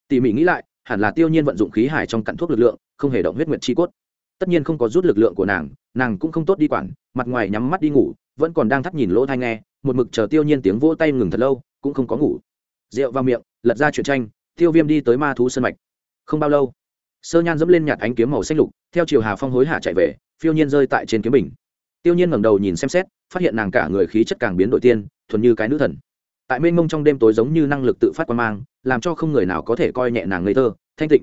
Tỉ mỉ nghĩ lại hẳn là tiêu nhiên vận dụng khí hải trong cặn thuốc lực lượng, không hề động huyết nguyệt chi cốt. Tất nhiên không có rút lực lượng của nàng nàng cũng không tốt đi quản, mặt ngoài nhắm mắt đi ngủ, vẫn còn đang thắt nhìn lỗ thai nghe, một mực chờ tiêu nhiên tiếng vỗ tay ngừng thật lâu, cũng không có ngủ. Rượu vào miệng, lật ra chuyện tranh, tiêu viêm đi tới ma thú sân mạch. Không bao lâu, sơ nhan dẫm lên nhạt ánh kiếm màu xanh lục, theo chiều hà phong hối hả chạy về, phiêu nhiên rơi tại trên kiếm bình. Tiêu nhiên ngẩng đầu nhìn xem xét, phát hiện nàng cả người khí chất càng biến đổi tiên, thuần như cái nữ thần tại mênh mông trong đêm tối giống như năng lực tự phát quan mang, làm cho không người nào có thể coi nhẹ nàng ngây thơ, thanh tịnh.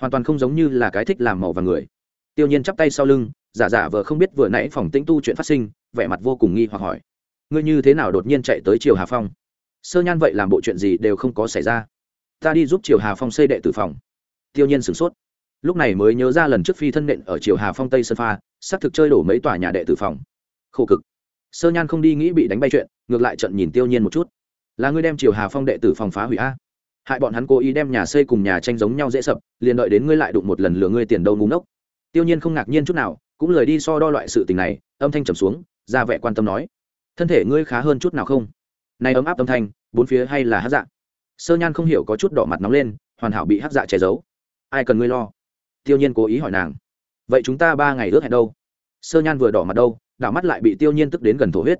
Hoàn toàn không giống như là cái thích làm màu và người. Tiêu nhiên chắp tay sau lưng, giả giả vờ không biết vừa nãy phòng tĩnh tu chuyện phát sinh, vẻ mặt vô cùng nghi hoặc hỏi. Ngươi như thế nào đột nhiên chạy tới triều hà phong? Sơ nhan vậy làm bộ chuyện gì đều không có xảy ra. Ta đi giúp triều hà phong xây đệ tử phòng. Tiêu nhiên sửng sốt. Lúc này mới nhớ ra lần trước phi thân nện ở triều hà phong tây sơn pha, xác thực chơi đổ mấy tòa nhà đệ tử phòng. Khổ cực. Sơ nhan không đi nghĩ bị đánh bay chuyện, ngược lại trận nhìn tiêu nhiên một chút là ngươi đem triều hà phong đệ tử phòng phá hủy a. Hại bọn hắn cố ý đem nhà xây cùng nhà tranh giống nhau dễ sập, liền đợi đến ngươi lại đụng một lần lừa ngươi tiền đâu ngúng ốc tiêu nhiên không ngạc nhiên chút nào, cũng lời đi so đo loại sự tình này, âm thanh trầm xuống, ra vẻ quan tâm nói, thân thể ngươi khá hơn chút nào không? Này ấm áp âm thanh, bốn phía hay là hát dạ? Sơ nhan không hiểu có chút đỏ mặt nóng lên, hoàn hảo bị hát dạ che giấu. Ai cần ngươi lo? Tiêu nhiên cố ý hỏi nàng. Vậy chúng ta ba ngày ước hẹn đâu? Sơ nhan vừa đỏ mặt đâu, đảo mắt lại bị tiêu nhiên tức đến gần thổ huyết.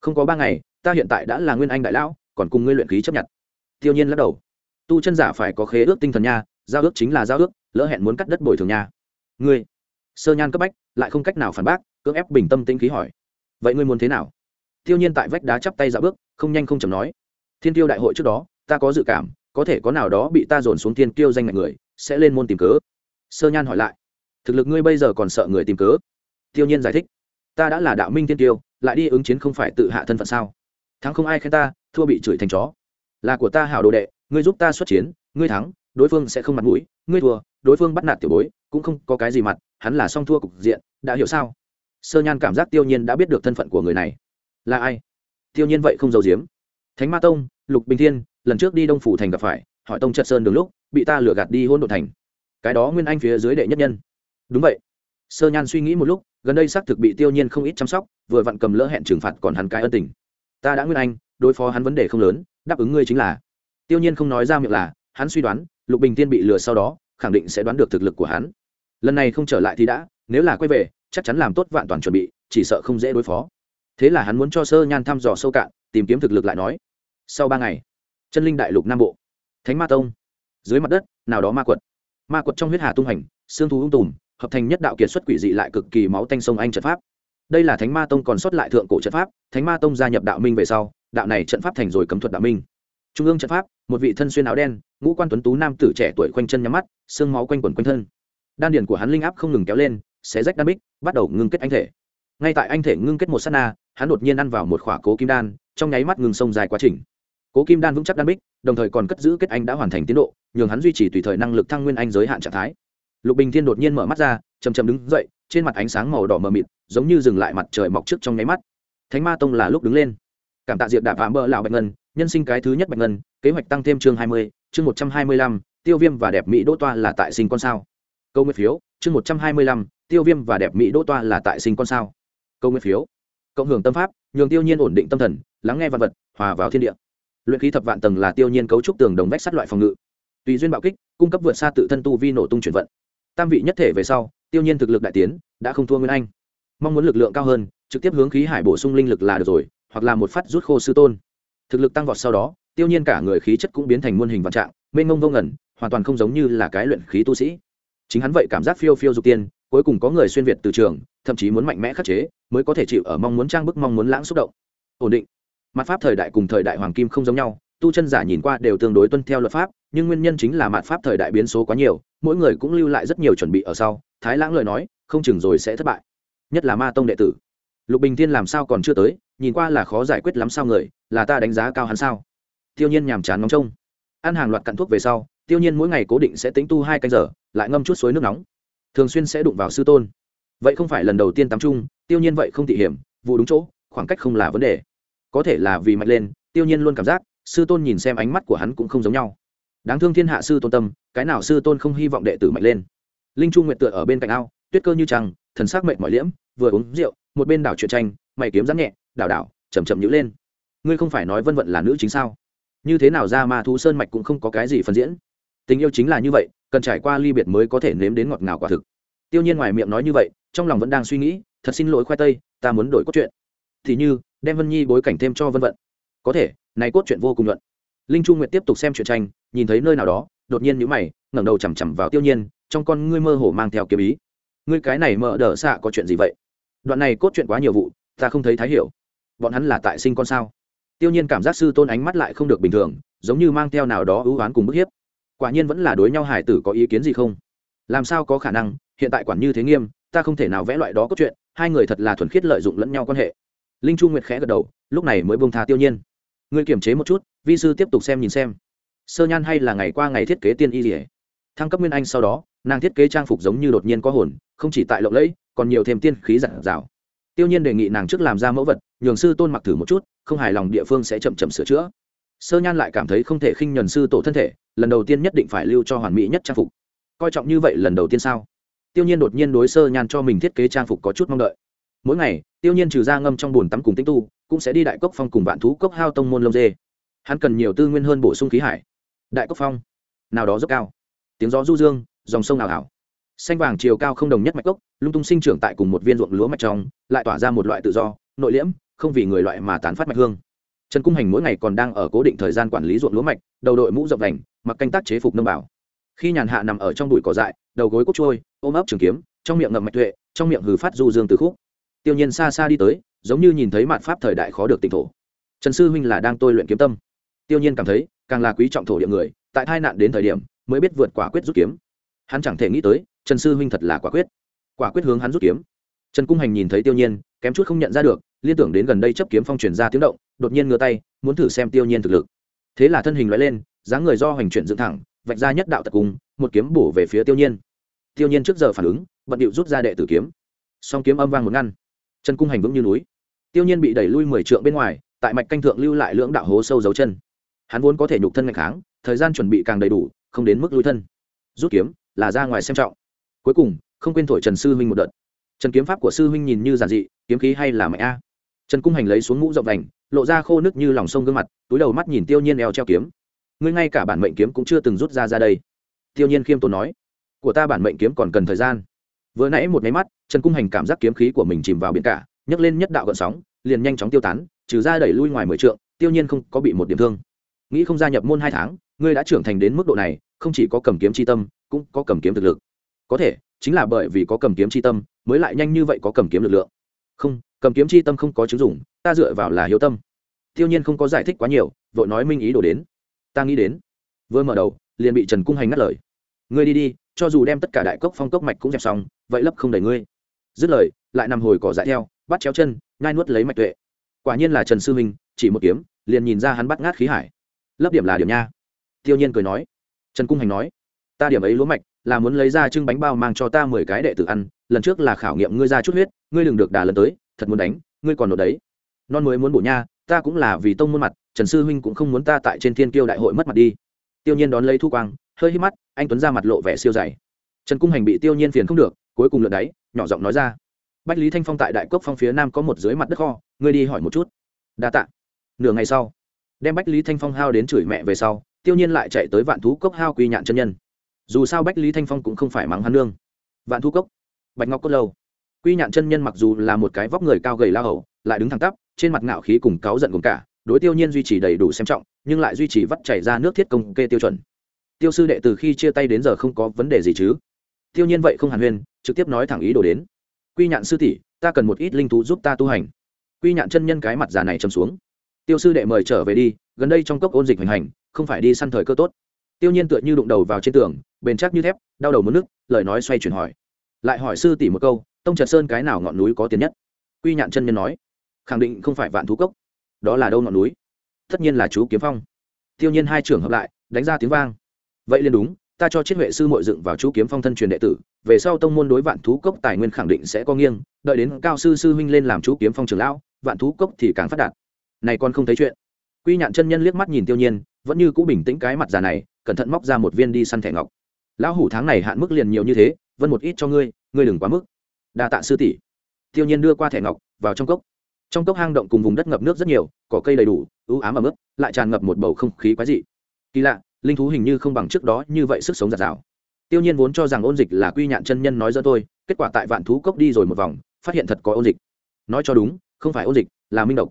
Không có ba ngày, ta hiện tại đã là nguyên anh đại lão còn cùng ngươi luyện khí chấp nhận. Tiêu nhiên lắc đầu. Tu chân giả phải có khế ước tinh thần nha, giao ước chính là giao ước, lỡ hẹn muốn cắt đất bồi thường nha. Ngươi, sơ nhan cấp bách, lại không cách nào phản bác, cưỡng ép bình tâm tĩnh khí hỏi. Vậy ngươi muốn thế nào? Tiêu nhiên tại vách đá chắp tay dạo bước, không nhanh không chầm nói. Thiên tiêu đại hội trước đó, ta có dự cảm, có thể có nào đó bị ta dồn xuống thiên tiêu danh ngạch người, sẽ lên môn tìm cớ. Sơ nhan hỏi lại. Thực lực ngươi bây giờ còn sợ người tìm cớ? Tiêu nhiên giải thích. Ta đã là đạo minh thiên tiêu, lại đi ứng chiến không phải tự hạ thân phận sao? Thắng không ai khen ta thua bị chửi thành chó. Là của ta hảo đồ đệ, ngươi giúp ta xuất chiến, ngươi thắng, đối phương sẽ không mặt mũi, ngươi thua, đối phương bắt nạt tiểu bối, cũng không có cái gì mặt, hắn là song thua cục diện, đã hiểu sao? Sơ nhan cảm giác tiêu nhiên đã biết được thân phận của người này. Là ai? Tiêu nhiên vậy không giấu giếm. Thánh ma tông, lục bình thiên, lần trước đi đông phủ thành gặp phải, hỏi tông trật sơn đường lúc, bị ta lừa gạt đi hôn đ thành. Cái đó nguyên anh phía dưới đệ nhất nhân. Đúng vậy. Sơ nhan suy nghĩ một lúc, gần đây xác thực bị tiêu nhiên không ít chăm sóc, vừa vặn cầm lỡ hẹn trừng phạt còn hắn cái ân tình. Ta đã nguyên anh đối phó hắn vấn đề không lớn, đáp ứng ngươi chính là. Tiêu nhiên không nói ra miệng là, hắn suy đoán, lục bình tiên bị lừa sau đó, khẳng định sẽ đoán được thực lực của hắn. Lần này không trở lại thì đã, nếu là quay về, chắc chắn làm tốt vạn toàn chuẩn bị, chỉ sợ không dễ đối phó. Thế là hắn muốn cho sơ nhan thăm dò sâu cạn, tìm kiếm thực lực lại nói. Sau ba ngày, chân linh đại lục nam bộ, thánh ma tông, dưới mặt đất, nào đó ma quật. Ma quật trong huyết hà tung hành xương thú ung tùm, hợp thành nhất đạo kiệt xuất quỷ dị lại cực kỳ máu tanh sông anh trận pháp. Đây là thánh ma tông còn sót lại thượng cổ trận pháp, thánh ma tông gia nhập đạo minh về sau đạo này trận pháp thành rồi cấm thuật đạo minh. Trung ương trận pháp, một vị thân xuyên áo đen, ngũ quan tuấn tú nam tử trẻ tuổi quanh chân nhắm mắt, xương máu quanh quẩn quanh thân. Đan điền của hắn linh áp không ngừng kéo lên, xé rách đan bích, bắt đầu ngưng kết anh thể. Ngay tại anh thể ngưng kết một s á t na, hắn đột nhiên ăn vào một khỏa cố kim đan, trong nháy mắt ngừng sông dài quá trình. Cố kim đan vững chắc đan bích, đồng thời còn cất giữ kết anh đã hoàn thành tiến độ, nhường hắn duy trì tùy thời năng lực thăng nguyên anh giới hạn trạng thái. Lục bình thiên đột nhiên mở mắt ra chầm chầm đứng dậy, trên mặt ánh sáng màu đỏ mờ mịt, giống như dừng lại mặt trời mọc trước trong nháy mắt. Thánh ma tông là lúc đứng lên cảm tạ diệp đạp vạm bỡ lão bạch ngân, nhân sinh cái thứ nhất bạch ngân, kế hoạch tăng thêm chương hai mươi, chương một trăm hai mươi lăm, tiêu viêm và đẹp mỹ đỗ toa là tại sinh con sao. Câu nguyên phiếu, chương một trăm hai mươi lăm, tiêu viêm và đẹp mỹ đỗ toa là tại sinh con sao. Câu nguyên phiếu. Cộng hưởng tâm pháp, nhường tiêu nhiên ổn định tâm thần, lắng nghe văn vật, hòa vào thiên địa. Luyện khí thập vạn tầng là tiêu nhiên cấu trúc tường đồng vách sắt loại phòng ngự. Tùy duyên bạo kích, cung cấp vượt xa tự thân tu vi nổ tung chuyển vận. Tam vị nhất thể về sau, tiêu nhiên thực lực đại tiến, đã không thua nguyên anh. Mong muốn lực lượng cao hơn, trực tiếp hướng khí hải bổ sung linh lực là được rồi hoặc là một phát rút khô sư tôn. Thực lực tăng vọt sau đó, tiêu nhiên cả người khí chất cũng biến thành muôn hình vạn trạng, mênh mông vô ngẩn hoàn toàn không giống như là cái luyện khí tu sĩ. Chính hắn vậy cảm giác phiêu phiêu dục tiên, cuối cùng có người xuyên việt từ trường, thậm chí muốn mạnh mẽ khắc chế, mới có thể chịu ở mong muốn trang bức mong muốn lãng xúc động. Ổn định. Mặt pháp thời đại cùng thời đại hoàng kim không giống nhau, tu chân giả nhìn qua đều tương đối tuân theo luật pháp, nhưng nguyên nhân chính là mặt pháp thời đại biến số quá nhiều, mỗi người cũng lưu lại rất nhiều chuẩn bị ở sau. Thái lãng lời nói, không chừng rồi sẽ thất bại. Nhất là ma tông đệ tử lục bình thiên làm sao còn chưa tới, nhìn qua là khó giải quyết lắm sao người, là ta đánh giá cao hắn sao? Tiêu nhiên nhàm chán ngóng trông. Ăn hàng loạt cặn thuốc về sau, tiêu nhiên mỗi ngày cố định sẽ tính tu hai canh giờ, lại ngâm chút suối nước nóng. Thường xuyên sẽ đụng vào sư tôn. Vậy không phải lần đầu tiên tắm chung, tiêu nhiên vậy không thị hiểm, vụ đúng chỗ, khoảng cách không là vấn đề. Có thể là vì mạnh lên, tiêu nhiên luôn cảm giác, sư tôn nhìn xem ánh mắt của hắn cũng không giống nhau. Đáng thương thiên hạ sư tôn tâm, cái nào sư tôn không hy vọng đệ tử mạnh lên? Linh chu nguyện tựa ở bên cạnh ao, tuyết cơ như trăng, thần sắc mệt mỏi liễm, vừa uống rượu một bên đảo chuyện tranh, mày kiếm rắn nhẹ, đảo đảo chầm chậm nhữ lên. Ngươi không phải nói vân vận là nữ chính sao? Như thế nào ra ma thú sơn mạch cũng không có cái gì phân diễn. Tình yêu chính là như vậy, cần trải qua ly biệt mới có thể nếm đến ngọt ngào quả thực. Tiêu nhiên ngoài miệng nói như vậy, trong lòng vẫn đang suy nghĩ, thật xin lỗi khoai tây, ta muốn đổi cốt truyện. Thì như, đem vân nhi bối cảnh thêm cho vân vận. Có thể, này cốt truyện vô cùng luận linh chu nguyệt tiếp tục xem truyện tranh, nhìn thấy nơi nào đó, đột nhiên nhíu mày, ngẩng đầu chằm chằm vào tiêu nhiên, trong con ngươi mơ hồ mang theo kiếm ý. Ngươi cái này mờ đỡ xạ có chuyện gì vậy? Đoạn này cốt truyện quá nhiều vụ, ta không thấy thái hiểu. Bọn hắn là tại sinh con sao? Tiêu nhiên cảm giác sư tôn ánh mắt lại không được bình thường, giống như mang theo nào đó ưu oán cùng bức hiếp. Quả nhiên vẫn là đối nhau hải tử có ý kiến gì không? Làm sao có khả năng, hiện tại quản như thế nghiêm, ta không thể nào vẽ loại đó cốt truyện, hai người thật là thuần khiết lợi dụng lẫn nhau quan hệ. Linh chu nguyệt khẽ gật đầu, lúc này mới buông tha tiêu nhiên. Ngươi kiềm chế một chút, vi sư tiếp tục xem nhìn xem. Sơ nhan hay là ngày qua ngày thiết kế tiên y rỉa thăng cấp nguyên anh sau đó, nàng thiết kế trang phục giống như đột nhiên có hồn, không chỉ tại lộng lẫy còn nhiều thêm tiên khí giản dào tiêu nhiên đề nghị nàng trước làm ra mẫu vật, nhường sư tôn mặc thử một chút, không hài lòng địa phương sẽ chậm chậm sửa chữa. Sơ nhan lại cảm thấy không thể khinh nhuần sư tổ thân thể, lần đầu tiên nhất định phải lưu cho hoàn mỹ nhất trang phục. Coi trọng như vậy lần đầu tiên sao? Tiêu nhiên đột nhiên đối sơ nhan cho mình thiết kế trang phục có chút mong đợi. Mỗi ngày, tiêu nhiên trừ ra ngâm trong bồn tắm cùng tinh tu, cũng sẽ đi đại cốc phong cùng vạn thú cốc hao tông môn lông dê. Hắn cần nhiều tư nguyên hơn bổ sung khí hải. Đại cốc phong, nào đó rất cao. Tiếng gió du dương, dòng sông nào hảo xanh vàng chiều cao không đồng nhất mạch cốc, lung tung sinh trưởng tại cùng một viên ruộng lúa mạch trong, lại tỏa ra một loại tự do, nội liễm, không vì người loại mà tán phát mạch hương. Trần cung hành mỗi ngày còn đang ở cố định thời gian quản lý ruộng lúa mạch, đầu đội mũ rộng đành mặc canh tác chế phục nông bảo. Khi nhàn hạ nằm ở trong bụi cỏ dại, đầu gối cúc trôi, ôm ấp trường kiếm, trong miệng ngậm mạch tuệ, trong miệng hừ phát du dương từ khúc. Tiêu nhiên xa xa đi tới, giống như nhìn thấy mạn pháp thời đại khó được tỉnh thổ. Trần sư huynh là đang tôi luyện kiếm tâm. Tiêu nhiên cảm thấy, càng là quý trọng thổ địa người, tại tai nạn đến thời điểm, mới biết vượt quả quyết rút kiếm. Hắn chẳng thể nghĩ tới trần sư huynh thật là quả quyết. Quả quyết hướng hắn rút kiếm. Trần cung hành nhìn thấy tiêu nhiên, kém chút không nhận ra được, liên tưởng đến gần đây chấp kiếm phong truyền ra tiếng động, đột nhiên ngửa tay, muốn thử xem tiêu nhiên thực lực. Thế là thân hình loại lên, dáng người do hành chuyển dựng thẳng, vạch ra nhất đạo tật cung, một kiếm bổ về phía tiêu nhiên. Tiêu nhiên trước giờ phản ứng, bận điệu rút ra đệ tử kiếm. Song kiếm âm vang một ngăn. Trần cung hành vững như núi. Tiêu nhiên bị đẩy lui mười trượng bên ngoài, tại mạch canh thượng lưu lại lưỡng đạo hố sâu dấu chân. Hắn vốn có thể nhục thân ngày kháng, thời gian chuẩn bị càng đầy đủ, không đến mức lui thân. Rút kiếm là ra ngoài xem trọng cuối cùng, không quên thổi trần sư huynh một đợt. Trần kiếm pháp của sư huynh nhìn như giản dị, kiếm khí hay là mạnh a. Trần cung hành lấy xuống mũ rộng đành, lộ ra khô nước như lòng sông gương mặt, túi đầu mắt nhìn tiêu nhiên eo treo kiếm. Ngươi ngay cả bản mệnh kiếm cũng chưa từng rút ra ra đây. Tiêu nhiên khiêm tốn nói, của ta bản mệnh kiếm còn cần thời gian. Vừa nãy một máy mắt, trần cung hành cảm giác kiếm khí của mình chìm vào biển cả, nhấc lên nhất đạo gợn sóng, liền nhanh chóng tiêu tán, trừ ra đẩy lui ngoài mười trượng, tiêu nhiên không có bị một điểm thương. Nghĩ không gia nhập môn hai tháng, ngươi đã trưởng thành đến mức độ này, không chỉ có cầm kiếm chi tâm, cũng có cầm kiếm thực lực có thể, chính là bởi vì có cầm kiếm chi tâm, mới lại nhanh như vậy có cầm kiếm lực lượng. Không, cầm kiếm chi tâm không có chứng dụng, ta dựa vào là hiếu tâm. Tiêu nhiên không có giải thích quá nhiều, vội nói minh ý đồ đến. Ta nghĩ đến. Vừa mở đầu, liền bị trần cung hành ngắt lời. Ngươi đi đi, cho dù đem tất cả đại cốc phong cốc mạch cũng dẹp xong, vậy lấp không đầy ngươi. Dứt lời, lại nằm hồi cỏ dại theo, bắt chéo chân ngai nuốt lấy mạch tuệ. Quả nhiên là trần sư minh, chỉ một kiếm, liền nhìn ra hắn bắt ngát khí hải. Lấp điểm là điểm nha. Tiêu nhiên cười nói. Trần cung hành nói ta điểm ấy lúa mạch, là muốn lấy ra trưng bánh bao mang cho ta mười cái đệ tử ăn, lần trước là khảo nghiệm ngươi ra chút huyết, ngươi đừng được đà lần tới, thật muốn đánh, ngươi còn nộp đấy. Non mới muốn bổ nha, ta cũng là vì tông muôn mặt, trần sư huynh cũng không muốn ta tại trên thiên kiêu đại hội mất mặt đi. Tiêu nhiên đón lấy thu quang, hơi hít mắt, anh tuấn ra mặt lộ vẻ siêu dày. Trần cung hành bị tiêu nhiên phiền không được, cuối cùng lượt đáy, nhỏ giọng nói ra. Bách lý thanh phong tại đại cốc phong phía nam có một dưới mặt đất kho, ngươi đi hỏi một chút. Đa tạ. Nửa ngày sau, đem bách lý thanh phong hao đến chửi mẹ về sau, tiêu nhiên lại chạy tới vạn thú cốc hao quy nhạn chân nhân dù sao bách lý thanh phong cũng không phải mắng hắn nương. Vạn thu cốc, bạch ngọc cốt lâu. Quy nhạn chân nhân mặc dù là một cái vóc người cao gầy la hầu, lại đứng thẳng tắp, trên mặt ngạo khí cùng cáu giận cùng cả, đối tiêu nhiên duy trì đầy đủ xem trọng, nhưng lại duy trì vắt chảy ra nước thiết công kê tiêu chuẩn. Tiêu sư đệ từ khi chia tay đến giờ không có vấn đề gì chứ? Tiêu nhiên vậy không hàn huyên, trực tiếp nói thẳng ý đồ đến. Quy nhạn sư tỷ, ta cần một ít linh thú giúp ta tu hành. Quy nhạn chân nhân cái mặt già này châm xuống. Tiêu sư đệ mời trở về đi, gần đây trong cốc ôn dịch hành hành, không phải đi săn thời cơ tốt. Tiêu nhiên tựa như đụng đầu vào trên tường bền chắc như thép, đau đầu mất nước, lời nói xoay chuyển hỏi. Lại hỏi sư tỷ một câu, tông trật sơn cái nào ngọn núi có tiền nhất? Quy nhạn chân nhân nói, khẳng định không phải vạn thú cốc. Đó là đâu ngọn núi? Tất nhiên là chú kiếm phong. Tiêu nhiên hai trưởng hợp lại, đánh ra tiếng vang. Vậy liền đúng, ta cho chiết huệ sư mội dựng vào chú kiếm phong thân truyền đệ tử, về sau tông môn đối vạn thú cốc tài nguyên khẳng định sẽ có nghiêng, đợi đến cao sư sư huynh lên làm chú kiếm phong trường lão, vạn thú cốc thì càng phát đạt. Này còn không thấy chuyện. Quy nhạn chân nhân liếc mắt nhìn tiêu nhiên, vẫn như cũ bình tĩnh cái mặt già này, cẩn thận móc ra một viên đi săn thẻ ngọc lão hủ tháng này hạn mức liền nhiều như thế, vân một ít cho ngươi ngươi đừng quá mức. Đa tạ sư tỷ. Tiêu nhiên đưa qua thẻ ngọc, vào trong cốc. Trong cốc hang động cùng vùng đất ngập nước rất nhiều, cỏ cây đầy đủ, ưu ám ấm ướt, lại tràn ngập một bầu không khí quái dị. Kỳ lạ, linh thú hình như không bằng trước đó như vậy sức sống giạt rào. Tiêu nhiên vốn cho rằng ôn dịch là quy nhạn chân nhân nói dỡ tôi kết quả tại vạn thú cốc đi rồi một vòng, phát hiện thật có ôn dịch. Nói cho đúng, không phải ôn dịch, là minh độc.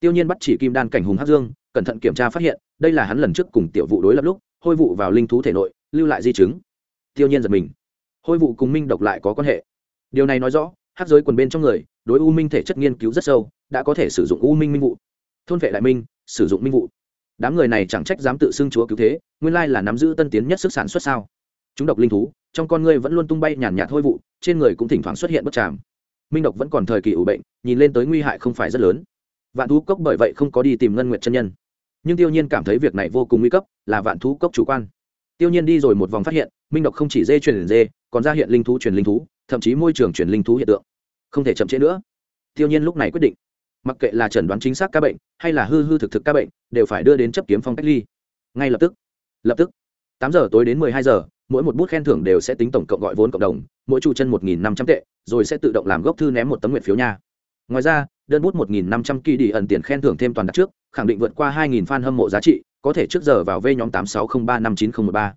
Tiêu nhiên bắt chỉ kim đan cảnh hùng hắc dương, cẩn thận kiểm tra phát hiện, đây là hắn lần trước cùng tiểu vụ đối lập lúc, hôi vụ vào linh thú thể nội, lưu lại di chứng tiêu nhiên giật mình. Hôi vụ cùng minh độc lại có quan hệ. Điều này nói rõ, hắc giới quần bên trong người, đối u minh thể chất nghiên cứu rất sâu, đã có thể sử dụng u minh minh vụ. Thôn vệ đại minh, sử dụng minh vụ. Đám người này chẳng trách dám tự xưng chúa cứu thế, nguyên lai là nắm giữ tân tiến nhất sức sản xuất sao? Chúng độc linh thú, trong con người vẫn luôn tung bay nhàn nhạt hôi vụ, trên người cũng thỉnh thoảng xuất hiện bất tràm. Minh độc vẫn còn thời kỳ ủ bệnh, nhìn lên tới nguy hại không phải rất lớn. Vạn thú cốc bởi vậy không có đi tìm ngân nguyệt chân nhân. Nhưng tiêu nhiên cảm thấy việc này vô cùng nguy cấp, là vạn thú cốc chủ quan tiêu nhiên đi rồi một vòng phát hiện, minh độc không chỉ dê truyền dê, còn ra hiện linh thú truyền linh thú, thậm chí môi trường truyền linh thú hiện tượng. Không thể chậm trễ nữa. Tiêu nhiên lúc này quyết định, mặc kệ là chẩn đoán chính xác ca bệnh, hay là hư hư thực thực ca bệnh, đều phải đưa đến chấp kiếm phong cách ly. Ngay lập tức lập tức, tám giờ tối đến mười hai giờ, mỗi một bút khen thưởng đều sẽ tính tổng cộng gọi vốn cộng đồng, mỗi trụ chân một nghìn năm trăm tệ, rồi sẽ tự động làm gốc thư ném một tấm nguyện phiếu nha. Ngoài ra, đơn bút một nghìn năm trăm kỳ đi ẩn tiền khen thưởng thêm toàn đặt trước, khẳng định vượt qua hai nghìn fan hâm mộ giá trị có thể trước giờ vào v nhóm tám sáu không ba năm chín không một ba.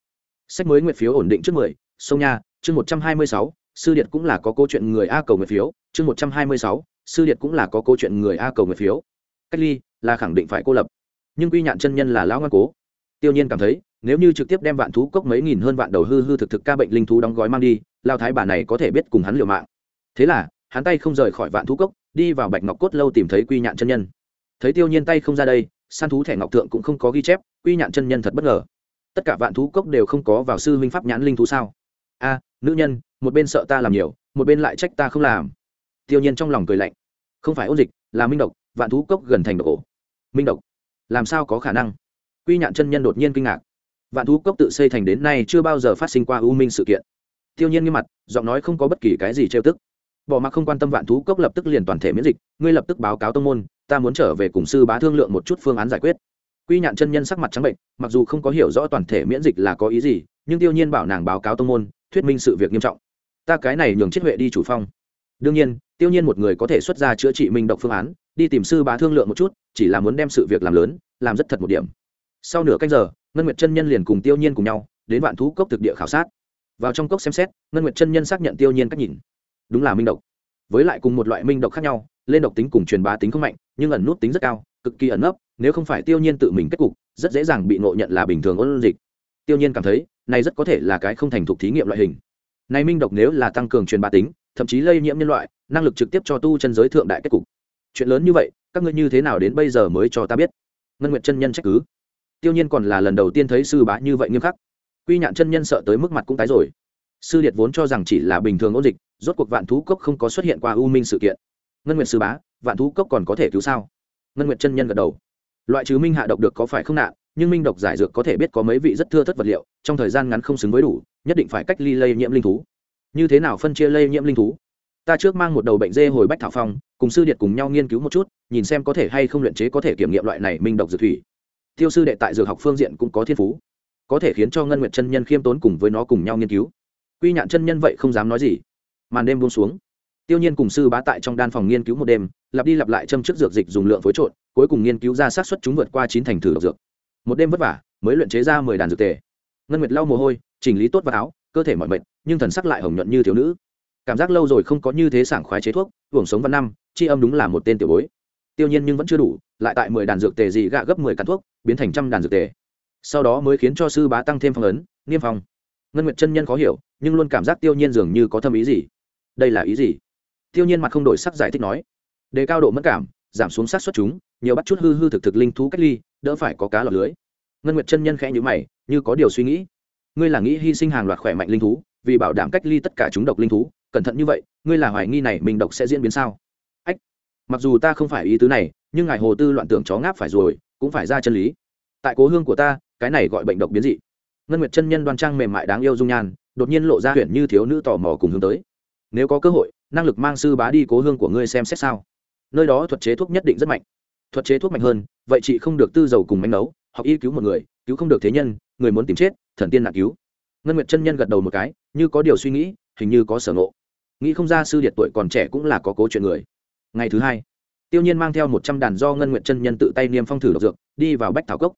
Sách mới nguyện phiếu ổn định trước mười, sông nha, chương một trăm hai mươi sáu, sư điện cũng là có câu chuyện người a cầu nguyện phiếu, chương một trăm hai mươi sáu, sư điện cũng là có câu chuyện người a cầu nguyện phiếu. Cách ly là khẳng định phải cô lập, nhưng quy nhạn chân nhân là lão ngoan cố. Tiêu nhiên cảm thấy, nếu như trực tiếp đem vạn thú cốc mấy nghìn hơn vạn đầu hư hư thực thực ca bệnh linh thú đóng gói mang đi lao thái bà này có thể biết cùng hắn liều mạng. Thế là, hắn tay không rời khỏi vạn thú cốc, đi vào bạch ngọc cốt lâu tìm thấy quy nhạn chân nhân. Thấy tiêu nhiên tay không ra đây săn thú thẻ ngọc thượng cũng không có ghi chép, quy nhạn chân nhân thật bất ngờ. Tất cả vạn thú cốc đều không có vào sư huynh pháp nhãn linh thú sao? A, nữ nhân, một bên sợ ta làm nhiều, một bên lại trách ta không làm. Tiêu nhiên trong lòng cười lạnh. Không phải ôn dịch, là minh độc, vạn thú cốc gần thành độc ổ. Minh độc? Làm sao có khả năng? Quy nhạn chân nhân đột nhiên kinh ngạc. Vạn thú cốc tự xây thành đến nay chưa bao giờ phát sinh qua u minh sự kiện. Tiêu nhiên nghiêm mặt, giọng nói không có bất kỳ cái gì trêu tức. Bỏ mặc không quan tâm vạn thú cốc lập tức liền toàn thể miễn dịch, ngươi lập tức báo cáo tông môn ta muốn trở về cùng sư bá thương lượng một chút phương án giải quyết. Quy nhạn chân nhân sắc mặt trắng bệnh, mặc dù không có hiểu rõ toàn thể miễn dịch là có ý gì, nhưng tiêu nhiên bảo nàng báo cáo tông môn, thuyết minh sự việc nghiêm trọng. Ta cái này nhường chết huệ đi chủ phong. Đương nhiên, tiêu nhiên một người có thể xuất ra chữa trị minh độc phương án, đi tìm sư bá thương lượng một chút, chỉ là muốn đem sự việc làm lớn, làm rất thật một điểm. Sau nửa canh giờ, ngân nguyệt chân nhân liền cùng tiêu nhiên cùng nhau, đến vạn thú cốc thực địa khảo sát. Vào trong cốc xem xét, ngân nguyệt chân nhân xác nhận tiêu nhiên cách nhìn. Đúng là minh độc. Với lại cùng một loại minh độc khác nhau lên độc tính cùng truyền bá tính không mạnh, nhưng ẩn nút tính rất cao, cực kỳ ẩn nấp, nếu không phải tiêu nhiên tự mình kết cục, rất dễ dàng bị ngộ nhận là bình thường ôn dịch. Tiêu nhiên cảm thấy, này rất có thể là cái không thành thục thí nghiệm loại hình. Này minh độc nếu là tăng cường truyền bá tính, thậm chí lây nhiễm nhân loại, năng lực trực tiếp cho tu chân giới thượng đại kết cục. Chuyện lớn như vậy, các ngươi như thế nào đến bây giờ mới cho ta biết? Ngân nguyệt chân nhân trách cứ. Tiêu nhiên còn là lần đầu tiên thấy sư bá như vậy nghiêm khắc. Quy nhạn chân nhân sợ tới mức mặt cũng tái rồi. Sư liệt vốn cho rằng chỉ là bình thường ôn dịch, rốt cuộc vạn thú cốc không có xuất hiện qua u minh sự kiện ngân nguyệt sư bá, vạn thú cốc còn có thể cứu sao? Ngân nguyệt chân nhân gật đầu. Loại trừ minh hạ độc được có phải không nạn, nhưng minh độc giải dược có thể biết có mấy vị rất thưa thất vật liệu, trong thời gian ngắn không xứng với đủ, nhất định phải cách ly lây nhiễm linh thú. Như thế nào phân chia lây nhiễm linh thú? Ta trước mang một đầu bệnh dê hồi bách thảo phong, cùng sư điệt cùng nhau nghiên cứu một chút, nhìn xem có thể hay không luyện chế có thể kiểm nghiệm loại này minh độc dược thủy. Tiêu sư đệ tại dược học phương diện cũng có thiên phú, có thể khiến cho ngân nguyệt chân nhân khiêm tốn cùng với nó cùng nhau nghiên cứu. Quy nhạn chân nhân vậy không dám nói gì. Màn đêm buông xuống tiêu nhiên cùng sư bá tại trong đan phòng nghiên cứu một đêm, lặp đi lặp lại châm trước dược dịch dùng lượng phối trộn, cuối cùng nghiên cứu ra xác suất chúng vượt qua chín thành thử độc dược. Một đêm vất vả, mới luyện chế ra mười đàn dược tề. Ngân nguyệt lau mồ hôi, chỉnh lý tốt vào áo, cơ thể mọi mệt, nhưng thần sắc lại hồng nhuận như thiếu nữ. Cảm giác lâu rồi không có như thế sảng khoái chế thuốc hưởng sống văn năm, tri âm đúng là một tên tiểu bối. Tiêu nhiên nhưng vẫn chưa đủ, lại tại mười đàn dược tề dị gạ gấp mười cắn thuốc, biến thành trăm đàn dược tề. Sau đó mới khiến cho sư bá tăng thêm phong ấn, niêm phong. Ngân nguyệt chân nhân khó hiểu, nhưng luôn cảm giác tiêu nhiên dường như có thâm ý gì. Đây là ý gì? Tiêu nhiên mặt không đổi sắc giải thích nói, đề cao độ mất cảm, giảm xuống sát xuất chúng, nhiều bắt chút hư hư thực thực linh thú cách ly, đỡ phải có cá lọt lưới. Ngân nguyệt chân nhân khẽ nhíu mày, như có điều suy nghĩ. Ngươi là nghĩ hy sinh hàng loạt khỏe mạnh linh thú, vì bảo đảm cách ly tất cả chúng độc linh thú, cẩn thận như vậy, ngươi là hoài nghi này mình độc sẽ diễn biến sao? Ách, mặc dù ta không phải ý tứ này, nhưng ngài hồ tư loạn tưởng chó ngáp phải rồi, cũng phải ra chân lý. Tại cố hương của ta, cái này gọi bệnh độc biến dị. Ngân nguyệt chân nhân đoan trang mềm mại đáng yêu dung nhan, đột nhiên lộ ra huyện như thiếu nữ tò mò cùng hướng tới. Nếu có cơ hội năng lực mang sư bá đi cố hương của ngươi xem xét sao. Nơi đó thuật chế thuốc nhất định rất mạnh. Thuật chế thuốc mạnh hơn, vậy chị không được tư dầu cùng manh nấu, học y cứu một người, cứu không được thế nhân, người muốn tìm chết, thần tiên nạn cứu. Ngân nguyệt chân nhân gật đầu một cái, như có điều suy nghĩ, hình như có sở ngộ. Nghĩ không ra sư điệt tuổi còn trẻ cũng là có cố chuyện người. Ngày thứ hai, tiêu nhiên mang theo một trăm đàn do ngân Nguyệt chân nhân tự tay niêm phong thử độc dược, đi vào bách thảo cốc.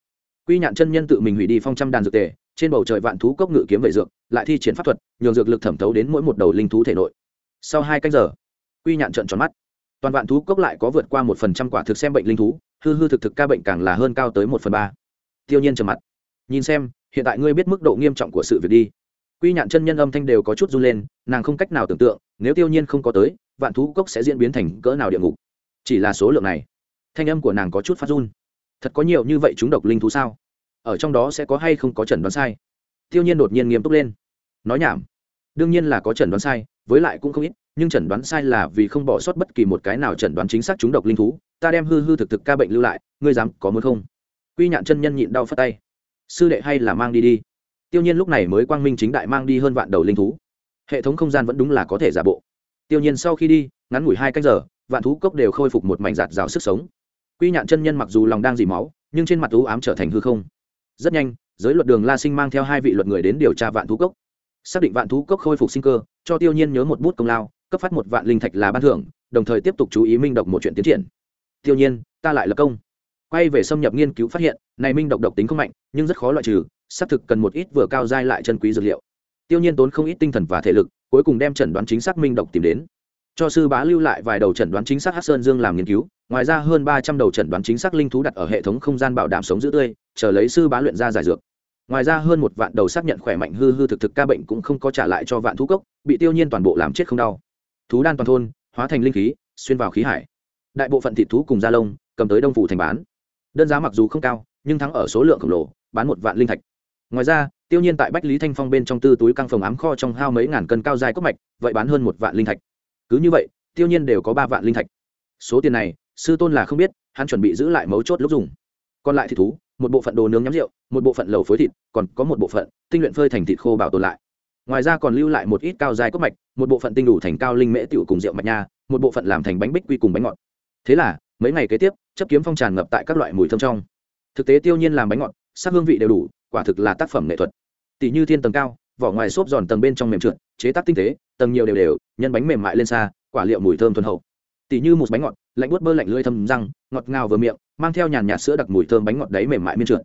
Quy nhạn chân nhân tự mình hủy đi phong trăm đàn dược tề, trên bầu trời vạn thú cốc ngự kiếm vệ dược, lại thi triển pháp thuật, nhường dược lực thẩm thấu đến mỗi một đầu linh thú thể nội sau hai canh giờ, quy nhạn trợn tròn mắt. Toàn vạn thú cốc lại có vượt qua một phần trăm quả thực xem bệnh linh thú, hư hư thực thực ca bệnh càng là hơn cao tới một phần ba. Tiêu nhiên trầm mặt. Nhìn xem, hiện tại ngươi biết mức độ nghiêm trọng của sự việc đi. Quy nhạn chân nhân âm thanh đều có chút run lên, nàng không cách nào tưởng tượng, nếu tiêu nhiên không có tới, vạn thú cốc sẽ diễn biến thành cỡ nào địa ngục. Chỉ là số lượng này, thanh âm của nàng có chút phát run. Thật có nhiều như vậy chúng độc linh thú sao? Ở trong đó sẽ có hay không có chẩn đoán sai? Tiêu nhiên đột nhiên nghiêm túc lên. Nói nhảm. Đương nhiên là có chẩn đoán sai với lại cũng không ít, nhưng chẩn đoán sai là vì không bỏ sót bất kỳ một cái nào chẩn đoán chính xác chúng độc linh thú. Ta đem hư hư thực thực ca bệnh lưu lại, ngươi dám có muốn không? Quy nhạn chân nhân nhịn đau phát tay. Sư đệ hay là mang đi đi. Tiêu nhiên lúc này mới quang minh chính đại mang đi hơn vạn đầu linh thú. Hệ thống không gian vẫn đúng là có thể giả bộ. Tiêu nhiên sau khi đi, ngắn ngủi hai canh giờ, vạn thú cốc đều khôi phục một mảnh giạt rào sức sống. Quy nhạn chân nhân mặc dù lòng đang dỉ máu, nhưng trên mặt thú ám trở thành hư không. Rất nhanh, giới luật đường la sinh mang theo hai vị luật người đến điều tra vạn thú cốc. Xác định vạn thú cốc khôi phục sinh cơ cho tiêu nhiên nhớ một bút công lao, cấp phát một vạn linh thạch là ban thưởng, đồng thời tiếp tục chú ý minh độc một chuyện tiến triển. Tiêu nhiên, ta lại là công. Quay về xâm nhập nghiên cứu phát hiện, này minh độc độc tính không mạnh, nhưng rất khó loại trừ, xác thực cần một ít vừa cao dai lại chân quý dược liệu. Tiêu nhiên tốn không ít tinh thần và thể lực, cuối cùng đem chẩn đoán chính xác minh độc tìm đến. Cho sư bá lưu lại vài đầu chẩn đoán chính xác hát sơn dương làm nghiên cứu, ngoài ra hơn ba trăm đầu chẩn đoán chính xác linh thú đặt ở hệ thống không gian bảo đảm sống giữ tươi, chờ lấy sư bá luyện ra giải dược ngoài ra hơn một vạn đầu xác nhận khỏe mạnh hư hư thực thực ca bệnh cũng không có trả lại cho vạn thú cốc, bị tiêu nhiên toàn bộ làm chết không đau. Thú đan toàn thôn, hóa thành linh khí, xuyên vào khí hải. Đại bộ phận thịt thú cùng da lông, cầm tới đông phủ thành bán. Đơn giá mặc dù không cao, nhưng thắng ở số lượng khổng lồ, bán một vạn linh thạch. Ngoài ra, tiêu nhiên tại bách lý thanh phong bên trong tư túi căng phòng ám kho trong hao mấy ngàn cân cao dài cốc mạch, vậy bán hơn một vạn linh thạch. Cứ như vậy, tiêu nhiên đều có ba vạn linh thạch. Số tiền này, sư tôn là không biết, hắn chuẩn bị giữ lại mấu chốt lúc dùng. Còn lại thịt thú một bộ phận đồ nướng nhắm rượu, một bộ phận lẩu phối thịt, còn có một bộ phận tinh luyện phơi thành thịt khô bảo tồn lại. Ngoài ra còn lưu lại một ít cao dài cốc mạch, một bộ phận tinh đủ thành cao linh mễ tiểu cùng rượu mạch nha, một bộ phận làm thành bánh bích quy cùng bánh ngọt. Thế là, mấy ngày kế tiếp, chấp kiếm phong tràn ngập tại các loại mùi thơm trong. Thực tế tiêu nhiên làm bánh ngọt, sắc hương vị đều đủ, quả thực là tác phẩm nghệ thuật. Tỷ như thiên tầng cao, vỏ ngoài xốp giòn tầng bên trong mềm trượt, chế tác tinh tế, tầng nhiều đều đều, nhân bánh mềm mại lên xa, quả liệu mùi thơm thuần hậu. Tỷ như một bánh ngọt, lạnh buốt bơ lạnh lưỡi thâm răng, ngọt ngào vừa miệng mang theo nhàn nhạt sữa đặc mùi thơm bánh ngọt đáy mềm mại miên trượt.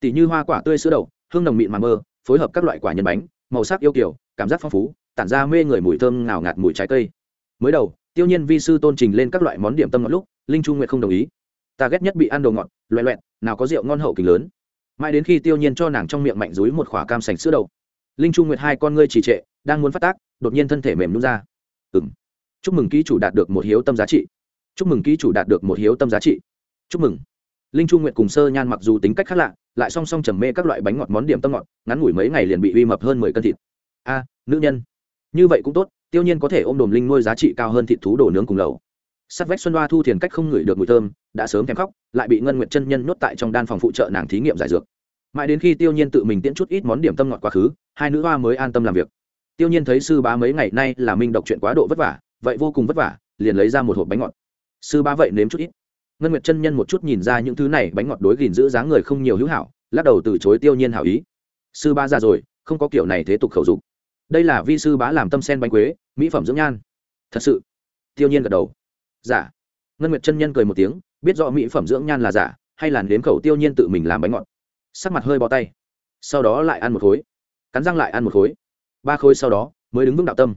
Tỷ như hoa quả tươi sữa đậu, hương nồng mịn mà mơ, phối hợp các loại quả nhân bánh, màu sắc yêu kiều, cảm giác phong phú, tản ra mê người mùi thơm ngào ngạt mùi trái cây. Mới đầu, tiêu nhiên vi sư tôn trình lên các loại món điểm tâm ngọt lúc, linh chu nguyệt không đồng ý. Ta ghét nhất bị ăn đồ ngọt, loẹ loẹt, nào có rượu ngon hậu kính lớn. Mãi đến khi tiêu nhiên cho nàng trong miệng mạnh dúi một khỏa cam sành sữa đầu linh chu nguyệt hai con ngươi trì trệ, đang muốn phát tác, đột nhiên thân thể mềm nhún ra. Ừng chúc mừng ký chủ đạt được một hiếu tâm giá trị. Chúc mừng ký chủ đạt được một hiếu tâm giá trị chúc mừng. Linh chu Nguyện cùng sơ nhan mặc dù tính cách khác lạ, lại song song trầm mê các loại bánh ngọt món điểm tâm ngọt, ngắn ngủi mấy ngày liền bị uy mập hơn mười cân thịt. A, nữ nhân. Như vậy cũng tốt, tiêu nhiên có thể ôm đồm linh nuôi giá trị cao hơn thịt thú đồ nướng cùng lầu sắt vách xuân đoa thu thiền cách không ngửi được mùi thơm, đã sớm thèm khóc, lại bị ngân nguyện chân nhân nhốt tại trong đan phòng phụ trợ nàng thí nghiệm giải dược. Mãi đến khi tiêu nhiên tự mình tiễn chút ít món điểm tâm ngọt quá khứ, hai nữ hoa mới an tâm làm việc. Tiêu nhiên thấy sư bá mấy ngày nay là minh đọc chuyện quá độ vất vả, vậy vô cùng vất vả, liền lấy ra một hộp bánh ngọt. Sư bá vậy nếm chút ít ngân nguyệt chân nhân một chút nhìn ra những thứ này bánh ngọt đối gìn giữ dáng người không nhiều hữu hảo, lắc đầu từ chối tiêu nhiên hảo ý. Sư ba ra rồi, không có kiểu này thế tục khẩu dục. Đây là vi sư bá làm tâm sen bánh quế, mỹ phẩm dưỡng nhan. Thật sự. Tiêu nhiên gật đầu. Giả ngân nguyệt chân nhân cười một tiếng, biết rõ mỹ phẩm dưỡng nhan là giả, hay là nếm khẩu tiêu nhiên tự mình làm bánh ngọt. Sắc mặt hơi bó tay. Sau đó lại ăn một khối. Cắn răng lại ăn một khối. Ba khối sau đó, mới đứng vững đạo tâm.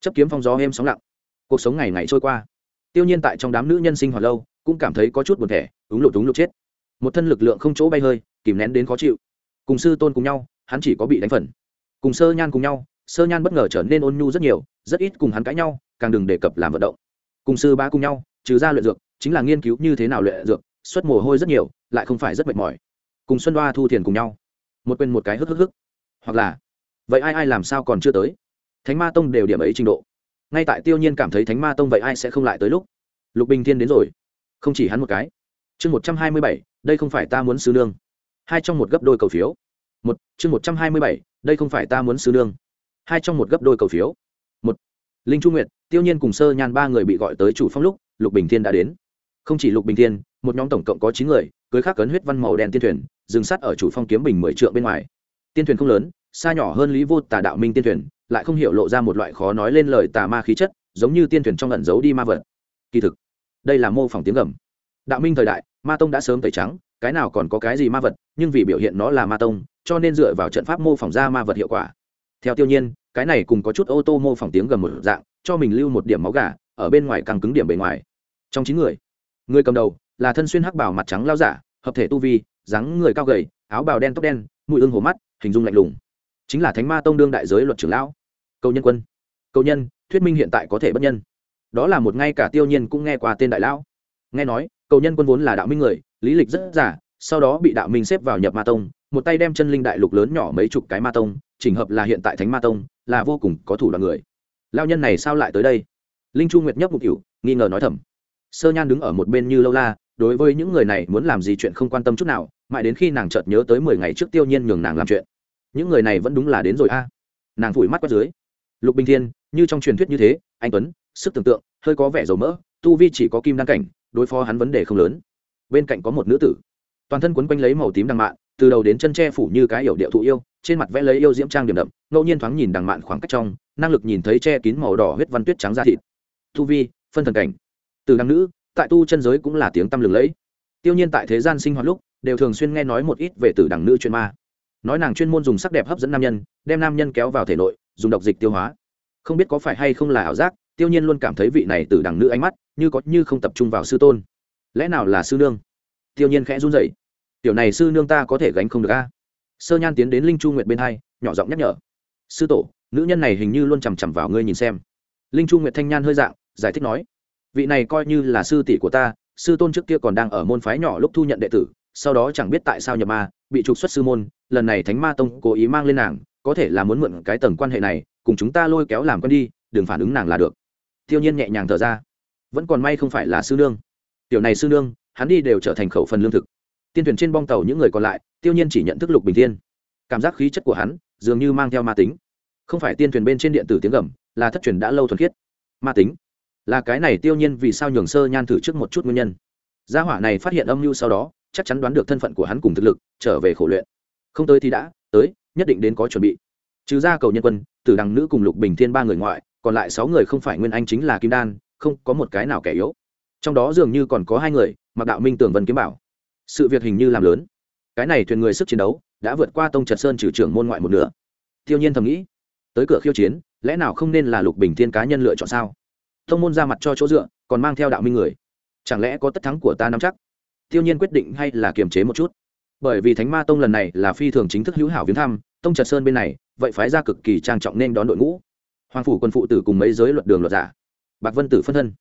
Chấp kiếm phong gió êm sóng lặng. Cuộc sống ngày ngày trôi qua. Tiêu nhiên tại trong đám nữ nhân sinh hoạt lâu cũng cảm thấy có chút buồn thẻ, úng lụt úng lụt chết. Một thân lực lượng không chỗ bay hơi, kìm nén đến khó chịu. Cùng sư tôn cùng nhau, hắn chỉ có bị đánh phần. Cùng sơ nhan cùng nhau, sơ nhan bất ngờ trở nên ôn nhu rất nhiều, rất ít cùng hắn cãi nhau, càng đừng đề cập làm vận động. Cùng sư ba cùng nhau, trừ ra luyện dược, chính là nghiên cứu như thế nào luyện dược, xuất mồ hôi rất nhiều, lại không phải rất mệt mỏi. Cùng xuân đoa thu thiền cùng nhau. Một quên một cái hức hức hức. Hoặc là, vậy ai ai làm sao còn chưa tới? Thánh ma tông đều điểm ấy trình độ. Ngay tại tiêu nhiên cảm thấy thánh ma tông vậy ai sẽ không lại tới lúc? Lục bình thiên đến rồi không chỉ hắn một cái. Chương một trăm hai mươi bảy, đây không phải ta muốn sư nương. Hai trong một gấp đôi cầu phiếu. Một, chương một trăm hai mươi bảy, đây không phải ta muốn sư nương. Hai trong một gấp đôi cầu phiếu. Một, linh chu nguyệt, tiêu nhiên cùng sơ nhàn ba người bị gọi tới chủ phong lúc, lục bình thiên đã đến. Không chỉ lục bình thiên, một nhóm tổng cộng có chín người, cưới khác cấn huyết văn màu đen tiên thuyền, dừng sắt ở chủ phong kiếm bình mười trượng bên ngoài. Tiên thuyền không lớn, xa nhỏ hơn lý vô tà đạo minh tiên thuyền, lại không hiểu lộ ra một loại khó nói lên lời tà ma khí chất, giống như tiên thuyền trong lẩn giấu đi ma vật. Kỳ thực đây là mô phỏng tiếng gầm. Đạo minh thời đại, ma tông đã sớm tẩy trắng, cái nào còn có cái gì ma vật, nhưng vì biểu hiện nó là ma tông, cho nên dựa vào trận pháp mô phỏng ra ma vật hiệu quả. Theo tiêu nhiên, cái này cùng có chút ô tô mô phỏng tiếng gầm một dạng, cho mình lưu một điểm máu gà, ở bên ngoài càng cứng điểm bề ngoài. Trong chín người người cầm đầu là thân xuyên hắc bảo mặt trắng lao giả, hợp thể tu vi, dáng người cao gầy, áo bào đen tóc đen, mũi ưng hồ mắt, hình dung lạnh lùng. Chính là thánh ma tông đương đại giới luật trưởng lão cầu nhân quân. Cầu nhân, thuyết minh hiện tại có thể bất nhân đó là một ngay cả tiêu nhiên cũng nghe qua tên đại lão. Nghe nói, cầu nhân quân vốn là đạo minh người, lý lịch rất giả, sau đó bị đạo minh xếp vào nhập ma tông, một tay đem chân linh đại lục lớn nhỏ mấy chục cái ma tông, chỉnh hợp là hiện tại thánh ma tông, là vô cùng có thủ đoạn người. Lao nhân này sao lại tới đây? Linh chu nguyệt nhấp một cửu nghi ngờ nói thầm. Sơ nhan đứng ở một bên như lâu la, đối với những người này muốn làm gì chuyện không quan tâm chút nào, mãi đến khi nàng chợt nhớ tới mười ngày trước tiêu nhiên nhường nàng làm chuyện. Những người này vẫn đúng là đến rồi a. Nàng phủi mắt qua dưới lục bình thiên, như trong truyền thuyết như thế, anh tuấn, sức tưởng tượng, hơi có vẻ dầu mỡ, tu vi chỉ có kim đăng cảnh, đối phó hắn vấn đề không lớn. Bên cạnh có một nữ tử. Toàn thân quấn quanh lấy màu tím đằng mạn, từ đầu đến chân tre phủ như cái yểu điệu thụ yêu, trên mặt vẽ lấy yêu diễm trang điểm đậm, ngẫu nhiên thoáng nhìn đằng mạn khoảng cách trong, năng lực nhìn thấy che kín màu đỏ huyết văn tuyết trắng da thịt. Thu vi, phân thần cảnh. Từ đăng nữ, tại tu chân giới cũng là tiếng tăm lừng lẫy. Tiêu nhiên tại thế gian sinh hoạt lúc, đều thường xuyên nghe nói một ít về tử đằng nữ chuyên ma. Nói nàng chuyên môn dùng sắc đẹp hấp dẫn nam nhân, đem nam nhân kéo vào thể nội dùng độc dịch tiêu hóa. Không biết có phải hay không là ảo giác, tiêu nhiên luôn cảm thấy vị này từ đằng nữ ánh mắt như có như không tập trung vào sư tôn. Lẽ nào là sư nương? Tiêu nhiên khẽ run rẩy. Tiểu này sư nương ta có thể gánh không được a? Sơ nhan tiến đến linh chu nguyệt bên hai, nhỏ giọng nhắc nhở. Sư tổ, nữ nhân này hình như luôn chằm chằm vào ngươi nhìn xem. Linh chu nguyệt thanh nhan hơi dạng, giải thích nói. Vị này coi như là sư tỷ của ta, sư tôn trước kia còn đang ở môn phái nhỏ lúc thu nhận đệ tử, sau đó chẳng biết tại sao nhập ma, bị trục xuất sư môn, lần này thánh ma tông cố ý mang lên nàng có thể là muốn mượn cái tầng quan hệ này, cùng chúng ta lôi kéo làm con đi, đừng phản ứng nàng là được. Tiêu nhiên nhẹ nhàng thở ra. Vẫn còn may không phải là sư nương. Tiểu này sư nương, hắn đi đều trở thành khẩu phần lương thực. Tiên thuyền trên bong tàu những người còn lại, tiêu nhiên chỉ nhận thức lục bình thiên. Cảm giác khí chất của hắn, dường như mang theo ma tính. Không phải tiên thuyền bên trên điện tử tiếng gầm, là thất truyền đã lâu thuần khiết. Ma tính. Là cái này tiêu nhiên vì sao nhường sơ nhan thử trước một chút nguyên nhân. Gia hỏa này phát hiện âm mưu sau đó, chắc chắn đoán được thân phận của hắn cùng thực lực, trở về khổ luyện. Không tới thì đã nhất định đến có chuẩn bị. Trừ ra cầu nhân quân, tử đằng nữ cùng lục bình thiên ba người ngoại, còn lại sáu người không phải nguyên anh chính là kim đan, không có một cái nào kẻ yếu. Trong đó dường như còn có hai người, mặc đạo minh tưởng vân kiếm bảo. Sự việc hình như làm lớn. Cái này thuyền người sức chiến đấu, đã vượt qua tông trật sơn trừ trưởng môn ngoại một nửa. Tiêu nhiên thầm nghĩ, tới cửa khiêu chiến, lẽ nào không nên là lục bình thiên cá nhân lựa chọn sao? Thông môn ra mặt cho chỗ dựa, còn mang theo đạo minh người. Chẳng lẽ có tất thắng của ta nắm chắc? Tiêu nhiên quyết định hay là kiềm chế một chút? Bởi vì thánh ma tông lần này là phi thường chính thức hữu hảo viếng thăm, tông trật sơn bên này, vậy phái ra cực kỳ trang trọng nên đón đội ngũ. Hoàng phủ quân phụ tử cùng mấy giới luật đường luật giả. Bạc vân tử phân thân.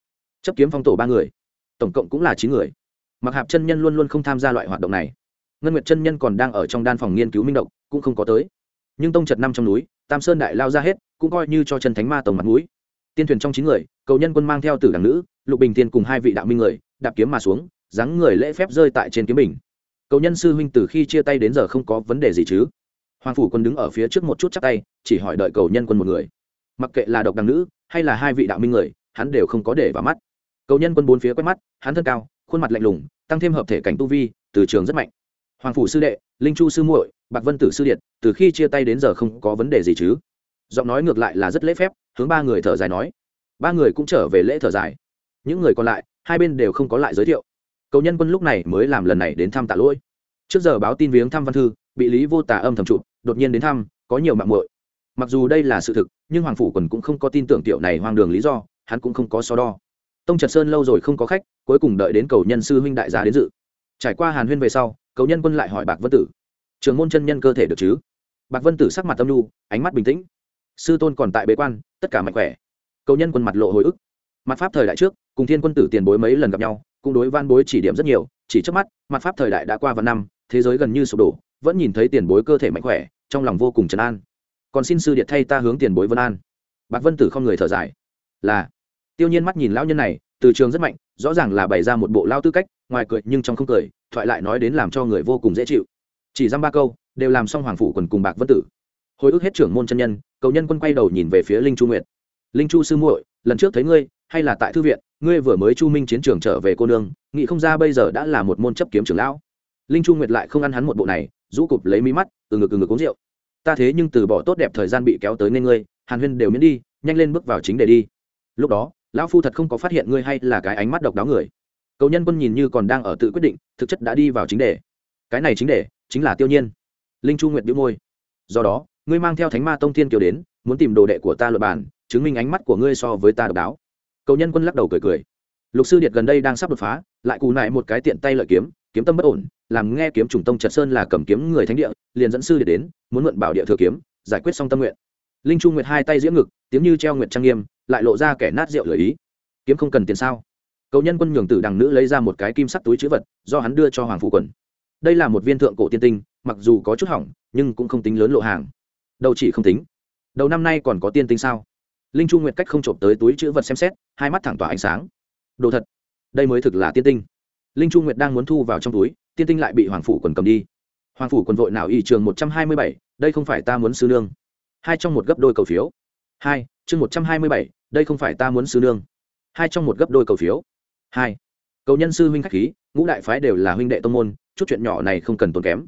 Chấp kiếm phong tổ ba người. Tổng cộng cũng là chín người. Mặc hạp chân nhân luôn luôn không tham gia loại hoạt động này. Ngân nguyệt chân nhân còn đang ở trong đan phòng nghiên cứu minh động cũng không có tới. Nhưng tông trật năm trong núi, tam sơn đại lao ra hết, cũng coi như cho chân thánh ma tổng mặt núi tiên thuyền trong chín người, cầu nhân quân mang theo tử đảng nữ, lục bình tiên cùng hai vị đạo minh người, đạp kiếm mà xuống, dáng người lễ phép rơi tại trên kiếm bình cầu nhân sư huynh từ khi chia tay đến giờ không có vấn đề gì chứ? Hoàng phủ quân đứng ở phía trước một chút chắc tay, chỉ hỏi đợi cầu nhân quân một người. Mặc kệ là độc đằng nữ, hay là hai vị đạo minh người, hắn đều không có để vào mắt. Cầu nhân quân bốn phía quét mắt, hắn thân cao, khuôn mặt lạnh lùng, tăng thêm hợp thể cảnh tu vi, từ trường rất mạnh. Hoàng phủ sư đệ, linh chu sư muội, bạc vân tử sư điện từ khi chia tay đến giờ không có vấn đề gì chứ? Giọng nói ngược lại là rất lễ phép, hướng ba người thở dài nói. Ba người cũng trở về lễ thở dài. Những người còn lại, hai bên đều không có lại giới thiệu cầu nhân quân lúc này mới làm lần này đến thăm tạ lỗi. Trước giờ báo tin viếng thăm văn thư, bị lý vô tà âm thầm trụ, đột nhiên đến thăm, có nhiều mạng muội. Mặc dù đây là sự thực, nhưng hoàng phủ quần cũng không có tin tưởng tiểu này hoang đường lý do, hắn cũng không có so đo. Tông trật sơn lâu rồi không có khách, cuối cùng đợi đến cầu nhân sư huynh đại gia đến dự. Trải qua hàn huyên về sau, cầu nhân quân lại hỏi bạc vân tử trường môn chân nhân cơ thể được chứ? Bạc vân tử sắc mặt tâm lu ánh mắt bình tĩnh. Sư tôn còn tại bế quan, tất cả mạnh khỏe. Cầu nhân quân mặt lộ hồi ức. Mặt pháp thời đại trước, cùng thiên quân tử tiền bối mấy lần gặp nhau cũng đối van bối chỉ điểm rất nhiều, chỉ trước mắt, mặt pháp thời đại đã qua vài năm, thế giới gần như sụp đổ, vẫn nhìn thấy tiền bối cơ thể mạnh khỏe, trong lòng vô cùng trấn an. Còn xin sư điện thay ta hướng tiền bối vân an. Bạc vân tử không người thở dài. Là. Tiêu nhiên mắt nhìn lão nhân này, từ trường rất mạnh, rõ ràng là bày ra một bộ lao tư cách, ngoài cười nhưng trong không cười, thoại lại nói đến làm cho người vô cùng dễ chịu. Chỉ dăm ba câu, đều làm xong hoàng phủ quần cùng bạc vân tử. Hồi ức hết trưởng môn chân nhân, cầu nhân quân quay đầu nhìn về phía linh chu nguyệt. Linh chu sư muội, lần trước thấy ngươi, hay là tại thư viện? Ngươi vừa mới chu minh chiến trường trở về cô nương, nghĩ không ra bây giờ đã là một môn chấp kiếm trưởng lão. Linh chu nguyệt lại không ăn hắn một bộ này, rũ cụp lấy mí mắt, từ ngực từ ngực uống rượu. Ta thế nhưng từ bỏ tốt đẹp thời gian bị kéo tới nên ngươi, hàn huyên đều miễn đi, nhanh lên bước vào chính để đi. Lúc đó, lão phu thật không có phát hiện ngươi hay là cái ánh mắt độc đáo người. Cầu nhân quân nhìn như còn đang ở tự quyết định, thực chất đã đi vào chính đề. Cái này chính đề, chính là tiêu nhiên. Linh chu nguyệt đĩu môi. Do đó, ngươi mang theo thánh ma tông thiên kiều đến, muốn tìm đồ đệ của ta luật bản chứng minh ánh mắt của ngươi so với ta độc đáo cầu nhân quân lắc đầu cười cười. Lục sư điệt gần đây đang sắp đột phá, lại cù lại một cái tiện tay lợi kiếm kiếm tâm bất ổn, làm nghe kiếm trùng tông trật sơn là cầm kiếm người thánh địa, liền dẫn sư điệt đến, muốn mượn bảo địa thừa kiếm, giải quyết xong tâm nguyện. Linh trung nguyệt hai tay diễm ngực, tiếng như treo nguyệt trang nghiêm, lại lộ ra kẻ nát rượu lời ý. Kiếm không cần tiền sao? Cầu nhân quân nhường tử đằng nữ lấy ra một cái kim sắt túi chữ vật, do hắn đưa cho hoàng phụ quần. Đây là một viên thượng cổ tiên tinh, mặc dù có chút hỏng, nhưng cũng không tính lớn lộ hàng. Đầu chỉ không tính. Đầu năm nay còn có tiên tinh sao? Linh chu nguyệt cách không trộm tới túi chữ vật xem xét, hai mắt thẳng tỏa ánh sáng. Đồ thật, đây mới thực là tiên tinh. Linh chu nguyệt đang muốn thu vào trong túi, tiên tinh lại bị hoàng phủ quần cầm đi. Hoàng phủ quân vội nào y trường một trăm hai mươi bảy, đây không phải ta muốn sư nương. Hai trong một gấp đôi cầu phiếu. Hai, chương một trăm hai mươi bảy, đây không phải ta muốn sư nương. Hai trong một gấp đôi cầu phiếu. Hai, cầu nhân sư huynh khách khí, ngũ đại phái đều là huynh đệ tông môn, chút chuyện nhỏ này không cần tốn kém.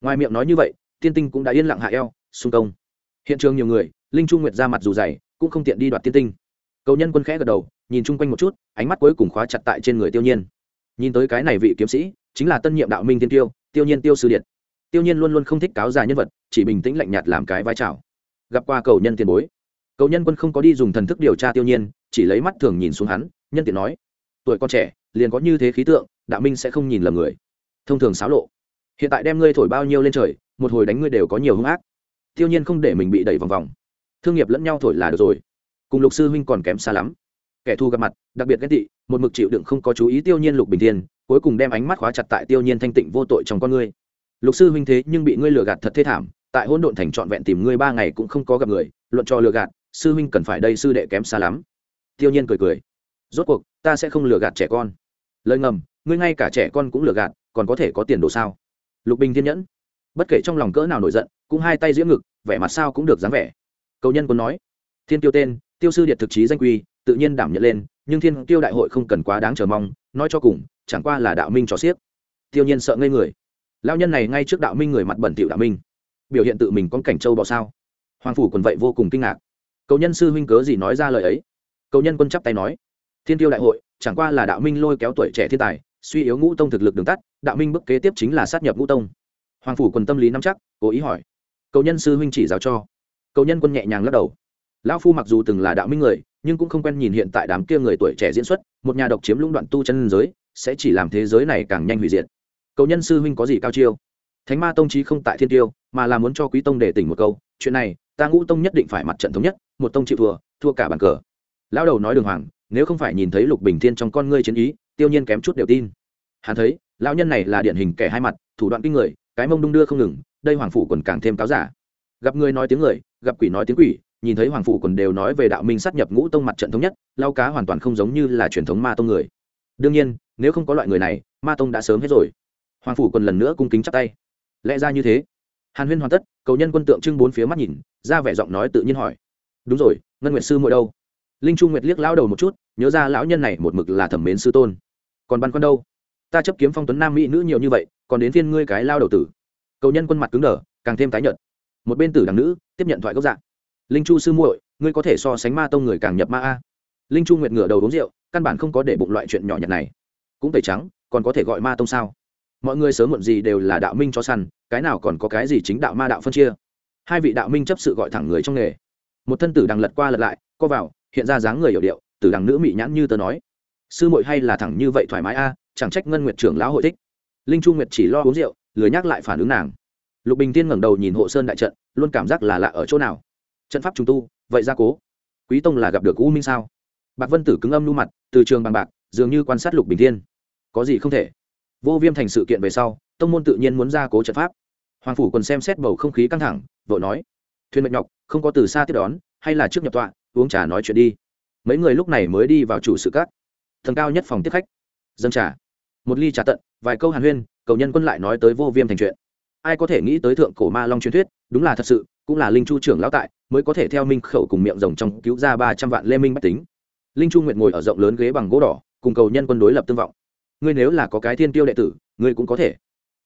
Ngoài miệng nói như vậy, tiên tinh cũng đã yên lặng hạ eo, xung công. Hiện trường nhiều người, linh chu nguyệt ra mặt dù dày cũng không tiện đi đoạt tiên tinh. Cầu nhân quân khẽ gật đầu, nhìn chung quanh một chút, ánh mắt cuối cùng khóa chặt tại trên người tiêu nhiên. Nhìn tới cái này vị kiếm sĩ, chính là tân nhiệm đạo minh tiên tiêu tiêu nhiên tiêu sư điện. Tiêu nhiên luôn luôn không thích cáo già nhân vật, chỉ bình tĩnh lạnh nhạt làm cái vai trào. Gặp qua cầu nhân tiền bối. Cầu nhân quân không có đi dùng thần thức điều tra tiêu nhiên, chỉ lấy mắt thường nhìn xuống hắn, nhân tiện nói, tuổi con trẻ, liền có như thế khí tượng, đạo minh sẽ không nhìn lầm người. Thông thường xáo lộ. Hiện tại đem ngươi thổi bao nhiêu lên trời, một hồi đánh ngươi đều có nhiều hung ác. Tiêu nhiên không để mình bị đẩy vòng vòng thương nghiệp lẫn nhau thổi là được rồi. Cùng lục sư huynh còn kém xa lắm. Kẻ thù gặp mặt, đặc biệt ghen tị, một mực chịu đựng không có chú ý tiêu nhiên lục bình thiên, cuối cùng đem ánh mắt khóa chặt tại tiêu nhiên thanh tịnh vô tội trong con ngươi. Lục sư huynh thế nhưng bị ngươi lừa gạt thật thê thảm, tại hôn độn thành trọn vẹn tìm ngươi ba ngày cũng không có gặp người, luận cho lừa gạt, sư huynh cần phải đây sư đệ kém xa lắm. Tiêu nhiên cười cười. Rốt cuộc, ta sẽ không lừa gạt trẻ con. Lời ngầm, ngươi ngay cả trẻ con cũng lừa gạt, còn có thể có tiền đồ sao? Lục bình thiên nhẫn. Bất kể trong lòng cỡ nào nổi giận, cũng hai tay giữa ngực, vẻ mặt sao cũng được dáng vẻ cầu nhân còn nói, thiên tiêu tên, tiêu sư điện thực chí danh quy, tự nhiên đảm nhận lên, nhưng thiên tiêu đại hội không cần quá đáng chờ mong, nói cho cùng, chẳng qua là đạo minh trò xiếc. Tiêu nhiên sợ ngây người. Lao nhân này ngay trước đạo minh người mặt bẩn tiểu đạo minh, biểu hiện tự mình con cảnh châu bò sao? Hoàng phủ còn vậy vô cùng kinh ngạc. Cầu nhân sư huynh cớ gì nói ra lời ấy? Cầu nhân quân chắp tay nói, thiên tiêu đại hội, chẳng qua là đạo minh lôi kéo tuổi trẻ thiên tài, suy yếu ngũ tông thực lực đường tắt, đạo minh bước kế tiếp chính là sát nhập ngũ tông. Hoàng phủ quần tâm lý nắm chắc, cố ý hỏi. Cầu nhân sư huynh chỉ giáo cho cầu nhân quân nhẹ nhàng lắc đầu. Lão phu mặc dù từng là đạo minh người, nhưng cũng không quen nhìn hiện tại đám kia người tuổi trẻ diễn xuất, một nhà độc chiếm lũng đoạn tu chân giới, sẽ chỉ làm thế giới này càng nhanh hủy diệt. Cầu nhân sư huynh có gì cao chiêu? Thánh ma tông trí không tại thiên tiêu, mà là muốn cho quý tông để tỉnh một câu, chuyện này, ta ngũ tông nhất định phải mặt trận thống nhất, một tông chịu thua thua cả bàn cờ. Lão đầu nói đường hoàng, nếu không phải nhìn thấy lục bình thiên trong con ngươi chiến ý, tiêu nhiên kém chút đều tin. Hắn thấy, lão nhân này là điển hình kẻ hai mặt, thủ đoạn kinh người, cái mông đung đưa không ngừng, đây hoàng phủ còn càng thêm cáo giả. Gặp người nói tiếng người gặp quỷ nói tiếng quỷ, nhìn thấy hoàng phủ còn đều nói về đạo minh sát nhập ngũ tông mặt trận thống nhất, lao cá hoàn toàn không giống như là truyền thống ma tông người. Đương nhiên, nếu không có loại người này, ma tông đã sớm hết rồi. Hoàng phủ còn lần nữa cung kính chắp tay. Lẽ ra như thế. Hàn huyên hoàn tất, cầu nhân quân tượng trưng bốn phía mắt nhìn, ra vẻ giọng nói tự nhiên hỏi. Đúng rồi, ngân nguyệt sư mỗi đâu? Linh trung nguyệt liếc lão đầu một chút, nhớ ra lão nhân này một mực là thẩm mến sư tôn. Còn băn con đâu? Ta chấp kiếm phong tuấn nam mỹ nữ nhiều như vậy, còn đến phiên ngươi cái lao đầu tử. Cầu nhân quân mặt cứng đờ, càng thêm tái nhợt một bên tử đằng nữ tiếp nhận thoại gốc dạng. Linh chu sư muội, ngươi có thể so sánh ma tông người càng nhập ma a. Linh chu nguyệt ngửa đầu uống rượu, căn bản không có để bụng loại chuyện nhỏ nhặt này. Cũng tẩy trắng, còn có thể gọi ma tông sao? Mọi người sớm muộn gì đều là đạo minh cho săn, cái nào còn có cái gì chính đạo ma đạo phân chia? Hai vị đạo minh chấp sự gọi thẳng người trong nghề. Một thân tử đằng lật qua lật lại, co vào, hiện ra dáng người hiểu điệu, tử đằng nữ mị nhãn như tớ nói. Sư muội hay là thẳng như vậy thoải mái a, chẳng trách ngân nguyệt trưởng lão hội thích. Linh chu nguyệt chỉ lo uống rượu, lười nhắc lại phản ứng nàng lục bình tiên ngẩng đầu nhìn hộ sơn đại trận, luôn cảm giác là lạ ở chỗ nào? Trận pháp trùng tu, vậy ra cố. Quý tông là gặp được u minh sao? Bạc vân tử cứng âm nu mặt, từ trường bằng bạc, dường như quan sát lục bình thiên. Có gì không thể? Vô viêm thành sự kiện về sau, tông môn tự nhiên muốn ra cố trận pháp. Hoàng phủ còn xem xét bầu không khí căng thẳng, vội nói, thuyền mệt nhọc, không có từ xa tiếp đón, hay là trước nhập tọa, uống trà nói chuyện đi. Mấy người lúc này mới đi vào chủ sự cát thần cao nhất phòng tiếp khách. Dâng trà. Một ly trà tận, vài câu hàn huyên, cầu nhân quân lại nói tới vô viêm thành chuyện ai có thể nghĩ tới thượng cổ ma long truyền thuyết, đúng là thật sự, cũng là linh chu trưởng lão tại, mới có thể theo minh khẩu cùng miệng rồng trong cứu ra ba trăm vạn lê minh bách tính. Linh chu nguyện ngồi ở rộng lớn ghế bằng gỗ đỏ, cùng cầu nhân quân đối lập tương vọng. Ngươi nếu là có cái thiên tiêu đệ tử, ngươi cũng có thể.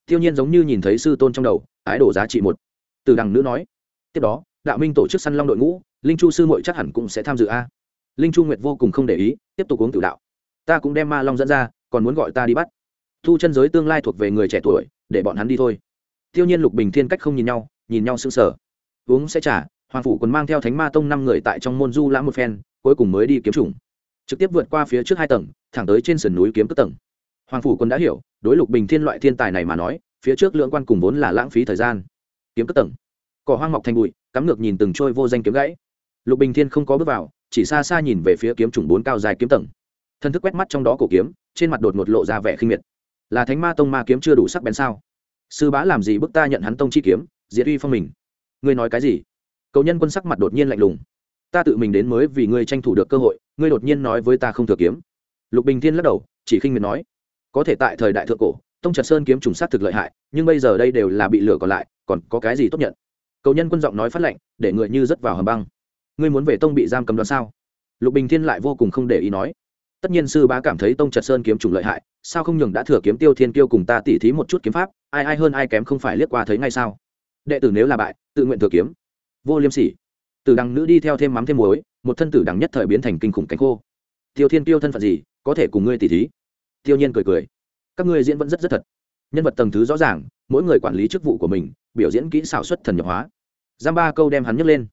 Tiêu nhiên giống như nhìn thấy sư tôn trong đầu, ái đổ giá trị một. Từ đằng nữ nói. Tiếp đó, đạo minh tổ chức săn long đội ngũ, linh chu sư muội chắc hẳn cũng sẽ tham dự a. Linh chu nguyệt vô cùng không để ý, tiếp tục uống tự đạo. Ta cũng đem ma long dẫn ra, còn muốn gọi ta đi bắt. Thu chân giới tương lai thuộc về người trẻ tuổi, để bọn hắn đi thôi tiêu nhiên lục bình thiên cách không nhìn nhau nhìn nhau sững sờ. Uống sẽ trả hoàng phủ còn mang theo thánh ma tông năm người tại trong môn du lãm một phen, cuối cùng mới đi kiếm trùng. trực tiếp vượt qua phía trước hai tầng, thẳng tới trên sườn núi kiếm cất tầng. Hoàng phủ quân đã hiểu, đối lục bình thiên loại thiên tài này mà nói, phía trước lưỡng quan cùng vốn là lãng phí thời gian. Kiếm cất tầng. Cỏ hoang mọc thành bụi, cắm ngược nhìn từng trôi vô danh kiếm gãy. Lục bình thiên không có bước vào, chỉ xa xa nhìn về phía kiếm trùng bốn cao dài kiếm tầng. Thân thức quét mắt trong đó cổ kiếm, trên mặt đột ngột lộ ra vẻ khinh miệt. Là thánh ma tông ma kiếm chưa đủ sắc bén sao? Sư bá làm gì bức ta nhận hắn tông chi kiếm, diệt uy phong mình. Ngươi nói cái gì? Cầu nhân quân sắc mặt đột nhiên lạnh lùng. Ta tự mình đến mới vì ngươi tranh thủ được cơ hội, ngươi đột nhiên nói với ta không thừa kiếm. Lục bình thiên lắc đầu, chỉ khinh miệt nói, có thể tại thời đại thượng cổ, tông trật sơn kiếm trùng sát thực lợi hại, nhưng bây giờ đây đều là bị lửa còn lại, còn có cái gì tốt nhận? Cầu nhân quân giọng nói phát lệnh để người như rớt vào hầm băng. Ngươi muốn về tông bị giam cầm đoán sao? Lục bình thiên lại vô cùng không để ý nói tất nhiên sư bá cảm thấy tông trật sơn kiếm trùng lợi hại, sao không nhường đã thừa kiếm tiêu thiên kiêu cùng ta tỉ thí một chút kiếm pháp, ai ai hơn ai kém không phải liếc qua thấy ngay sao? Đệ tử nếu là bại, tự nguyện thừa kiếm. Vô liêm sỉ. Từ đằng nữ đi theo thêm mắm thêm muối, một thân tử đằng nhất thời biến thành kinh khủng cánh khô. Tiêu thiên kiêu thân phận gì, có thể cùng ngươi tỉ thí? Tiêu nhiên cười cười. Các ngươi diễn vẫn rất rất thật. Nhân vật tầng thứ rõ ràng, mỗi người quản lý chức vụ của mình, biểu diễn kỹ xảo xuất thần nhập hóa. Giam ba câu đem hắn nhấc lên.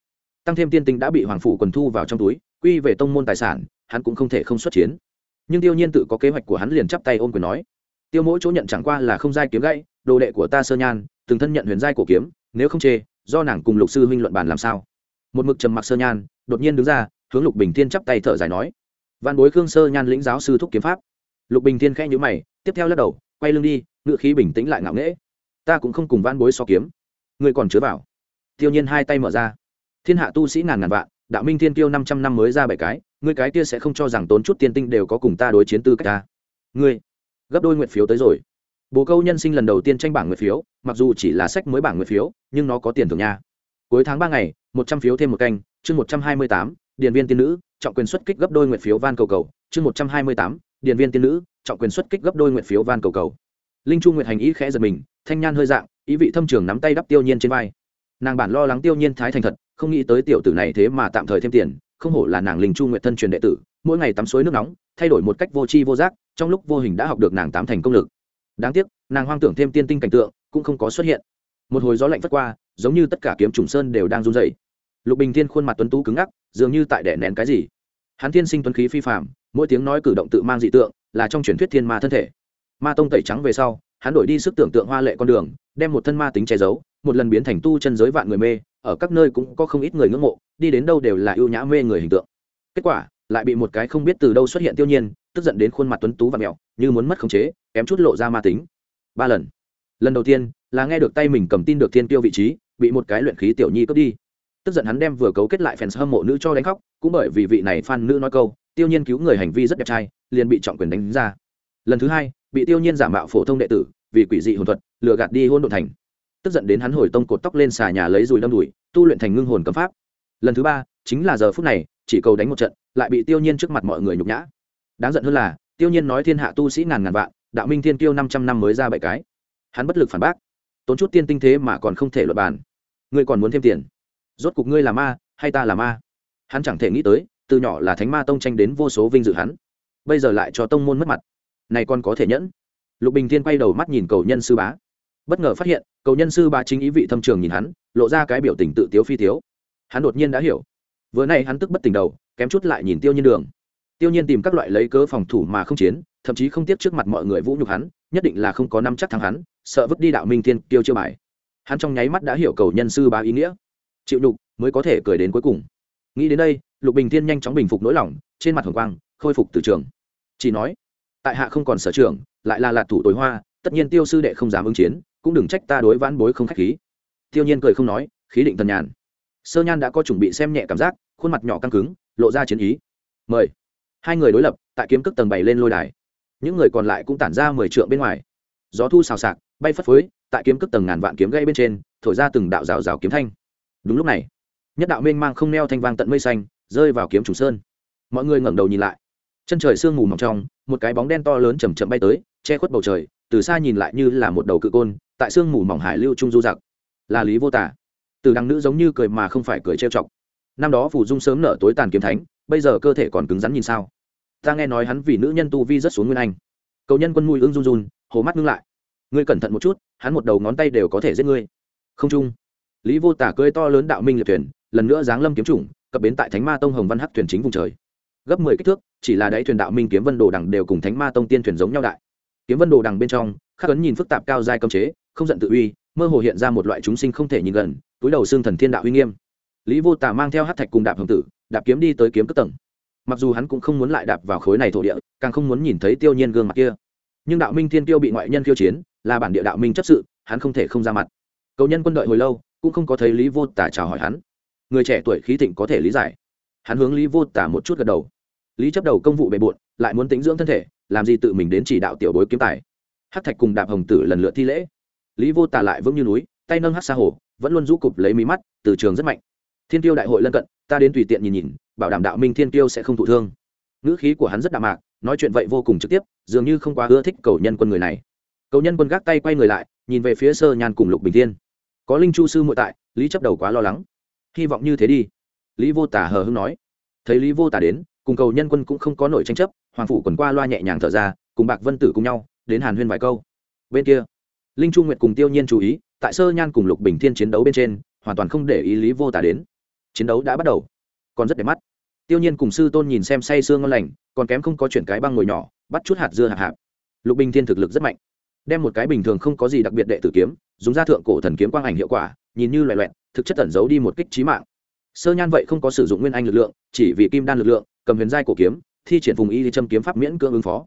Tăng thêm tiên tinh đã bị hoàng phủ quần thu vào trong túi, quy về tông môn tài sản hắn cũng không thể không xuất chiến. Nhưng tiêu nhiên tự có kế hoạch của hắn liền chắp tay ôm quyền nói, tiêu mỗi chỗ nhận chẳng qua là không giai kiếm gãy, đồ đệ của ta sơ nhan, từng thân nhận huyền giai cổ kiếm, nếu không chê, do nàng cùng lục sư huynh luận bàn làm sao? Một mực trầm mặc sơ nhan, đột nhiên đứng ra, hướng lục bình thiên chắp tay thở dài nói văn bối khương sơ nhan lĩnh giáo sư thúc kiếm pháp. Lục bình thiên khẽ nhữ mày, tiếp theo lắc đầu, quay lưng đi ngự khí bình tĩnh lại ngạo nghễ, ta cũng không cùng văn bối so kiếm người còn chứa vào. Tiêu nhiên hai tay mở ra, thiên hạ tu sĩ ngàn ngàn vạn đạo minh thiên tiêu năm trăm năm mới ra bảy cái, ngươi cái kia sẽ không cho rằng tốn chút tiên tinh đều có cùng ta đối chiến tư cách ta. Ngươi, gấp đôi nguyện phiếu tới rồi. Bồ câu nhân sinh lần đầu tiên tranh bảng nguyện phiếu, mặc dù chỉ là sách mới bảng nguyện phiếu, nhưng nó có tiền thưởng nha. Cuối tháng ba ngày, một trăm phiếu thêm một canh, chương một trăm hai mươi tám điện viên tiên nữ, trọng quyền xuất kích gấp đôi nguyện phiếu van cầu cầu, chương một trăm hai mươi tám điện viên tiên nữ, trọng quyền xuất kích gấp đôi nguyện phiếu van cầu cầu. Linh chu nguyệt hành ý khẽ giật mình, thanh nhan hơi dạng, ý vị thâm trường nắm tay đắp tiêu nhiên trên vai. Nàng bản lo lắng tiêu nhiên thái thành thật không nghĩ tới tiểu tử này thế mà tạm thời thêm tiền, không hổ là nàng linh chu nguyện thân truyền đệ tử, mỗi ngày tắm suối nước nóng, thay đổi một cách vô tri vô giác, trong lúc vô hình đã học được nàng tám thành công lực. Đáng tiếc, nàng hoang tưởng thêm tiên tinh cảnh tượng, cũng không có xuất hiện. Một hồi gió lạnh phất qua, giống như tất cả kiếm trùng sơn đều đang run rẩy. Lục bình thiên khuôn mặt tuấn tú cứng ngắc, dường như tại đẻ nén cái gì. Hắn thiên sinh tuấn khí phi phạm mỗi tiếng nói cử động tự mang dị tượng, là trong truyền thuyết thiên ma thân thể. Ma tông tẩy trắng về sau hắn đổi đi sức tưởng tượng hoa lệ con đường, đem một thân ma tính che giấu, một lần biến thành tu chân giới vạn người mê, ở các nơi cũng có không ít người ngưỡng mộ, đi đến đâu đều là ưu nhã mê người hình tượng. Kết quả, lại bị một cái không biết từ đâu xuất hiện tiêu nhiên, tức giận đến khuôn mặt tuấn tú và mẹo, như muốn mất khống chế, kém chút lộ ra ma tính. Ba lần. Lần đầu tiên, là nghe được tay mình cầm tin được thiên tiêu vị trí, bị một cái luyện khí tiểu nhi cướp đi. Tức giận hắn đem vừa cấu kết lại fans hâm mộ nữ cho đánh khóc, cũng bởi vì vị này fan nữ nói câu, tiêu nhiên cứu người hành vi rất đẹp trai, liền bị trọng quyền đánh ra. Lần thứ hai bị tiêu nhiên giả mạo phổ thông đệ tử, vì quỷ dị hồn thuật, lừa gạt đi hôn độn thành. Tức giận đến hắn hồi tông cột tóc lên xà nhà lấy dùi đâm đùi, tu luyện thành ngưng hồn cấm pháp. Lần thứ ba, chính là giờ phút này, chỉ cầu đánh một trận, lại bị tiêu nhiên trước mặt mọi người nhục nhã. Đáng giận hơn là, tiêu nhiên nói thiên hạ tu sĩ ngàn ngàn vạn, đạo minh thiên tiêu năm trăm năm mới ra bảy cái. Hắn bất lực phản bác. Tốn chút tiên tinh thế mà còn không thể luật bàn. Ngươi còn muốn thêm tiền. Rốt cục ngươi là ma, hay ta là ma? Hắn chẳng thể nghĩ tới, từ nhỏ là thánh ma tông tranh đến vô số vinh dự hắn. Bây giờ lại cho tông môn mất mặt này còn có thể nhẫn. Lục bình thiên quay đầu mắt nhìn cầu nhân sư bá. Bất ngờ phát hiện, cầu nhân sư bá chính ý vị thâm trường nhìn hắn, lộ ra cái biểu tình tự tiếu phi tiếu. Hắn đột nhiên đã hiểu. Vừa nay hắn tức bất tỉnh đầu, kém chút lại nhìn tiêu nhiên đường. Tiêu nhiên tìm các loại lấy cớ phòng thủ mà không chiến, thậm chí không tiếp trước mặt mọi người vũ nhục hắn, nhất định là không có năm chắc thắng hắn, sợ vứt đi đạo minh thiên tiêu chưa bài. Hắn trong nháy mắt đã hiểu cầu nhân sư bá ý nghĩa. Chịu đục mới có thể cười đến cuối cùng. Nghĩ đến đây, lục bình thiên nhanh chóng bình phục nỗi lòng, trên mặt hồng quang, khôi phục từ trường. Chỉ nói tại hạ không còn sở trường, lại là lạc thủ tối hoa, tất nhiên tiêu sư đệ không dám ứng chiến, cũng đừng trách ta đối vãn bối không khách khí. Tiêu nhiên cười không nói, khí định tần nhàn. Sơ nhan đã có chuẩn bị xem nhẹ cảm giác, khuôn mặt nhỏ căng cứng, lộ ra chiến ý. Mời. Hai người đối lập, tại kiếm cước tầng bảy lên lôi đài. Những người còn lại cũng tản ra mười trượng bên ngoài. Gió thu xào xạc, bay phất phới, tại kiếm cước tầng ngàn vạn kiếm gây bên trên, thổi ra từng đạo rào rào kiếm thanh. Đúng lúc này, nhất đạo mênh mang không neo thanh vang tận mây xanh, rơi vào kiếm trùng sơn. Mọi người ngẩng đầu nhìn lại chân trời sương mù mỏng trong, một cái bóng đen to lớn chầm chậm bay tới, che khuất bầu trời, từ xa nhìn lại như là một đầu cự côn, tại sương mù mỏng hải lưu trung du giặc là lý vô tả. Từ đằng nữ giống như cười mà không phải cười trêu chọc. Năm đó phủ dung sớm nở tối tàn kiếm thánh, bây giờ cơ thể còn cứng rắn nhìn sao? Ta nghe nói hắn vì nữ nhân tu vi rất xuống nguyên anh. Cầu nhân quân mùi ưng run run hồ mắt ngưng lại. Ngươi cẩn thận một chút, hắn một đầu ngón tay đều có thể giết ngươi. Không trung lý vô tả cưỡi to lớn đạo minh liệt thuyền, lần nữa giáng lâm kiếm chủng, cập bến tại thánh ma tông hồng văn hắc thuyền chính vùng trời gấp mười kích thước, chỉ là đáy thuyền đạo minh kiếm vân đồ đằng đều cùng thánh ma tông tiên thuyền giống nhau đại. Kiếm vân đồ đằng bên trong, khắc ấn nhìn phức tạp cao giai cấm chế, không giận tự uy, mơ hồ hiện ra một loại chúng sinh không thể nhìn gần, túi đầu xương thần thiên đạo uy nghiêm. Lý vô tả mang theo hát thạch cùng đạp hồng tử, đạp kiếm đi tới kiếm cất tầng. Mặc dù hắn cũng không muốn lại đạp vào khối này thổ địa, càng không muốn nhìn thấy tiêu nhiên gương mặt kia. Nhưng đạo minh thiên tiêu bị ngoại nhân khiêu chiến, là bản địa đạo minh chấp sự, hắn không thể không ra mặt. Cầu nhân quân đợi hồi lâu, cũng không có thấy lý vô tả chào hỏi hắn. Người trẻ tuổi khí thịnh có thể lý giải. Hắn hướng lý vô tả một chút gật đầu lý chấp đầu công vụ bề bộn, lại muốn tính dưỡng thân thể, làm gì tự mình đến chỉ đạo tiểu bối kiếm tài. Hát thạch cùng đạp hồng tử lần lượt thi lễ. Lý vô tả lại vững như núi, tay nâng hát xa hồ, vẫn luôn rũ cụp lấy mí mắt, từ trường rất mạnh. Thiên tiêu đại hội lân cận, ta đến tùy tiện nhìn nhìn, bảo đảm đạo minh thiên tiêu sẽ không thụ thương. Ngữ khí của hắn rất đạm mạc, nói chuyện vậy vô cùng trực tiếp, dường như không quá ưa thích cầu nhân quân người này. Cầu nhân quân gác tay quay người lại, nhìn về phía sơ nhàn cùng lục bình thiên. Có linh chu sư muội tại, lý chấp đầu quá lo lắng. Hy vọng như thế đi. Lý vô tả hờ hưng nói. Thấy lý vô tả đến cùng cầu nhân quân cũng không có nổi tranh chấp, hoàng phủ quần qua loa nhẹ nhàng thở ra, cùng bạc vân tử cùng nhau, đến hàn huyên vài câu. Bên kia, linh chu nguyệt cùng tiêu nhiên chú ý, tại sơ nhan cùng lục bình thiên chiến đấu bên trên, hoàn toàn không để ý lý vô tả đến. Chiến đấu đã bắt đầu. Còn rất đẹp mắt. Tiêu nhiên cùng sư tôn nhìn xem say sương ngon lành, còn kém không có chuyển cái băng ngồi nhỏ, bắt chút hạt dưa hạt hạp lục bình thiên thực lực rất mạnh. Đem một cái bình thường không có gì đặc biệt đệ tử kiếm, dùng ra thượng cổ thần kiếm quang ảnh hiệu quả, nhìn như loẹ loẹn thực chất tẩn giấu đi một kích trí mạng. Sơ nhan vậy không có sử dụng nguyên anh lực lượng, chỉ vì kim đan lực lượng cầm huyền giai cổ kiếm, thi triển vùng y đi châm kiếm pháp miễn cưỡng ứng phó.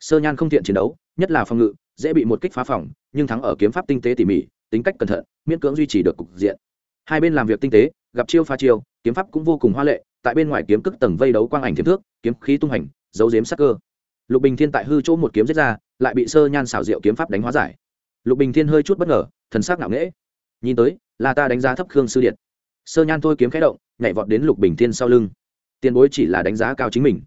Sơ nhan không thiện chiến đấu, nhất là phòng ngự, dễ bị một kích phá phòng, nhưng thắng ở kiếm pháp tinh tế tỉ mỉ, tính cách cẩn thận, miễn cưỡng duy trì được cục diện. Hai bên làm việc tinh tế, gặp chiêu pha chiêu, kiếm pháp cũng vô cùng hoa lệ, tại bên ngoài kiếm cức tầng vây đấu quang ảnh thiếm thước, kiếm khí tung hành giấu giếm sắc cơ. Lục bình thiên tại hư chỗ một kiếm giết ra, lại bị sơ nhan xảo diệu kiếm pháp đánh hóa giải. Lục bình thiên hơi chút bất ngờ, thần sắc ngạo nghễ. Nhìn tới, là ta đánh giá thấp khương sư điện. Sơ nhan thôi kiếm khẽ động, nhảy vọt đến lục bình thiên sau lưng tiền bối chỉ là đánh giá cao chính mình.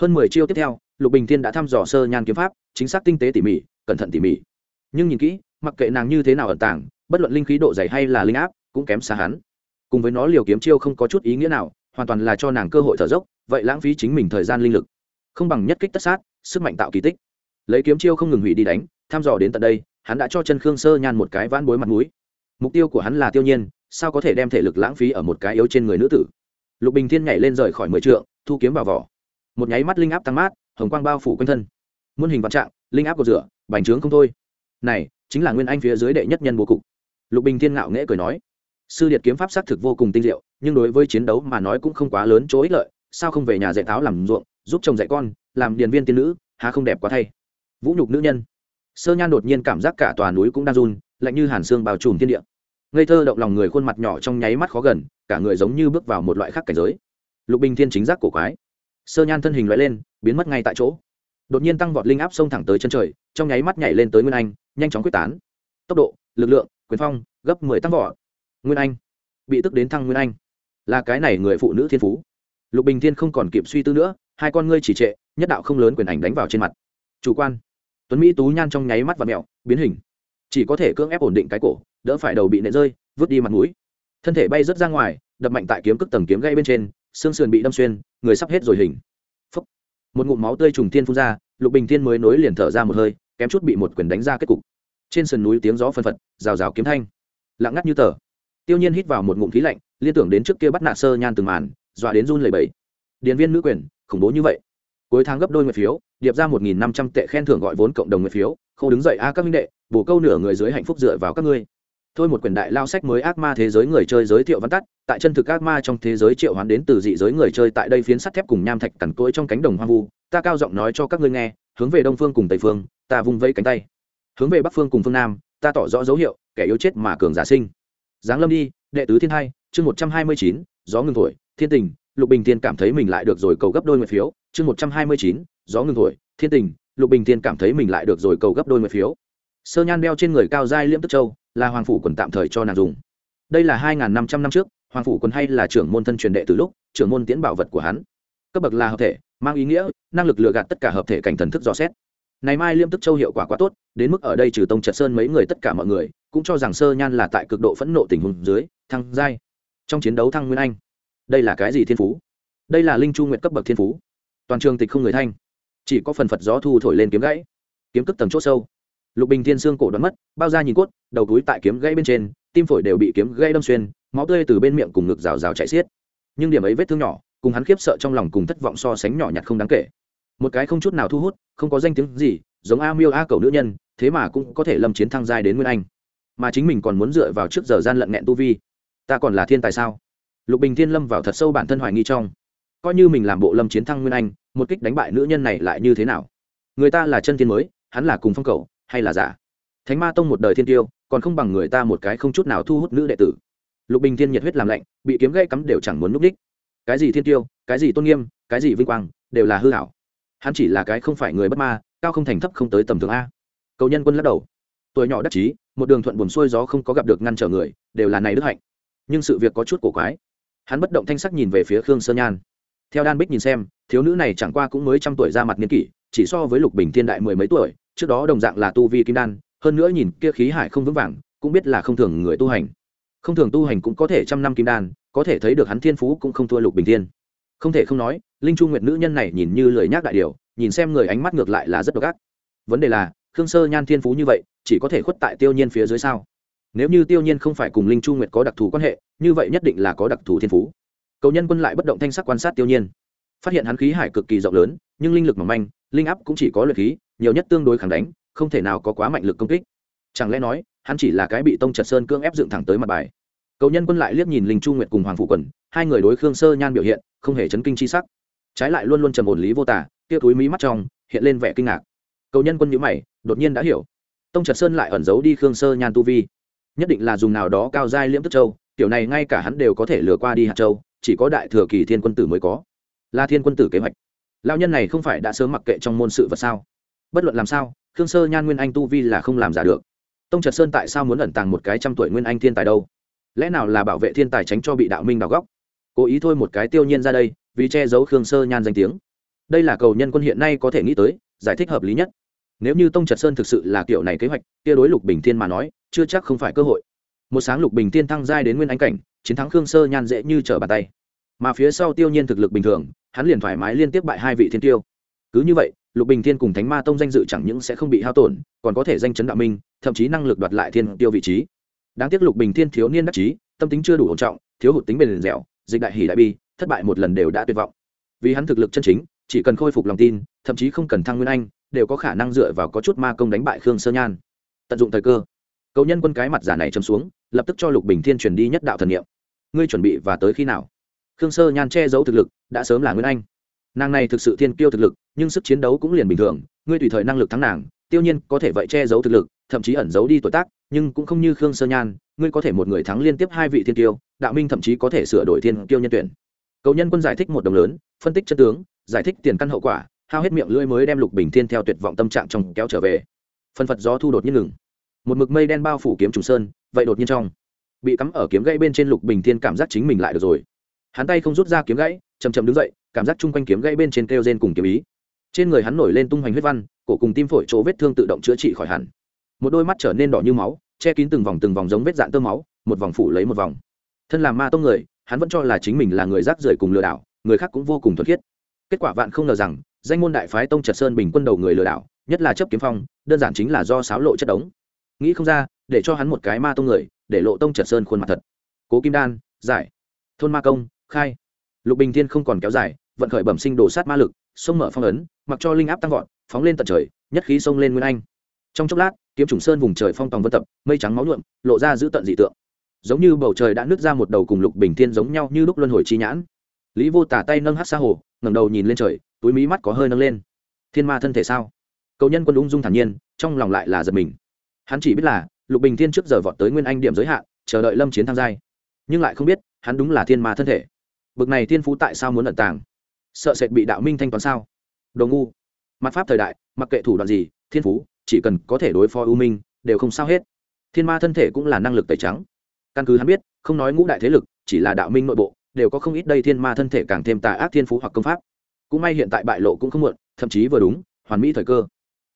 Hơn mười chiêu tiếp theo, lục bình thiên đã thăm dò sơ nhan kiếm pháp, chính xác tinh tế tỉ mỉ, cẩn thận tỉ mỉ. Nhưng nhìn kỹ, mặc kệ nàng như thế nào ẩn tàng, bất luận linh khí độ dày hay là linh áp, cũng kém xa hắn. Cùng với nó liều kiếm chiêu không có chút ý nghĩa nào, hoàn toàn là cho nàng cơ hội thở dốc, vậy lãng phí chính mình thời gian linh lực. Không bằng nhất kích tất sát, sức mạnh tạo kỳ tích. Lấy kiếm chiêu không ngừng hủy đi đánh, thăm dò đến tận đây, hắn đã cho chân khương sơ nhan một cái vãn bối mặt mũi. Mục tiêu của hắn là tiêu nhiên, sao có thể đem thể lực lãng phí ở một cái yếu trên người nữ tử? Lục bình thiên nhảy lên rời khỏi mười trượng, thu kiếm vào vỏ. Một nháy mắt linh áp tăng mát, hồng quang bao phủ quanh thân. Muôn hình vạn trạng, linh áp cột rửa, bành trướng không thôi. Này, chính là nguyên anh phía dưới đệ nhất nhân bố cục. Lục bình thiên ngạo nghễ cười nói, sư điệt kiếm pháp xác thực vô cùng tinh diệu, nhưng đối với chiến đấu mà nói cũng không quá lớn chỗ ích lợi, sao không về nhà dạy táo làm ruộng, giúp chồng dạy con, làm điền viên tiên nữ, há không đẹp quá thay. Vũ nhục nữ nhân. Sơ nhan đột nhiên cảm giác cả tòa núi cũng đang run, lạnh như hàn xương bao trùm thiên địa ngây thơ động lòng người khuôn mặt nhỏ trong nháy mắt khó gần, cả người giống như bước vào một loại khác cảnh giới. Lục bình thiên chính giác cổ quái. Sơ nhan thân hình loại lên, biến mất ngay tại chỗ. Đột nhiên tăng vọt linh áp xông thẳng tới chân trời, trong nháy mắt nhảy lên tới nguyên anh, nhanh chóng quyết tán. Tốc độ, lực lượng, quyền phong, gấp mười tăng vọt. Nguyên anh. Bị tức đến thăng nguyên anh. Là cái này người phụ nữ thiên phú. Lục bình thiên không còn kịp suy tư nữa, hai con ngươi chỉ trệ, nhất đạo không lớn quyền ảnh đánh vào trên mặt. Chủ quan. Tuấn mỹ tú nhan trong nháy mắt và mẹo, biến hình chỉ có thể cưỡng ép ổn định cái cổ, đỡ phải đầu bị nện rơi, vứt đi mặt mũi. Thân thể bay rớt ra ngoài, đập mạnh tại kiếm cước tầng kiếm gây bên trên, xương sườn bị đâm xuyên, người sắp hết rồi hình. Phúc. một ngụm máu tươi trùng thiên phun ra, lục bình thiên mới nối liền thở ra một hơi, kém chút bị một quyền đánh ra kết cục. Trên sườn núi tiếng gió phân phật, rào rào kiếm thanh. Lặng ngắt như tờ. Tiêu nhiên hít vào một ngụm khí lạnh, liên tưởng đến trước kia bắt nạt sơ nhan từng màn, dọa đến run lẩy bẩy. Điền viên nữ quyền, khủng bố như vậy. Cuối tháng gấp đôi người phiếu, điệp ra một nghìn năm trăm tệ khen thưởng gọi vốn cộng đồng người phiếu khâu đứng dậy, a các minh đệ, bổ câu nửa người dưới hạnh phúc dựa vào các ngươi. Thôi một quyển đại lao sách mới ác ma thế giới người chơi giới thiệu văn tắt, tại chân thực ác ma trong thế giới triệu hoán đến từ dị giới người chơi tại đây phiến sắt thép cùng nham thạch cằn cỗi trong cánh đồng hoang vu. Ta cao giọng nói cho các ngươi nghe, hướng về đông phương cùng tây phương, ta vung vẫy cánh tay. Hướng về bắc phương cùng phương nam, ta tỏ rõ dấu hiệu, kẻ yếu chết mà cường giả sinh. Giáng lâm đi, đệ tứ thiên hai, chương một trăm hai mươi chín, gió ngừng thổi, thiên tình, lục bình thiên cảm thấy mình lại được rồi, cầu gấp đôi nguyện phiếu, chương một trăm hai mươi chín, gió ngừng thổi, thiên tình lục bình Thiên cảm thấy mình lại được rồi cầu gấp đôi mười phiếu. Sơ nhan đeo trên người cao giai liễm tức châu, là hoàng phủ quần tạm thời cho nàng dùng. Đây là hai năm trăm năm trước, hoàng phủ quần hay là trưởng môn thân truyền đệ từ lúc, trưởng môn tiễn bảo vật của hắn. Cấp bậc là hợp thể, mang ý nghĩa, năng lực lừa gạt tất cả hợp thể cảnh thần thức dò xét. Này mai liêm tức châu hiệu quả quá tốt, đến mức ở đây trừ tông trật sơn mấy người tất cả mọi người, cũng cho rằng sơ nhan là tại cực độ phẫn nộ tình huống dưới, thăng giai. Trong chiến đấu thăng nguyên anh. Đây là cái gì thiên phú? Đây là linh chu nguyện cấp bậc thiên phú. Toàn trường tịch không người thanh chỉ có phần phật gió thu thổi lên kiếm gãy. Kiếm cất tầng c h ỗ sâu. Lục bình thiên xương cổ đoán mất, bao da nhìn cốt, đầu túi tại kiếm gãy bên trên, tim phổi đều bị kiếm gãy đâm xuyên, máu tươi từ bên miệng cùng ngực rào rào chạy xiết. Nhưng điểm ấy vết thương nhỏ, cùng hắn khiếp sợ trong lòng cùng thất vọng so sánh nhỏ nhặt không đáng kể. Một cái không chút nào thu hút, không có danh tiếng gì, giống a miêu a cầu nữ nhân, thế mà cũng có thể lâm chiến thăng giai đến nguyên anh. Mà chính mình còn muốn dựa vào trước giờ gian lận nghẹn tu vi. Ta còn là thiên tài sao? Lục bình thiên lâm vào thật sâu bản thân hoài nghi trong coi như mình làm bộ lâm chiến thăng nguyên anh, một kích đánh bại nữ nhân này lại như thế nào? Người ta là chân thiên mới, hắn là cùng phong cầu, hay là giả? Thánh ma tông một đời thiên tiêu, còn không bằng người ta một cái không chút nào thu hút nữ đệ tử. Lục bình thiên nhiệt huyết làm lạnh, bị kiếm gây cắm đều chẳng muốn núp đích. Cái gì thiên tiêu, cái gì tôn nghiêm, cái gì vinh quang, đều là hư hảo hắn chỉ là cái không phải người bất ma, cao không thành thấp không tới tầm thường a. Cầu nhân quân lắc đầu. Tuổi nhỏ đắc chí, một đường thuận buồn xuôi gió không có gặp được ngăn trở người, đều là này đức hạnh. Nhưng sự việc có chút cổ quái. Hắn bất động thanh sắc nhìn về phía khương sơ nhan theo đan bích nhìn xem, thiếu nữ này chẳng qua cũng mới trăm tuổi ra mặt niên kỷ, chỉ so với lục bình thiên đại mười mấy tuổi, trước đó đồng dạng là tu vi kim đan, hơn nữa nhìn kia khí hải không vững vàng, cũng biết là không thường người tu hành. Không thường tu hành cũng có thể trăm năm kim đan, có thể thấy được hắn thiên phú cũng không thua lục bình thiên. Không thể không nói, linh chu nguyệt nữ nhân này nhìn như lời nhác đại điều, nhìn xem người ánh mắt ngược lại là rất độc ác. Vấn đề là, khương sơ nhan thiên phú như vậy, chỉ có thể khuất tại tiêu nhiên phía dưới sao? Nếu như tiêu nhiên không phải cùng linh chu nguyệt có đặc thù quan hệ, như vậy nhất định là có đặc thù thiên phú cầu nhân quân lại bất động thanh sắc quan sát tiêu nhiên. Phát hiện hắn khí hải cực kỳ rộng lớn, nhưng linh lực mỏng manh, linh áp cũng chỉ có luyện khí, nhiều nhất tương đối khẳng đánh, không thể nào có quá mạnh lực công kích. Chẳng lẽ nói, hắn chỉ là cái bị tông trật sơn cưỡng ép dựng thẳng tới mặt bài? Cầu nhân quân lại liếc nhìn linh chu nguyệt cùng hoàng phụ quần, hai người đối khương sơ nhan biểu hiện, không hề chấn kinh chi sắc. Trái lại luôn luôn trầm ổn lý vô tả tiêu túi mí mắt trong, hiện lên vẻ kinh ngạc. Cầu nhân quân nhữ mày, đột nhiên đã hiểu. Tông trật sơn lại ẩn giấu đi khương sơ nhan tu vi. Nhất định là dùng nào đó cao giai liễm tức châu kiểu này ngay cả hắn đều có thể lừa qua đi hạt châu chỉ có đại thừa kỳ thiên quân tử mới có. Là thiên quân tử kế hoạch. Lao nhân này không phải đã sớm mặc kệ trong môn sự vật sao? Bất luận làm sao, khương sơ nhan nguyên anh tu vi là không làm giả được. Tông trật sơn tại sao muốn ẩn tàng một cái trăm tuổi nguyên anh thiên tài đâu? Lẽ nào là bảo vệ thiên tài tránh cho bị đạo minh đào góc? Cố ý thôi một cái tiêu nhiên ra đây, vì che giấu khương sơ nhan danh tiếng. Đây là cầu nhân quân hiện nay có thể nghĩ tới, giải thích hợp lý nhất. Nếu như tông trật sơn thực sự là kiểu này kế hoạch tia đối lục bình thiên mà nói, chưa chắc không phải cơ hội. Một sáng lục bình thiên thăng giai đến nguyên anh cảnh chiến thắng khương sơ nhan dễ như trở bàn tay. Mà phía sau tiêu nhiên thực lực bình thường, hắn liền thoải mái liên tiếp bại hai vị thiên tiêu. Cứ như vậy, lục bình thiên cùng thánh ma tông danh dự chẳng những sẽ không bị hao tổn, còn có thể danh chấn đạo minh, thậm chí năng lực đoạt lại thiên tiêu vị trí. Đáng tiếc lục bình thiên thiếu niên đắc chí, tâm tính chưa đủ ổn trọng, thiếu hụt tính bền dẻo, dịch đại hỷ đại bi, thất bại một lần đều đã tuyệt vọng. Vì hắn thực lực chân chính, chỉ cần khôi phục lòng tin, thậm chí không cần thăng nguyên anh, đều có khả năng dựa vào có chút ma công đánh bại khương sơ nhan. Tận dụng thời cơ, cầu nhân quân cái mặt giả này chấm xuống lập tức cho lục bình thiên truyền đi nhất đạo thần niệm. Ngươi chuẩn bị và tới khi nào? Khương sơ nhan che giấu thực lực, đã sớm là nguyên anh. Nàng này thực sự thiên kiêu thực lực, nhưng sức chiến đấu cũng liền bình thường, ngươi tùy thời năng lực thắng nàng, tiêu nhiên có thể vậy che giấu thực lực, thậm chí ẩn giấu đi tuổi tác, nhưng cũng không như khương sơ nhan, ngươi có thể một người thắng liên tiếp hai vị thiên tiêu đạo minh thậm chí có thể sửa đổi thiên tiêu nhân tuyển. Cầu nhân quân giải thích một đồng lớn, phân tích chân tướng, giải thích tiền căn hậu quả, hao hết miệng lưỡi mới đem lục bình thiên theo tuyệt vọng tâm trạng trong kéo trở về. Phân phật gió thu đột nhiên ngừng. Một mực mây đen bao phủ kiếm trùng sơn vậy đột nhiên trong, bị cắm ở kiếm gãy bên trên lục bình thiên cảm giác chính mình lại được rồi. Hắn tay không rút ra kiếm gãy chầm chầm đứng dậy, cảm giác chung quanh kiếm gãy bên trên kêu rên cùng kiếm ý. Trên người hắn nổi lên tung hoành huyết văn, cổ cùng tim phổi chỗ vết thương tự động chữa trị khỏi hẳn. Một đôi mắt trở nên đỏ như máu, che kín từng vòng từng vòng giống vết dạn tơ máu, một vòng phủ lấy một vòng. Thân làm ma tông người, hắn vẫn cho là chính mình là người rác rưởi cùng lừa đảo, người khác cũng vô cùng thuật khiết. Kết quả vạn không ngờ rằng, danh môn đại phái tông trật sơn bình quân đầu người lừa đảo, nhất là chấp kiếm phong, đơn giản chính là do sáo lộ chất đống. Nghĩ không ra để cho hắn một cái ma tông người, để lộ tông trật sơn khuôn mặt thật. Cố kim đan, giải. Thôn ma công, khai. Lục bình thiên không còn kéo dài, vận khởi bẩm sinh đổ sát ma lực, sông mở phong ấn, mặc cho linh áp tăng vọt, phóng lên tận trời, nhất khí sông lên nguyên anh. Trong chốc lát, kiếm trùng sơn vùng trời phong tòng vân tập, mây trắng máu nhuộm, lộ ra giữ tận dị tượng. Giống như bầu trời đã nứt ra một đầu cùng lục bình thiên giống nhau như lúc luân hồi chi nhãn. Lý vô tả tay nâng hát xa hồ, ngẩng đầu nhìn lên trời, túi mí mắt có hơi nâng lên. Thiên ma thân thể sao? Cầu nhân quân ung dung thản nhiên, trong lòng lại là giật mình. Hắn chỉ biết là lục bình thiên trước giờ vọt tới nguyên anh điểm giới hạn, chờ đợi lâm chiến tham giai. Nhưng lại không biết, hắn đúng là thiên ma thân thể. Bực này thiên phú tại sao muốn ẩn tàng? Sợ sệt bị đạo minh thanh toán sao? Đồ ngu. Mặt pháp thời đại, mặc kệ thủ đoạn gì, thiên phú, chỉ cần có thể đối phó ưu minh, đều không sao hết. Thiên ma thân thể cũng là năng lực tẩy trắng. Căn cứ hắn biết, không nói ngũ đại thế lực, chỉ là đạo minh nội bộ, đều có không ít đây thiên ma thân thể càng thêm tà ác thiên phú hoặc công pháp. Cũng may hiện tại bại lộ cũng không muộn, thậm chí vừa đúng, hoàn mỹ thời cơ.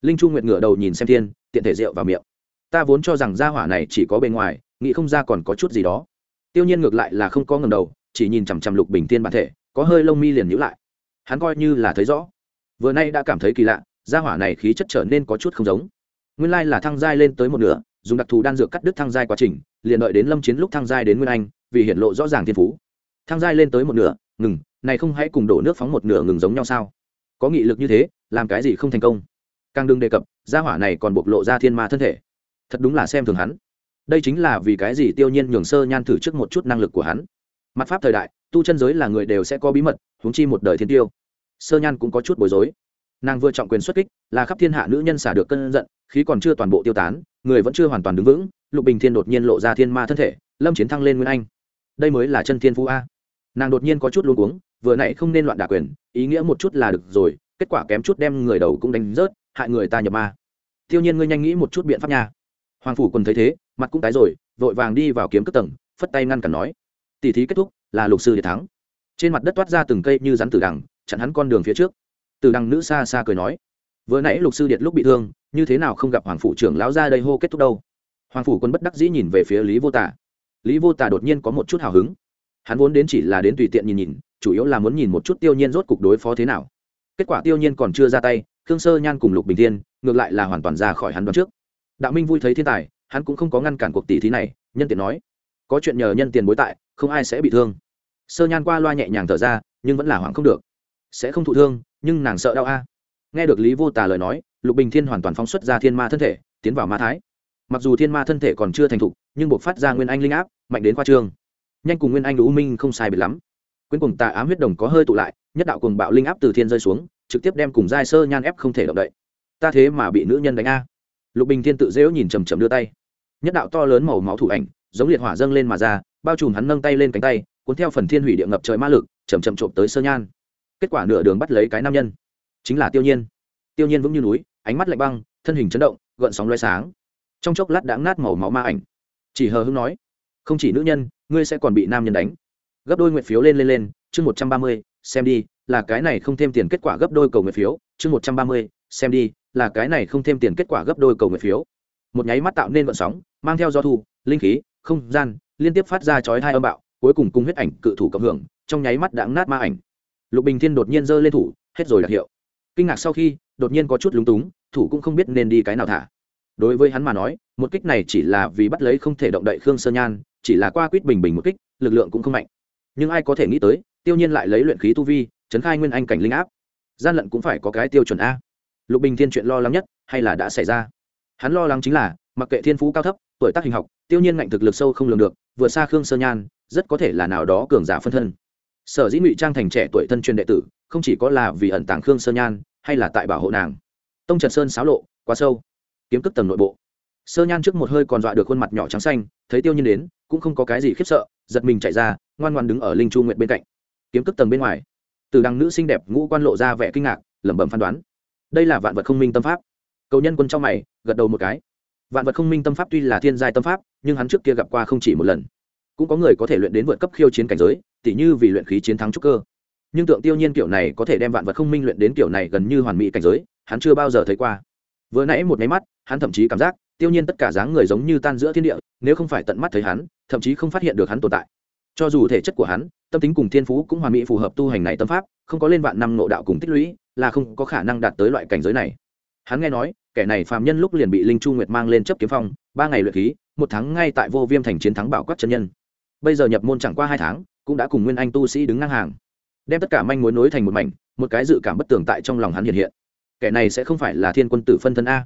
Linh trung nguyệt ngửa đầu nhìn xem thiên, tiện thể rượu vào miệng ta vốn cho rằng gia hỏa này chỉ có bề ngoài, nghĩ không ra còn có chút gì đó. Tiêu nhiên ngược lại là không có ngầm đầu, chỉ nhìn chằm chằm lục bình thiên bản thể, có hơi lông mi liền nhữ lại. Hắn coi như là thấy rõ. Vừa nay đã cảm thấy kỳ lạ, gia hỏa này khí chất trở nên có chút không giống. Nguyên lai là thăng giai lên tới một nửa, dùng đặc thù đan dược cắt đứt thăng giai quá trình, liền đợi đến lâm chiến lúc thăng giai đến nguyên anh, vì hiện lộ rõ ràng thiên phú. Thăng giai lên tới một nửa, ngừng, này không hãy cùng đổ nước phóng một nửa ngừng giống nhau sao? Có nghị lực như thế, làm cái gì không thành công? Càng đừng đề cập, gia hỏa này còn bộc lộ ra thiên ma thân thể thật đúng là xem thường hắn. Đây chính là vì cái gì tiêu nhiên nhường sơ nhan thử trước một chút năng lực của hắn. Mặt pháp thời đại, tu chân giới là người đều sẽ có bí mật, huống chi một đời thiên tiêu. Sơ nhan cũng có chút bối rối. Nàng vừa trọng quyền xuất kích, là khắp thiên hạ nữ nhân xả được cơn giận, khí còn chưa toàn bộ tiêu tán, người vẫn chưa hoàn toàn đứng vững, lục bình thiên đột nhiên lộ ra thiên ma thân thể, lâm chiến thăng lên nguyên anh. Đây mới là chân thiên phú a. Nàng đột nhiên có chút luôn uống vừa nãy không nên loạn đả quyền, ý nghĩa một chút là được rồi, kết quả kém chút đem người đầu cũng đánh rớt, hại người ta nhập ma. Tiêu nhiên ngươi nhanh nghĩ một chút biện pháp nha hoàng phủ quân thấy thế, mặt cũng tái rồi, vội vàng đi vào kiếm cất tầng, phất tay ngăn cản nói, tỷ thí kết thúc, là lục sư để thắng. Trên mặt đất toát ra từng cây như rắn tử đằng, chặn hắn con đường phía trước. Tử đằng nữ xa xa cười nói, vừa nãy lục sư điệt lúc bị thương, như thế nào không gặp hoàng phủ trưởng lão ra đây hô kết thúc đâu? Hoàng phủ quân bất đắc dĩ nhìn về phía lý vô tả lý vô tả đột nhiên có một chút hào hứng. Hắn vốn đến chỉ là đến tùy tiện nhìn nhìn, chủ yếu là muốn nhìn một chút tiêu nhiên rốt cục đối phó thế nào. Kết quả tiêu nhiên còn chưa ra tay, khương sơ nhan cùng lục bình thiên, ngược lại là hoàn toàn ra khỏi hắn đoán trước đạo minh vui thấy thiên tài, hắn cũng không có ngăn cản cuộc tỷ thí này, nhân tiện nói, có chuyện nhờ nhân tiền bối tại, không ai sẽ bị thương. Sơ nhan qua loa nhẹ nhàng thở ra, nhưng vẫn là hoảng không được. Sẽ không thụ thương, nhưng nàng sợ đau a. Nghe được lý vô tà lời nói, lục bình thiên hoàn toàn phóng xuất ra thiên ma thân thể, tiến vào ma thái. Mặc dù thiên ma thân thể còn chưa thành thục, nhưng buộc phát ra nguyên anh linh áp, mạnh đến khoa trương. Nhanh cùng nguyên anh u minh không sai biệt lắm. Quyến cùng tà ám huyết đồng có hơi tụ lại, nhất đạo cùng bạo linh áp từ thiên rơi xuống, trực tiếp đem cùng giai sơ nhan ép không thể động đậy. Ta thế mà bị nữ nhân đánh a lục bình thiên tự dễu nhìn chầm chầm đưa tay. Nhất đạo to lớn màu máu thủ ảnh, giống liệt hỏa dâng lên mà ra, bao trùm hắn nâng tay lên cánh tay, cuốn theo phần thiên hủy địa ngập trời ma lực chầm chậm trộm tới sơ nhan. Kết quả nửa đường bắt lấy cái nam nhân. Chính là tiêu nhiên. Tiêu nhiên vững như núi, ánh mắt lạnh băng, thân hình chấn động, gợn sóng loay sáng. Trong chốc lát đã nát màu máu ma ảnh. Chỉ hờ hưng nói, không chỉ nữ nhân, ngươi sẽ còn bị nam nhân đánh. Gấp đôi nguyện phiếu lên lên lên, chương một trăm ba mươi, xem đi, là cái này không thêm tiền kết quả gấp đôi cầu nguyện phiếu, chương một trăm ba mươi, xem đi là cái này không thêm tiền kết quả gấp đôi cầu nguyện phiếu. Một nháy mắt tạo nên vận sóng, mang theo gió thu, linh khí, không gian, liên tiếp phát ra chói hai âm bạo, cuối cùng cùng huyết ảnh cự thủ cộng hưởng, trong nháy mắt đã nát ma ảnh. Lục bình thiên đột nhiên giơ lên thủ, hết rồi đặc hiệu. Kinh ngạc sau khi, đột nhiên có chút lúng túng, thủ cũng không biết nên đi cái nào thả. Đối với hắn mà nói, một kích này chỉ là vì bắt lấy không thể động đậy khương sơ nhan, chỉ là qua quýt bình bình một kích, lực lượng cũng không mạnh. Nhưng ai có thể nghĩ tới, tiêu nhiên lại lấy luyện khí tu vi trấn khai nguyên anh cảnh linh áp. Gian lận cũng phải có cái tiêu chuẩn a lục bình thiên chuyện lo lắng nhất hay là đã xảy ra? Hắn lo lắng chính là, mặc kệ thiên phú cao thấp, tuổi tác hình học, tiêu nhiên ngạnh thực lực sâu không lường được, vượt xa khương sơ nhan, rất có thể là nào đó cường giả phân thân. Sở dĩ ngụy trang thành trẻ tuổi thân truyền đệ tử, không chỉ có là vì ẩn tàng khương sơ nhan, hay là tại bảo hộ nàng. Tông trật sơn xáo lộ, quá sâu. Kiếm cất tầng nội bộ. Sơ nhan trước một hơi còn dọa được khuôn mặt nhỏ trắng xanh, thấy tiêu nhiên đến, cũng không có cái gì khiếp sợ, giật mình chạy ra, ngoan ngoan đứng ở linh chu nguyện bên cạnh. Kiếm cất tầng bên ngoài. Từ đằng nữ xinh đẹp ngũ quan lộ ra vẻ kinh ngạc, lẩm bẩm phán đoán đây là vạn vật không minh tâm pháp. Cầu nhân quân trong mày, gật đầu một cái. Vạn vật không minh tâm pháp tuy là thiên giai tâm pháp, nhưng hắn trước kia gặp qua không chỉ một lần. Cũng có người có thể luyện đến vượt cấp khiêu chiến cảnh giới, tỉ như vì luyện khí chiến thắng trúc cơ. Nhưng tượng tiêu nhiên kiểu này có thể đem vạn vật không minh luyện đến kiểu này gần như hoàn mỹ cảnh giới, hắn chưa bao giờ thấy qua. Vừa nãy một máy mắt, hắn thậm chí cảm giác, tiêu nhiên tất cả dáng người giống như tan giữa thiên địa, nếu không phải tận mắt thấy hắn, thậm chí không phát hiện được hắn tồn tại. Cho dù thể chất của hắn, tâm tính cùng thiên phú cũng hoàn mỹ phù hợp tu hành này tâm pháp, không có lên vạn năm nộ đạo cùng tích lũy là không có khả năng đạt tới loại cảnh giới này. Hắn nghe nói, kẻ này phàm nhân lúc liền bị linh chu nguyệt mang lên chấp kiếm phong, ba ngày luyện khí, một tháng ngay tại vô viêm thành chiến thắng bảo quát chân nhân. Bây giờ nhập môn chẳng qua hai tháng, cũng đã cùng nguyên anh tu sĩ đứng ngang hàng. Đem tất cả manh mối nối thành một mảnh, một cái dự cảm bất tường tại trong lòng hắn hiện hiện. Kẻ này sẽ không phải là thiên quân tử phân thân a.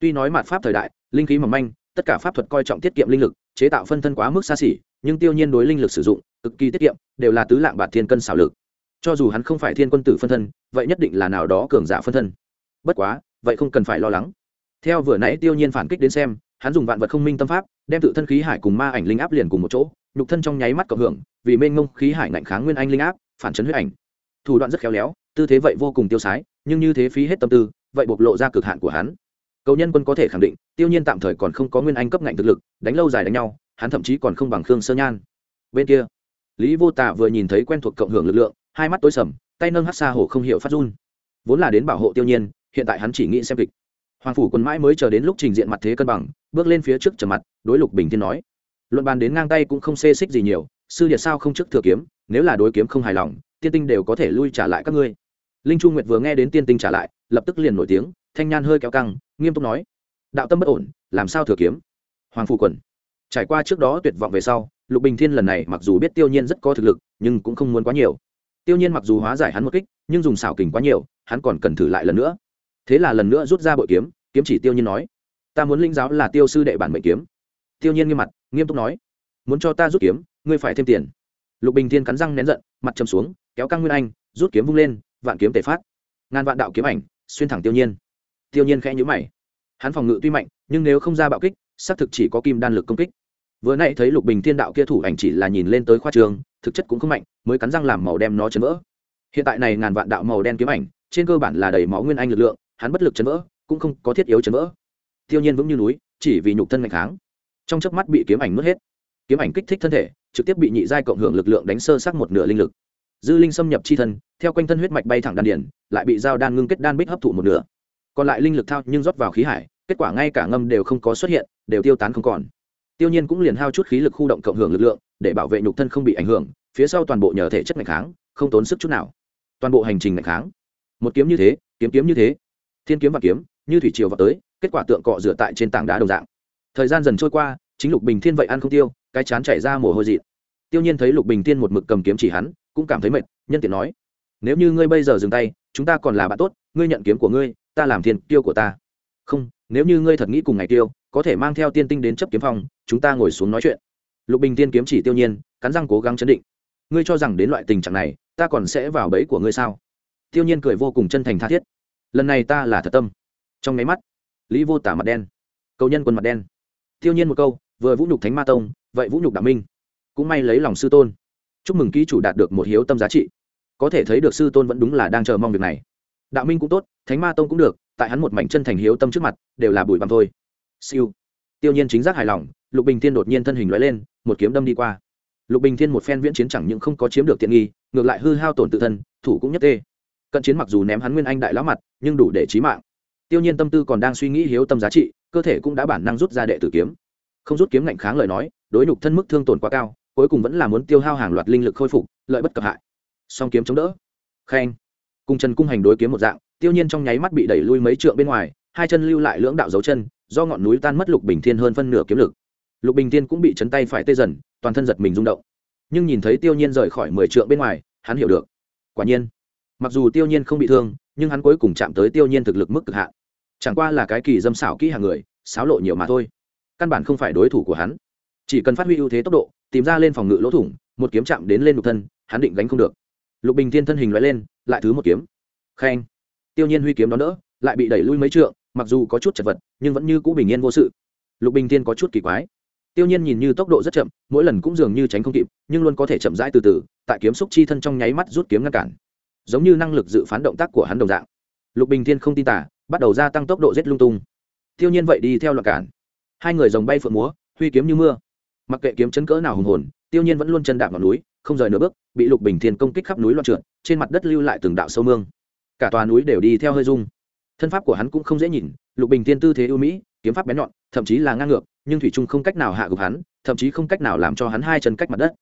Tuy nói mạt pháp thời đại, linh khí mỏng manh, tất cả pháp thuật coi trọng tiết kiệm linh lực, chế tạo phân thân quá mức xa xỉ, nhưng tiêu nhiên đối linh lực sử dụng, cực kỳ tiết kiệm, đều là tứ lạng bạt thiên cân xảo lực cho dù hắn không phải thiên quân tử phân thân, vậy nhất định là nào đó cường giả phân thân. Bất quá, vậy không cần phải lo lắng. Theo vừa nãy tiêu nhiên phản kích đến xem, hắn dùng vạn vật không minh tâm pháp, đem tự thân khí hải cùng ma ảnh linh áp liền cùng một chỗ, nhục thân trong nháy mắt cộng hưởng, vì mênh mông khí hải ngạnh kháng nguyên anh linh áp, phản chấn huyết ảnh. Thủ đoạn rất khéo léo, tư thế vậy vô cùng tiêu sái, nhưng như thế phí hết tâm tư, vậy bộc lộ ra cực hạn của hắn. Cầu nhân quân có thể khẳng định, tiêu nhiên tạm thời còn không có nguyên anh cấp ngạnh thực lực, đánh lâu dài đánh nhau, hắn thậm chí còn không bằng khương sơ nhan. Bên kia, lý vô tả vừa nhìn thấy quen thuộc cộng hưởng lực lượng hai mắt tối sầm, tay nâng hát xa hổ không hiểu phát run. Vốn là đến bảo hộ tiêu nhiên, hiện tại hắn chỉ nghĩ xem kịch. Hoàng phủ quân mãi mới chờ đến lúc trình diện mặt thế cân bằng, bước lên phía trước trầm mặt, đối lục bình thiên nói, luận bàn đến ngang tay cũng không xê xích gì nhiều, sư điệt sao không trước thừa kiếm, nếu là đối kiếm không hài lòng, tiên tinh đều có thể lui trả lại các ngươi. Linh chu nguyệt vừa nghe đến tiên tinh trả lại, lập tức liền nổi tiếng, thanh nhan hơi kéo căng, nghiêm túc nói, đạo tâm bất ổn, làm sao thừa kiếm? Hoàng phủ quần, trải qua trước đó tuyệt vọng về sau, lục bình thiên lần này mặc dù biết tiêu nhiên rất có thực lực, nhưng cũng không muốn quá nhiều tiêu nhiên mặc dù hóa giải hắn một kích, nhưng dùng xảo kình quá nhiều, hắn còn cần thử lại lần nữa. Thế là lần nữa rút ra bội kiếm kiếm chỉ tiêu nhiên nói, ta muốn linh giáo là tiêu sư đệ bản mệnh kiếm. Tiêu nhiên nghiêm mặt, nghiêm túc nói, muốn cho ta rút kiếm, ngươi phải thêm tiền. Lục bình thiên cắn răng nén giận, mặt chầm xuống, kéo căng nguyên anh, rút kiếm vung lên, vạn kiếm tề phát. Ngàn vạn đạo kiếm ảnh, xuyên thẳng tiêu nhiên. Tiêu nhiên khẽ nhíu mày. Hắn phòng ngự tuy mạnh, nhưng nếu không ra bạo kích, xác thực chỉ có kim đan lực công kích vừa nãy thấy lục bình thiên đạo kia thủ ảnh chỉ là nhìn lên tới khoa trường, thực chất cũng không mạnh, mới cắn răng làm màu đem nó chấn vỡ. Hiện tại này ngàn vạn đạo màu đen kiếm ảnh, trên cơ bản là đầy máu nguyên anh lực lượng, hắn bất lực chấn vỡ, cũng không có thiết yếu chấn vỡ. Tiêu nhiên vững như núi, chỉ vì nhục thân ngày kháng. Trong chớp mắt bị kiếm ảnh mất hết. Kiếm ảnh kích thích thân thể, trực tiếp bị nhị giai cộng hưởng lực lượng đánh sơ sát một nửa linh lực. Dư linh xâm nhập chi thân, theo quanh thân huyết mạch bay thẳng đan điển lại bị dao đan ngưng kết đan bích hấp thụ một nửa. Còn lại linh lực thao nhưng rót vào khí hải, kết quả ngay cả ngâm đều không có xuất hiện, đều tiêu tán không còn tiêu nhiên cũng liền hao chút khí lực khu động cộng hưởng lực lượng, để bảo vệ nhục thân không bị ảnh hưởng, phía sau toàn bộ nhờ thể chất ngày kháng, không tốn sức chút nào. Toàn bộ hành trình ngày kháng. Một kiếm như thế, kiếm kiếm như thế. Thiên kiếm và kiếm, như thủy triều vào tới, kết quả tượng cọ rửa tại trên tảng đá đồng dạng. Thời gian dần trôi qua, chính lục bình thiên vậy ăn không tiêu, cái chán chảy ra mồ hôi dị tiêu nhiên thấy lục bình thiên một mực cầm kiếm chỉ hắn, cũng cảm thấy mệt, nhân tiện nói, nếu như ngươi bây giờ dừng tay, chúng ta còn là bạn tốt, ngươi nhận kiếm của ngươi, ta làm thiên tiêu của ta. Không, nếu như ngươi thật nghĩ cùng ngày tiêu có thể mang theo tiên tinh đến chấp kiếm phòng chúng ta ngồi xuống nói chuyện. Lục bình tiên kiếm chỉ tiêu nhiên, cắn răng cố gắng chấn định. Ngươi cho rằng đến loại tình trạng này, ta còn sẽ vào bẫy của ngươi sao? Tiêu nhiên cười vô cùng chân thành tha thiết. Lần này ta là thật tâm. Trong máy mắt, lý vô tả mặt đen, cầu nhân quân mặt đen. Tiêu nhiên một câu, vừa vũ nhục thánh ma tông, vậy vũ nhục đạo minh, cũng may lấy lòng sư tôn. Chúc mừng ký chủ đạt được một hiếu tâm giá trị. Có thể thấy được sư tôn vẫn đúng là đang chờ mong việc này. Đạo minh cũng tốt, thánh ma tông cũng được, tại hắn một mảnh chân thành hiếu tâm trước mặt, đều là bụi bặm thôi siêu. Tiêu nhiên chính giác hài lòng, lục bình thiên đột nhiên thân hình loại lên, một kiếm đâm đi qua. Lục bình thiên một phen viễn chiến chẳng những không có chiếm được tiện nghi, ngược lại hư hao tổn tự thân, thủ cũng nhất tê. Cận chiến mặc dù ném hắn nguyên anh đại lão mặt, nhưng đủ để chí mạng. Tiêu nhiên tâm tư còn đang suy nghĩ hiếu tâm giá trị, cơ thể cũng đã bản năng rút ra đệ tử kiếm. Không rút kiếm ngạnh kháng lời nói, đối nhục thân mức thương tổn quá cao, cuối cùng vẫn là muốn tiêu hao hàng loạt linh lực khôi phục, lợi bất cập hại. Song kiếm chống đỡ. Khen. Cùng trần cung hành đối kiếm một dạng, tiêu nhiên trong nháy mắt bị đẩy lui mấy trượng bên ngoài, hai chân lưu lại lưỡng đạo dấu chân do ngọn núi tan mất lục bình thiên hơn phân nửa kiếm lực. Lục bình thiên cũng bị chấn tay phải tê dần, toàn thân giật mình rung động. Nhưng nhìn thấy tiêu nhiên rời khỏi mười trượng bên ngoài, hắn hiểu được. Quả nhiên, mặc dù tiêu nhiên không bị thương, nhưng hắn cuối cùng chạm tới tiêu nhiên thực lực mức cực hạn. Chẳng qua là cái kỳ dâm xảo kỹ hàng người, xáo lộ nhiều mà thôi. Căn bản không phải đối thủ của hắn. Chỉ cần phát huy ưu thế tốc độ, tìm ra lên phòng ngự lỗ thủng, một kiếm chạm đến lên lục thân, hắn định gánh không được. Lục bình thiên thân hình loại lên, lại thứ một kiếm. Khen. Tiêu nhiên huy kiếm đón đỡ, lại bị đẩy lui mấy trượng mặc dù có chút chật vật, nhưng vẫn như cũ bình yên vô sự. Lục bình thiên có chút kỳ quái. Tiêu nhiên nhìn như tốc độ rất chậm, mỗi lần cũng dường như tránh không kịp, nhưng luôn có thể chậm rãi từ từ, tại kiếm xúc chi thân trong nháy mắt rút kiếm ngăn cản. Giống như năng lực dự phán động tác của hắn đồng dạng. Lục bình thiên không tin tả bắt đầu gia tăng tốc độ rét lung tung. Tiêu nhiên vậy đi theo loạt cản. Hai người dòng bay phượng múa, huy kiếm như mưa. Mặc kệ kiếm chấn cỡ nào hùng hồn, tiêu nhiên vẫn luôn chân đạp ngọn núi, không rời nửa bước, bị lục bình thiên công kích khắp núi loạn trượt, trên mặt đất lưu lại từng đạo sâu mương. Cả tòa núi đều đi theo hơi rung thân pháp của hắn cũng không dễ nhìn, lục bình thiên tư thế ưu mỹ, kiếm pháp bén nhọn, thậm chí là ngang ngược, nhưng thủy trung không cách nào hạ gục hắn, thậm chí không cách nào làm cho hắn hai chân cách mặt đất.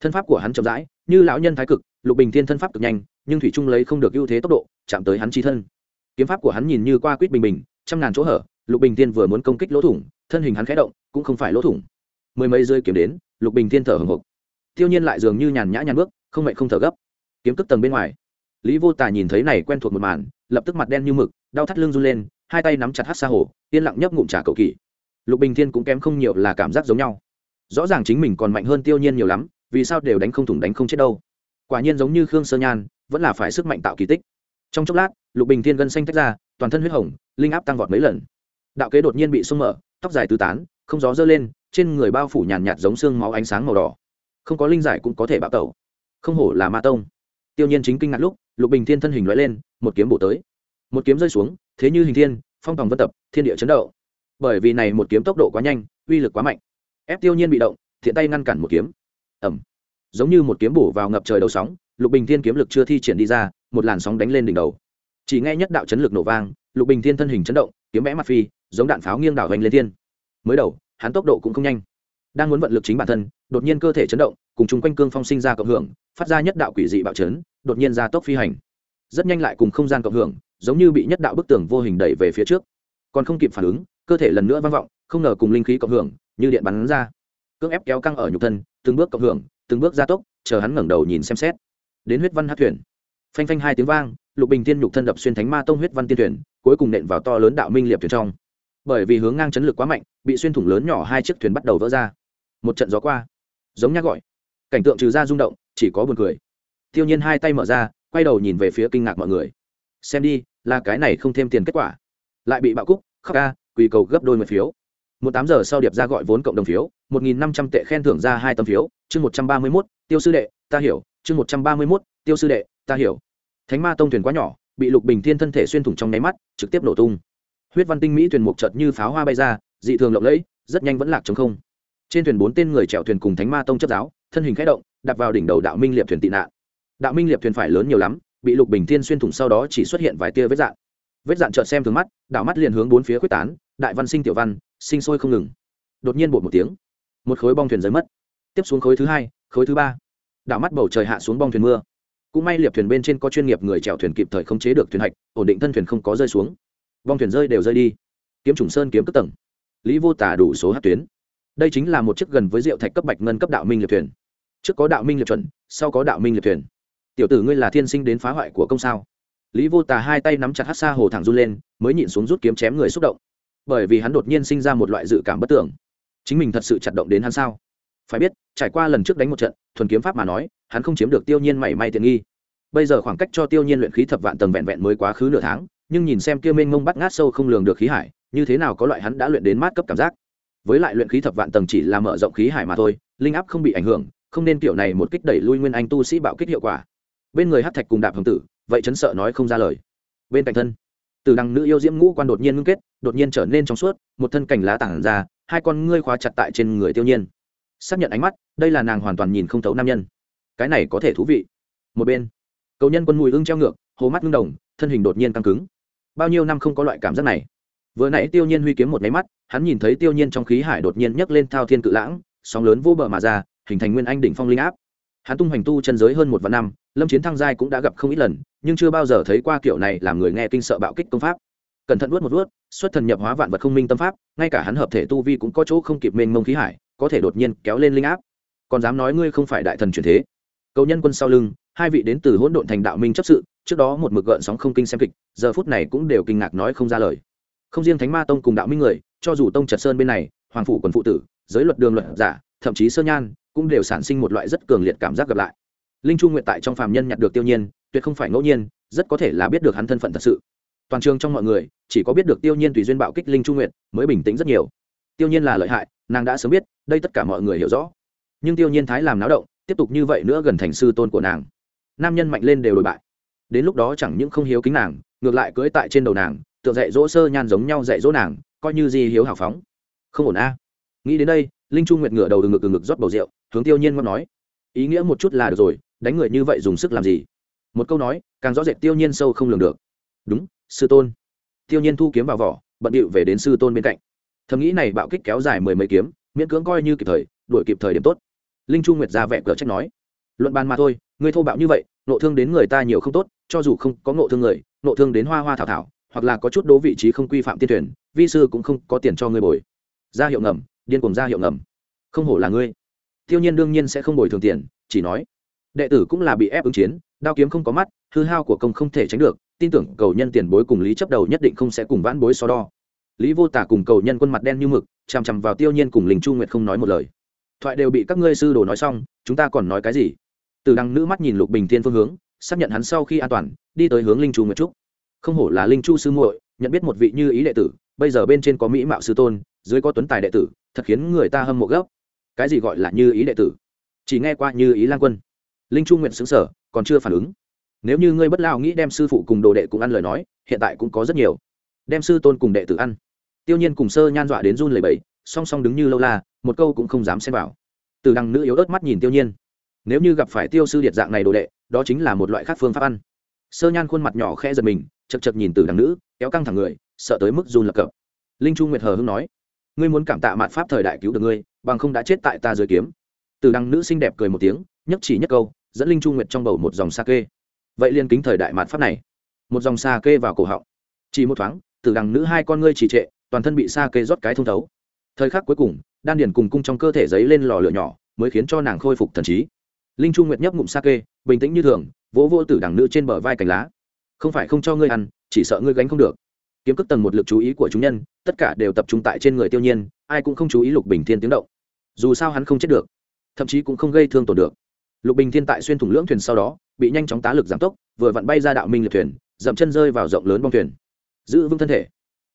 Thân pháp của hắn chậm rãi, như lão nhân thái cực, lục bình thiên thân pháp cực nhanh, nhưng thủy trung lấy không được ưu thế tốc độ, chạm tới hắn chi thân. Kiếm pháp của hắn nhìn như qua quýt bình bình, trăm ngàn chỗ hở, lục bình thiên vừa muốn công kích lỗ thủng, thân hình hắn khẽ động, cũng không phải lỗ thủng. Mười mấy rơi kiếm đến, lục bình thiên thở hồng hộc. Tiêu nhiên lại dường như nhàn nhã nhàn bước, không mệnh không thở gấp. Kiếm cất tầng bên ngoài lý vô tà nhìn thấy này quen thuộc một màn, lập tức mặt đen như mực, đau thắt lưng run lên, hai tay nắm chặt hát xa hồ, yên lặng nhấp ngụm trà cầu kỳ. Lục bình thiên cũng kém không nhiều là cảm giác giống nhau. Rõ ràng chính mình còn mạnh hơn tiêu nhiên nhiều lắm, vì sao đều đánh không thủng đánh không chết đâu. Quả nhiên giống như khương sơ nhan, vẫn là phải sức mạnh tạo kỳ tích. Trong chốc lát, lục bình thiên gân xanh tách ra, toàn thân huyết hồng, linh áp tăng vọt mấy lần. Đạo kế đột nhiên bị sung mở, tóc dài tứ tán, không gió dơ lên, trên người bao phủ nhàn nhạt giống xương máu ánh sáng màu đỏ. Không có linh giải cũng có thể bạo tẩu. Không hổ là ma tông. Tiêu nhiên chính kinh ngạc lúc lục bình thiên thân hình loại lên, một kiếm bổ tới. Một kiếm rơi xuống, thế như hình thiên, phong tòng vân tập, thiên địa chấn động. Bởi vì này một kiếm tốc độ quá nhanh, uy lực quá mạnh. Ép tiêu nhiên bị động, thiện tay ngăn cản một kiếm. Ẩm giống như một kiếm bổ vào ngập trời đầu sóng, lục bình thiên kiếm lực chưa thi triển đi ra, một làn sóng đánh lên đỉnh đầu. Chỉ nghe nhất đạo chấn lực nổ vang, lục bình thiên thân hình chấn động, kiếm vẽ mặt phi, giống đạn pháo nghiêng đảo hoành lên thiên. Mới đầu, hắn tốc độ cũng không nhanh đang muốn vận lực chính bản thân, đột nhiên cơ thể chấn động, cùng chung quanh cương phong sinh ra cộng hưởng, phát ra nhất đạo quỷ dị bạo chấn, đột nhiên ra tốc phi hành. Rất nhanh lại cùng không gian cộng hưởng, giống như bị nhất đạo bức tường vô hình đẩy về phía trước. Còn không kịp phản ứng, cơ thể lần nữa vang vọng, không ngờ cùng linh khí cộng hưởng, như điện bắn ra. Cưỡng ép kéo căng ở nhục thân, từng bước cộng hưởng, từng bước gia tốc, chờ hắn ngẩng đầu nhìn xem xét. Đến huyết văn hát thuyền. Phanh phanh hai tiếng vang, lục bình tiên nhục thân đập xuyên thánh ma tông huyết văn tiên thuyền, cuối cùng nện vào to lớn đạo minh liệp thuyền trong. Bởi vì hướng ngang chấn lực quá mạnh, bị xuyên thủng lớn nhỏ hai chiếc thuyền bắt đầu vỡ ra một trận gió qua. Giống nhắc gọi. Cảnh tượng trừ ra rung động, chỉ có buồn cười. Tiêu nhiên hai tay mở ra, quay đầu nhìn về phía kinh ngạc mọi người. Xem đi, là cái này không thêm tiền kết quả. Lại bị bạo cúc, khóc ca, quỳ cầu gấp đôi một phiếu. Một tám giờ sau điệp ra gọi vốn cộng đồng phiếu, một nghìn năm trăm tệ khen thưởng ra hai tấm phiếu, chương một trăm ba mươi mốt, tiêu sư đệ, ta hiểu, chương một trăm ba mươi mốt, tiêu sư đệ, ta hiểu. Thánh ma tông thuyền quá nhỏ, bị lục bình thiên thân thể xuyên thủng trong nháy mắt, trực tiếp nổ tung. Huyết văn tinh mỹ thuyền mục chợt như pháo hoa bay ra, dị thường lộng lẫy, rất nhanh vẫn lạc chống không trên thuyền bốn tên người chèo thuyền cùng thánh ma tông chấp giáo, thân hình khẽ động đặt vào đỉnh đầu đạo minh liệp thuyền tị nạn. Đạo minh liệp thuyền phải lớn nhiều lắm, bị lục bình thiên xuyên thủng sau đó chỉ xuất hiện vài tia vết dạn. Vết dạn trợn xem thường mắt, đạo mắt liền hướng bốn phía quyết tán, đại văn sinh tiểu văn, sinh sôi không ngừng. Đột nhiên bột một tiếng, một khối bong thuyền rơi mất. Tiếp xuống khối thứ hai, khối thứ ba. Đạo mắt bầu trời hạ xuống bong thuyền mưa. Cũng may liệp thuyền bên trên có chuyên nghiệp người chèo thuyền kịp thời khống chế được thuyền hạch, ổn định thân thuyền không có rơi xuống. Bong thuyền rơi đều rơi đi. Kiếm trùng sơn kiếm cất tầng. Lý vô tả đủ số hát tuyến đây chính là một chiếc gần với rượu thạch cấp bạch ngân cấp đạo minh liệt thuyền. Trước có đạo minh liệt chuẩn, sau có đạo minh liệt thuyền. Tiểu tử ngươi là thiên sinh đến phá hoại của công sao? Lý vô tà hai tay nắm chặt hát xa hồ thẳng run lên, mới nhịn xuống rút kiếm chém người xúc động. Bởi vì hắn đột nhiên sinh ra một loại dự cảm bất tưởng. Chính mình thật sự chặt động đến hắn sao? Phải biết, trải qua lần trước đánh một trận, thuần kiếm pháp mà nói, hắn không chiếm được tiêu nhiên mảy may tiện nghi. Bây giờ khoảng cách cho tiêu nhiên luyện khí thập vạn tầng vẹn vẹn mới quá khứ nửa tháng, nhưng nhìn xem kia mênh mông bắt ngát sâu không lường được khí hải, như thế nào có loại hắn đã luyện đến mát cấp cảm giác? Với lại luyện khí thập vạn tầng chỉ là mở rộng khí hải mà thôi, linh áp không bị ảnh hưởng, không nên kiểu này một kích đẩy lui nguyên anh tu sĩ bạo kích hiệu quả. Bên người hát thạch cùng đạp hồng tử, vậy chấn sợ nói không ra lời. Bên cạnh thân, từ đằng nữ yêu diễm ngũ quan đột nhiên ngưng kết, đột nhiên trở nên trong suốt, một thân cành lá tảng ra, hai con ngươi khóa chặt tại trên người tiêu nhiên. Xác nhận ánh mắt, đây là nàng hoàn toàn nhìn không thấu nam nhân. Cái này có thể thú vị. Một bên, cầu nhân quân mùi ưng treo ngược hồ mắt ngưng đồng, thân hình đột nhiên căng cứng. Bao nhiêu năm không có loại cảm giác này vừa nãy tiêu nhiên huy kiếm một máy mắt, hắn nhìn thấy tiêu nhiên trong khí hải đột nhiên nhấc lên thao thiên cự lãng, sóng lớn vô bờ mà ra, hình thành nguyên anh đỉnh phong linh áp. Hắn tung hoành tu chân giới hơn một vạn năm, lâm chiến thăng giai cũng đã gặp không ít lần, nhưng chưa bao giờ thấy qua kiểu này làm người nghe kinh sợ bạo kích công pháp. Cẩn thận vuốt một vuốt, xuất thần nhập hóa vạn vật không minh tâm pháp, ngay cả hắn hợp thể tu vi cũng có chỗ không kịp mênh mông khí hải, có thể đột nhiên kéo lên linh áp. Còn dám nói ngươi không phải đại thần truyền thế. Cầu nhân quân sau lưng, hai vị đến từ hỗn độn thành đạo minh chấp sự, trước đó một mực gợn sóng không kinh xem kịch, giờ phút này cũng đều kinh ngạc nói không ra lời không riêng thánh ma tông cùng đạo minh người, cho dù tông trật sơn bên này, hoàng phủ quần phụ tử, giới luật đường luật giả, thậm chí sơ nhan, cũng đều sản sinh một loại rất cường liệt cảm giác gặp lại. Linh chu nguyện tại trong phàm nhân nhặt được tiêu nhiên, tuyệt không phải ngẫu nhiên, rất có thể là biết được hắn thân phận thật sự. Toàn trường trong mọi người, chỉ có biết được tiêu nhiên tùy duyên bạo kích linh chu nguyện mới bình tĩnh rất nhiều. Tiêu nhiên là lợi hại, nàng đã sớm biết, đây tất cả mọi người hiểu rõ. Nhưng tiêu nhiên thái làm náo động, tiếp tục như vậy nữa gần thành sư tôn của nàng. Nam nhân mạnh lên đều đổi bại. Đến lúc đó chẳng những không hiếu kính nàng, ngược lại cưỡi tại trên đầu nàng tựa dạy dỗ sơ nhan giống nhau dạy dỗ nàng, coi như di hiếu hào phóng. Không ổn a. Nghĩ đến đây, linh chu nguyệt ngửa đầu từ ngực từ ngực rót bầu rượu, hướng tiêu nhiên ngon nói. Ý nghĩa một chút là được rồi, đánh người như vậy dùng sức làm gì? Một câu nói, càng rõ rệt tiêu nhiên sâu không lường được. Đúng, sư tôn. Tiêu nhiên thu kiếm vào vỏ, bận điệu về đến sư tôn bên cạnh. Thầm nghĩ này bạo kích kéo dài mười mấy kiếm, miễn cưỡng coi như kịp thời, đuổi kịp thời điểm tốt. Linh chu nguyệt ra vẻ cờ trách nói. Luận bàn mà thôi, ngươi thô bạo như vậy, nộ thương đến người ta nhiều không tốt, cho dù không có nộ thương người, nộ thương đến hoa hoa thảo thảo hoặc là có chút đố vị trí không quy phạm tiên thuyền, vi sư cũng không có tiền cho ngươi bồi. Ra hiệu ngầm điên cùng ra hiệu ngầm. Không hổ là ngươi. Tiêu nhiên đương nhiên sẽ không bồi thường tiền chỉ nói đệ tử cũng là bị ép ứng chiến đao kiếm không có mắt hư hao của công không thể tránh được tin tưởng cầu nhân tiền bối cùng lý chấp đầu nhất định không sẽ cùng vãn bối so đo. Lý vô tả cùng cầu nhân quân mặt đen như mực chằm chằm vào tiêu nhiên cùng linh chu nguyệt không nói một lời. Thoại đều bị các ngươi sư đồ nói xong chúng ta còn nói cái gì? Từ đằng nữ mắt nhìn lục bình thiên phương hướng xác nhận hắn sau khi an toàn đi tới hướng linh chu nguyệt trúc không hổ là linh chu sư muội, nhận biết một vị như ý đệ tử, bây giờ bên trên có mỹ mạo sư tôn, dưới có tuấn tài đệ tử, thật khiến người ta hâm mộ gốc cái gì gọi là như ý đệ tử? Chỉ nghe qua như ý lang quân. Linh chu nguyện xứng sở, còn chưa phản ứng. Nếu như ngươi bất lao nghĩ đem sư phụ cùng đồ đệ cùng ăn lời nói, hiện tại cũng có rất nhiều. Đem sư tôn cùng đệ tử ăn. Tiêu nhiên cùng sơ nhan dọa đến run lầy bẫy song song đứng như lâu la, một câu cũng không dám xem vào. Từ đằng nữ yếu ớt mắt nhìn tiêu nhiên. Nếu như gặp phải tiêu sư điệt dạng này đồ đệ, đó chính là một loại khác phương pháp ăn. Sơ nhan khuôn mặt nhỏ khẽ giật mình chật chật nhìn từ đằng nữ, kéo căng thẳng người, sợ tới mức run lập cập. Linh chu nguyệt hờ hưng nói, ngươi muốn cảm tạ mạn pháp thời đại cứu được ngươi, bằng không đã chết tại ta dưới kiếm. Từ đằng nữ xinh đẹp cười một tiếng nhất chỉ nhất câu, dẫn linh chu nguyệt trong bầu một dòng sa kê. Vậy liên kính thời đại mạn pháp này. Một dòng sa kê vào cổ họng. Chỉ một thoáng, từ đằng nữ hai con ngươi trì trệ, toàn thân bị sa kê rót cái thông thấu. Thời khắc cuối cùng, đan điền cùng cung trong cơ thể giấy lên lò lửa nhỏ, mới khiến cho nàng khôi phục thần trí. Linh chu nguyệt nhấp ngụm sa kê, bình tĩnh như thường, vỗ vỗ tử đằng nữ trên bờ vai cành lá không phải không cho ngươi ăn, chỉ sợ ngươi gánh không được. Kiếm cước tầng một lực chú ý của chúng nhân, tất cả đều tập trung tại trên người tiêu nhiên, ai cũng không chú ý lục bình thiên tiếng động. Dù sao hắn không chết được, thậm chí cũng không gây thương tổn được. Lục bình thiên tại xuyên thủng lưỡng thuyền sau đó, bị nhanh chóng tá lực giảm tốc, vừa vặn bay ra đạo minh liệt thuyền, dậm chân rơi vào rộng lớn bong thuyền. Giữ vững thân thể.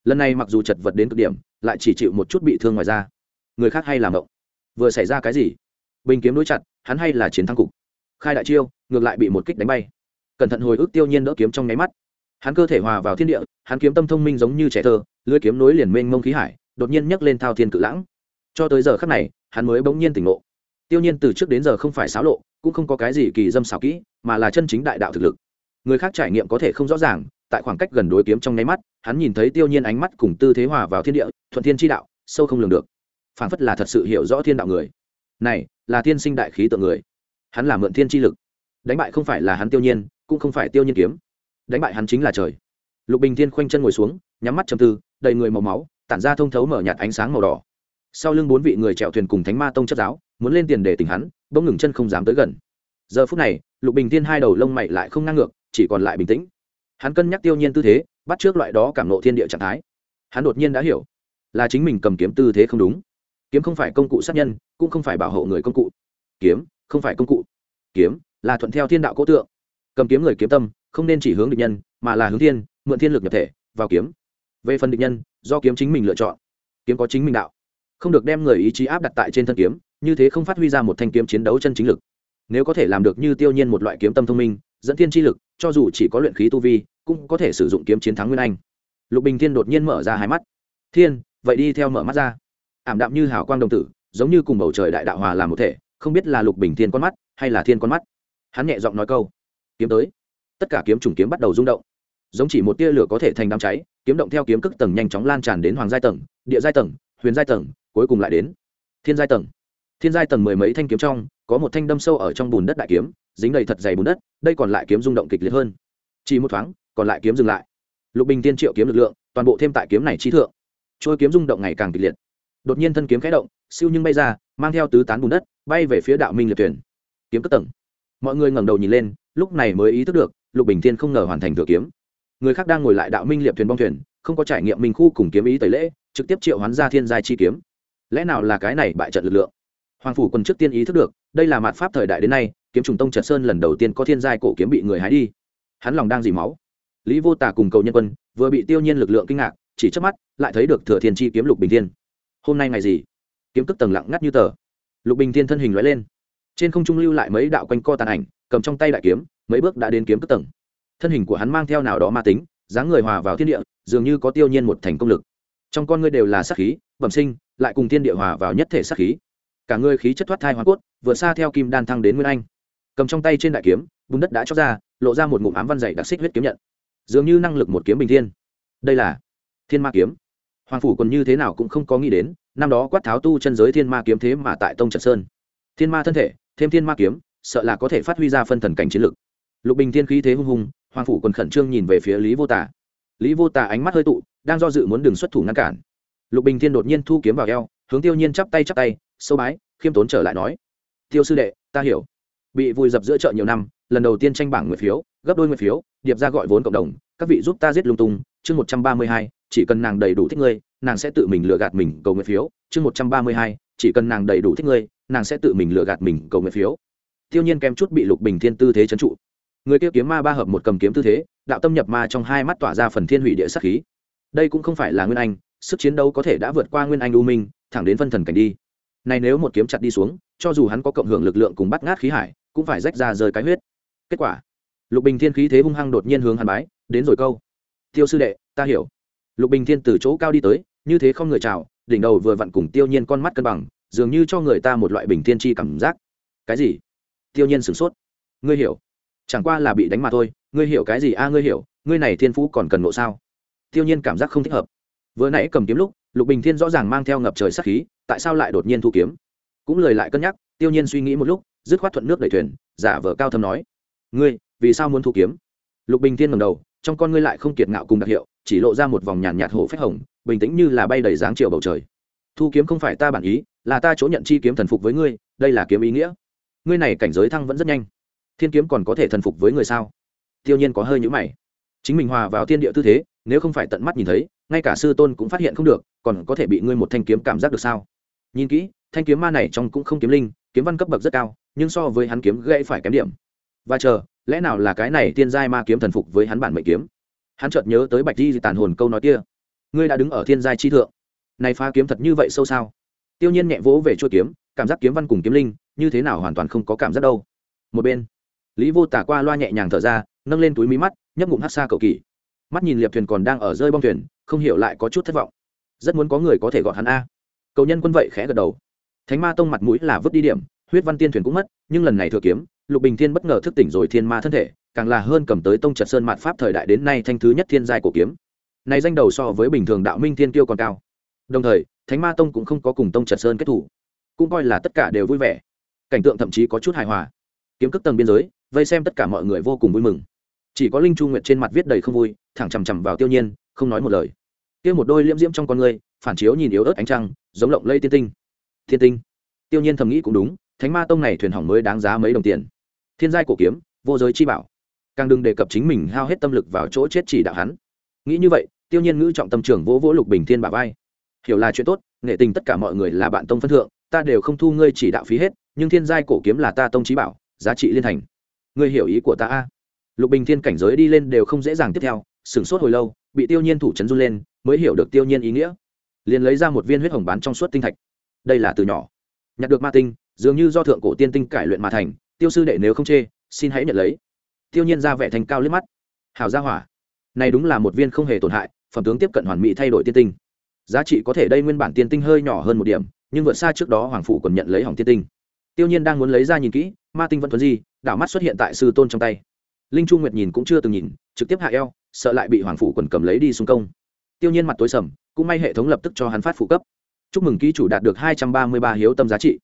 Lần này mặc dù chật vật đến cực điểm, lại chỉ chịu một chút bị thương ngoài ra người khác hay làm động vừa xảy ra cái gì? Bình kiếm đối chặt, hắn hay là chiến thắng cục. Khai đại chiêu, ngược lại bị một kích đánh bay cẩn thận hồi ức tiêu nhiên đỡ kiếm trong nháy mắt. Hắn cơ thể hòa vào thiên địa, hắn kiếm tâm thông minh giống như trẻ thơ lưới kiếm nối liền mênh mông khí hải, đột nhiên nhấc lên thao thiên cự lãng. Cho tới giờ khắc này, hắn mới bỗng nhiên tỉnh ngộ. Tiêu nhiên từ trước đến giờ không phải xáo lộ, cũng không có cái gì kỳ dâm xảo kỹ, mà là chân chính đại đạo thực lực. Người khác trải nghiệm có thể không rõ ràng, tại khoảng cách gần đối kiếm trong nháy mắt, hắn nhìn thấy tiêu nhiên ánh mắt cùng tư thế hòa vào thiên địa, thuận thiên chi đạo, sâu không lường được. Phản phất là thật sự hiểu rõ thiên đạo người. Này, là thiên sinh đại khí tượng người. Hắn là mượn thiên chi lực. Đánh bại không phải là hắn tiêu nhiên cũng không phải tiêu nhiên kiếm. Đánh bại hắn chính là trời. Lục bình thiên khoanh chân ngồi xuống, nhắm mắt chầm tư, đầy người màu máu, tản ra thông thấu mở nhạt ánh sáng màu đỏ. Sau lưng bốn vị người chèo thuyền cùng thánh ma tông chất giáo, muốn lên tiền để tỉnh hắn, bỗng ngừng chân không dám tới gần. Giờ phút này, lục bình thiên hai đầu lông mày lại không ngang ngược, chỉ còn lại bình tĩnh. Hắn cân nhắc tiêu nhiên tư thế, bắt trước loại đó cảm nộ thiên địa trạng thái. Hắn đột nhiên đã hiểu, là chính mình cầm kiếm tư thế không đúng. Kiếm không phải công cụ sát nhân, cũng không phải bảo hộ người công cụ. Kiếm không phải công cụ. Kiếm là thuận theo thiên đạo cố tượng cầm kiếm người kiếm tâm, không nên chỉ hướng địch nhân, mà là hướng thiên, mượn thiên lực nhập thể, vào kiếm. Về phần địch nhân, do kiếm chính mình lựa chọn. Kiếm có chính mình đạo. Không được đem người ý chí áp đặt tại trên thân kiếm, như thế không phát huy ra một thanh kiếm chiến đấu chân chính lực. Nếu có thể làm được như tiêu nhiên một loại kiếm tâm thông minh, dẫn thiên chi lực, cho dù chỉ có luyện khí tu vi, cũng có thể sử dụng kiếm chiến thắng nguyên anh. Lục bình thiên đột nhiên mở ra hai mắt. Thiên, vậy đi theo mở mắt ra. Ảm đạm như hào quang đồng tử, giống như cùng bầu trời đại đạo hòa làm một thể, không biết là lục bình thiên con mắt, hay là thiên con mắt. Hắn nhẹ giọng nói câu kiếm tới. Tất cả kiếm trùng kiếm bắt đầu rung động. Giống chỉ một tia lửa có thể thành đám cháy, kiếm động theo kiếm cước tầng nhanh chóng lan tràn đến hoàng giai tầng, địa giai tầng, huyền giai tầng, cuối cùng lại đến thiên giai tầng. Thiên giai tầng mười mấy thanh kiếm trong, có một thanh đâm sâu ở trong bùn đất đại kiếm, dính đầy thật dày bùn đất, đây còn lại kiếm rung động kịch liệt hơn. Chỉ một thoáng, còn lại kiếm dừng lại. Lục bình tiên triệu kiếm lực lượng, toàn bộ thêm tại kiếm này trí thượng. Trôi kiếm rung động ngày càng kịch liệt. Đột nhiên thân kiếm khẽ động, siêu nhưng bay ra, mang theo tứ tán bùn đất, bay về phía đạo minh liệt tuyển. Kiếm cất tầng. Mọi người ngẩng đầu nhìn lên lúc này mới ý thức được, lục bình thiên không ngờ hoàn thành thừa kiếm. Người khác đang ngồi lại đạo minh liệp thuyền bong thuyền, không có trải nghiệm minh khu cùng kiếm ý tẩy lễ, trực tiếp triệu hoán ra thiên giai chi kiếm. Lẽ nào là cái này bại trận lực lượng? Hoàng phủ quân trước tiên ý thức được, đây là mạt pháp thời đại đến nay, kiếm trùng tông trật sơn lần đầu tiên có thiên giai cổ kiếm bị người hái đi. Hắn lòng đang dì máu. Lý vô tà cùng cầu nhân quân, vừa bị tiêu nhiên lực lượng kinh ngạc, chỉ trước mắt, lại thấy được thừa thiên chi kiếm lục bình thiên. Hôm nay ngày gì? Kiếm tức tầng lặng ngắt như tờ. Lục bình thiên thân hình lóe lên. Trên không trung lưu lại mấy đạo quanh co tàn ảnh cầm trong tay đại kiếm, mấy bước đã đến kiếm cất tầng. Thân hình của hắn mang theo nào đó ma tính, dáng người hòa vào thiên địa, dường như có tiêu nhiên một thành công lực. Trong con ngươi đều là sát khí, bẩm sinh, lại cùng thiên địa hòa vào nhất thể sát khí. Cả ngươi khí chất thoát thai hoa cốt, vượt xa theo kim đan thăng đến nguyên anh. Cầm trong tay trên đại kiếm, bùn đất đã cho ra, lộ ra một ngụm ám văn dày đặc xích huyết kiếm nhận. Dường như năng lực một kiếm bình thiên. Đây là thiên ma kiếm. Hoàng phủ còn như thế nào cũng không có nghĩ đến, năm đó quát tháo tu chân giới thiên ma kiếm thế mà tại tông trận sơn. Thiên ma thân thể, thêm thiên ma kiếm sợ là có thể phát huy ra phân thần cảnh chiến lực. Lục bình thiên khí thế hung hùng, hoàng phủ còn khẩn trương nhìn về phía lý vô tả lý vô tả ánh mắt hơi tụ, đang do dự muốn đường xuất thủ ngăn cản. Lục bình thiên đột nhiên thu kiếm vào eo, hướng tiêu nhiên chắp tay chắp tay, sâu bái, khiêm tốn trở lại nói, tiêu sư đệ, ta hiểu. Bị vùi dập giữa chợ nhiều năm, lần đầu tiên tranh bảng nguyệt phiếu, gấp đôi nguyệt phiếu, điệp ra gọi vốn cộng đồng, các vị giúp ta giết lung tung, chương một trăm ba mươi hai, chỉ cần nàng đầy đủ thích ngươi, nàng sẽ tự mình lừa gạt mình cầu nguyện phiếu, chương một trăm ba mươi hai, chỉ cần nàng đầy đủ thích ngươi, nàng sẽ tự mình lừa gạt mình cầu nguyện phiếu tiêu nhiên kém chút bị lục bình thiên tư thế trấn trụ. Người kia kiếm ma ba hợp một cầm kiếm tư thế, đạo tâm nhập ma trong hai mắt tỏa ra phần thiên hủy địa sát khí. Đây cũng không phải là nguyên anh, sức chiến đấu có thể đã vượt qua nguyên anh u minh, thẳng đến phân thần cảnh đi. Này nếu một kiếm chặt đi xuống, cho dù hắn có cộng hưởng lực lượng cùng bắt ngát khí hải, cũng phải rách ra rời cái huyết. Kết quả, lục bình thiên khí thế hung hăng đột nhiên hướng hắn bái, đến rồi câu. Tiêu sư đệ, ta hiểu. Lục bình thiên từ chỗ cao đi tới, như thế không người chào, đỉnh đầu vừa vặn cùng tiêu nhiên con mắt cân bằng, dường như cho người ta một loại bình thiên chi cảm giác. Cái gì? Tiêu nhiên sửng sốt. Ngươi hiểu. Chẳng qua là bị đánh mà thôi, ngươi hiểu cái gì? A, ngươi hiểu, ngươi này thiên phú còn cần nộ sao? Tiêu nhiên cảm giác không thích hợp. Vừa nãy cầm kiếm lúc, lục bình thiên rõ ràng mang theo ngập trời sắc khí, tại sao lại đột nhiên thu kiếm? Cũng lời lại cân nhắc, tiêu nhiên suy nghĩ một lúc, dứt khoát thuận nước đẩy thuyền, giả vờ cao thâm nói. Ngươi, vì sao muốn thu kiếm? Lục bình thiên ngầm đầu, trong con ngươi lại không kiệt ngạo cùng đặc hiệu, chỉ lộ ra một vòng nhàn nhạt hổ phách hồng, bình tĩnh như là bay đầy dáng chiều bầu trời. Thu kiếm không phải ta bản ý, là ta chỗ nhận chi kiếm thần phục với ngươi, đây là kiếm ý nghĩa ngươi này cảnh giới thăng vẫn rất nhanh. Thiên kiếm còn có thể thần phục với người sao? Tiêu nhiên có hơi nhũ mày. Chính mình hòa vào thiên địa tư thế, nếu không phải tận mắt nhìn thấy, ngay cả sư tôn cũng phát hiện không được, còn có thể bị ngươi một thanh kiếm cảm giác được sao? Nhìn kỹ, thanh kiếm ma này trong cũng không kiếm linh, kiếm văn cấp bậc rất cao, nhưng so với hắn kiếm gãy phải kém điểm. Và chờ, lẽ nào là cái này tiên giai ma kiếm thần phục với hắn bản mệnh kiếm? Hắn chợt nhớ tới bạch di tàn hồn câu nói kia. Ngươi đã đứng ở thiên giai chi thượng. Này phá kiếm thật như vậy sâu sao? Tiêu nhiên nhẹ vỗ về chuôi kiếm, cảm giác kiếm văn cùng kiếm linh như thế nào hoàn toàn không có cảm giác đâu. Một bên, lý vô tả qua loa nhẹ nhàng thở ra, nâng lên túi mí mắt, nhấp ngụm hát xa cầu kỳ. Mắt nhìn liệp thuyền còn đang ở rơi bong thuyền, không hiểu lại có chút thất vọng. Rất muốn có người có thể gọi hắn a. Cầu nhân quân vậy khẽ gật đầu. Thánh ma tông mặt mũi là vứt đi điểm, huyết văn tiên thuyền cũng mất, nhưng lần này thừa kiếm, lục bình thiên bất ngờ thức tỉnh rồi thiên ma thân thể, càng là hơn cầm tới tông trật sơn mạt pháp thời đại đến nay thanh thứ nhất thiên giai cổ kiếm. Này danh đầu so với bình thường đạo minh thiên tiêu còn cao. Đồng thời, thánh ma tông cũng không có cùng tông trật sơn kết thủ. Cũng coi là tất cả đều vui vẻ cảnh tượng thậm chí có chút hài hòa. Kiếm cước tầng biên giới, vây xem tất cả mọi người vô cùng vui mừng. Chỉ có linh chu nguyệt trên mặt viết đầy không vui, thẳng chằm chằm vào tiêu nhiên, không nói một lời. Kia một đôi liễm diễm trong con người, phản chiếu nhìn yếu ớt ánh trăng, giống lộng lây tiên tinh. Thiên tinh. Tiêu nhiên thầm nghĩ cũng đúng, thánh ma tông này thuyền hỏng mới đáng giá mấy đồng tiền. Thiên giai cổ kiếm, vô giới chi bảo. Càng đừng đề cập chính mình hao hết tâm lực vào chỗ chết chỉ đạo hắn. Nghĩ như vậy, tiêu nhiên ngữ trọng tâm trưởng vỗ vỗ lục bình thiên bà vai. Hiểu là chuyện tốt, nghệ tình tất cả mọi người là bạn tông phân thượng, ta đều không thu ngươi chỉ đạo phí hết nhưng thiên giai cổ kiếm là ta tông trí bảo, giá trị liên thành. Ngươi hiểu ý của ta a? Lục bình thiên cảnh giới đi lên đều không dễ dàng tiếp theo, sửng sốt hồi lâu, bị tiêu nhiên thủ trấn run lên, mới hiểu được tiêu nhiên ý nghĩa. Liền lấy ra một viên huyết hồng bán trong suốt tinh thạch. Đây là từ nhỏ. Nhặt được ma tinh, dường như do thượng cổ tiên tinh cải luyện mà thành, tiêu sư đệ nếu không chê, xin hãy nhận lấy. Tiêu nhiên ra vẻ thành cao liếc mắt. Hào gia hỏa. Này đúng là một viên không hề tổn hại, phẩm tướng tiếp cận hoàn mỹ thay đổi tiên tinh. Giá trị có thể đây nguyên bản tiên tinh hơi nhỏ hơn một điểm, nhưng vượt xa trước đó hoàng phủ còn nhận lấy hỏng tiên tinh tiêu nhiên đang muốn lấy ra nhìn kỹ, ma tinh vẫn thuần di, đảo mắt xuất hiện tại sư tôn trong tay. Linh chu nguyệt nhìn cũng chưa từng nhìn, trực tiếp hạ eo, sợ lại bị hoàng phủ quần cầm lấy đi xung công. Tiêu nhiên mặt tối sầm, cũng may hệ thống lập tức cho hắn phát phụ cấp. Chúc mừng ký chủ đạt được hai trăm ba mươi ba hiếu tâm giá trị.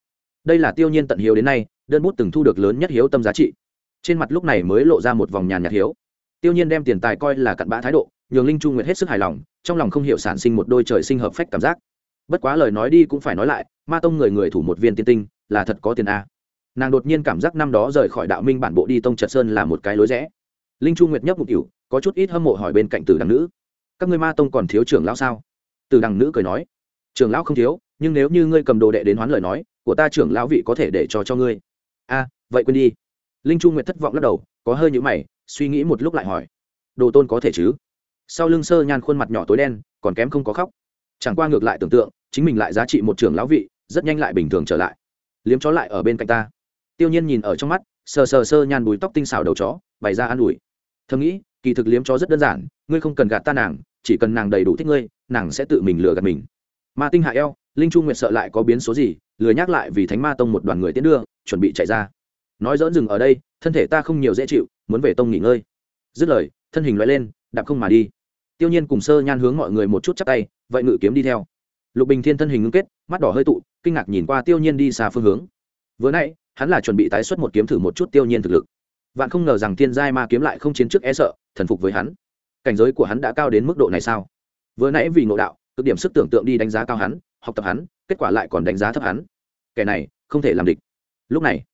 Đây là tiêu nhiên tận hiếu đến nay, đơn bút từng thu được lớn nhất hiếu tâm giá trị. Trên mặt lúc này mới lộ ra một vòng nhàn nhạt hiếu. Tiêu nhiên đem tiền tài coi là cặn bã thái độ, nhường linh chu nguyệt hết sức hài lòng, trong lòng không hiểu sản sinh một đôi trời sinh hợp phách cảm giác. Bất quá lời nói đi cũng phải nói lại, ma tông người người thủ một viên tiên tinh là thật có tiền a. Nàng đột nhiên cảm giác năm đó rời khỏi đạo minh bản bộ đi tông trật sơn là một cái lối rẽ. Linh chu nguyệt nhấp một cửu có chút ít hâm mộ hỏi bên cạnh tử đằng nữ, các ngươi ma tông còn thiếu trưởng lão sao? Tử đằng nữ cười nói, trưởng lão không thiếu, nhưng nếu như ngươi cầm đồ đệ đến hoán lời nói, của ta trưởng lão vị có thể để cho cho ngươi. A, vậy quên đi. Linh chu nguyệt thất vọng lắc đầu, có hơi nhữ mày, suy nghĩ một lúc lại hỏi, đồ tôn có thể chứ? Sau lưng sơ nhan khuôn mặt nhỏ tối đen, còn kém không có khóc. Chẳng qua ngược lại tưởng tượng, chính mình lại giá trị một trưởng lão vị, rất nhanh lại bình thường trở lại liếm chó lại ở bên cạnh ta. Tiêu nhiên nhìn ở trong mắt, sờ sờ sơ nhàn bùi tóc tinh xảo đầu chó, bày ra an ủi. Thầm nghĩ, kỳ thực liếm chó rất đơn giản, ngươi không cần gạt ta nàng, chỉ cần nàng đầy đủ thích ngươi, nàng sẽ tự mình lừa gạt mình. Ma tinh hạ eo, linh trung nguyệt sợ lại có biến số gì lừa nhắc lại vì thánh ma tông một đoàn người tiến đưa, chuẩn bị chạy ra. Nói dỡn dừng ở đây, thân thể ta không nhiều dễ chịu, muốn về tông nghỉ ngơi. Dứt lời, thân hình loại lên, đạp không mà đi. Tiêu nhiên cùng sơ nhan hướng mọi người một chút chắc tay, vậy ngự kiếm đi theo. Lục bình thiên thân hình ngưng kết, mắt đỏ hơi tụ kinh ngạc nhìn qua tiêu nhiên đi xa phương hướng. Vừa nãy, hắn là chuẩn bị tái xuất một kiếm thử một chút tiêu nhiên thực lực. Vạn không ngờ rằng thiên giai ma kiếm lại không chiến trước e sợ, thần phục với hắn. Cảnh giới của hắn đã cao đến mức độ này sao? Vừa nãy vì ngộ đạo, cực điểm sức tưởng tượng đi đánh giá cao hắn, học tập hắn, kết quả lại còn đánh giá thấp hắn. Kẻ này, không thể làm địch. Lúc này,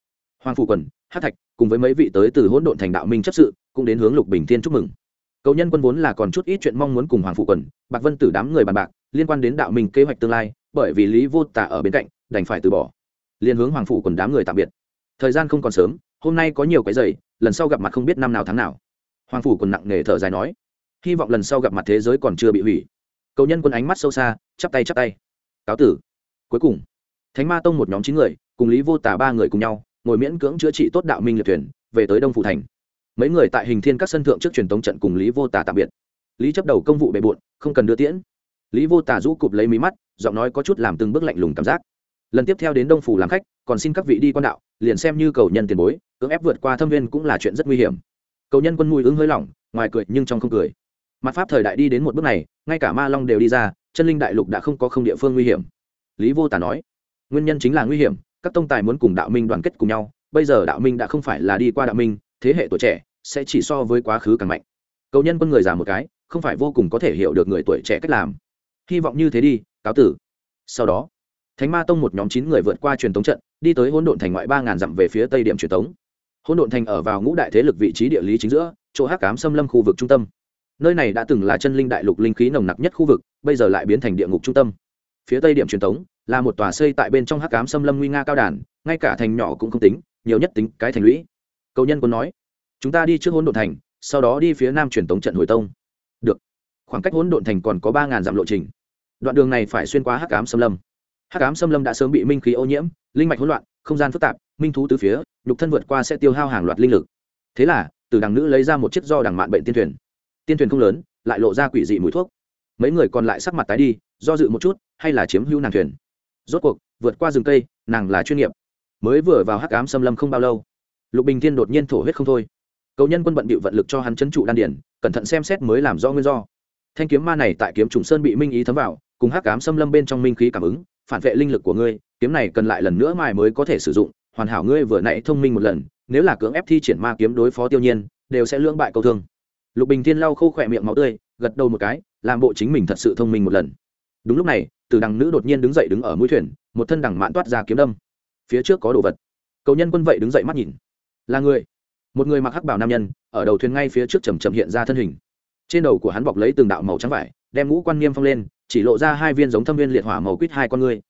hoàng phụ quần hát thạch cùng với mấy vị tới từ hỗn độn thành đạo minh chấp sự, cũng đến hướng lục bình thiên chúc mừng. Cầu nhân quân vốn là còn chút ít chuyện mong muốn cùng hoàng phụ quần, bạc vân tử đám người bàn bạc, liên quan đến đạo minh kế hoạch tương lai bởi vì lý vô tả ở bên cạnh, đành phải từ bỏ. Liên hướng hoàng phủ còn đám người tạm biệt. Thời gian không còn sớm, hôm nay có nhiều cái giày, lần sau gặp mặt không biết năm nào tháng nào. Hoàng phủ còn nặng nề thở dài nói, hy vọng lần sau gặp mặt thế giới còn chưa bị hủy. Cầu nhân quân ánh mắt sâu xa, chắp tay chắp tay. Cáo tử. Cuối cùng, thánh ma tông một nhóm chín người, cùng lý vô tả ba người cùng nhau, ngồi miễn cưỡng chữa trị tốt đạo minh liệt thuyền, về tới đông phủ thành. Mấy người tại hình thiên các sân thượng trước truyền tống trận cùng lý vô tả tạm biệt. Lý chấp đầu công vụ bề bộn, không cần đưa tiễn lý vô tả rũ cụp lấy mí mắt, giọng nói có chút làm từng bước lạnh lùng cảm giác. Lần tiếp theo đến đông phủ làm khách, còn xin các vị đi quan đạo, liền xem như cầu nhân tiền bối, cưỡng ép vượt qua thâm viên cũng là chuyện rất nguy hiểm. Cầu nhân quân mùi ứng hơi lỏng, ngoài cười nhưng trong không cười. Mặt pháp thời đại đi đến một bước này, ngay cả ma long đều đi ra, chân linh đại lục đã không có không địa phương nguy hiểm. Lý vô tả nói, nguyên nhân chính là nguy hiểm, các tông tài muốn cùng đạo minh đoàn kết cùng nhau, bây giờ đạo minh đã không phải là đi qua đạo minh, thế hệ tuổi trẻ sẽ chỉ so với quá khứ càng mạnh. Cầu nhân quân người già một cái, không phải vô cùng có thể hiểu được người tuổi trẻ cách làm hy vọng như thế đi, cáo tử. Sau đó, thánh ma tông một nhóm chín người vượt qua truyền tống trận, đi tới hỗn độn thành ngoại ba ngàn dặm về phía tây điểm truyền tống. Hỗn độn thành ở vào ngũ đại thế lực vị trí địa lý chính giữa, chỗ hắc cám xâm lâm khu vực trung tâm. Nơi này đã từng là chân linh đại lục linh khí nồng nặc nhất khu vực, bây giờ lại biến thành địa ngục trung tâm. Phía tây điểm truyền tống là một tòa xây tại bên trong hắc cám xâm lâm nguy nga cao đàn, ngay cả thành nhỏ cũng không tính, nhiều nhất tính cái thành lũy. Cầu nhân quân nói, chúng ta đi trước hỗn độn thành, sau đó đi phía nam truyền tống trận hồi tông. Được khoảng cách hỗn độn thành còn có ba ngàn dặm lộ trình. Đoạn đường này phải xuyên qua hắc ám xâm lâm. Hắc ám xâm lâm đã sớm bị minh khí ô nhiễm, linh mạch hỗn loạn, không gian phức tạp, minh thú từ phía, nhục thân vượt qua sẽ tiêu hao hàng loạt linh lực. Thế là, từ đằng nữ lấy ra một chiếc do đằng mạn bệnh tiên thuyền. Tiên thuyền không lớn, lại lộ ra quỷ dị mùi thuốc. Mấy người còn lại sắc mặt tái đi, do dự một chút, hay là chiếm hữu nàng thuyền. Rốt cuộc, vượt qua rừng cây, nàng là chuyên nghiệp. Mới vừa vào hắc ám xâm lâm không bao lâu, lục bình thiên đột nhiên thổ huyết không thôi. Cầu nhân quân bận bịu vận lực cho hắn chấn trụ đan điển cẩn thận xem xét mới làm rõ nguyên do thanh kiếm ma này tại kiếm trùng sơn bị minh ý thấm vào, cùng hắc cám xâm lâm bên trong minh khí cảm ứng, phản vệ linh lực của ngươi, kiếm này cần lại lần nữa mài mới có thể sử dụng, hoàn hảo ngươi vừa nãy thông minh một lần, nếu là cưỡng ép thi triển ma kiếm đối phó tiêu nhiên, đều sẽ lưỡng bại câu thương. Lục bình thiên lau khô khỏe miệng máu tươi, gật đầu một cái, làm bộ chính mình thật sự thông minh một lần. Đúng lúc này, từ đằng nữ đột nhiên đứng dậy đứng ở mũi thuyền, một thân đằng mạn toát ra kiếm đâm. Phía trước có đồ vật. Cầu nhân quân vậy đứng dậy mắt nhìn. Là người. Một người mặc hắc bảo nam nhân, ở đầu thuyền ngay phía trước chầm chậm hiện ra thân hình trên đầu của hắn bọc lấy từng đạo màu trắng vải, đem ngũ quan niêm phong lên, chỉ lộ ra hai viên giống thâm viên liệt hỏa màu quýt hai con ngươi.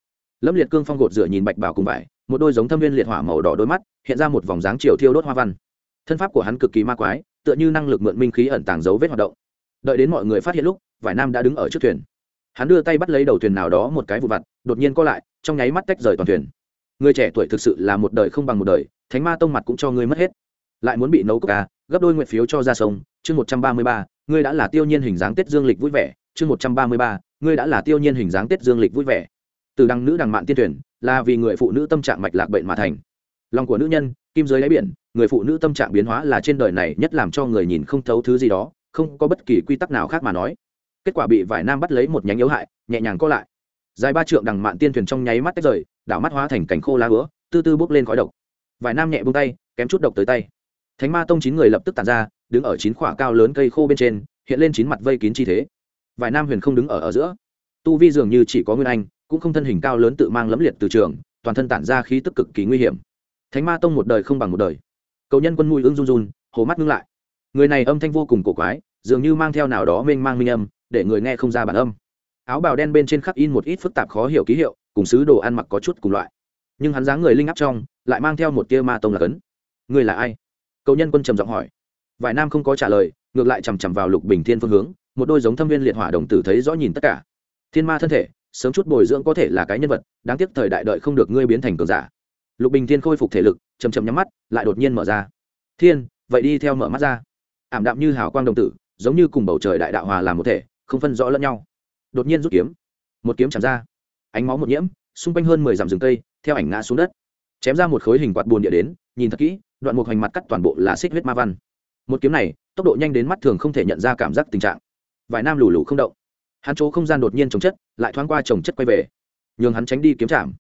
Lâm liệt cương phong gột rửa nhìn bạch bảo cùng vải, một đôi giống thâm viên liệt hỏa màu đỏ đôi mắt, hiện ra một vòng dáng chiều thiêu đốt hoa văn. Thân pháp của hắn cực kỳ ma quái, tựa như năng lực mượn minh khí ẩn tàng dấu vết hoạt động. Đợi đến mọi người phát hiện lúc, vải nam đã đứng ở trước thuyền. Hắn đưa tay bắt lấy đầu thuyền nào đó một cái vụ vặt, đột nhiên co lại, trong nháy mắt tách rời toàn thuyền. Người trẻ tuổi thực sự là một đời không bằng một đời, thánh ma tông mặt cũng cho ngươi mất hết. Lại muốn bị nấu cốc ca gấp đôi nguyện phiếu cho ra sông, chương một trăm ba mươi ba, ngươi đã là tiêu nhiên hình dáng tết dương lịch vui vẻ, chương một trăm ba mươi ba, ngươi đã là tiêu nhiên hình dáng tết dương lịch vui vẻ. Từ đăng nữ đằng mạn tiên tuyển là vì người phụ nữ tâm trạng mạch lạc bệnh mà thành. Lòng của nữ nhân, kim giới đáy biển, người phụ nữ tâm trạng biến hóa là trên đời này nhất làm cho người nhìn không thấu thứ gì đó, không có bất kỳ quy tắc nào khác mà nói. Kết quả bị vải nam bắt lấy một nhánh yếu hại, nhẹ nhàng co lại. Dài ba trượng đằng mạn tiên thuyền trong nháy mắt tách rời, đảo mắt hóa thành cành khô lá hứa tư tư bốc lên khói độc. Vải nam nhẹ bông tay, kém chút độc tới tay thánh ma tông chín người lập tức tàn ra, đứng ở chín khỏa cao lớn cây khô bên trên, hiện lên chín mặt vây kín chi thế. Vài nam huyền không đứng ở ở giữa. Tu vi dường như chỉ có nguyên anh, cũng không thân hình cao lớn tự mang lẫm liệt từ trường, toàn thân tản ra khí tức cực kỳ nguy hiểm. Thánh ma tông một đời không bằng một đời. Cầu nhân quân mùi ưng run run hồ mắt ngưng lại. Người này âm thanh vô cùng cổ quái, dường như mang theo nào đó mênh mang minh âm, để người nghe không ra bản âm. Áo bào đen bên trên khắc in một ít phức tạp khó hiểu ký hiệu, cùng sứ đồ ăn mặc có chút cùng loại. Nhưng hắn dáng người linh áp trong, lại mang theo một tia ma tông là cấn. Người là ai? Cầu nhân quân trầm giọng hỏi. Vài nam không có trả lời, ngược lại chằm chằm vào lục bình thiên phương hướng, một đôi giống thâm viên liệt hỏa đồng tử thấy rõ nhìn tất cả. Thiên ma thân thể, sớm chút bồi dưỡng có thể là cái nhân vật, đáng tiếc thời đại đợi không được ngươi biến thành cường giả. Lục bình thiên khôi phục thể lực chầm chầm nhắm mắt, lại đột nhiên mở ra. Thiên, vậy đi theo mở mắt ra. Ảm đạm như hào quang đồng tử, giống như cùng bầu trời đại đạo hòa làm một thể, không phân rõ lẫn nhau. Đột nhiên rút kiếm. Một kiếm chạm ra. Ánh máu một nhiễm, xung quanh hơn mười dặm rừng cây, theo ảnh ngã xuống đất. Chém ra một khối hình quạt buồn địa đến, nhìn thật kỹ đoạn một hoành mặt cắt toàn bộ là xích huyết ma văn. Một kiếm này, tốc độ nhanh đến mắt thường không thể nhận ra cảm giác tình trạng. Vài nam lù lù không động. Hắn chỗ không gian đột nhiên trồng chất, lại thoáng qua trồng chất quay về. Nhường hắn tránh đi kiếm chạm.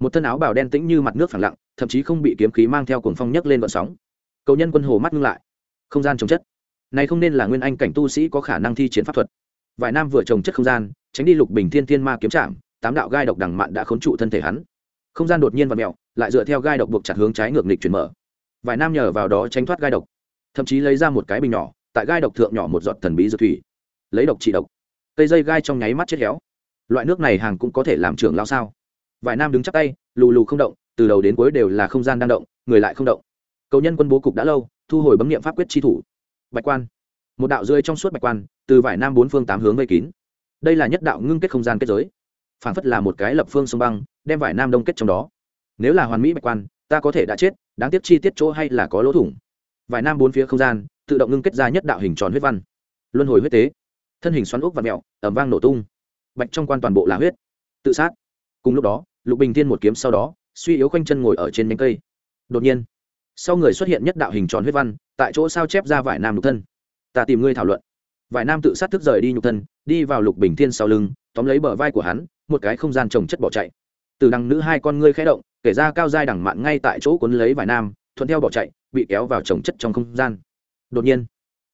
Một thân áo bào đen tĩnh như mặt nước phẳng lặng, thậm chí không bị kiếm khí mang theo cuồng phong nhấc lên vận sóng. Cầu nhân quân hồ mắt ngưng lại. Không gian trồng chất. Này không nên là nguyên anh cảnh tu sĩ có khả năng thi chiến pháp thuật. Vài nam vừa trồng chất không gian, tránh đi lục bình thiên thiên ma kiếm chạm, tám đạo gai độc đằng mạn đã khốn trụ thân thể hắn. Không gian đột nhiên và mẹo lại dựa theo gai độc buộc chặt hướng trái ngược nghịch chuyển mở vài nam nhờ vào đó tránh thoát gai độc, thậm chí lấy ra một cái bình nhỏ, tại gai độc thượng nhỏ một giọt thần bí dược thủy. Lấy độc trị độc. Cây dây gai trong nháy mắt chết héo. Loại nước này hàng cũng có thể làm trưởng lao sao? Vài nam đứng chắc tay, lù lù không động, từ đầu đến cuối đều là không gian đang động, người lại không động. Cầu nhân quân bố cục đã lâu, thu hồi bấm nghiệm pháp quyết chi thủ. Bạch quan. Một đạo rơi trong suốt bạch quan, từ vải nam bốn phương tám hướng vây kín. Đây là nhất đạo ngưng kết không gian kết giới. Phản phất là một cái lập phương sông băng, đem vải nam đông kết trong đó. Nếu là hoàn mỹ bạch quan ta có thể đã chết, đáng tiếc chi tiết chỗ hay là có lỗ thủng. Vài nam bốn phía không gian, tự động ngưng kết ra nhất đạo hình tròn huyết văn. Luân hồi huyết tế. Thân hình xoắn ốc và mẹo ẩm vang nổ tung. Bạch trong quan toàn bộ là huyết. Tự sát. Cùng lúc đó, lục bình thiên một kiếm sau đó, suy yếu khoanh chân ngồi ở trên nhánh cây. Đột nhiên, sau người xuất hiện nhất đạo hình tròn huyết văn, tại chỗ sao chép ra vải nam nhục thân. Ta tìm ngươi thảo luận. Vải nam tự sát thức rời đi nhục thân, đi vào lục bình thiên sau lưng, tóm lấy bờ vai của hắn, một cái không gian trồng chất bỏ chạy. Từ đằng nữ hai con ngươi khẽ động kể ra cao giai đẳng mạn ngay tại chỗ cuốn lấy vài nam, thuận theo bỏ chạy, bị kéo vào trồng chất trong không gian. Đột nhiên,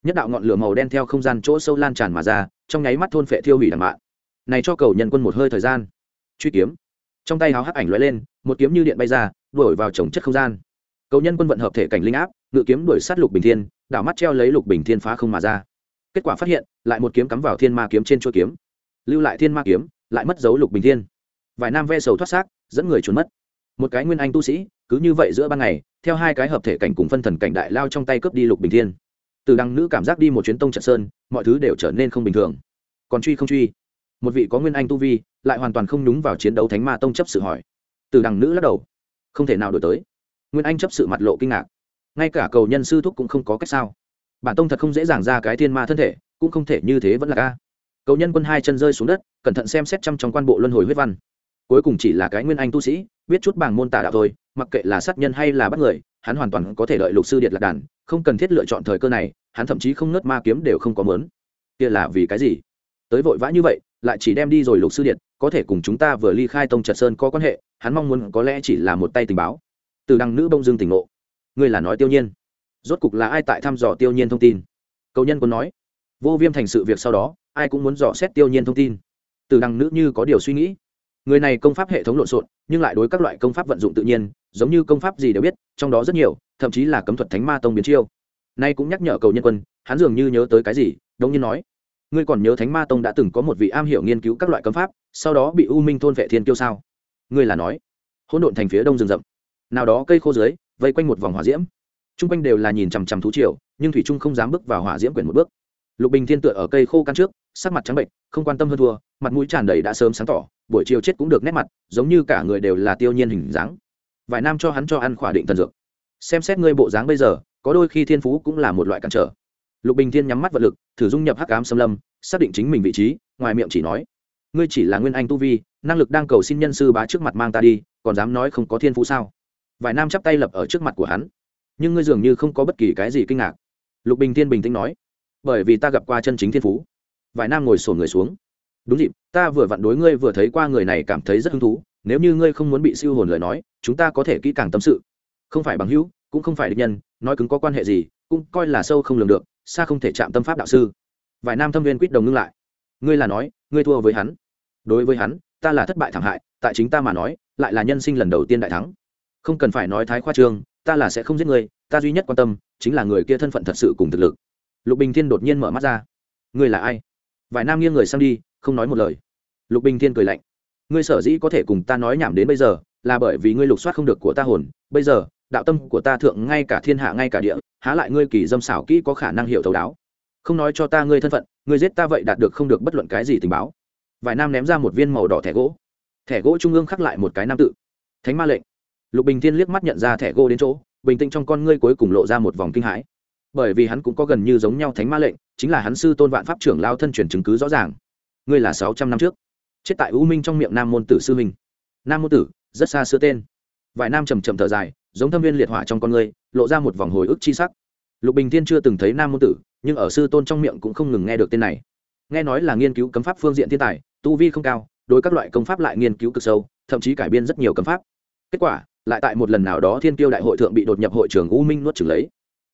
nhất đạo ngọn lửa màu đen theo không gian chỗ sâu lan tràn mà ra, trong nháy mắt thôn phệ thiêu hủy đằng mạn. Này cho cầu nhân quân một hơi thời gian. Truy kiếm. Trong tay háo hắc ảnh lóe lên, một kiếm như điện bay ra, đuổi vào trồng chất không gian. Cầu nhân quân vận hợp thể cảnh linh áp, ngự kiếm đuổi sát lục bình thiên, đảo mắt treo lấy lục bình thiên phá không mà ra. Kết quả phát hiện, lại một kiếm cắm vào thiên ma kiếm trên chuôi kiếm. Lưu lại thiên ma kiếm, lại mất dấu lục bình thiên. Vài nam ve sầu thoát xác, dẫn người trốn mất một cái nguyên anh tu sĩ, cứ như vậy giữa ban ngày, theo hai cái hợp thể cảnh cùng phân thần cảnh đại lao trong tay cướp đi lục bình thiên. Từ đăng nữ cảm giác đi một chuyến tông trận sơn, mọi thứ đều trở nên không bình thường. Còn truy không truy? Một vị có nguyên anh tu vi, lại hoàn toàn không nhúng vào chiến đấu thánh ma tông chấp sự hỏi. Từ đằng nữ lắc đầu. Không thể nào đổi tới. Nguyên anh chấp sự mặt lộ kinh ngạc. Ngay cả cầu nhân sư thúc cũng không có cách sao. Bản tông thật không dễ dàng ra cái thiên ma thân thể, cũng không thể như thế vẫn là ca. Cầu nhân quân hai chân rơi xuống đất, cẩn thận xem xét chăm trong quan bộ luân hồi huyết văn cuối cùng chỉ là cái nguyên anh tu sĩ, biết chút bảng môn tả đạo thôi, mặc kệ là sát nhân hay là bắt người, hắn hoàn toàn có thể đợi lục sư điệt lạc đàn, không cần thiết lựa chọn thời cơ này, hắn thậm chí không nớt ma kiếm đều không có mớn kia là vì cái gì? Tới vội vã như vậy, lại chỉ đem đi rồi lục sư điện có thể cùng chúng ta vừa ly khai tông trật sơn có quan hệ, hắn mong muốn có lẽ chỉ là một tay tình báo. Từ đăng nữ bông dương tỉnh ngộ. Ngươi là nói tiêu nhiên. Rốt cục là ai tại thăm dò tiêu nhiên thông tin? Cầu nhân còn nói. Vô viêm thành sự việc sau đó, ai cũng muốn dò xét tiêu nhiên thông tin. Từ đăng nữ như có điều suy nghĩ người này công pháp hệ thống lộn xộn, nhưng lại đối các loại công pháp vận dụng tự nhiên, giống như công pháp gì đều biết, trong đó rất nhiều, thậm chí là cấm thuật thánh ma tông biến chiêu. Nay cũng nhắc nhở cầu nhân quân, hắn dường như nhớ tới cái gì đông nhiên nói, ngươi còn nhớ thánh ma tông đã từng có một vị am hiểu nghiên cứu các loại cấm pháp, sau đó bị u minh thôn vệ thiên tiêu sao? Ngươi là nói, hỗn độn thành phía đông rừng rậm, nào đó cây khô dưới, vây quanh một vòng hỏa diễm. Chung quanh đều là nhìn chằm chằm thú triều, nhưng thủy trung không dám bước vào hỏa diễm quyển một bước lục bình thiên tựa ở cây khô căn trước, sắc mặt trắng bệnh, không quan tâm hơn thua, mặt mũi tràn đầy đã sớm sáng tỏ, buổi chiều chết cũng được nét mặt, giống như cả người đều là tiêu nhiên hình dáng. Vài nam cho hắn cho ăn khỏa định thần dược. Xem xét ngươi bộ dáng bây giờ, có đôi khi thiên phú cũng là một loại cản trở. Lục bình thiên nhắm mắt vật lực, thử dung nhập hắc ám xâm lâm, xác định chính mình vị trí, ngoài miệng chỉ nói, ngươi chỉ là nguyên anh tu vi, năng lực đang cầu xin nhân sư bá trước mặt mang ta đi, còn dám nói không có thiên phú sao? Vài nam chắp tay lập ở trước mặt của hắn, nhưng ngươi dường như không có bất kỳ cái gì kinh ngạc. Lục bình thiên bình tĩnh nói bởi vì ta gặp qua chân chính thiên phú. Vài nam ngồi sổn người xuống. Đúng dịp, ta vừa vặn đối ngươi vừa thấy qua người này cảm thấy rất hứng thú, nếu như ngươi không muốn bị siêu hồn lời nói, chúng ta có thể kỹ càng tâm sự. Không phải bằng hữu, cũng không phải địch nhân, nói cứng có quan hệ gì, cũng coi là sâu không lường được, xa không thể chạm tâm pháp đạo sư. Vài nam thâm viên quýt đồng ngưng lại. Ngươi là nói, ngươi thua với hắn. Đối với hắn, ta là thất bại thảm hại, tại chính ta mà nói, lại là nhân sinh lần đầu tiên đại thắng. Không cần phải nói thái khoa trương, ta là sẽ không giết ngươi, ta duy nhất quan tâm, chính là người kia thân phận thật sự cùng thực lực lục bình thiên đột nhiên mở mắt ra. Ngươi là ai? Vài nam nghiêng người sang đi, không nói một lời. Lục bình thiên cười lạnh. Ngươi sở dĩ có thể cùng ta nói nhảm đến bây giờ, là bởi vì ngươi lục soát không được của ta hồn. Bây giờ, đạo tâm của ta thượng ngay cả thiên hạ ngay cả địa, há lại ngươi kỳ dâm xảo kỹ có khả năng hiểu thấu đáo. Không nói cho ta ngươi thân phận, ngươi giết ta vậy đạt được không được bất luận cái gì tình báo. Vài nam ném ra một viên màu đỏ thẻ gỗ. Thẻ gỗ trung ương khắc lại một cái nam tự. Thánh ma lệnh. Lục bình thiên liếc mắt nhận ra thẻ gỗ đến chỗ, bình tĩnh trong con ngươi cuối cùng lộ ra một vòng kinh hãi bởi vì hắn cũng có gần như giống nhau thánh ma lệnh, chính là hắn sư tôn vạn pháp trưởng lao thân truyền chứng cứ rõ ràng. Ngươi là sáu trăm năm trước. Chết tại u minh trong miệng nam môn tử sư minh nam môn tử, rất xa xưa tên. Vài nam trầm trầm thở dài, giống thâm viên liệt hỏa trong con người lộ ra một vòng hồi ức chi sắc. Lục bình thiên chưa từng thấy nam môn tử, nhưng ở sư tôn trong miệng cũng không ngừng nghe được tên này. Nghe nói là nghiên cứu cấm pháp phương diện thiên tài, tu vi không cao, đối các loại công pháp lại nghiên cứu cực sâu, thậm chí cải biên rất nhiều cấm pháp. Kết quả, lại tại một lần nào đó thiên tiêu đại hội thượng bị đột nhập hội trường u minh nuốt trừng lấy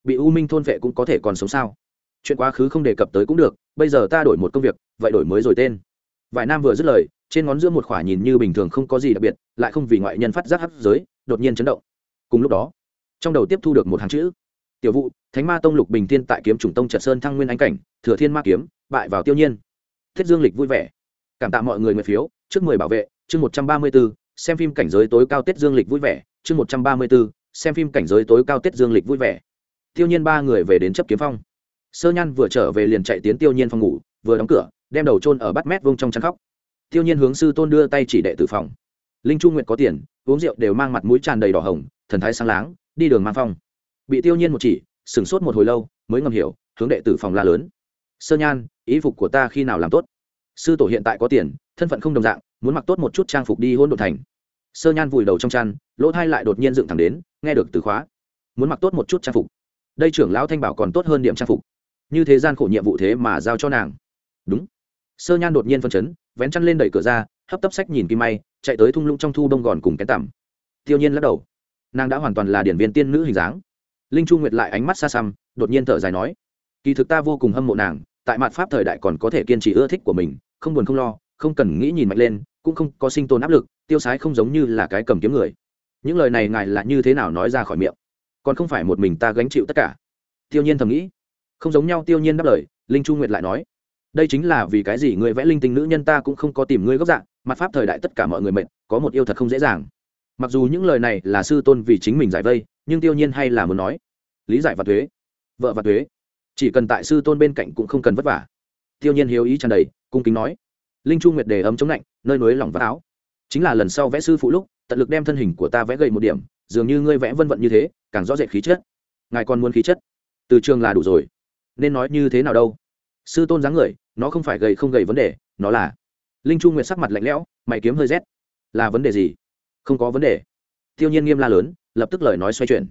bị u minh thôn vệ cũng có thể còn sống sao? Chuyện quá khứ không đề cập tới cũng được, bây giờ ta đổi một công việc, vậy đổi mới rồi tên. Vài nam vừa dứt lời, trên ngón giữa một khỏa nhìn như bình thường không có gì đặc biệt, lại không vì ngoại nhân phát giác hấp giới, đột nhiên chấn động. Cùng lúc đó, trong đầu tiếp thu được một hàng chữ. Tiểu vụ thánh ma tông lục bình thiên tại kiếm chủng tông trật sơn thăng nguyên anh cảnh, thừa thiên ma kiếm, bại vào tiêu nhiên. Thiết dương lịch vui vẻ. Cảm tạ mọi người nguyện phiếu trước mười bảo vệ, chương một trăm ba mươi b ố xem phim cảnh giới tối cao tết dương lịch vui vẻ, chương một trăm ba mươi b ố xem phim cảnh giới tối cao tết dương lịch vui vẻ tiêu nhiên ba người về đến chấp kiếm phong. Sơ nhan vừa trở về liền chạy tiến tiêu nhiên phòng ngủ, vừa đóng cửa, đem đầu trôn ở bắt mét vông trong chăn khóc. Tiêu nhiên hướng sư tôn đưa tay chỉ đệ tử phòng. Linh chu nguyệt có tiền, uống rượu đều mang mặt mũi tràn đầy đỏ hồng, thần thái sáng láng, đi đường mang phong. Bị tiêu nhiên một chỉ, sửng sốt một hồi lâu, mới ngầm hiểu, hướng đệ tử phòng la lớn. Sơ nhan, ý phục của ta khi nào làm tốt? Sư tổ hiện tại có tiền, thân phận không đồng dạng, muốn mặc tốt một chút trang phục đi hôn đ thành. Sơ nhan vùi đầu trong chăn, lỗ thai lại đột nhiên dựng thẳng đến, nghe được từ khóa. Muốn mặc tốt một chút trang phục đây trưởng lão thanh bảo còn tốt hơn điểm trang phục. Như thế gian khổ nhiệm vụ thế mà giao cho nàng. Đúng. Sơ nhan đột nhiên phân chấn, vén chăn lên đẩy cửa ra, hấp tấp sách nhìn kim may chạy tới thung lũng trong thu đông gòn cùng cái tằm. Tiêu nhiên lắc đầu. Nàng đã hoàn toàn là điển viên tiên nữ hình dáng. Linh chu nguyệt lại ánh mắt xa xăm, đột nhiên thở dài nói, kỳ thực ta vô cùng hâm mộ nàng, tại mặt pháp thời đại còn có thể kiên trì ưa thích của mình, không buồn không lo, không cần nghĩ nhìn mạnh lên, cũng không có sinh tồn áp lực, tiêu sái không giống như là cái cầm kiếm người. Những lời này ngài là như thế nào nói ra khỏi miệng? Còn không phải một mình ta gánh chịu tất cả. Tiêu nhiên thầm nghĩ. Không giống nhau, tiêu nhiên đáp lời, linh chu nguyệt lại nói. Đây chính là vì cái gì người vẽ linh tinh nữ nhân ta cũng không có tìm ngươi gốc dạng, mặt pháp thời đại tất cả mọi người mệnh có một yêu thật không dễ dàng. Mặc dù những lời này là sư tôn vì chính mình giải vây, nhưng tiêu nhiên hay là muốn nói. Lý giải và thuế. Vợ và thuế. Chỉ cần tại sư tôn bên cạnh cũng không cần vất vả. Tiêu nhiên hiếu ý tràn đầy, cung kính nói. Linh chu nguyệt đề ấm chống lạnh, nơi núi lỏng vác áo. Chính là lần sau vẽ sư phụ lúc, tận lực đem thân hình của ta vẽ gầy một điểm dường như ngươi vẽ vân vận như thế, càng rõ rệt khí chất. Ngài còn muốn khí chất? Từ trường là đủ rồi. Nên nói như thế nào đâu? Sư tôn dáng người, nó không phải gầy không gầy vấn đề, nó là linh chu nguyệt sắc mặt lạnh lẽo, mày kiếm hơi rét. Là vấn đề gì? Không có vấn đề. Tiêu nhiên nghiêm la lớn, lập tức lời nói xoay chuyển.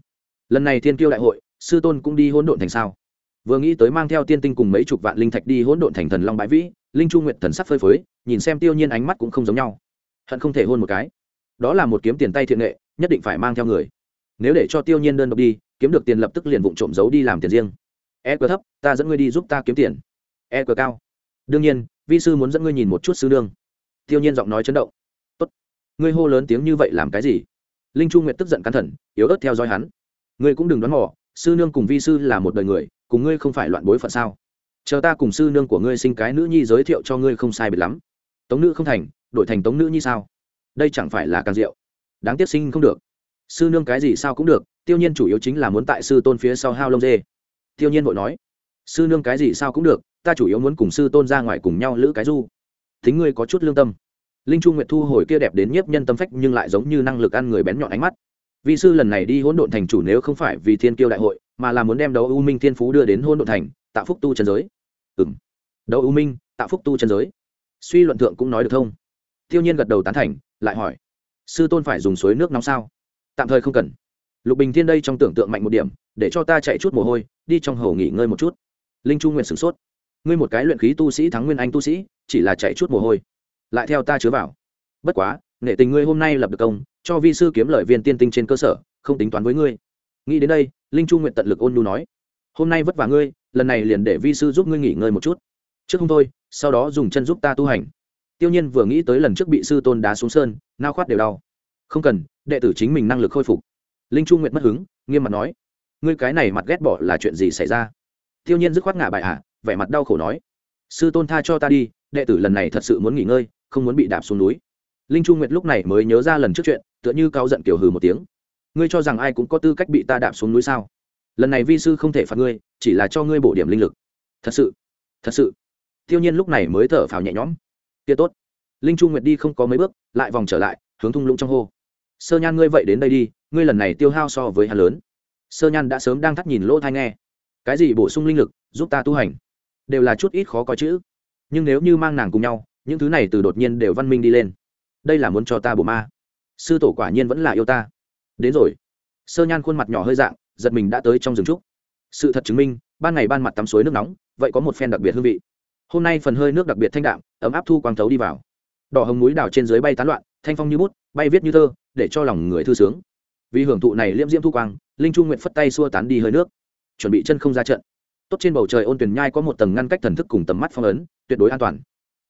Lần này thiên kiêu đại hội, sư tôn cũng đi hỗn độn thành sao? Vừa nghĩ tới mang theo tiên tinh cùng mấy chục vạn linh thạch đi hỗn độn thành thần long bãi vĩ, linh chu nguyệt thần sắc phơi phới, nhìn xem tiêu nhiên ánh mắt cũng không giống nhau. Hận không thể hôn một cái. Đó là một kiếm tiền tay thiện nghệ nhất định phải mang theo người. Nếu để cho tiêu nhiên đơn độc đi, kiếm được tiền lập tức liền vụng trộm giấu đi làm tiền riêng. E cờ thấp, ta dẫn ngươi đi giúp ta kiếm tiền. E cờ cao. Đương nhiên, vi sư muốn dẫn ngươi nhìn một chút sư nương. Tiêu nhiên giọng nói chấn động. Tốt. Ngươi hô lớn tiếng như vậy làm cái gì? Linh chu nguyệt tức giận cắn thần, yếu ớt theo dõi hắn. Ngươi cũng đừng đoán mò, sư nương cùng vi sư là một đời người, cùng ngươi không phải loạn bối phận sao? Chờ ta cùng sư nương của ngươi sinh cái nữ nhi giới thiệu cho ngươi không sai biệt lắm. Tống nữ không thành, đổi thành tống nữ nhi sao? Đây chẳng phải là càng diệu đáng tiếc sinh không được. Sư nương cái gì sao cũng được, tiêu nhiên chủ yếu chính là muốn tại sư tôn phía sau hao lông dê. Tiêu nhiên vội nói, sư nương cái gì sao cũng được, ta chủ yếu muốn cùng sư tôn ra ngoài cùng nhau lữ cái du. Thính ngươi có chút lương tâm. Linh trung nguyệt thu hồi kia đẹp đến nhiếp nhân tâm phách nhưng lại giống như năng lực ăn người bén nhọn ánh mắt. Vị sư lần này đi hỗn độn thành chủ nếu không phải vì thiên kiêu đại hội, mà là muốn đem đấu u minh thiên phú đưa đến hỗn độn thành tạo phúc tu trần giới. Ừ m đấu u minh tạo phúc tu trần giới. Suy luận thượng cũng nói được thông. Tiêu nhiên gật đầu tán thành, lại hỏi sư tôn phải dùng suối nước nóng sao? Tạm thời không cần. Lục bình thiên đây trong tưởng tượng mạnh một điểm, để cho ta chạy chút mồ hôi, đi trong hầu nghỉ ngơi một chút. Linh chu nguyện sửng sốt. Ngươi một cái luyện khí tu sĩ thắng nguyên anh tu sĩ, chỉ là chạy chút mồ hôi. Lại theo ta chứa vào. Bất quá nghệ tình ngươi hôm nay lập được công, cho vi sư kiếm lợi viên tiên tinh trên cơ sở, không tính toán với ngươi. Nghĩ đến đây, linh chu nguyện tận lực ôn nhu nói. Hôm nay vất vả ngươi, lần này liền để vi sư giúp ngươi nghỉ ngơi một chút. Trước không thôi, sau đó dùng chân giúp ta tu hành tiêu nhiên vừa nghĩ tới lần trước bị sư tôn đá xuống sơn nao khoát đều đau. Không cần đệ tử chính mình năng lực khôi phục. Linh chu nguyệt mất hứng nghiêm mặt nói ngươi cái này mặt ghét bỏ là chuyện gì xảy ra? Tiêu nhiên dứt khoát ngả bại à, vẻ mặt đau khổ nói sư tôn tha cho ta đi đệ tử lần này thật sự muốn nghỉ ngơi không muốn bị đạp xuống núi. Linh chu nguyệt lúc này mới nhớ ra lần trước chuyện tựa như cao giận kiểu hừ một tiếng ngươi cho rằng ai cũng có tư cách bị ta đạp xuống núi sao? Lần này vi sư không thể phạt ngươi chỉ là cho ngươi bổ điểm linh lực. Thật sự thật sự. Tiêu nhiên lúc này mới thở phào nhẹ nhõm kia tốt. Linh chu nguyệt đi không có mấy bước, lại vòng trở lại, hướng thung lũng trong hô. Sơ nhan ngươi vậy đến đây đi, ngươi lần này tiêu hao so với hắn lớn. Sơ nhan đã sớm đang thắt nhìn lỗ thai nghe. Cái gì bổ sung linh lực, giúp ta tu hành? Đều là chút ít khó có chữ nhưng nếu như mang nàng cùng nhau, những thứ này từ đột nhiên đều văn minh đi lên. Đây là muốn cho ta bổ ma. Sư tổ quả nhiên vẫn là yêu ta. Đến rồi. Sơ nhan khuôn mặt nhỏ hơi dạng, giật mình đã tới trong rừng trúc. Sự thật chứng minh, ban ngày ban mặt tắm suối nước nóng, vậy có một phen đặc biệt hương vị hôm nay phần hơi nước đặc biệt thanh đạm, ấm áp thu quang thấu đi vào. Đỏ hồng núi đảo trên dưới bay tán loạn, thanh phong như bút, bay viết như thơ, để cho lòng người thư sướng. Vì hưởng thụ này liễm diễm thu quang, linh trung nguyện phất tay xua tán đi hơi nước. Chuẩn bị chân không ra trận. Tốt trên bầu trời ôn tuyển nhai có một tầng ngăn cách thần thức cùng tầm mắt phong ấn, tuyệt đối an toàn.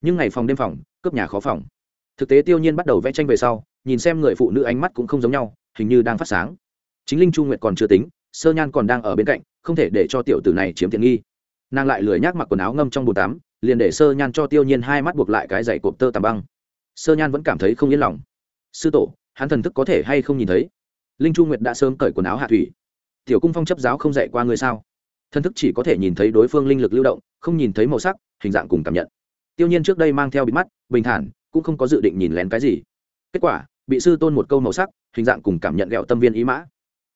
Nhưng ngày phòng đêm phòng, cướp nhà khó phòng. Thực tế tiêu nhiên bắt đầu vẽ tranh về sau, nhìn xem người phụ nữ ánh mắt cũng không giống nhau, hình như đang phát sáng. Chính linh trung nguyện còn chưa tính, sơ nhan còn đang ở bên cạnh, không thể để cho tiểu tử này chiếm tiện nghi. Nàng lại lười nhác mặc quần áo ngâm trong bồn tắm liền để sơ nhan cho tiêu nhiên hai mắt buộc lại cái giày cộp tơ tàm băng. Sơ nhan vẫn cảm thấy không yên lòng. Sư tổ, hắn thần thức có thể hay không nhìn thấy? Linh chu nguyệt đã sớm cởi quần áo hạ thủy. Tiểu cung phong chấp giáo không dạy qua người sao? Thần thức chỉ có thể nhìn thấy đối phương linh lực lưu động, không nhìn thấy màu sắc, hình dạng cùng cảm nhận. Tiêu nhiên trước đây mang theo bịt mắt, bình thản, cũng không có dự định nhìn lén cái gì. Kết quả, bị sư tôn một câu màu sắc, hình dạng cùng cảm nhận gẹo tâm viên ý mã.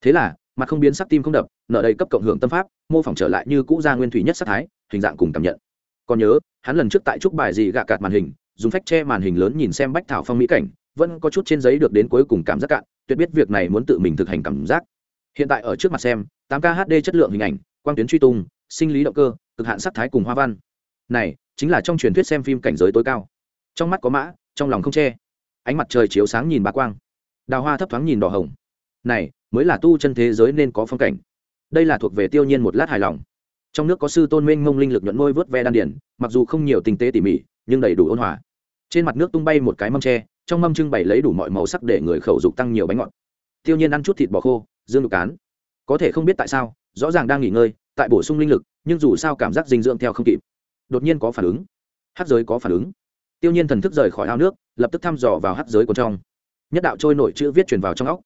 Thế là, mặt không biến sắc tim không đập, nợ đây cấp cộng hưởng tâm pháp, mô phỏng trở lại như cũ gia nguyên thủy nhất sắc thái, hình dạng cùng cảm nhận còn nhớ, hắn lần trước tại trúc bài gì gạ cạt màn hình, dùng phách che màn hình lớn nhìn xem bách thảo phong mỹ cảnh, vẫn có chút trên giấy được đến cuối cùng cảm giác cạn, tuyệt biết việc này muốn tự mình thực hành cảm giác. Hiện tại ở trước mặt xem 8 k hd chất lượng hình ảnh, quang tuyến truy tung, sinh lý động cơ, cực hạn sắc thái cùng hoa văn. Này, chính là trong truyền thuyết xem phim cảnh giới tối cao. Trong mắt có mã, trong lòng không che. Ánh mặt trời chiếu sáng nhìn bà quang. Đào hoa thấp thoáng nhìn đỏ hồng. Này, mới là tu chân thế giới nên có phong cảnh. Đây là thuộc về tiêu nhiên một lát hài lòng trong nước có sư tôn minh ngông linh lực nhuận môi vớt ve đan điển mặc dù không nhiều tinh tế tỉ mỉ, nhưng đầy đủ ôn hòa. Trên mặt nước tung bay một cái mâm tre, trong mâm trưng bày lấy đủ mọi màu sắc để người khẩu dục tăng nhiều bánh ngọt. Tiêu nhiên ăn chút thịt bò khô, dương đục cán. Có thể không biết tại sao, rõ ràng đang nghỉ ngơi, tại bổ sung linh lực, nhưng dù sao cảm giác dinh dưỡng theo không kịp. Đột nhiên có phản ứng. Hát giới có phản ứng. Tiêu nhiên thần thức rời khỏi ao nước, lập tức thăm dò vào hát giới của trong. Nhất đạo trôi nổi chữ viết truyền vào trong óc.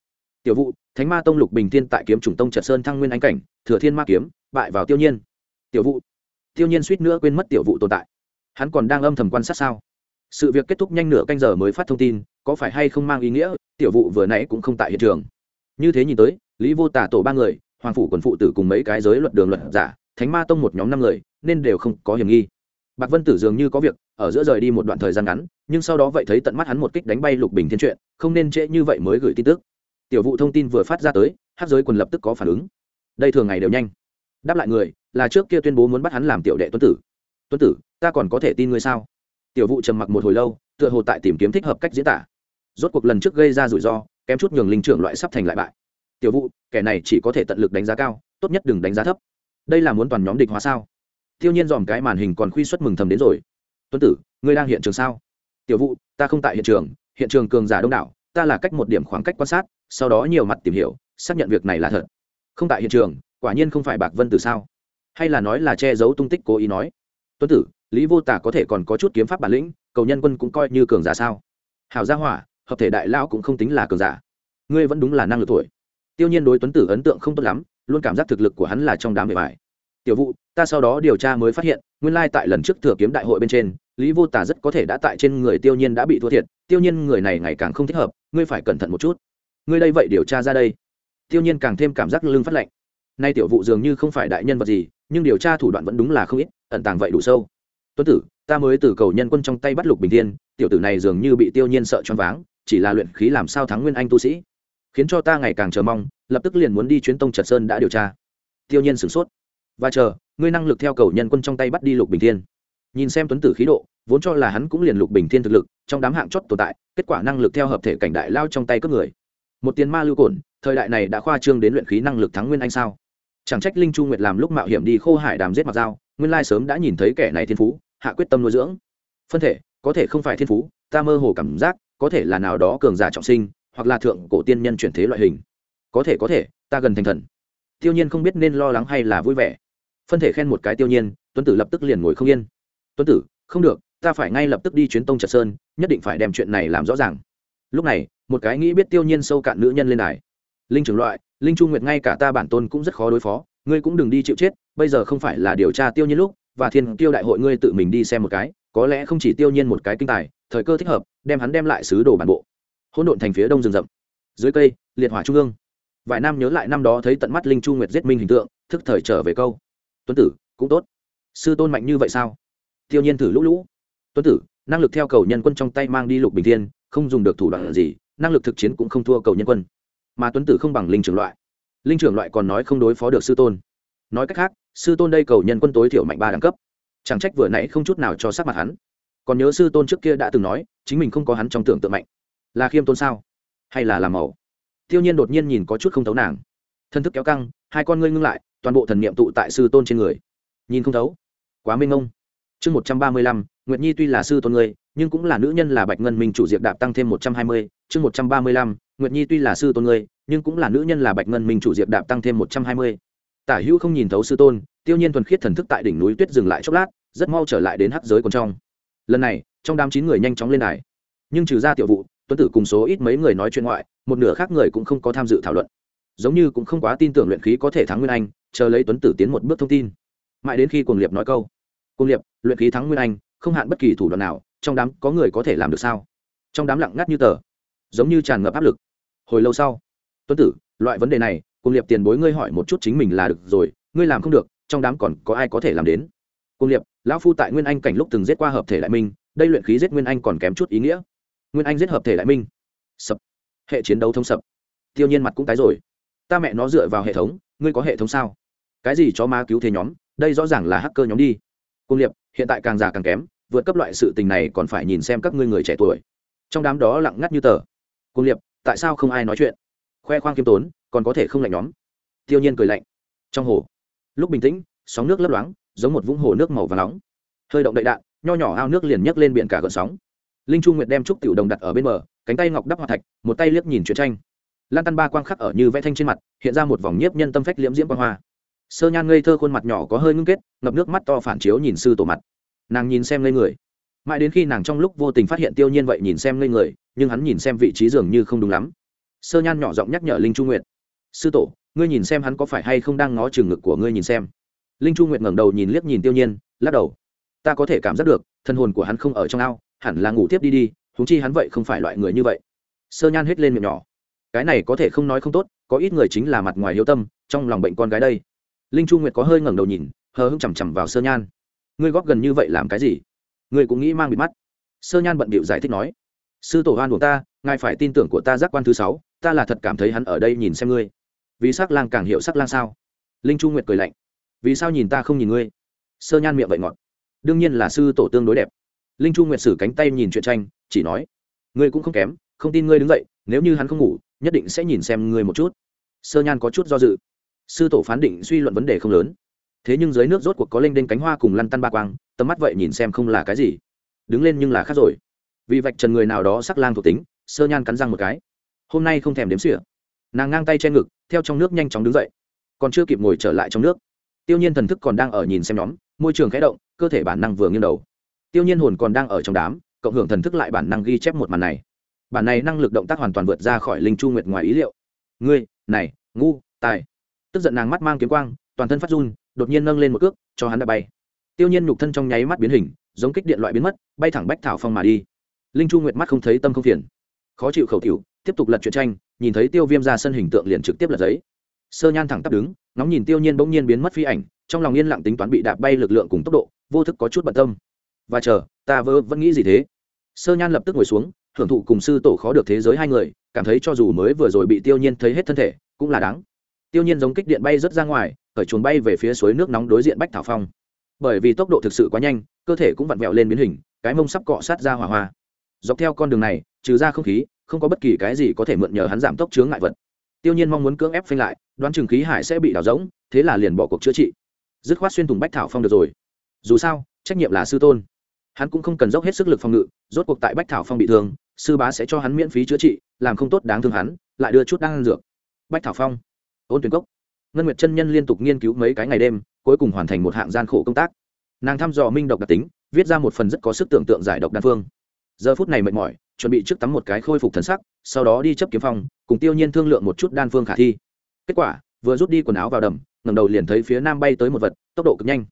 Tiểu vụ thánh ma tông lục bình thiên tại kiếm trùng tông trật sơn thăng nguyên anh cảnh, thừa thiên ma kiếm, bại vào tiêu nhiên tiểu vụ. Tiêu nhiên suýt nữa quên mất tiểu vụ tồn tại. Hắn còn đang âm thầm quan sát sao? Sự việc kết thúc nhanh nửa canh giờ mới phát thông tin có phải hay không mang ý nghĩa tiểu vụ vừa nãy cũng không tại hiện trường. Như thế nhìn tới lý vô tả tổ ba người hoàng phủ quần phụ tử cùng mấy cái giới luật đường luật giả thánh ma tông một nhóm năm người nên đều không có hiểm nghi. Bạc vân tử dường như có việc ở giữa rời đi một đoạn thời gian ngắn nhưng sau đó vậy thấy tận mắt hắn một kích đánh bay lục bình thiên truyện, không nên trễ như vậy mới gửi tin tức. Tiểu vụ thông tin vừa phát ra tới hát giới quần lập tức có phản ứng. Đây thường ngày đều nhanh đáp lại người, là trước kia tuyên bố muốn bắt hắn làm tiểu đệ tuấn tử. Tuấn tử, ta còn có thể tin ngươi sao? Tiểu vụ trầm mặc một hồi lâu, tựa hồ tại tìm kiếm thích hợp cách diễn tả. Rốt cuộc lần trước gây ra rủi ro, kém chút nhường linh trưởng loại sắp thành lại bại. Tiểu vụ kẻ này chỉ có thể tận lực đánh giá cao, tốt nhất đừng đánh giá thấp. Đây là muốn toàn nhóm địch hóa sao? Tiêu nhiên dòm cái màn hình còn khuy xuất mừng thầm đến rồi. Tuấn tử, ngươi đang hiện trường sao? Tiểu vụ ta không tại hiện trường hiện trường cường giả đông đảo, ta là cách một điểm khoảng cách quan sát, sau đó nhiều mặt tìm hiểu, xác nhận việc này là thật. Không tại hiện trường quả nhiên không phải bạc vân tử sao? Hay là nói là che giấu tung tích cố ý nói? Tuấn tử, lý vô tả có thể còn có chút kiếm pháp bản lĩnh, cầu nhân quân cũng coi như cường giả sao? Hào gia hỏa, hợp thể đại lao cũng không tính là cường giả. Ngươi vẫn đúng là năng lực tuổi. Tiêu nhiên đối tuấn tử ấn tượng không tốt lắm, luôn cảm giác thực lực của hắn là trong đám bề bài tiểu vụ ta sau đó điều tra mới phát hiện, nguyên lai tại lần trước thừa kiếm đại hội bên trên, lý vô tả rất có thể đã tại trên người tiêu nhiên đã bị thua thiệt, tiêu nhiên người này ngày càng không thích hợp, ngươi phải cẩn thận một chút. Ngươi đây vậy điều tra ra đây. Tiêu nhiên càng thêm cảm giác lưng phát lạnh nay tiểu vụ dường như không phải đại nhân vật gì, nhưng điều tra thủ đoạn vẫn đúng là không ít, ẩn tàng vậy đủ sâu. Tuấn tử, ta mới từ cầu nhân quân trong tay bắt lục bình thiên, tiểu tử này dường như bị tiêu nhiên sợ choáng váng, chỉ là luyện khí làm sao thắng nguyên anh tu sĩ. Khiến cho ta ngày càng chờ mong, lập tức liền muốn đi chuyến tông trật sơn đã điều tra. Tiêu nhiên sửng sốt. Và chờ, ngươi năng lực theo cầu nhân quân trong tay bắt đi lục bình thiên. Nhìn xem tuấn tử khí độ, vốn cho là hắn cũng liền lục bình thiên thực lực, trong đám hạng chót tồn tại, kết quả năng lực theo hợp thể cảnh đại lao trong tay cướp người. Một tiền ma lưu cổn, thời đại này đã khoa trương đến luyện khí năng lực thắng nguyên anh sao? Chẳng trách linh chu nguyệt làm lúc mạo hiểm đi khô hải đàm giết mặc dao nguyên lai sớm đã nhìn thấy kẻ này thiên phú, hạ quyết tâm nuôi dưỡng. Phân thể, có thể không phải thiên phú, ta mơ hồ cảm giác, có thể là nào đó cường giả trọng sinh, hoặc là thượng cổ tiên nhân chuyển thế loại hình. Có thể có thể, ta gần thành thần. Tiêu nhiên không biết nên lo lắng hay là vui vẻ. Phân thể khen một cái tiêu nhiên, tuấn tử lập tức liền ngồi không yên. Tuấn tử, không được, ta phải ngay lập tức đi chuyến tông trật sơn, nhất định phải đem chuyện này làm rõ ràng. Lúc này, một cái nghĩ biết tiêu nhiên sâu cạn nữ nhân lên đài. Linh trưởng loại linh chu nguyệt ngay cả ta bản tôn cũng rất khó đối phó, ngươi cũng đừng đi chịu chết, bây giờ không phải là điều tra tiêu nhiên lúc, và thiên tiêu đại hội ngươi tự mình đi xem một cái, có lẽ không chỉ tiêu nhiên một cái kinh tài, thời cơ thích hợp, đem hắn đem lại sứ đồ bản bộ. Hỗn độn thành phía đông rừng rậm, dưới cây, liệt hỏa trung ương. Vài nam nhớ lại năm đó thấy tận mắt linh chu nguyệt giết minh hình tượng, thức thời trở về câu. Tuấn tử, cũng tốt. Sư tôn mạnh như vậy sao? Tiêu nhiên thử lũ lũ. Tuấn tử, năng lực theo cầu nhân quân trong tay mang đi lục bình thiên, không dùng được thủ đoạn gì, năng lực thực chiến cũng không thua cầu nhân quân mà tuấn tử không bằng linh trưởng loại. Linh trưởng loại còn nói không đối phó được sư tôn. Nói cách khác, sư tôn đây cầu nhân quân tối thiểu mạnh ba đẳng cấp. Chẳng trách vừa nãy không chút nào cho sắc mặt hắn. Còn nhớ sư tôn trước kia đã từng nói, chính mình không có hắn trong tưởng tượng mạnh. Là khiêm tôn sao? Hay là làm màu? Tiêu nhiên đột nhiên nhìn có chút không thấu nàng. Thân thức kéo căng, hai con ngươi ngưng lại, toàn bộ thần niệm tụ tại sư tôn trên người. Nhìn không thấu. Quá minh ông chương một trăm ba mươi lăm, nguyệt nhi tuy là sư tôn ngươi, nhưng cũng là nữ nhân là bạch ngân minh chủ diệp đạp tăng thêm một trăm hai mươi. Chương một trăm ba mươi lăm, nguyệt nhi tuy là sư tôn ngươi, nhưng cũng là nữ nhân là bạch ngân minh chủ diệp đạp tăng thêm một trăm hai mươi. Tả hữu không nhìn thấu sư tôn, tiêu nhiên thuần khiết thần thức tại đỉnh núi tuyết dừng lại chốc lát, rất mau trở lại đến hắc giới còn trong. Lần này, trong đám chín người nhanh chóng lên đài. Nhưng trừ ra tiểu vụ, tuấn tử cùng số ít mấy người nói chuyện ngoại, một nửa khác người cũng không có tham dự thảo luận. Giống như cũng không quá tin tưởng luyện khí có thể thắng nguyên anh, chờ lấy tuấn tử tiến một bước thông tin. Mãi đến khi cuồng liệp nói câu Cung liệp, luyện khí thắng nguyên anh, không hạn bất kỳ thủ đoạn nào, trong đám có người có thể làm được sao? Trong đám lặng ngắt như tờ, giống như tràn ngập áp lực. Hồi lâu sau, tuấn tử, loại vấn đề này, Cung liệp tiền bối ngươi hỏi một chút chính mình là được rồi, ngươi làm không được, trong đám còn có ai có thể làm đến? Cung liệp, lão phu tại nguyên anh cảnh lúc từng giết qua hợp thể đại minh, đây luyện khí giết nguyên anh còn kém chút ý nghĩa. Nguyên anh giết hợp thể đại minh. Sập. Hệ chiến đấu thông sập. Tiêu nhiên mặt cũng tái rồi. Ta mẹ nó dựa vào hệ thống, ngươi có hệ thống sao? Cái gì cho ma cứu thế nhóm, đây rõ ràng là hacker nhóm đi cung liệp, hiện tại càng già càng kém, vượt cấp loại sự tình này còn phải nhìn xem các ngươi người trẻ tuổi. Trong đám đó lặng ngắt như tờ. Cung liệp, tại sao không ai nói chuyện? Khoe khoang kiêm tốn, còn có thể không lạnh nhóm. Tiêu nhiên cười lạnh. Trong hồ, lúc bình tĩnh, sóng nước lấp loáng, giống một vũng hồ nước màu và nóng. Hơi động đậy đạn, nho nhỏ ao nước liền nhấc lên biển cả gợn sóng. Linh chu nguyệt đem trúc tiểu đồng đặt ở bên bờ, cánh tay ngọc đắp hoa thạch, một tay liếc nhìn chuyện tranh. Lan tăn ba quang khắc ở như vẽ thanh trên mặt, hiện ra một vòng nhiếp nhân tâm phách liễm diễm quang hoa sơ nhan ngây thơ khuôn mặt nhỏ có hơi ngưng kết, ngập nước mắt to phản chiếu nhìn sư tổ mặt. Nàng nhìn xem ngây người. Mãi đến khi nàng trong lúc vô tình phát hiện tiêu nhiên vậy nhìn xem ngây người, nhưng hắn nhìn xem vị trí dường như không đúng lắm. Sơ nhan nhỏ giọng nhắc nhở linh chu nguyệt. Sư tổ, ngươi nhìn xem hắn có phải hay không đang ngó chừng ngực của ngươi nhìn xem. Linh chu nguyệt ngẩng đầu nhìn liếc nhìn tiêu nhiên, lắc đầu. Ta có thể cảm giác được, thân hồn của hắn không ở trong ao, hẳn là ngủ tiếp đi đi thúng chi hắn vậy không phải loại người như vậy. Sơ nhan hết lên miệng nhỏ. Cái này có thể không nói không tốt, có ít người chính là mặt ngoài hiếu tâm, trong lòng bệnh con gái đây linh chu nguyệt có hơi ngẩng đầu nhìn, hờ hững chằm chằm vào sơ nhan. Ngươi góp gần như vậy làm cái gì? Ngươi cũng nghĩ mang bịt mắt. Sơ nhan bận bịu giải thích nói, sư tổ hoan của ta, ngài phải tin tưởng của ta giác quan thứ sáu, ta là thật cảm thấy hắn ở đây nhìn xem ngươi. Vì sắc lang càng hiểu sắc lang sao? Linh chu nguyệt cười lạnh, vì sao nhìn ta không nhìn ngươi? Sơ nhan miệng vậy ngọt, đương nhiên là sư tổ tương đối đẹp. Linh chu nguyệt sử cánh tay nhìn chuyện tranh, chỉ nói, ngươi cũng không kém, không tin ngươi đứng dậy, nếu như hắn không ngủ, nhất định sẽ nhìn xem ngươi một chút. Sơ nhan có chút do dự sư tổ phán định suy luận vấn đề không lớn. Thế nhưng dưới nước rốt cuộc có lênh đênh cánh hoa cùng lăn tăn ba quang, tầm mắt vậy nhìn xem không là cái gì. Đứng lên nhưng là khác rồi. Vì vạch trần người nào đó sắc lang thuộc tính, sơ nhan cắn răng một cái. Hôm nay không thèm đếm xỉa. Nàng ngang tay che ngực, theo trong nước nhanh chóng đứng dậy. Còn chưa kịp ngồi trở lại trong nước, tiêu nhiên thần thức còn đang ở nhìn xem nhóm, môi trường khẽ động, cơ thể bản năng vừa nghiêng đầu. Tiêu nhiên hồn còn đang ở trong đám, cộng hưởng thần thức lại bản năng ghi chép một màn này. Bản này năng lực động tác hoàn toàn vượt ra khỏi linh chu nguyệt ngoài ý liệu. Ngươi, này, ngu, tài tức giận nàng mắt mang kiếm quang, toàn thân phát run, đột nhiên nâng lên một cước, cho hắn đã bay. Tiêu nhiên nhục thân trong nháy mắt biến hình, giống kích điện loại biến mất, bay thẳng bách thảo phong mà đi. Linh chu nguyệt mắt không thấy tâm không phiền. Khó chịu khẩu tiểu, tiếp tục lật truyện tranh, nhìn thấy tiêu viêm ra sân hình tượng liền trực tiếp lật giấy. Sơ nhan thẳng tắp đứng, ngóng nhìn tiêu nhiên bỗng nhiên biến mất phi ảnh, trong lòng yên lặng tính toán bị đạp bay lực lượng cùng tốc độ, vô thức có chút bận tâm. Và chờ, ta vơ vẫn nghĩ gì thế? Sơ nhan lập tức ngồi xuống, hưởng thụ cùng sư tổ khó được thế giới hai người, cảm thấy cho dù mới vừa rồi bị tiêu nhiên thấy hết thân thể, cũng là đáng tiêu nhiên giống kích điện bay rớt ra ngoài, khởi chuồn bay về phía suối nước nóng đối diện bách thảo phong. Bởi vì tốc độ thực sự quá nhanh, cơ thể cũng vặn vẹo lên biến hình, cái mông sắp cọ sát ra hỏa hoa. Dọc theo con đường này, trừ ra không khí, không có bất kỳ cái gì có thể mượn nhờ hắn giảm tốc chướng ngại vật. Tiêu nhiên mong muốn cưỡng ép phanh lại, đoán chừng khí hải sẽ bị đảo rỗng, thế là liền bỏ cuộc chữa trị. Dứt khoát xuyên thủng bách thảo phong được rồi. Dù sao, trách nhiệm là sư tôn. Hắn cũng không cần dốc hết sức lực phòng ngự, rốt cuộc tại bách thảo phong bị thương, sư bá sẽ cho hắn miễn phí chữa trị, làm không tốt đáng thương hắn, lại đưa chút đan dược. Bách thảo phong ôn tuyển cốc. Ngân nguyệt chân nhân liên tục nghiên cứu mấy cái ngày đêm, cuối cùng hoàn thành một hạng gian khổ công tác. Nàng thăm dò minh độc đặc tính, viết ra một phần rất có sức tưởng tượng giải độc đan phương. Giờ phút này mệt mỏi, chuẩn bị trước tắm một cái khôi phục thần sắc, sau đó đi chấp kiếm phong, cùng tiêu nhiên thương lượng một chút đan phương khả thi. Kết quả, vừa rút đi quần áo vào đầm ngầm đầu liền thấy phía nam bay tới một vật, tốc độ cực nhanh.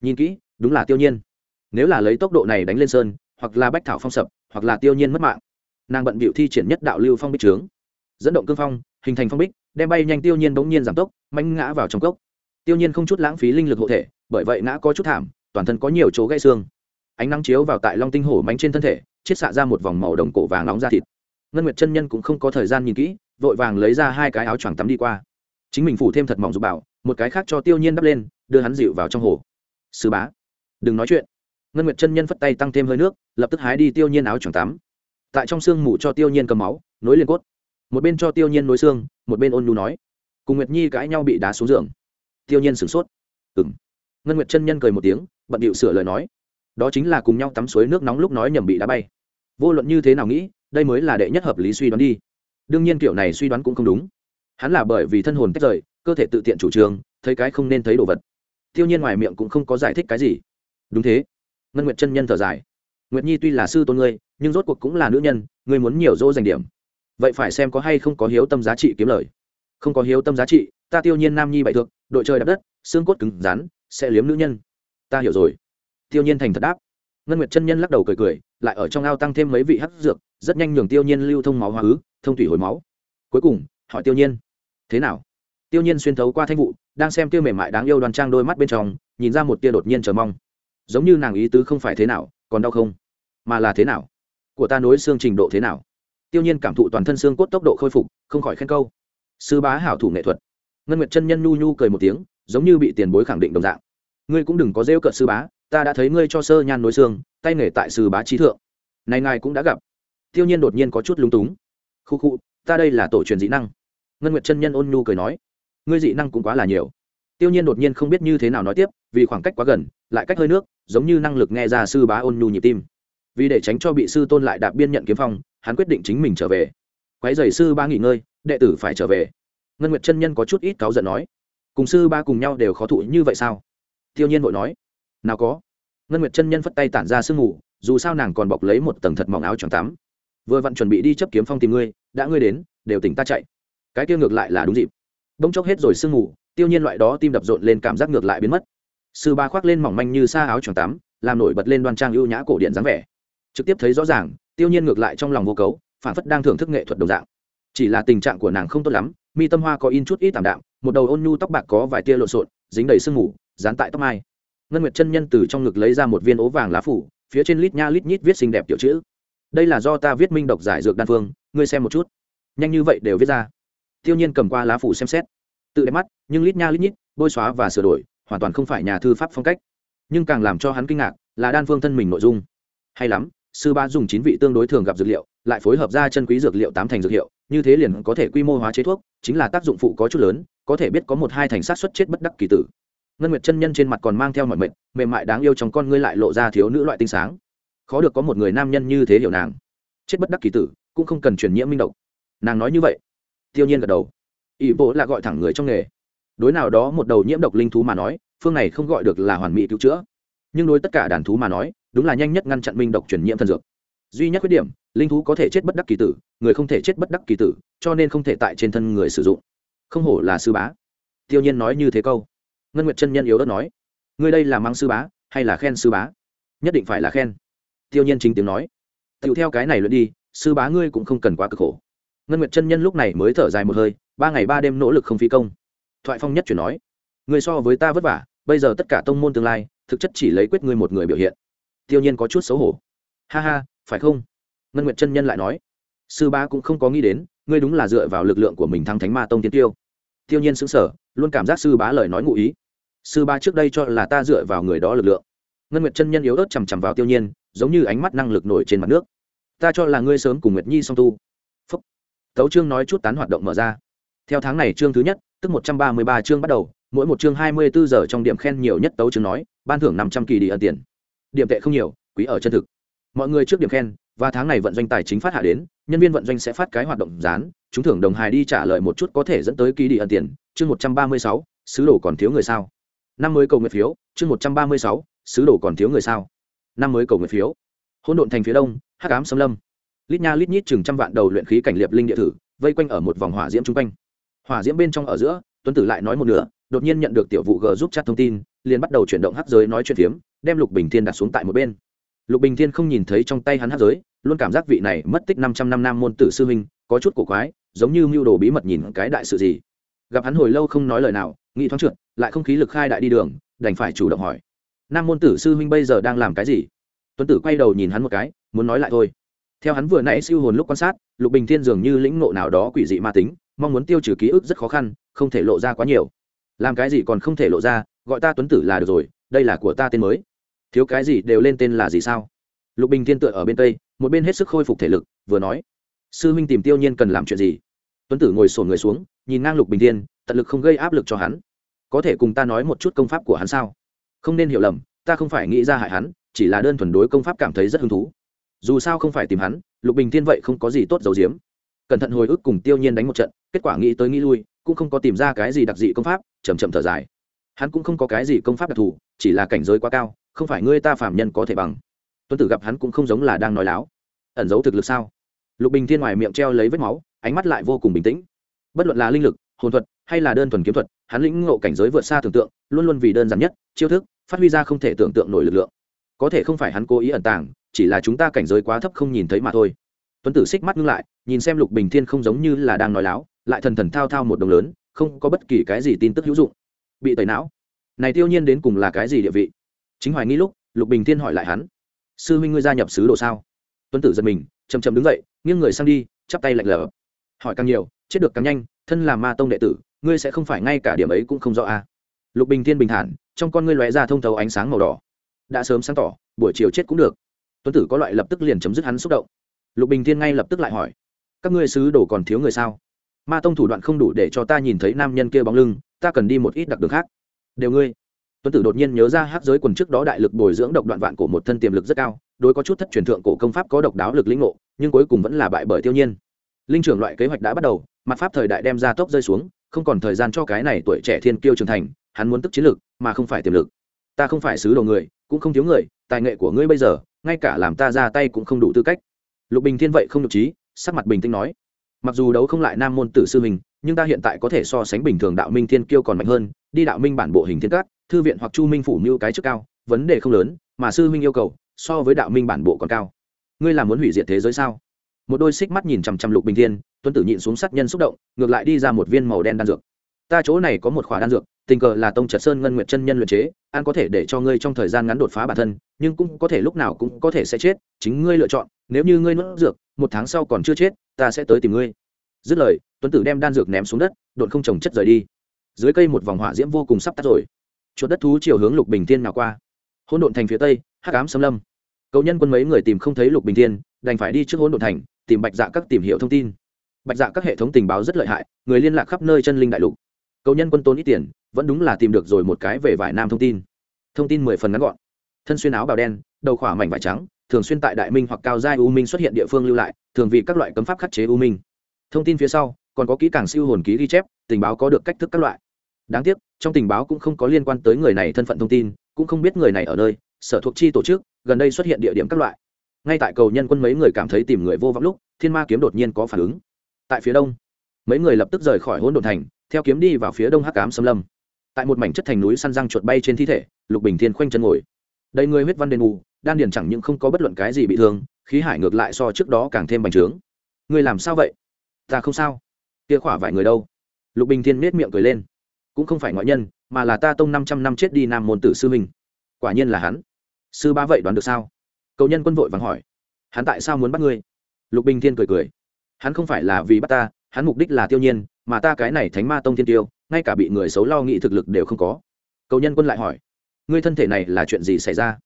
Nhìn kỹ, đúng là tiêu nhiên. Nếu là lấy tốc độ này đánh lên sơn, hoặc là bách thảo phong sập, hoặc là tiêu nhiên mất mạng, nàng bận bịu thi triển nhất đạo lưu phong bích trướng. Dẫn động cương phong, hình thành phong bích đem bay nhanh tiêu nhiên bỗng nhiên giảm tốc mạnh ngã vào trong cốc. Tiêu nhiên không chút lãng phí linh lực hộ thể, bởi vậy ngã có chút thảm, toàn thân có nhiều chỗ gãy xương. Ánh nắng chiếu vào tại long tinh hổ mánh trên thân thể, chiết xạ ra một vòng màu đồng cổ vàng nóng ra thịt. Ngân nguyệt chân nhân cũng không có thời gian nhìn kỹ, vội vàng lấy ra hai cái áo choàng tắm đi qua. Chính mình phủ thêm thật mỏng giúp bảo một cái khác cho tiêu nhiên đắp lên, đưa hắn dịu vào trong hồ sư bá, đừng nói chuyện. Ngân nguyệt chân nhân phất tay tăng thêm hơi nước, lập tức hái đi tiêu nhiên áo choàng tắm. Tại trong xương mù cho tiêu nhiên cầm máu, nối liền cốt một bên cho tiêu nhiên nối xương, một bên ôn nhu nói. Cùng nguyệt nhi cãi nhau bị đá xuống giường. Tiêu nhiên sửng sốt. Ừng ngân nguyệt chân nhân cười một tiếng, bận điệu sửa lời nói. Đó chính là cùng nhau tắm suối nước nóng lúc nói nhầm bị đá bay. Vô luận như thế nào nghĩ, đây mới là đệ nhất hợp lý suy đoán đi. Đương nhiên kiểu này suy đoán cũng không đúng. Hắn là bởi vì thân hồn tách rời, cơ thể tự tiện chủ trương, thấy cái không nên thấy đồ vật. Tiêu nhiên ngoài miệng cũng không có giải thích cái gì. Đúng thế. Ngân nguyệt chân nhân thở dài. Nguyệt nhi tuy là sư tôn ngươi, nhưng rốt cuộc cũng là nữ nhân, ngươi muốn nhiều dỗ dành điểm vậy phải xem có hay không có hiếu tâm giá trị kiếm lời. Không có hiếu tâm giá trị, ta tiêu nhiên nam nhi bại thượng đội trời đạp đất, xương cốt cứng rắn, sẽ liếm nữ nhân. Ta hiểu rồi. Tiêu nhiên thành thật đáp. Ngân nguyệt chân nhân lắc đầu cười cười, lại ở trong ao tăng thêm mấy vị hắc dược, rất nhanh nhường tiêu nhiên lưu thông máu hóa ứ, thông thủy hồi máu. Cuối cùng, hỏi tiêu nhiên, thế nào? Tiêu nhiên xuyên thấu qua thanh vụ, đang xem tiêu mềm mại đáng yêu đoan trang đôi mắt bên trong, nhìn ra một tia đột nhiên chờ mong. Giống như nàng ý tứ không phải thế nào, còn đau không? Mà là thế nào? Của ta nối xương trình độ thế nào? Tiêu nhiên cảm thụ toàn thân xương cốt tốc độ khôi phục, không khỏi khen câu. Sư bá hảo thủ nghệ thuật. Ngân nguyệt chân nhân nhu nhu cười một tiếng, giống như bị tiền bối khẳng định đồng dạng. Ngươi cũng đừng có rêu cợt sư bá, ta đã thấy ngươi cho sơ nhan nối xương, tay nghề tại sư bá trí thượng. Này ngài cũng đã gặp. Tiêu nhiên đột nhiên có chút lúng túng. Khu khu, ta đây là tổ truyền dị năng. Ngân nguyệt chân nhân ôn nhu cười nói. Ngươi dị năng cũng quá là nhiều. Tiêu nhiên đột nhiên không biết như thế nào nói tiếp, vì khoảng cách quá gần, lại cách hơi nước, giống như năng lực nghe ra sư bá ôn nhu nhịp tim. Vì để tránh cho bị sư tôn lại đạp biên nhận kiếm phong hắn quyết định chính mình trở về. Quái dày sư ba nghỉ ngơi đệ tử phải trở về. Ngân nguyệt chân nhân có chút ít cáu giận nói. Cùng sư ba cùng nhau đều khó thụ như vậy sao? Tiêu nhiên vội nói. Nào có. Ngân nguyệt chân nhân phất tay tản ra sương ngủ. dù sao nàng còn bọc lấy một tầng thật mỏng áo choàng tắm. Vừa vặn chuẩn bị đi chấp kiếm phong tìm ngươi đã ngươi đến đều tỉnh ta chạy. Cái kia ngược lại là đúng dịp. Bỗng chốc hết rồi sương ngủ, tiêu nhiên loại đó tim đập rộn lên cảm giác ngược lại biến mất. Sư ba khoác lên mỏng manh như xa áo choàng tắm làm nổi bật lên đoan trang ưu nhã cổ điện dáng vẻ. Trực tiếp thấy rõ ràng tiêu nhiên ngược lại trong lòng vô cấu, phản phất đang thưởng thức nghệ thuật đồng dạng. Chỉ là tình trạng của nàng không tốt lắm, mi tâm hoa có in chút ít tảm đạm, một đầu ôn nhu tóc bạc có vài tia lộn xộn, dính đầy sương mù, dán tại tóc mai. Ngân nguyệt chân nhân từ trong ngực lấy ra một viên ố vàng lá phủ, phía trên lít nha lít nhít viết xinh đẹp tiểu chữ. Đây là do ta viết minh độc giải dược đan phương, ngươi xem một chút. Nhanh như vậy đều viết ra. Tiêu nhiên cầm qua lá phủ xem xét. Tự đẹp mắt, nhưng lít nha lít nhít, bôi xóa và sửa đổi, hoàn toàn không phải nhà thư pháp phong cách. Nhưng càng làm cho hắn kinh ngạc là đan phương thân mình nội dung. Hay lắm sư ba dùng chín vị tương đối thường gặp dược liệu, lại phối hợp ra chân quý dược liệu tám thành dược hiệu, như thế liền có thể quy mô hóa chế thuốc, chính là tác dụng phụ có chút lớn, có thể biết có một hai thành sát xuất chết bất đắc kỳ tử. Ngân nguyệt chân nhân trên mặt còn mang theo mọi mệnh, mềm mại đáng yêu trong con ngươi lại lộ ra thiếu nữ loại tinh sáng. Khó được có một người nam nhân như thế hiểu nàng. Chết bất đắc kỳ tử, cũng không cần truyền nhiễm minh độc. Nàng nói như vậy. Tiêu nhiên gật đầu. Ỷ bộ là gọi thẳng người trong nghề. Đối nào đó một đầu nhiễm độc linh thú mà nói, phương này không gọi được là hoàn mỹ cứu chữa. Nhưng đối tất cả đàn thú mà nói đúng là nhanh nhất ngăn chặn minh độc truyền nhiễm thần dược. Duy nhất khuyết điểm, linh thú có thể chết bất đắc kỳ tử, người không thể chết bất đắc kỳ tử, cho nên không thể tại trên thân người sử dụng. Không hổ là sư bá. Tiêu nhiên nói như thế câu. Ngân nguyệt chân nhân yếu đất nói. Ngươi đây là mang sư bá, hay là khen sư bá? Nhất định phải là khen. Tiêu nhiên chính tiếng nói. Tựu theo cái này luyện đi, sư bá ngươi cũng không cần quá cực khổ. Ngân nguyệt chân nhân lúc này mới thở dài một hơi, ba ngày ba đêm nỗ lực không phi công. Thoại phong nhất chuyển nói. Người so với ta vất vả, bây giờ tất cả tông môn tương lai, thực chất chỉ lấy quyết ngươi một người biểu hiện tiêu nhiên có chút xấu hổ. Ha ha, phải không? Ngân nguyệt chân nhân lại nói. Sư bá cũng không có nghĩ đến, ngươi đúng là dựa vào lực lượng của mình thăng thánh ma tông tiến tiêu. Tiêu nhiên xứng sở luôn cảm giác sư bá lời nói ngụ ý. Sư bá trước đây cho là ta dựa vào người đó lực lượng. Ngân nguyệt chân nhân yếu ớt chằm chằm vào tiêu nhiên, giống như ánh mắt năng lực nổi trên mặt nước. Ta cho là ngươi sớm cùng nguyệt nhi song tu. Phúc. Tấu chương nói chút tán hoạt động mở ra. Theo tháng này chương thứ nhất, tức một trăm ba mươi ba chương bắt đầu, mỗi một chương hai mươi bốn giờ trong điểm khen nhiều nhất tấu chương nói, ban thưởng năm trăm kỳ đi ân tiền điểm tệ không nhiều, quý ở chân thực. Mọi người trước điểm khen, và tháng này vận doanh tài chính phát hạ đến, nhân viên vận doanh sẽ phát cái hoạt động dán, chúng thưởng đồng hài đi trả lời một chút có thể dẫn tới kỳ đi ẩn tiền, chương một trăm ba mươi sáu, sứ đồ còn thiếu người sao? năm mới cầu nguyện phiếu, chương một trăm ba mươi sáu, sứ đồ còn thiếu người sao? năm mới cầu nguyện phiếu. Hỗn độn thành phía đông, hắc ám xâm lâm. Lít nha lít nhít chừng trăm vạn đầu luyện khí cảnh liệp linh địa thử, vây quanh ở một vòng hỏa diễm chung quanh. Hỏa diễm bên trong ở giữa, tuấn tử lại nói một nửa, đột nhiên nhận được tiểu vụ g giúp chat thông tin liền bắt đầu chuyển động hắc giới nói chuyện phiếm, đem lục bình thiên đặt xuống tại một bên. Lục bình thiên không nhìn thấy trong tay hắn hắc giới, luôn cảm giác vị này mất tích năm trăm năm nam môn tử sư huynh, có chút cổ quái, giống như mưu đồ bí mật nhìn cái đại sự gì. Gặp hắn hồi lâu không nói lời nào, nghĩ thoáng trượt, lại không khí lực khai đại đi đường, đành phải chủ động hỏi. Nam môn tử sư huynh bây giờ đang làm cái gì? Tuấn tử quay đầu nhìn hắn một cái, muốn nói lại thôi. Theo hắn vừa nãy siêu hồn lúc quan sát, lục bình thiên dường như lĩnh ngộ nào đó quỷ dị ma tính, mong muốn tiêu trừ ký ức rất khó khăn, không thể lộ ra quá nhiều. Làm cái gì còn không thể lộ ra gọi ta tuấn tử là được rồi, đây là của ta tên mới. Thiếu cái gì đều lên tên là gì sao? Lục bình thiên tựa ở bên tây, một bên hết sức khôi phục thể lực, vừa nói, sư huynh tìm tiêu nhiên cần làm chuyện gì? Tuấn tử ngồi sổn người xuống, nhìn ngang lục bình thiên, tận lực không gây áp lực cho hắn. Có thể cùng ta nói một chút công pháp của hắn sao? Không nên hiểu lầm, ta không phải nghĩ ra hại hắn, chỉ là đơn thuần đối công pháp cảm thấy rất hứng thú. Dù sao không phải tìm hắn, lục bình thiên vậy không có gì tốt dầu giếm. Cẩn thận hồi ức cùng tiêu nhiên đánh một trận, kết quả nghĩ tới nghĩ lui, cũng không có tìm ra cái gì đặc dị công pháp chầm chậm thở dài hắn cũng không có cái gì công pháp đặc thù, chỉ là cảnh giới quá cao, không phải ngươi ta phạm nhân có thể bằng. Tuân tử gặp hắn cũng không giống là đang nói láo. Ẩn giấu thực lực sao? Lục bình thiên ngoài miệng treo lấy vết máu, ánh mắt lại vô cùng bình tĩnh. Bất luận là linh lực, hồn thuật, hay là đơn thuần kiếm thuật, hắn lĩnh ngộ cảnh giới vượt xa tưởng tượng, luôn luôn vì đơn giản nhất, chiêu thức, phát huy ra không thể tưởng tượng nổi lực lượng. Có thể không phải hắn cố ý ẩn tàng, chỉ là chúng ta cảnh giới quá thấp không nhìn thấy mà thôi. Tuấn tử xích mắt ngưng lại, nhìn xem lục bình thiên không giống như là đang nói láo, lại thần thần thao thao một đồng lớn, không có bất kỳ cái gì tin tức hữu dụng bị tẩy não. Này tiêu nhiên đến cùng là cái gì địa vị? Chính hoài nghi lúc, lục bình thiên hỏi lại hắn. Sư huynh ngươi gia nhập sứ đồ sao? Tuấn tử giật mình chầm chầm đứng dậy, nghiêng người sang đi, chắp tay lạnh lờ. Hỏi càng nhiều, chết được càng nhanh, thân là ma tông đệ tử, ngươi sẽ không phải ngay cả điểm ấy cũng không rõ a à. lục bình thiên bình thản, trong con ngươi lóe ra thông thấu ánh sáng màu đỏ. Đã sớm sáng tỏ, buổi chiều chết cũng được. Tuấn tử có loại lập tức liền chấm dứt hắn xúc động. Lục bình thiên ngay lập tức lại hỏi, các ngươi sứ đồ còn thiếu người sao? Ma tông thủ đoạn không đủ để cho ta nhìn thấy nam nhân kia bóng lưng, ta cần đi một ít đặc đường khác. Đều ngươi. Tuấn tử đột nhiên nhớ ra hát giới quần trước đó đại lực bồi dưỡng độc đoạn vạn của một thân tiềm lực rất cao, đối có chút thất truyền thượng cổ công pháp có độc đáo lực lĩnh ngộ, nhưng cuối cùng vẫn là bại bởi tiêu nhiên. Linh trưởng loại kế hoạch đã bắt đầu mặt pháp thời đại đem ra tốc rơi xuống, không còn thời gian cho cái này tuổi trẻ thiên kiêu trưởng thành, hắn muốn tức chiến lực, mà không phải tiềm lực. Ta không phải sứ đồ người, cũng không thiếu người, tài nghệ của ngươi bây giờ, ngay cả làm ta ra tay cũng không đủ tư cách. Lục bình thiên vậy không được trí sắc mặt bình tĩnh nói mặc dù đấu không lại nam môn tử sư mình nhưng ta hiện tại có thể so sánh bình thường đạo minh thiên kiêu còn mạnh hơn, đi đạo minh bản bộ hình thiên cát, thư viện hoặc chu minh phủ như cái trước cao, vấn đề không lớn, mà sư minh yêu cầu, so với đạo minh bản bộ còn cao. Ngươi là muốn hủy diệt thế giới sao? Một đôi xích mắt nhìn chằm chằm lục bình thiên tuân tử nhịn xuống sát nhân xúc động, ngược lại đi ra một viên màu đen đan dược. Ta chỗ này có một khỏa đan dược, tình cờ là tông trật sơn ngân nguyệt chân nhân luyện chế, an có thể để cho ngươi trong thời gian ngắn đột phá bản thân, nhưng cũng có thể lúc nào cũng có thể sẽ chết, chính ngươi lựa chọn, nếu như ngươi nuốt dược một tháng sau còn chưa chết, ta sẽ tới tìm ngươi. Dứt lời, tuấn tử đem đan dược ném xuống đất đột không trồng chất rời đi. Dưới cây một vòng hỏa diễm vô cùng sắp tắt rồi. Chuột đất thú chiều hướng lục bình thiên nào qua. Hỗn độn thành phía tây, hắc ám xâm lâm. Cầu nhân quân mấy người tìm không thấy lục bình thiên, đành phải đi trước hỗn độn thành, tìm bạch dạ các tìm hiểu thông tin. Bạch dạ các hệ thống tình báo rất lợi hại, người liên lạc khắp nơi chân linh đại lục. Cầu nhân quân tốn ít tiền, vẫn đúng là tìm được rồi một cái về vải nam thông tin. Thông tin mười phần ngắn gọn. Thân xuyên áo bào đen, đầu khỏa mảnh vải trắng thường xuyên tại đại minh hoặc cao giai u minh xuất hiện địa phương lưu lại, thường vì các loại cấm pháp khắc chế u minh. Thông tin phía sau, còn có kỹ càng siêu hồn ký ghi chép, tình báo có được cách thức các loại. Đáng tiếc, trong tình báo cũng không có liên quan tới người này thân phận thông tin, cũng không biết người này ở nơi, sở thuộc chi tổ chức, gần đây xuất hiện địa điểm các loại. Ngay tại cầu nhân quân mấy người cảm thấy tìm người vô vọng lúc, thiên ma kiếm đột nhiên có phản ứng. Tại phía đông, mấy người lập tức rời khỏi hỗn độn thành, theo kiếm đi vào phía đông hắc cám xâm lâm. Tại một mảnh chất thành núi săn răng chuột bay trên thi thể, lục bình thiên khoanh chân ngồi. Đầy người huyết văn đền ngủ đan điền chẳng những không có bất luận cái gì bị thương, khí hải ngược lại so trước đó càng thêm bành trướng. Ngươi làm sao vậy? Ta không sao. Kia khỏa vài người đâu? Lục bình thiên nết miệng cười lên. Cũng không phải ngoại nhân, mà là ta tông năm trăm năm chết đi nam môn tử sư mình. quả nhiên là hắn. Sư ba vậy đoán được sao? Cầu nhân quân vội vàng hỏi. Hắn tại sao muốn bắt ngươi? Lục bình thiên cười cười. Hắn không phải là vì bắt ta, hắn mục đích là tiêu nhiên, mà ta cái này thánh ma tông thiên tiêu, ngay cả bị người xấu lo nghĩ thực lực đều không có. Cầu nhân quân lại hỏi. Ngươi thân thể này là chuyện gì xảy ra?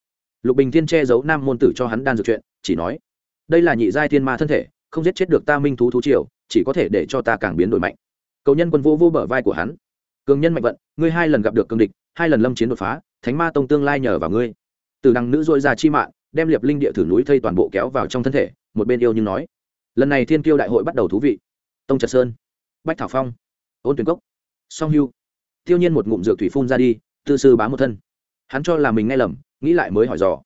Lục bình thiên che giấu nam môn tử cho hắn đan dược chuyện, chỉ nói, đây là nhị giai thiên ma thân thể, không giết chết được ta minh thú thú triều, chỉ có thể để cho ta càng biến đổi mạnh. Cầu nhân quân vô vô bờ vai của hắn, cường nhân mạnh vận, ngươi hai lần gặp được cương địch, hai lần lâm chiến đột phá, thánh ma tông tương lai nhờ vào ngươi. Từ đằng nữ dội ra chi mạng, đem liệp linh địa thử núi thây toàn bộ kéo vào trong thân thể, một bên yêu nhưng nói, lần này thiên kiêu đại hội bắt đầu thú vị. Tông trật sơn, bách thảo phong, ôn tuyển cốc, song hưu, tiêu nhiên một ngụm dược thủy phun ra đi, tư sư bá một thân hắn cho là mình nghe lầm, nghĩ lại mới hỏi dò.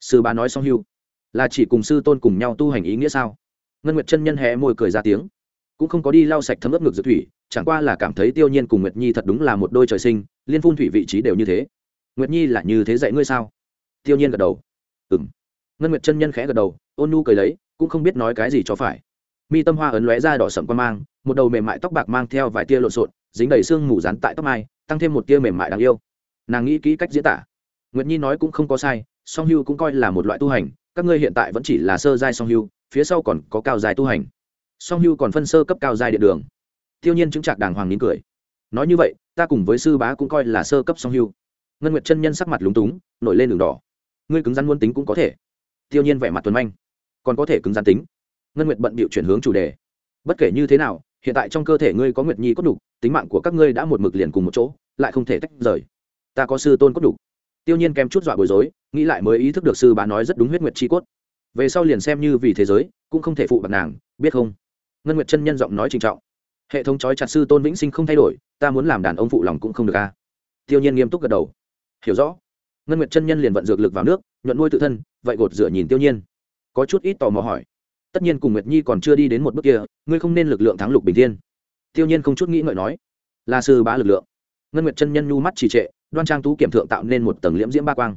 Sư bá nói xong hưu. Là chỉ cùng sư tôn cùng nhau tu hành ý nghĩa sao? Ngân nguyệt chân nhân hé môi cười ra tiếng. Cũng không có đi lau sạch thấm ướp ngực dược thủy, chẳng qua là cảm thấy tiêu nhiên cùng nguyệt nhi thật đúng là một đôi trời sinh, liên phun thủy vị trí đều như thế. Nguyệt nhi là như thế dạy ngươi sao? Tiêu nhiên gật đầu. Ừm. Ngân nguyệt chân nhân khẽ gật đầu, ôn nu cười lấy, cũng không biết nói cái gì cho phải. Mi tâm hoa ấn lóe ra đỏ sậm quan mang, một đầu mềm mại tóc bạc mang theo vài tia lộn xộn, dính đầy xương mù rán tại tóc mai, tăng thêm một tia mềm mại đáng yêu nàng nghĩ kỹ cách diễn tả. Nguyệt nhi nói cũng không có sai, song hưu cũng coi là một loại tu hành, các ngươi hiện tại vẫn chỉ là sơ giai song hưu, phía sau còn có cao giai tu hành. Song hưu còn phân sơ cấp cao giai điện đường. Tiêu nhiên chứng trạc đàng hoàng nín cười. Nói như vậy, ta cùng với sư bá cũng coi là sơ cấp song hưu. Ngân nguyệt chân nhân sắc mặt lúng túng, nổi lên đường đỏ. Ngươi cứng rắn muốn tính cũng có thể. Tiêu nhiên vẻ mặt tuấn manh. Còn có thể cứng rắn tính. Ngân nguyệt bận bịu chuyển hướng chủ đề. Bất kể như thế nào, hiện tại trong cơ thể ngươi có nguyệt nhi cốt đục tính mạng của các ngươi đã một mực liền cùng một chỗ, lại không thể tách rời ta có sư tôn cốt đủ, tiêu nhiên kèm chút dọa bối rối nghĩ lại mới ý thức được sư bá nói rất đúng huyết nguyệt chi cốt. Về sau liền xem như vì thế giới cũng không thể phụ bạc nàng biết không? Ngân nguyệt chân nhân giọng nói trinh trọng. Hệ thống trói chặt sư tôn vĩnh sinh không thay đổi ta muốn làm đàn ông phụ lòng cũng không được a tiêu nhiên nghiêm túc gật đầu. Hiểu rõ. Ngân nguyệt chân nhân liền vận dược lực vào nước nhuận nuôi tự thân vậy gột rửa nhìn tiêu nhiên. Có chút ít tò mò hỏi. Tất nhiên cùng nguyệt nhi còn chưa đi đến một bước kia ngươi không nên lực lượng thắng lục bình thiên. Tiêu nhiên không chút nghĩ ngợi nói. Là sư bá lực lượng. Ngân nguyệt chân nhân nhu mắt trì trệ đoan trang tú kiểm thượng tạo nên một tầng liễm diễm ba quang.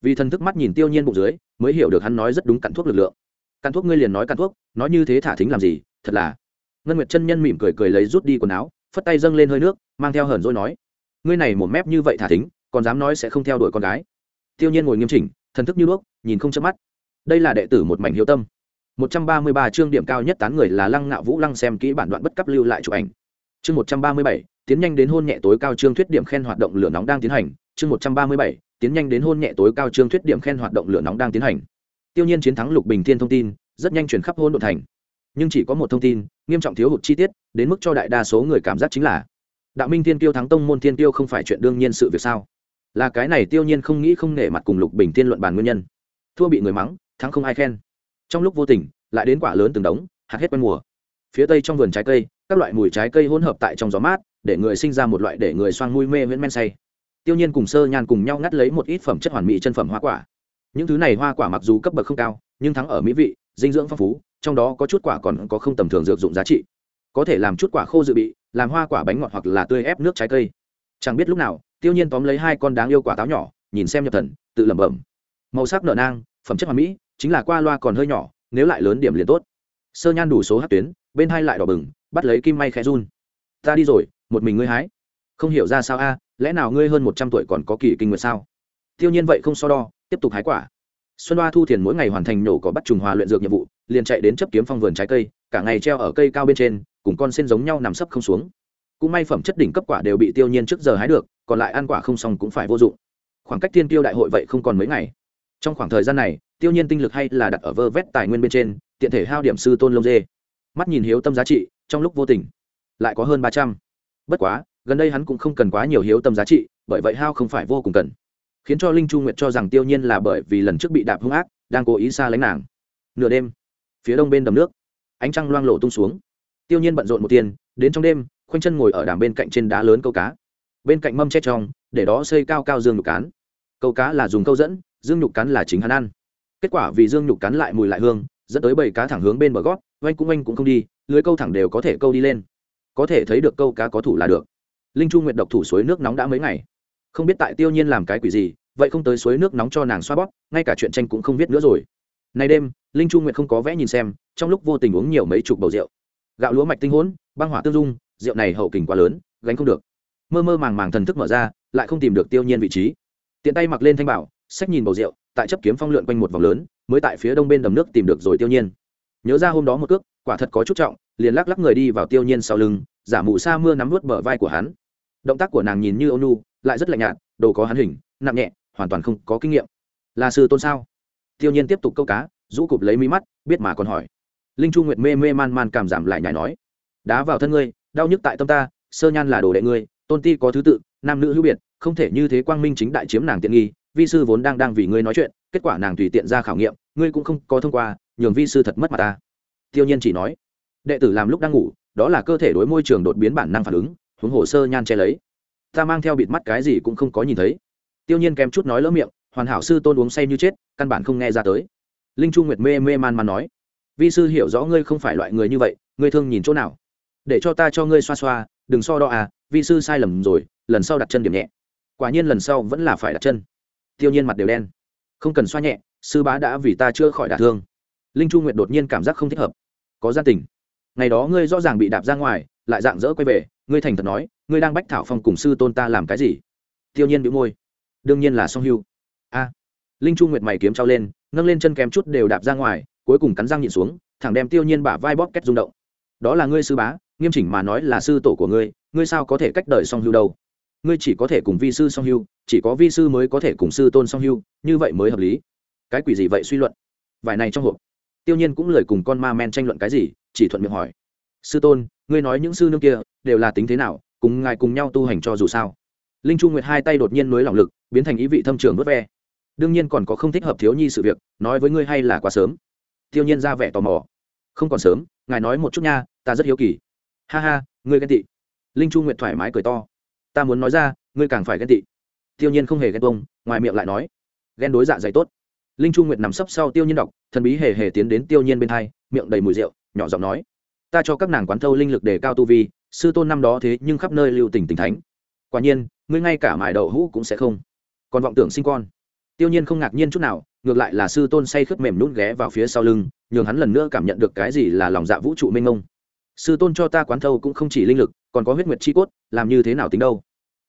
Vì thần thức mắt nhìn tiêu nhiên bụng dưới mới hiểu được hắn nói rất đúng cặn thuốc lực lượng. Cặn thuốc ngươi liền nói cặn thuốc nói như thế thả thính làm gì thật là. Ngân nguyệt chân nhân mỉm cười cười lấy rút đi quần áo phất tay dâng lên hơi nước mang theo hờn rồi nói ngươi này một mép như vậy thả thính còn dám nói sẽ không theo đuổi con gái? Tiêu nhiên ngồi nghiêm chỉnh thần thức như đuốc nhìn không chớp mắt. Đây là đệ tử một mảnh hiếu tâm. 133 chương điểm cao nhất tán người là Lăng Ngạo Vũ Lăng xem kỹ bản đoạn bất cấp lưu lại chụp ảnh. Chương 137, tiến nhanh đến hôn nhẹ tối cao chương thuyết điểm khen hoạt động lửa nóng đang tiến hành. Chương 137, tiến nhanh đến hôn nhẹ tối cao chương thuyết điểm khen hoạt động lửa nóng đang tiến hành. Tiêu Nhiên chiến thắng Lục Bình Thiên thông tin, rất nhanh truyền khắp hôn đội thành. Nhưng chỉ có một thông tin, nghiêm trọng thiếu hụt chi tiết, đến mức cho đại đa số người cảm giác chính là Đạo Minh Thiên Tiêu thắng tông môn Thiên Tiêu không phải chuyện đương nhiên sự việc sao? Là cái này Tiêu Nhiên không nghĩ không nể mặt cùng Lục Bình Thiên luận bàn nguyên nhân. Thua bị người mắng, thắng không ai khen trong lúc vô tình lại đến quả lớn từng đống hạt hết quen mùa phía tây trong vườn trái cây các loại mùi trái cây hỗn hợp tại trong gió mát để người sinh ra một loại để người xoang mùi mê viễn men say. Tiêu nhiên cùng sơ nhan cùng nhau ngắt lấy một ít phẩm chất hoàn mỹ chân phẩm hoa quả. Những thứ này hoa quả mặc dù cấp bậc không cao, nhưng thắng ở mỹ vị, dinh dưỡng phong phú, trong đó có chút quả còn có không tầm thường dược dụng giá trị. Có thể làm chút quả khô dự bị, làm hoa quả bánh ngọt hoặc là tươi ép nước trái cây. Chẳng biết lúc nào, tiêu nhiên tóm lấy hai con đáng yêu quả táo nhỏ, nhìn xem nhập thần, tự lẩm bẩm. Màu sắc nở nang, phẩm chất hoàn mỹ, chính là qua loa còn hơi nhỏ, nếu lại lớn điểm liền tốt. Sơ nhan đủ số hát tuyến, bên hai lại đỏ bừng, bắt lấy kim may khẽ run. Ta đi rồi một mình ngươi hái. Không hiểu ra sao a, lẽ nào ngươi hơn một trăm tuổi còn có kỳ kinh nguyệt sao? Tiêu nhiên vậy không so đo, tiếp tục hái quả. Xuân hoa thu thiền mỗi ngày hoàn thành nổ có bắt trùng hòa luyện dược nhiệm vụ, liền chạy đến chấp kiếm phong vườn trái cây, cả ngày treo ở cây cao bên trên, cùng con sen giống nhau nằm sấp không xuống. Cũng may phẩm chất đỉnh cấp quả đều bị tiêu nhiên trước giờ hái được, còn lại ăn quả không xong cũng phải vô dụng. Khoảng cách thiên tiêu đại hội vậy không còn mấy ngày. Trong khoảng thời gian này, tiêu nhiên tinh lực hay là đặt ở vơ vét tài nguyên bên trên, tiện thể hao điểm sư tôn lông dê. Mắt nhìn hiếu tâm giá trị, trong lúc vô tình, lại có hơn ba trăm bất quá, gần đây hắn cũng không cần quá nhiều hiếu tâm giá trị, bởi vậy hao không phải vô cùng cần. Khiến cho linh chu nguyệt cho rằng tiêu nhiên là bởi vì lần trước bị đạp hung ác, đang cố ý xa lánh nàng. Nửa đêm, phía đông bên đầm nước, ánh trăng loang lộ tung xuống. Tiêu nhiên bận rộn một tiền, đến trong đêm, khoanh chân ngồi ở đàm bên cạnh trên đá lớn câu cá. Bên cạnh mâm che trong, để đó xây cao cao dương nhục cán. Câu cá là dùng câu dẫn, dương nhục cán là chính hắn ăn. Kết quả vì dương nhục cán lại mùi lại hương, dẫn tới bầy cá thẳng hướng bên bờ gót, oanh cũng oanh cũng không đi, lưới câu thẳng đều có thể câu đi lên có thể thấy được câu cá có thủ là được. Linh chu nguyệt độc thủ suối nước nóng đã mấy ngày. Không biết tại tiêu nhiên làm cái quỷ gì, vậy không tới suối nước nóng cho nàng xoa bóp, ngay cả chuyện tranh cũng không viết nữa rồi. Nay đêm, linh chu nguyệt không có vẽ nhìn xem, trong lúc vô tình uống nhiều mấy chục bầu rượu. Gạo lúa mạch tinh hỗn, băng hỏa tương dung, rượu này hậu kình quá lớn, gánh không được. Mơ mơ màng màng thần thức mở ra, lại không tìm được tiêu nhiên vị trí. Tiện tay mặc lên thanh bảo sách nhìn bầu rượu, tại chấp kiếm phong lượn quanh một vòng lớn, mới tại phía đông bên đầm nước tìm được rồi tiêu nhiên. Nhớ ra hôm đó một cước, quả thật có chút trọng liền lắc lắc người đi vào tiêu nhiên sau lưng, giả mụ sa mưa nắm vút bờ vai của hắn. Động tác của nàng nhìn như ônu lại rất lạnh nhạt, đồ có hắn hình, nặng nhẹ, hoàn toàn không có kinh nghiệm. Là sư tôn sao? Tiêu nhiên tiếp tục câu cá, rũ cụp lấy mí mắt, biết mà còn hỏi. Linh chu nguyệt mê mê man man cảm giảm lại nhảy nói. Đá vào thân ngươi, đau nhức tại tâm ta, sơ nhan là đồ đệ ngươi, tôn ti có thứ tự, nam nữ hữu biệt, không thể như thế quang minh chính đại chiếm nàng tiện nghi, vi sư vốn đang đang vì ngươi nói chuyện, kết quả nàng tùy tiện ra khảo nghiệm, ngươi cũng không có thông qua, nhường vi sư thật mất mặt ta. Tiêu nhiên chỉ nói đệ tử làm lúc đang ngủ, đó là cơ thể đối môi trường đột biến bản năng phản ứng, huống hồ sơ nhan che lấy. Ta mang theo bịt mắt cái gì cũng không có nhìn thấy. Tiêu nhiên kèm chút nói lỡ miệng, hoàn hảo sư tôn uống say như chết, căn bản không nghe ra tới. Linh chu nguyệt mê mê man man nói, vi sư hiểu rõ ngươi không phải loại người như vậy, ngươi thương nhìn chỗ nào? Để cho ta cho ngươi xoa xoa, đừng so đo à vi sư sai lầm rồi, lần sau đặt chân điểm nhẹ. Quả nhiên lần sau vẫn là phải đặt chân. Tiêu nhiên mặt đều đen. Không cần xoa nhẹ, sư bá đã vì ta chưa khỏi đả thương. Linh chu nguyệt đột nhiên cảm giác không thích hợp. Có gian tình ngày đó ngươi rõ ràng bị đạp ra ngoài, lại dạng dỡ quay về, ngươi thành thật nói, ngươi đang bách thảo phong cùng sư tôn ta làm cái gì? Tiêu nhiên bị môi. Đương nhiên là song hưu. A. Linh chu nguyệt mày kiếm trao lên, nâng lên chân kém chút đều đạp ra ngoài, cuối cùng cắn răng nhịn xuống, thẳng đem tiêu nhiên bả vai bóp kết rung động. Đó là ngươi sư bá, nghiêm chỉnh mà nói là sư tổ của ngươi ngươi sao có thể cách đời song hưu đâu? Ngươi chỉ có thể cùng vi sư song hưu, chỉ có vi sư mới có thể cùng sư tôn song hưu, như vậy mới hợp lý. Cái quỷ gì vậy suy luận? Vài này trong hộp. Tiêu nhiên cũng lời cùng con ma men tranh luận cái gì? Chỉ thuận miệng hỏi. Sư tôn, ngươi nói những sư nương kia đều là tính thế nào, cùng ngài cùng nhau tu hành cho dù sao? Linh chu nguyệt hai tay đột nhiên nối lòng lực, biến thành ý vị thâm trường vớt ve. Đương nhiên còn có không thích hợp thiếu nhi sự việc, nói với ngươi hay là quá sớm. Tiêu nhiên ra vẻ tò mò. Không còn sớm, ngài nói một chút nha, ta rất hiếu kỳ. Ha ha, ngươi ghen tị. Linh chu nguyệt thoải mái cười to. Ta muốn nói ra, ngươi càng phải ghen tị. Tiêu nhiên không hề ghen bông ngoài miệng lại nói. Ghen đối dạ dày tốt. Linh chu nguyệt nằm sấp sau tiêu nhiên đọc, thần bí hề hề tiến đến tiêu nhiên bên hai, miệng đầy mùi rượu nhỏ giọng nói, ta cho các nàng quán thâu linh lực để cao tu vi, sư tôn năm đó thế nhưng khắp nơi lưu tỉnh tỉnh thánh. Quả nhiên, ngươi ngay cả mải đậu hũ cũng sẽ không. Còn vọng tưởng sinh con. Tiêu nhiên không ngạc nhiên chút nào, ngược lại là sư tôn say khướt mềm nhún ghé vào phía sau lưng, nhường hắn lần nữa cảm nhận được cái gì là lòng dạ vũ trụ mênh mông. Sư tôn cho ta quán thâu cũng không chỉ linh lực, còn có huyết nguyệt chi cốt, làm như thế nào tính đâu?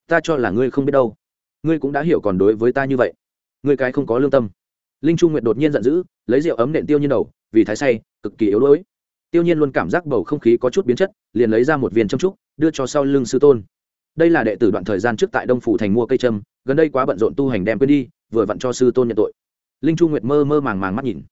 Ta cho là ngươi không biết đâu. Ngươi cũng đã hiểu còn đối với ta như vậy. Ngươi cái không có lương tâm. Linh chu nguyệt đột nhiên giận dữ, lấy rượu ấm nện tiêu nhiên đầu, vì thái say, cực kỳ yếu đuối tiêu nhiên luôn cảm giác bầu không khí có chút biến chất, liền lấy ra một viên châm trúc, đưa cho sau lưng sư tôn. Đây là đệ tử đoạn thời gian trước tại đông phủ thành mua cây trâm gần đây quá bận rộn tu hành đem quên đi, vừa vặn cho sư tôn nhận tội. Linh chu nguyệt mơ mơ màng màng mắt nhìn.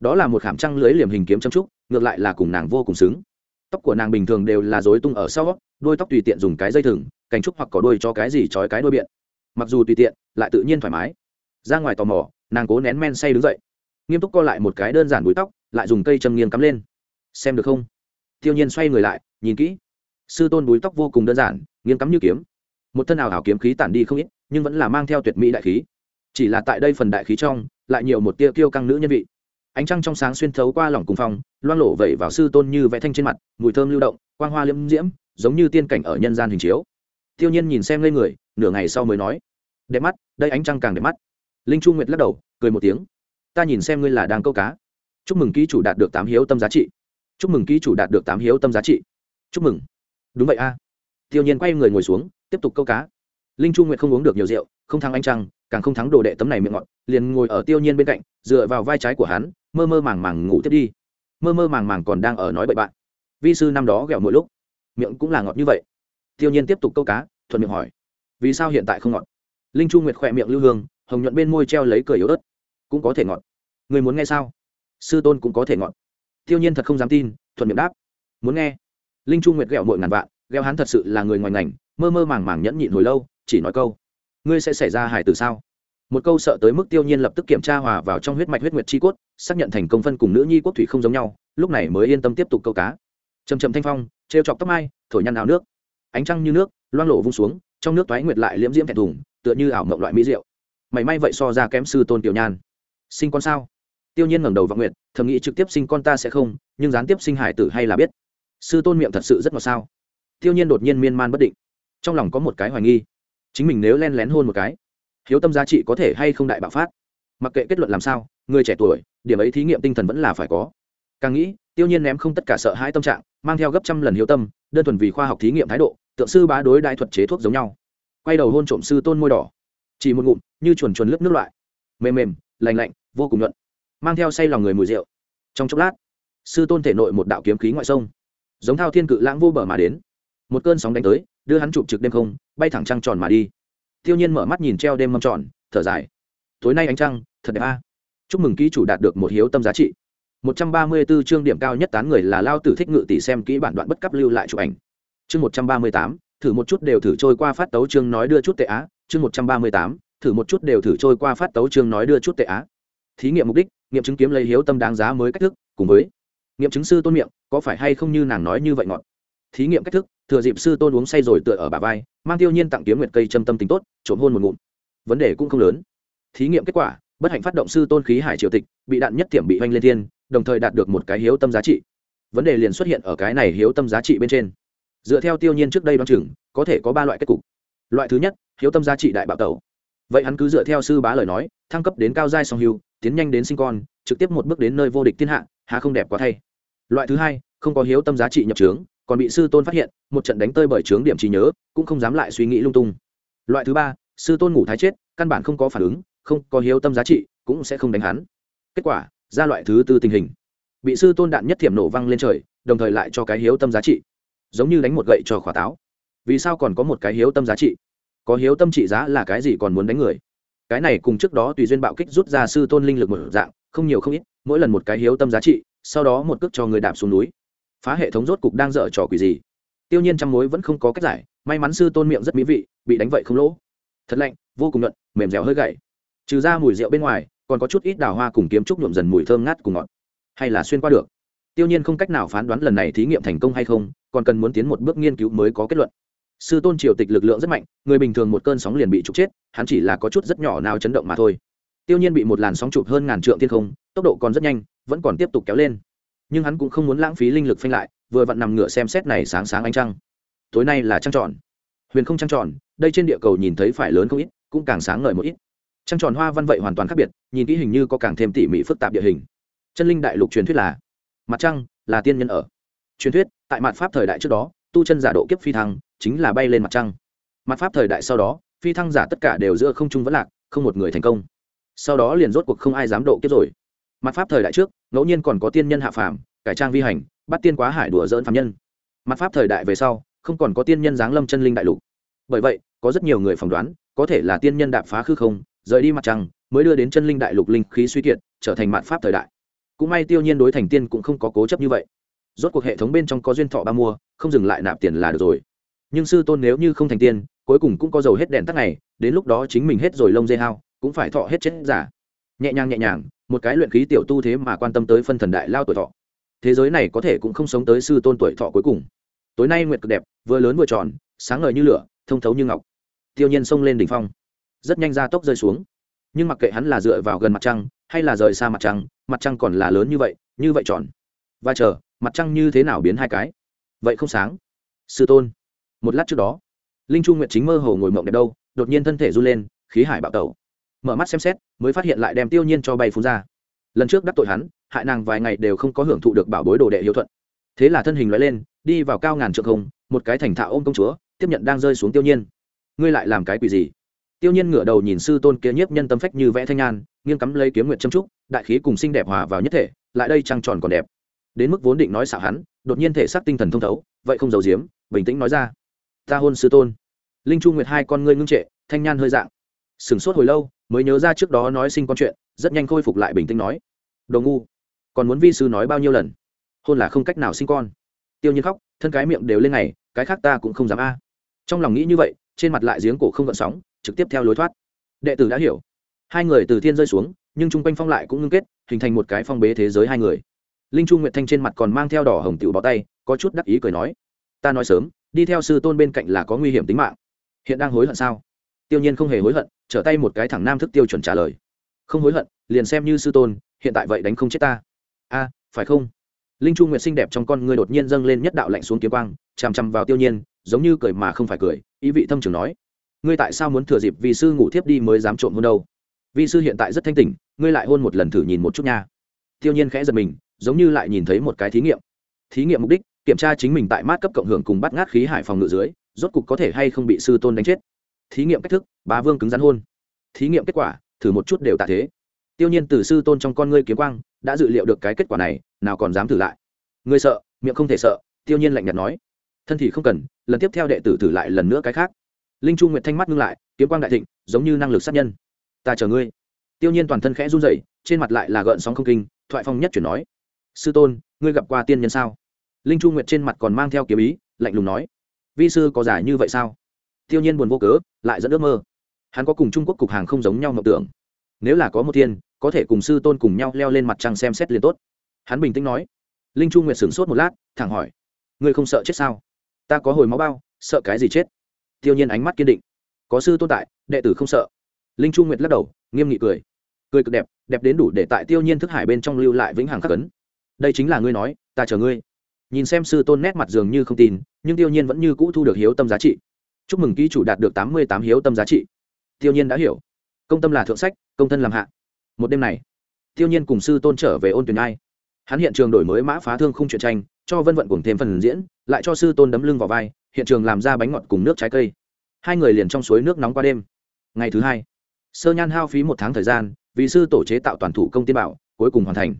Đó là một khảm trăng lưới liềm hình kiếm châm trúc, ngược lại là cùng nàng vô cùng xứng. Tóc của nàng bình thường đều là dối tung ở sau, đôi tóc tùy tiện dùng cái dây thừng, cành trúc hoặc có đôi cho cái gì trói cái đôi biện. Mặc dù tùy tiện, lại tự nhiên thoải mái. Ra ngoài tò mò, nàng cố nén men say đứng dậy. Nghiêm túc co lại một cái đơn giản búi tóc, lại dùng cây châm nghiêng cắm lên xem được không? Tiêu nhiên xoay người lại, nhìn kỹ. Sư tôn búi tóc vô cùng đơn giản, nghiêng cắm như kiếm. Một thân ảo hảo kiếm khí tản đi không ít, nhưng vẫn là mang theo tuyệt mỹ đại khí. Chỉ là tại đây phần đại khí trong, lại nhiều một tia kiêu căng nữ nhân vị. Ánh trăng trong sáng xuyên thấu qua lỏng cùng phòng, loang lổ vẩy vào sư tôn như vẽ thanh trên mặt, mùi thơm lưu động, quang hoa liễm diễm, giống như tiên cảnh ở nhân gian hình chiếu. Tiêu nhiên nhìn xem lên người, nửa ngày sau mới nói, đẹp mắt, đây ánh trăng càng đẹp mắt. Linh chu nguyệt lắc đầu, cười một tiếng, ta nhìn xem ngươi là đang câu cá. Chúc mừng ký chủ đạt được tám hiếu tâm giá trị chúc mừng ký chủ đạt được tám hiếu tâm giá trị. Chúc mừng. Đúng vậy a. Tiêu nhiên quay người ngồi xuống, tiếp tục câu cá. Linh chu nguyệt không uống được nhiều rượu, không thắng anh trăng, càng không thắng đồ đệ tấm này miệng ngọt, liền ngồi ở tiêu nhiên bên cạnh, dựa vào vai trái của hắn, mơ mơ màng màng ngủ tiếp đi. Mơ mơ màng màng còn đang ở nói bậy bạn. Vi sư năm đó ghẹo mỗi lúc. Miệng cũng là ngọt như vậy. Tiêu nhiên tiếp tục câu cá, thuận miệng hỏi, vì sao hiện tại không ngọt? Linh chu nguyệt khỏe miệng lưu hương, hồng nhuận bên môi treo lấy cười yếu ớt. Cũng có thể ngọt. Người muốn nghe sao? Sư tôn cũng có thể ngọt tiêu nhiên thật không dám tin, thuận miệng đáp. Muốn nghe. Linh chu nguyệt ghẹo mội ngàn vạn ghẹo hắn thật sự là người ngoài ngành, mơ mơ màng màng nhẫn nhịn hồi lâu, chỉ nói câu. Ngươi sẽ xảy ra hài từ sao? Một câu sợ tới mức tiêu nhiên lập tức kiểm tra hòa vào trong huyết mạch huyết nguyệt chi cốt, xác nhận thành công phân cùng nữ nhi quốc thủy không giống nhau, lúc này mới yên tâm tiếp tục câu cá. Trầm trầm thanh phong, trêu chọc tóc mai, thổi nhăn áo nước. Ánh trăng như nước, loang lộ vung xuống, trong nước toái nguyệt lại liễm diễm thẹn thùng, tựa như ảo mộng loại mỹ rượu mảy may vậy so ra kém sư tôn tiểu nhan. Sinh con sao? Tiêu nhiên ngẩng đầu vào nguyệt thầm nghĩ trực tiếp sinh con ta sẽ không, nhưng gián tiếp sinh hải tử hay là biết. Sư tôn miệng thật sự rất ngọt sao? Tiêu nhiên đột nhiên miên man bất định. Trong lòng có một cái hoài nghi. Chính mình nếu len lén hôn một cái, hiếu tâm giá trị có thể hay không đại bạo phát? Mặc kệ kết luận làm sao, người trẻ tuổi, điểm ấy thí nghiệm tinh thần vẫn là phải có. Càng nghĩ, tiêu nhiên ném không tất cả sợ hãi tâm trạng, mang theo gấp trăm lần hiếu tâm, đơn thuần vì khoa học thí nghiệm thái độ, tượng sư bá đối đại thuật chế thuốc giống nhau. Quay đầu hôn trộm sư tôn môi đỏ. Chỉ một ngụm, như chuồn chuồn lướt nước loại. Mềm mềm, lành lạnh, vô cùng nhuận mang theo say lòng người mùi rượu. Trong chốc lát sư tôn thể nội một đạo kiếm khí ngoại sông giống thao thiên cự lãng vô bờ mà đến. Một cơn sóng đánh tới đưa hắn chụp trực đêm không bay thẳng trăng tròn mà đi. Tiêu nhiên mở mắt nhìn treo đêm mâm tròn thở dài. Tối nay ánh trăng thật đẹp a. Chúc mừng ký chủ đạt được một hiếu tâm giá trị. 134 chương điểm cao nhất tán người là lao tử thích ngự tỷ xem kỹ bản đoạn bất cấp lưu lại chụp ảnh. Chương 138, thử một chút đều thử trôi qua phát tấu chương nói đưa chút tệ á. Chương 138, thử một chút đều thử trôi qua phát tấu chương nói đưa chút tệ á. Thí nghiệm mục đích nghiệm chứng kiếm lấy hiếu tâm đáng giá mới cách thức, cùng với nghiệm chứng sư tôn miệng, có phải hay không như nàng nói như vậy ngọt? Thí nghiệm cách thức, thừa dịp sư tôn uống say rồi tựa ở bà vai, mang tiêu nhiên tặng kiếm nguyệt cây châm tâm tính tốt, trộm hôn một ngụm. Vấn đề cũng không lớn. Thí nghiệm kết quả, bất hạnh phát động sư tôn khí hải triều tịch, bị đạn nhất tiệm bị oanh lên thiên, đồng thời đạt được một cái hiếu tâm giá trị. Vấn đề liền xuất hiện ở cái này hiếu tâm giá trị bên trên. Dựa theo tiêu nhiên trước đây đoán chừng, có thể có ba loại kết cục. Loại thứ nhất, hiếu tâm giá trị đại bạo tẩu. Vậy hắn cứ dựa theo sư bá lời nói, thăng cấp đến cao giai song hưu tiến nhanh đến sinh con, trực tiếp một bước đến nơi vô địch thiên hạ hà không đẹp quá thay. Loại thứ hai, không có hiếu tâm giá trị nhập trướng, còn bị sư tôn phát hiện, một trận đánh tơi bởi trướng điểm trí nhớ, cũng không dám lại suy nghĩ lung tung. Loại thứ ba, sư tôn ngủ thái chết, căn bản không có phản ứng, không có hiếu tâm giá trị, cũng sẽ không đánh hắn. Kết quả, ra loại thứ tư tình hình. Bị sư tôn đạn nhất thiểm nổ văng lên trời, đồng thời lại cho cái hiếu tâm giá trị. Giống như đánh một gậy cho khỏa táo. Vì sao còn có một cái hiếu tâm giá trị? Có hiếu tâm trị giá là cái gì còn muốn đánh người? Cái này cùng trước đó tùy duyên bạo kích rút ra sư tôn linh lực một dạng, không nhiều không ít, mỗi lần một cái hiếu tâm giá trị, sau đó một cước cho người đạp xuống núi. Phá hệ thống rốt cục đang dở trò quỷ gì? Tiêu nhiên trăm mối vẫn không có cách giải, may mắn sư tôn miệng rất mỹ vị, bị đánh vậy không lỗ. Thật lạnh, vô cùng nhuận, mềm dẻo hơi gậy. Trừ ra mùi rượu bên ngoài, còn có chút ít đào hoa cùng kiếm trúc nhuộm dần mùi thơm ngát cùng ngọt. Hay là xuyên qua được. Tiêu nhiên không cách nào phán đoán lần này thí nghiệm thành công hay không, còn cần muốn tiến một bước nghiên cứu mới có kết luận sư tôn triều tịch lực lượng rất mạnh, người bình thường một cơn sóng liền bị trục chết, hắn chỉ là có chút rất nhỏ nào chấn động mà thôi. Tiêu nhiên bị một làn sóng chụp hơn ngàn trượng thiên không, tốc độ còn rất nhanh, vẫn còn tiếp tục kéo lên. Nhưng hắn cũng không muốn lãng phí linh lực phanh lại, vừa vặn nằm ngửa xem xét này sáng sáng ánh trăng. Tối nay là trăng tròn. Huyền không trăng tròn, đây trên địa cầu nhìn thấy phải lớn không ít, cũng càng sáng ngời một ít. Trăng tròn hoa văn vậy hoàn toàn khác biệt, nhìn kỹ hình như có càng thêm tỉ mỉ phức tạp địa hình. Chân linh đại lục truyền thuyết là mặt trăng là tiên nhân ở. Truyền thuyết, tại mặt pháp thời đại trước đó, tu chân giả độ kiếp phi thăng chính là bay lên mặt trăng. Mặt pháp thời đại sau đó, phi thăng giả tất cả đều giữa không trung vẫn lạc, không một người thành công. Sau đó liền rốt cuộc không ai dám độ kiếp rồi. Mặt pháp thời đại trước, ngẫu nhiên còn có tiên nhân hạ phàm, cải trang vi hành, bắt tiên quá hải đùa dỡn phạm nhân. Mặt pháp thời đại về sau, không còn có tiên nhân giáng lâm chân linh đại lục. Bởi vậy, có rất nhiều người phỏng đoán, có thể là tiên nhân đạp phá khư không, rời đi mặt trăng, mới đưa đến chân linh đại lục linh khí suy kiệt, trở thành mạn pháp thời đại. Cũng may tiêu nhiên đối thành tiên cũng không có cố chấp như vậy. Rốt cuộc hệ thống bên trong có duyên thọ ba mua, không dừng lại nạp tiền là được rồi nhưng sư tôn nếu như không thành tiên, cuối cùng cũng có dầu hết đèn tắt này đến lúc đó chính mình hết rồi lông dê hao, cũng phải thọ hết chết giả. Nhẹ nhàng nhẹ nhàng, một cái luyện khí tiểu tu thế mà quan tâm tới phân thần đại lao tuổi thọ. Thế giới này có thể cũng không sống tới sư tôn tuổi thọ cuối cùng. Tối nay nguyệt cực đẹp, vừa lớn vừa tròn, sáng ngời như lửa, thông thấu như ngọc. Tiêu nhiên xông lên đỉnh phong. Rất nhanh ra tốc rơi xuống. Nhưng mặc kệ hắn là dựa vào gần mặt trăng, hay là rời xa mặt trăng mặt trăng còn là lớn như vậy như vậy tròn. Và chờ, mặt trăng như thế nào biến hai cái? Vậy không sáng. Sư tôn một lát trước đó. Linh chu nguyệt chính mơ hồ ngồi mộng đẹp đâu đột nhiên thân thể run lên khí hải bạo tẩu. Mở mắt xem xét mới phát hiện lại đem tiêu nhiên cho bay phun ra. Lần trước đắc tội hắn hại nàng vài ngày đều không có hưởng thụ được bảo bối đồ đệ hiếu thuận. Thế là thân hình loại lên đi vào cao ngàn trượng không một cái thành thạo ôm công chúa tiếp nhận đang rơi xuống tiêu nhiên. Ngươi lại làm cái quỷ gì? Tiêu nhiên ngửa đầu nhìn sư tôn kia nhiếp nhân tâm phách như vẽ thanh an, nghiêng cắm lấy kiếm nguyệt châm trúc đại khí cùng xinh đẹp hòa vào nhất thể lại đây trăng tròn còn đẹp. Đến mức vốn định nói xạo hắn đột nhiên thể xác tinh thần thông thấu vậy không giấu giếm bình tĩnh nói ra ta hôn sư tôn. Linh chu nguyệt hai con ngươi ngưng trệ, thanh nhan hơi dạng. Sửng sốt hồi lâu, mới nhớ ra trước đó nói sinh con chuyện, rất nhanh khôi phục lại bình tĩnh nói. Đồ ngu, còn muốn vi sư nói bao nhiêu lần? Hôn là không cách nào sinh con. Tiêu nhiên khóc, thân cái miệng đều lên này cái khác ta cũng không dám a. Trong lòng nghĩ như vậy, trên mặt lại giếng cổ không gợn sóng, trực tiếp theo lối thoát. Đệ tử đã hiểu. Hai người từ thiên rơi xuống, nhưng chung quanh phong lại cũng ngưng kết, hình thành một cái phong bế thế giới hai người. Linh chu nguyệt thanh trên mặt còn mang theo đỏ hồng tiểu bó tay, có chút đắc ý cười nói. Ta nói sớm đi theo sư tôn bên cạnh là có nguy hiểm tính mạng. Hiện đang hối hận sao? Tiêu nhiên không hề hối hận, trở tay một cái thẳng nam thức tiêu chuẩn trả lời. Không hối hận, liền xem như sư tôn, hiện tại vậy đánh không chết ta. A, phải không? Linh chu nguyệt xinh đẹp trong con ngươi đột nhiên dâng lên nhất đạo lạnh xuống kiếm quang, chằm chằm vào tiêu nhiên, giống như cười mà không phải cười, ý vị thâm trường nói. Ngươi tại sao muốn thừa dịp vì sư ngủ thiếp đi mới dám trộm hôn đâu? Vì sư hiện tại rất thanh tỉnh, ngươi lại hôn một lần thử nhìn một chút nha. Tiêu nhiên khẽ giật mình, giống như lại nhìn thấy một cái thí nghiệm. Thí nghiệm mục đích kiểm tra chính mình tại mát cấp cộng hưởng cùng bắt ngát khí hải phòng ngự dưới, rốt cục có thể hay không bị sư tôn đánh chết. Thí nghiệm cách thức, bá vương cứng rắn hôn. Thí nghiệm kết quả, thử một chút đều tạ thế. Tiêu nhiên từ sư tôn trong con ngươi kiếm quang, đã dự liệu được cái kết quả này, nào còn dám thử lại. Ngươi sợ, miệng không thể sợ, tiêu nhiên lạnh nhạt nói. Thân thì không cần, lần tiếp theo đệ tử thử lại lần nữa cái khác. Linh chu nguyệt thanh mắt ngưng lại, kiếm quang đại thịnh, giống như năng lực sát nhân. Ta chờ ngươi. Tiêu nhiên toàn thân khẽ run rẩy, trên mặt lại là gợn sóng không kinh, thoại phong nhất chuyển nói. Sư tôn, ngươi gặp qua tiên nhân sao? Linh chu nguyệt trên mặt còn mang theo kiếm ý, lạnh lùng nói, vi sư có giải như vậy sao? Tiêu nhiên buồn vô cớ, lại dẫn ước mơ. Hắn có cùng trung quốc cục hàng không giống nhau mộng tưởng. Nếu là có một thiên, có thể cùng sư tôn cùng nhau leo lên mặt trăng xem xét liền tốt. Hắn bình tĩnh nói. Linh chu nguyệt sửng sốt một lát, thẳng hỏi, ngươi không sợ chết sao? Ta có hồi máu bao, sợ cái gì chết? Tiêu nhiên ánh mắt kiên định. Có sư tôn tại, đệ tử không sợ. Linh chu nguyệt lắc đầu, nghiêm nghị cười. Cười cực đẹp đẹp đến đủ để tại tiêu nhiên thức hải bên trong lưu lại vĩnh hằng khắc ấn. Đây chính là ngươi nói, ta chờ ngươi nhìn xem sư tôn nét mặt dường như không tin, nhưng tiêu nhiên vẫn như cũ thu được hiếu tâm giá trị. Chúc mừng ký chủ đạt được tám mươi tám hiếu tâm giá trị. Tiêu nhiên đã hiểu. Công tâm là thượng sách, công thân làm hạ. Một đêm này, tiêu nhiên cùng sư tôn trở về ôn tuyển ai. Hắn hiện trường đổi mới mã phá thương không chuyện tranh, cho vân vận cùng thêm phần diễn, lại cho sư tôn đấm lưng vào vai, hiện trường làm ra bánh ngọt cùng nước trái cây. Hai người liền trong suối nước nóng qua đêm. Ngày thứ hai, sơ nhan hao phí một tháng thời gian, vì sư tổ chế tạo toàn thủ công tiên bảo, cuối cùng hoàn thành.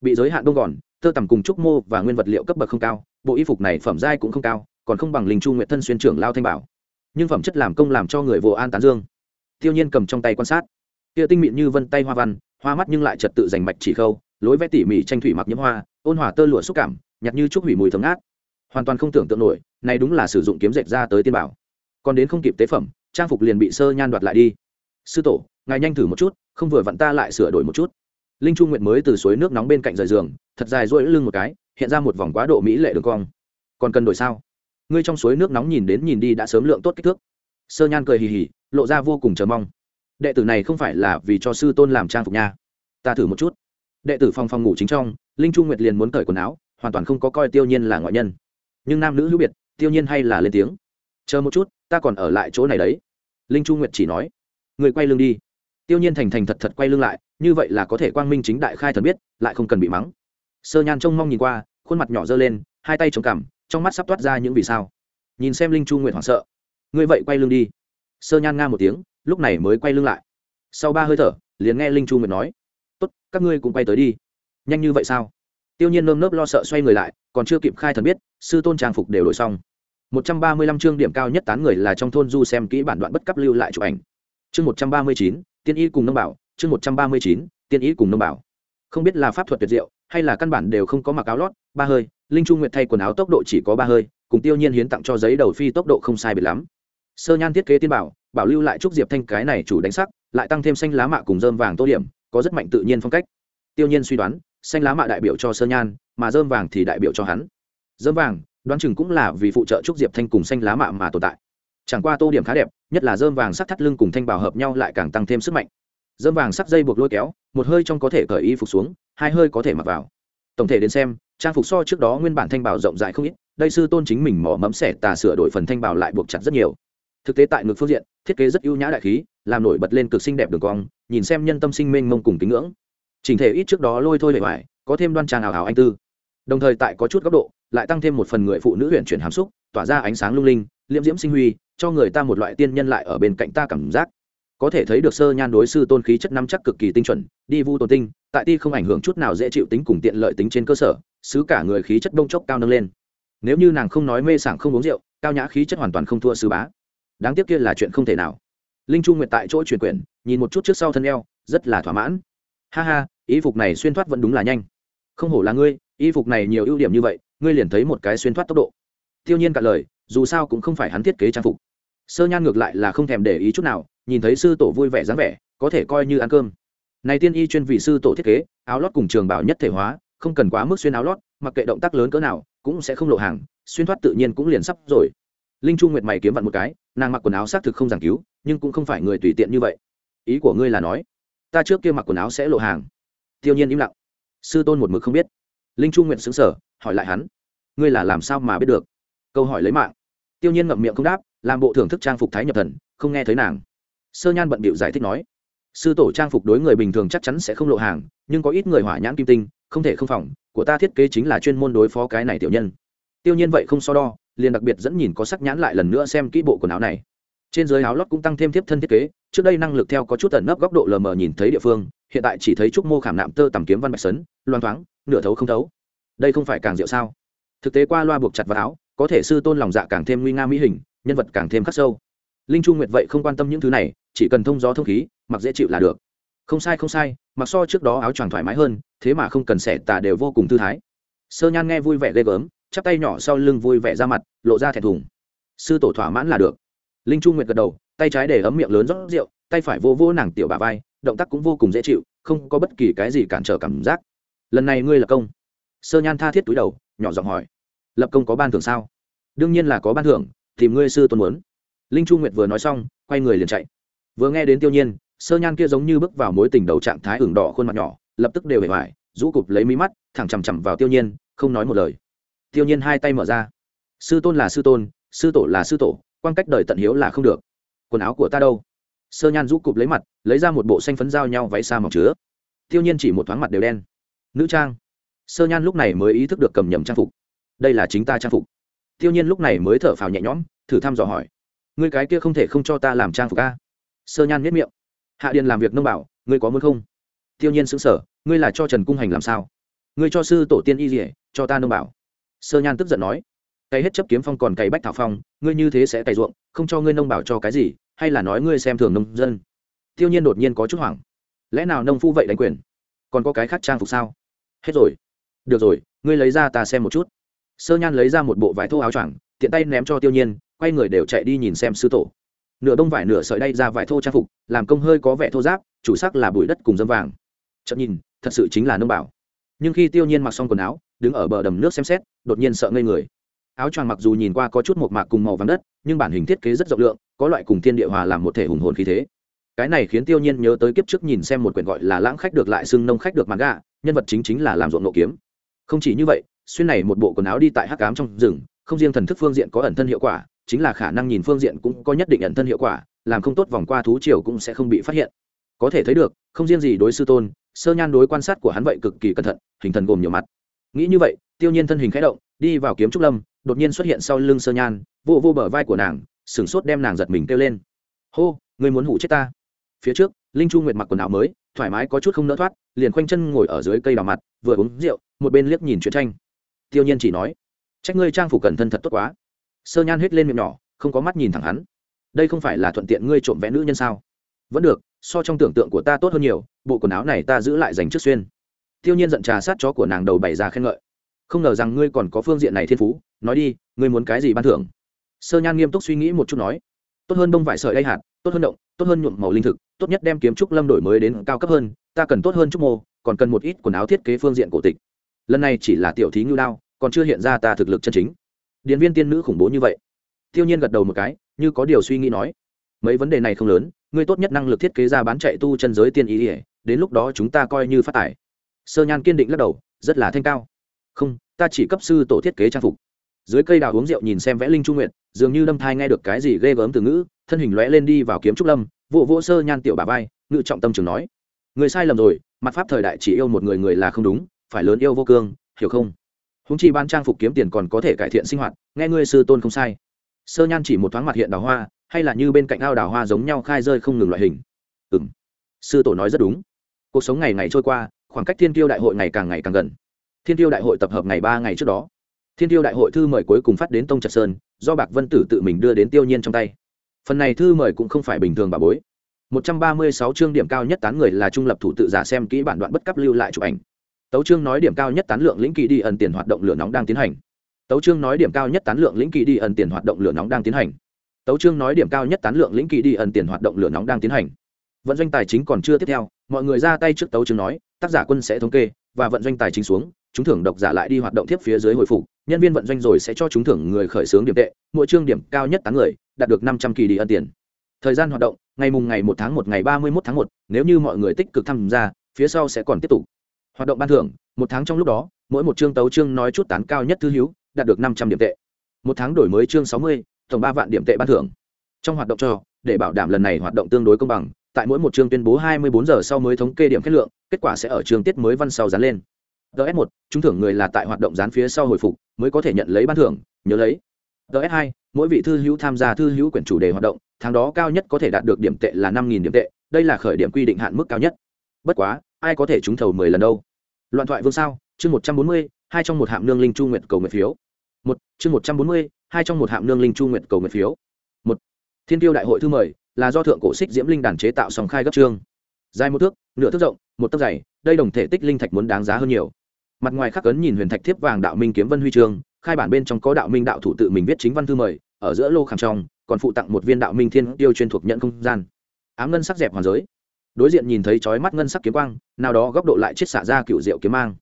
Bị giới hạn đông gòn thơ tầm cùng trúc mô và nguyên vật liệu cấp bậc không cao, bộ y phục này phẩm giai cũng không cao, còn không bằng linh chu nguyện thân xuyên trưởng lao thanh bảo. Nhưng phẩm chất làm công làm cho người vô an tán dương. Tiêu nhiên cầm trong tay quan sát. Kia tinh mịn như vân tay hoa văn, hoa mắt nhưng lại trật tự giành mạch chỉ khâu, lối vẽ tỉ mỉ tranh thủy mặc nhiễm hoa, ôn hòa tơ lụa xúc cảm, nhặt như chút hủy mùi thấm át hoàn toàn không tưởng tượng nổi, này đúng là sử dụng kiếm dệt ra tới tiên bảo. Còn đến không kịp tế phẩm, trang phục liền bị sơ nhan đoạt lại đi. Sư tổ, ngài nhanh thử một chút, không vừa vặn ta lại sửa đổi một chút linh trung nguyệt mới từ suối nước nóng bên cạnh rời giường, thật dài rỗi lưng một cái, hiện ra một vòng quá độ mỹ lệ đường cong. Còn cần đổi sao? Ngươi trong suối nước nóng nhìn đến nhìn đi đã sớm lượng tốt kích thước. Sơ nhan cười hì hì, lộ ra vô cùng chờ mong. Đệ tử này không phải là vì cho sư tôn làm trang phục nha. Ta thử một chút. Đệ tử phòng phòng ngủ chính trong, linh trung nguyệt liền muốn cởi quần áo, hoàn toàn không có coi tiêu nhiên là ngoại nhân. Nhưng nam nữ hữu biệt, tiêu nhiên hay là lên tiếng. Chờ một chút, ta còn ở lại chỗ này đấy. Linh trung nguyệt chỉ nói. Người quay lưng đi. Tiêu nhiên thành thành thật thật quay lưng lại như vậy là có thể quang minh chính đại khai thần biết, lại không cần bị mắng. Sơ nhan trông mong nhìn qua, khuôn mặt nhỏ dơ lên, hai tay chống cằm, trong mắt sắp toát ra những vì sao. Nhìn xem linh chu nguyệt hoảng sợ. Ngươi vậy quay lưng đi. Sơ nhan nga một tiếng, lúc này mới quay lưng lại. Sau ba hơi thở, liền nghe linh chu nguyệt nói, tốt, các ngươi cũng quay tới đi. Nhanh như vậy sao? Tiêu nhiên nơm nớp lo sợ xoay người lại, còn chưa kịp khai thần biết, sư tôn trang phục đều đổi xong. Một trăm ba mươi lăm chương điểm cao nhất tán người là trong thôn du xem kỹ bản đoạn bất cấp lưu lại chụp ảnh. Chương một trăm ba mươi chín, tiên y cùng nông bảo chương một trăm ba mươi chín, tiên Ý cùng nông bảo. Không biết là pháp thuật tuyệt diệu, hay là căn bản đều không có mặc áo lót, ba hơi, linh trung nguyệt thay quần áo tốc độ chỉ có ba hơi, cùng tiêu nhiên hiến tặng cho giấy đầu phi tốc độ không sai biệt lắm. Sơ nhan thiết kế tiên bảo bảo lưu lại trúc diệp thanh cái này chủ đánh sắc, lại tăng thêm xanh lá mạ cùng dơm vàng tô điểm, có rất mạnh tự nhiên phong cách. Tiêu nhiên suy đoán, xanh lá mạ đại biểu cho sơ nhan, mà dơm vàng thì đại biểu cho hắn. Dơm vàng, đoán chừng cũng là vì phụ trợ trúc diệp thanh cùng xanh lá mạ mà tồn tại. Chẳng qua tô điểm khá đẹp, nhất là dơm vàng sắc thắt lưng cùng thanh bảo hợp nhau lại càng tăng thêm sức mạnh dâm vàng sắc dây buộc lôi kéo, một hơi trong có thể cởi y phục xuống, hai hơi có thể mặc vào. Tổng thể đến xem, trang phục so trước đó nguyên bản thanh bảo rộng rãi không ít, đây sư tôn chính mình mỏ mẫm xẻ tà sửa đổi phần thanh bảo lại buộc chặt rất nhiều. Thực tế tại ngực phương diện, thiết kế rất ưu nhã đại khí, làm nổi bật lên cực xinh đẹp đường cong, nhìn xem nhân tâm sinh mênh mông cùng kính ngưỡng. Chỉnh thể ít trước đó lôi thôi bề ngoài có thêm đoan trang ảo ảo anh tư. Đồng thời tại có chút góc độ, lại tăng thêm một phần người phụ nữ huyện chuyển hàm xúc, tỏa ra ánh sáng lung linh, liễm diễm sinh huy, cho người ta một loại tiên nhân lại ở bên cạnh ta cảm giác có thể thấy được sơ nhan đối sư tôn khí chất năm chắc cực kỳ tinh chuẩn, đi vu tôn tinh, tại ti không ảnh hưởng chút nào dễ chịu tính cùng tiện lợi tính trên cơ sở xứ cả người khí chất đông chốc cao nâng lên. Nếu như nàng không nói mê sảng không uống rượu, cao nhã khí chất hoàn toàn không thua sư bá. Đáng tiếc kia là chuyện không thể nào. Linh chu nguyệt tại chỗ truyền quyển, nhìn một chút trước sau thân eo, rất là thỏa mãn. Ha ha, y phục này xuyên thoát vẫn đúng là nhanh. Không hổ là ngươi, y phục này nhiều ưu điểm như vậy, ngươi liền thấy một cái xuyên thoát tốc độ. Tiêu nhiên cả lời, dù sao cũng không phải hắn thiết kế trang phục. Sơ nhan ngược lại là không thèm để ý chút nào nhìn thấy sư tổ vui vẻ dáng vẻ, có thể coi như ăn cơm. Này tiên y chuyên vị sư tổ thiết kế, áo lót cùng trường bảo nhất thể hóa, không cần quá mức xuyên áo lót, mặc kệ động tác lớn cỡ nào, cũng sẽ không lộ hàng, xuyên thoát tự nhiên cũng liền sắp rồi. Linh chu nguyệt mày kiếm vặn một cái, nàng mặc quần áo xác thực không giảng cứu, nhưng cũng không phải người tùy tiện như vậy. Ý của ngươi là nói, ta trước kia mặc quần áo sẽ lộ hàng. Tiêu nhiên im lặng. Sư tôn một mực không biết. Linh chu nguyện xứng sở hỏi lại hắn, ngươi là làm sao mà biết được? Câu hỏi lấy mạng. Tiêu nhiên ngậm miệng không đáp, làm bộ thưởng thức trang phục thái nhập thần, không nghe thấy nàng sơ nhan bận bịu giải thích nói, sư tổ trang phục đối người bình thường chắc chắn sẽ không lộ hàng, nhưng có ít người hỏa nhãn kim tinh, không thể không phòng, của ta thiết kế chính là chuyên môn đối phó cái này tiểu nhân. Tiêu nhiên vậy không so đo, liền đặc biệt dẫn nhìn có sắc nhãn lại lần nữa xem kỹ bộ quần áo này. Trên dưới áo lót cũng tăng thêm tiếp thân thiết kế, trước đây năng lực theo có chút tẩn nấp góc độ lờ mờ nhìn thấy địa phương, hiện tại chỉ thấy trúc mô khảm nạm tơ tầm kiếm văn bạch sấn loan thoáng, nửa thấu không thấu. Đây không phải càng diệu sao? Thực tế qua loa buộc chặt vào áo, có thể sư tôn lòng dạ càng thêm nguy nga mỹ hình, nhân vật càng thêm khắc sâu. Linh chu nguyệt vậy không quan tâm những thứ này chỉ cần thông gió thông khí, mặc dễ chịu là được. Không sai không sai, mặc so trước đó áo choàng thoải mái hơn, thế mà không cần xẻ tà đều vô cùng thư thái. Sơ nhan nghe vui vẻ ghê gớm, chắp tay nhỏ sau lưng vui vẻ ra mặt, lộ ra thẹn thùng. Sư tổ thỏa mãn là được. Linh chu nguyệt gật đầu, tay trái để ấm miệng lớn rót rượu, tay phải vô vô nàng tiểu bà vai, động tác cũng vô cùng dễ chịu, không có bất kỳ cái gì cản trở cảm giác. Lần này ngươi lập công. Sơ nhan tha thiết túi đầu, nhỏ giọng hỏi. Lập công có ban thưởng sao? Đương nhiên là có ban thưởng, tìm ngươi sư tôn muốn. Linh chu nguyệt vừa nói xong, quay người liền chạy vừa nghe đến tiêu nhiên, sơ nhan kia giống như bước vào mối tình đầu trạng thái ửng đỏ khuôn mặt nhỏ, lập tức đều hề hoài rũ cụp lấy mí mắt, thẳng chằm chằm vào tiêu nhiên, không nói một lời. Tiêu nhiên hai tay mở ra. Sư tôn là sư tôn, sư tổ là sư tổ quan cách đời tận hiếu là không được. Quần áo của ta đâu? Sơ nhan rũ cụp lấy mặt, lấy ra một bộ xanh phấn giao nhau váy xa mỏng chứa. Tiêu nhiên chỉ một thoáng mặt đều đen. Nữ trang. Sơ nhan lúc này mới ý thức được cầm nhầm trang phục. Đây là chính ta trang phục. Tiêu nhiên lúc này mới thở phào nhẹ nhõm, thử thăm dò hỏi. Ngươi cái kia không thể không cho ta làm trang phục a? Sơ nhan nhất miệng. Hạ điền làm việc nông bảo, ngươi có muốn không? Tiêu nhiên xứng sở ngươi là cho trần cung hành làm sao? Ngươi cho sư tổ tiên y dỉa cho ta nông bảo. Sơ nhan tức giận nói, cày hết chấp kiếm phong còn cày bách thảo phong, ngươi như thế sẽ cày ruộng, không cho ngươi nông bảo cho cái gì, hay là nói ngươi xem thường nông dân? Tiêu nhiên đột nhiên có chút hoảng. Lẽ nào nông phu vậy đánh quyền? Còn có cái khác trang phục sao? Hết rồi. Được rồi, ngươi lấy ra ta xem một chút. Sơ nhan lấy ra một bộ vải thô áo choàng, tiện tay ném cho tiêu nhiên, quay người đều chạy đi nhìn xem sư tổ nửa đông vải nửa sợi đay ra vải thô trang phục, làm công hơi có vẻ thô giáp chủ sắc là bụi đất cùng dâm vàng. Chậm nhìn, thật sự chính là nông bảo. Nhưng khi tiêu nhiên mặc xong quần áo, đứng ở bờ đầm nước xem xét, đột nhiên sợ ngây người. Áo choàng mặc dù nhìn qua có chút một mạc cùng màu vàng đất, nhưng bản hình thiết kế rất rộng lượng, có loại cùng thiên địa hòa làm một thể hùng hồn khí thế. Cái này khiến tiêu nhiên nhớ tới kiếp trước nhìn xem một quyển gọi là lãng khách được lại xưng nông khách được màn gà nhân vật chính chính là làm ruộng nộ kiếm. Không chỉ như vậy, xuyên này một bộ quần áo đi tại hắc cám trong rừng, không riêng thần thức phương diện có ẩn thân hiệu quả chính là khả năng nhìn phương diện cũng có nhất định ẩn thân hiệu quả, làm không tốt vòng qua thú triều cũng sẽ không bị phát hiện. Có thể thấy được, không riêng gì đối sư tôn, sơ nhan đối quan sát của hắn vậy cực kỳ cẩn thận, hình thần gồm nhiều mặt. Nghĩ như vậy, tiêu nhiên thân hình khẽ động, đi vào kiếm trúc lâm, đột nhiên xuất hiện sau lưng sơ nhan, vô vô bờ vai của nàng, sửng sốt đem nàng giật mình kêu lên. Hô, người muốn hủ chết ta? Phía trước, linh chu nguyệt mặc quần áo mới, thoải mái có chút không nỡ thoát, liền khoanh chân ngồi ở dưới cây đào mặt, vừa uống rượu, một bên liếc nhìn chuyện tranh. Tiêu nhiên chỉ nói, trách ngươi trang phục cẩn thân thật tốt quá sơ nhan hết lên miệng nhỏ, không có mắt nhìn thẳng hắn. Đây không phải là thuận tiện ngươi trộm vẽ nữ nhân sao? Vẫn được, so trong tưởng tượng của ta tốt hơn nhiều, bộ quần áo này ta giữ lại dành trước xuyên. Tiêu nhiên giận trà sát chó của nàng đầu bày ra khen ngợi. Không ngờ rằng ngươi còn có phương diện này thiên phú, nói đi, ngươi muốn cái gì ban thưởng? Sơ nhan nghiêm túc suy nghĩ một chút nói. Tốt hơn bông vải sợi đay hạt, tốt hơn động, tốt hơn nhuộm màu linh thực, tốt nhất đem kiếm trúc lâm đổi mới đến cao cấp hơn, ta cần tốt hơn trúc mô, còn cần một ít quần áo thiết kế phương diện cổ tịch. Lần này chỉ là tiểu thí ngưu đao, còn chưa hiện ra ta thực lực chân chính điện viên tiên nữ khủng bố như vậy. Tiêu nhiên gật đầu một cái, như có điều suy nghĩ nói. Mấy vấn đề này không lớn, ngươi tốt nhất năng lực thiết kế ra bán chạy tu chân giới tiên ý ỉa đến lúc đó chúng ta coi như phát tài. Sơ nhan kiên định lắc đầu, rất là thanh cao. Không, ta chỉ cấp sư tổ thiết kế trang phục. Dưới cây đào uống rượu nhìn xem vẽ linh trung nguyện dường như lâm thai nghe được cái gì ghê gớm từ ngữ, thân hình lóe lên đi vào kiếm trúc lâm vụ vỗ vô sơ nhan tiểu bà vai, ngự trọng tâm trường nói. Người sai lầm rồi, mặt pháp thời đại chỉ yêu một người người là không đúng, phải lớn yêu vô cương, hiểu không? Húng chi ban trang phục kiếm tiền còn có thể cải thiện sinh hoạt, nghe ngươi sư tôn không sai. Sơ nhan chỉ một thoáng mặt hiện đào hoa, hay là như bên cạnh ao đào hoa giống nhau khai rơi không ngừng loại hình. Ừ m sư tổ nói rất đúng. Cuộc sống ngày ngày trôi qua, khoảng cách thiên tiêu đại hội ngày càng ngày càng gần. Thiên tiêu đại hội tập hợp ngày ba ngày trước đó. Thiên tiêu đại hội thư mời cuối cùng phát đến tông trật sơn, do bạc vân tử tự mình đưa đến tiêu nhiên trong tay. Phần này thư mời cũng không phải bình thường bà bối. 136 chương điểm cao nhất tán người là trung lập thủ tự giả xem kỹ bản đoạn bất cấp lưu lại chụp ảnh tấu chương nói điểm cao nhất tán lượng lĩnh kỳ đi ẩn tiền hoạt động lửa nóng đang tiến hành. Tấu chương nói điểm cao nhất tán lượng lĩnh kỳ đi ẩn tiền hoạt động lửa nóng đang tiến hành. Tấu chương nói điểm cao nhất tán lượng lĩnh kỳ đi ẩn tiền hoạt động lửa nóng đang tiến hành. Vận doanh tài chính còn chưa tiếp theo, mọi người ra tay trước tấu chương nói, tác giả quân sẽ thống kê, và vận doanh tài chính xuống, chúng thưởng độc giả lại đi hoạt động tiếp phía dưới hồi phục, nhân viên vận doanh rồi sẽ cho chúng thưởng người khởi xướng điểm tệ, mỗi chương điểm cao nhất tám người, đạt được năm trăm kỳ đi ân tiền. Thời gian hoạt động, ngày mùng ngày một tháng một, ngày ba mươi một tháng một, nếu như mọi người tích cực tham gia, phía sau sẽ còn tiếp tục hoạt động ban thưởng, một tháng trong lúc đó, mỗi một chương tấu chương nói chút tán cao nhất thư hiếu đạt được năm trăm điểm tệ. Một tháng đổi mới chương sáu mươi, tổng ba vạn điểm tệ ban thưởng. Trong hoạt động cho, để bảo đảm lần này hoạt động tương đối công bằng, tại mỗi một chương tuyên bố hai mươi bốn giờ sau mới thống kê điểm kết lượng, kết quả sẽ ở chương tiết mới văn sau dán lên. Ts một chúng thưởng người là tại hoạt động dán phía sau hồi phục, mới có thể nhận lấy ban thưởng, nhớ lấy. Ts hai, mỗi vị thư hữu tham gia thư hữu quyển chủ đề hoạt động, tháng đó cao nhất có thể đạt được điểm tệ là năm điểm tệ, đây là khởi điểm quy định hạn mức cao nhất. Bất quá ai có thể trúng thầu mười lần đâu? Loạn thoại vương sao? Chương một trăm bốn mươi, hai trong một hạm nương linh chu nguyệt cầu nguyệt phiếu. Một, chương một trăm bốn mươi, hai trong một hạm nương linh chu nguyệt cầu nguyệt phiếu. Một, thiên tiêu đại hội thư mời, là do thượng cổ xích diễm linh đàn chế tạo sòng khai gấp trương dài một thước, nửa thước rộng, một tấc dày, đây đồng thể tích linh thạch muốn đáng giá hơn nhiều. Mặt ngoài khắc ấn nhìn huyền thạch thiếp vàng đạo minh kiếm vân huy chương, khai bản bên trong có đạo minh đạo thủ tự mình viết chính văn thư mời, ở giữa lô khảm trong, còn phụ tặng một viên đạo minh thiên tiêu chuyên thuộc nhận không gian. Ám ngân sắc dẹp hoàn giới đối diện nhìn thấy chói mắt ngân sắc kiếm quang, nào đó góc độ lại chết xả ra cựu diệu kiếm mang.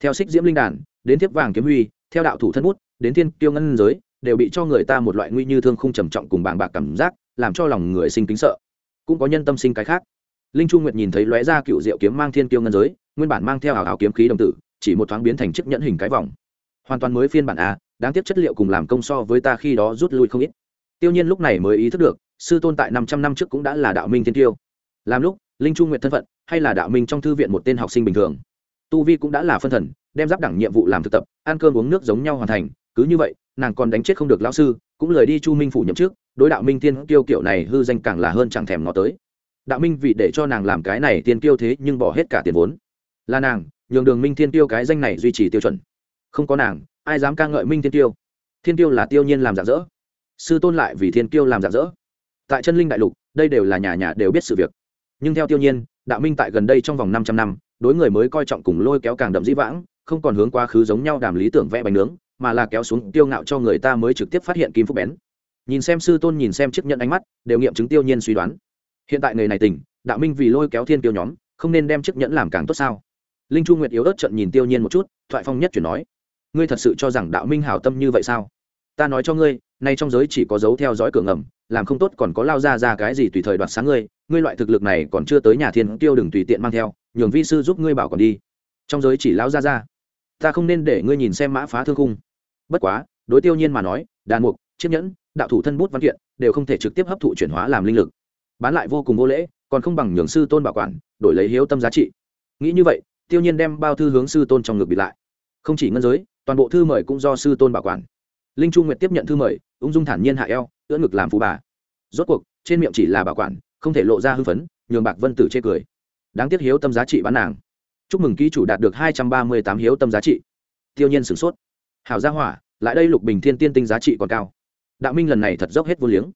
Theo xích diễm linh đàn, đến thiếp vàng kiếm huy, theo đạo thủ thân bút, đến thiên tiêu ngân giới, đều bị cho người ta một loại nguy như thương không trầm trọng cùng bàng bạc cảm giác, làm cho lòng người sinh kính sợ. Cũng có nhân tâm sinh cái khác. Linh trung nguyệt nhìn thấy lóe ra cựu diệu kiếm mang thiên tiêu ngân giới, nguyên bản mang theo ảo ảo kiếm khí đồng tử, chỉ một thoáng biến thành chiếc nhẫn hình cái vòng. Hoàn toàn mới phiên bản a, đáng tiếc chất liệu cùng làm công so với ta khi đó rút lui không ít. Tiêu nhiên lúc này mới ý thức được, sư tôn tại năm trăm năm trước cũng đã là đạo minh thiên tiêu làm lúc linh trung nguyện thân phận, hay là đạo minh trong thư viện một tên học sinh bình thường. Tu vi cũng đã là phân thần, đem giáp đẳng nhiệm vụ làm thực tập, ăn cơm uống nước giống nhau hoàn thành. Cứ như vậy, nàng còn đánh chết không được lão sư, cũng lời đi chu minh phủ nhậm trước đối đạo minh tiên tiêu kiểu này hư danh càng là hơn chẳng thèm nó tới. Đạo minh vì để cho nàng làm cái này tiên tiêu thế nhưng bỏ hết cả tiền vốn. Là nàng, nhường đường minh thiên tiêu cái danh này duy trì tiêu chuẩn. Không có nàng, ai dám ca ngợi minh thiên tiêu thiên tiêu là tiêu nhiên làm giả dỡ. Sư tôn lại vì thiên tiêu làm giả dỡ. Tại chân linh đại lục, đây đều là nhà nhà đều biết sự việc nhưng theo tiêu nhiên, đạo minh tại gần đây trong vòng 500 năm, đối người mới coi trọng cùng lôi kéo càng đậm dĩ vãng, không còn hướng quá khứ giống nhau đàm lý tưởng vẽ bánh nướng, mà là kéo xuống tiêu ngạo cho người ta mới trực tiếp phát hiện kim phúc bén. Nhìn xem sư tôn nhìn xem chiếc nhận ánh mắt, đều nghiệm chứng tiêu nhiên suy đoán. Hiện tại người này tỉnh, đạo minh vì lôi kéo thiên tiêu nhóm, không nên đem chiếc nhẫn làm càng tốt sao? Linh chu nguyệt yếu ớt trận nhìn tiêu nhiên một chút, thoại phong nhất chuyển nói, ngươi thật sự cho rằng đạo minh hảo tâm như vậy sao? Ta nói cho ngươi nay trong giới chỉ có dấu theo dõi cửa ngầm, làm không tốt còn có lao ra ra cái gì tùy thời đoạt sáng ngươi ngươi loại thực lực này còn chưa tới nhà thiên tiêu đừng tùy tiện mang theo, nhường vi sư giúp ngươi bảo còn đi. Trong giới chỉ lao ra ra, ta không nên để ngươi nhìn xem mã phá thương khung. bất quá, đối tiêu nhiên mà nói, đàn mục, chiếc nhẫn, đạo thủ thân bút văn kiện, đều không thể trực tiếp hấp thụ chuyển hóa làm linh lực. Bán lại vô cùng vô lễ, còn không bằng nhường sư tôn bảo quản, đổi lấy hiếu tâm giá trị. Nghĩ như vậy, tiêu nhiên đem bao thư hướng sư tôn trong ngực bị lại. Không chỉ ngân giới, toàn bộ thư mời cũng do sư tôn bảo quản. Linh chu nguyệt tiếp nhận thư mời ung dung thản nhiên hạ eo, ưỡn ngực làm phù bà. Rốt cuộc, trên miệng chỉ là bảo quản, không thể lộ ra hư phấn, nhường bạc vân tử chê cười. Đáng tiếc hiếu tâm giá trị bán nàng. Chúc mừng ký chủ đạt được hai trăm ba mươi tám hiếu tâm giá trị. Tiêu nhiên sửng sốt. Hảo gia hỏa, lại đây lục bình thiên tiên tinh giá trị còn cao. Đạo minh lần này thật dốc hết vô liếng.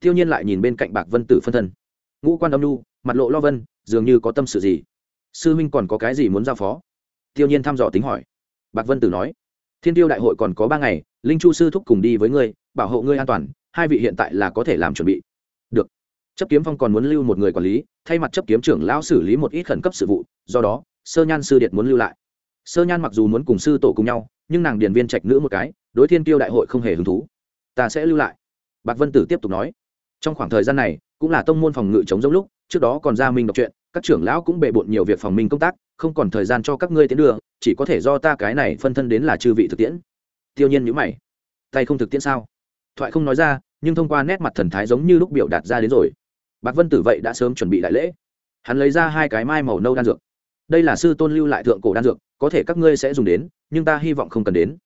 Tiêu nhiên lại nhìn bên cạnh bạc vân tử phân thân. Ngũ quan âm nu mặt lộ lo vân, dường như có tâm sự gì. Sư huynh còn có cái gì muốn giao phó? Tiêu nhiên thăm dò tính hỏi. Bạc vân tử nói. Thiên tiêu đại hội còn có ba ngày, linh chu sư thúc cùng đi với ngươi bảo hộ ngươi an toàn, hai vị hiện tại là có thể làm chuẩn bị. Được. Chấp kiếm phong còn muốn lưu một người quản lý, thay mặt chấp kiếm trưởng lão xử lý một ít khẩn cấp sự vụ, do đó, sơ nhan sư điện muốn lưu lại. Sơ nhan mặc dù muốn cùng sư tổ cùng nhau, nhưng nàng điền viên trạch nữ một cái, đối thiên tiêu đại hội không hề hứng thú. Ta sẽ lưu lại. Bạc vân tử tiếp tục nói. Trong khoảng thời gian này, cũng là tông môn phòng ngự chống giống lúc, trước đó còn ra minh đọc chuyện các trưởng lão cũng bề bộn nhiều việc phòng minh công tác, không còn thời gian cho các ngươi tiến đường, chỉ có thể do ta cái này phân thân đến là chư vị thực tiễn. Tiêu nhiên nhữ mày. Tay không thực tiễn sao? Thoại không nói ra, nhưng thông qua nét mặt thần thái giống như lúc biểu đạt ra đến rồi. Bạc vân tử vậy đã sớm chuẩn bị đại lễ. Hắn lấy ra hai cái mai màu nâu đan dược. Đây là sư tôn lưu lại thượng cổ đan dược, có thể các ngươi sẽ dùng đến, nhưng ta hy vọng không cần đến.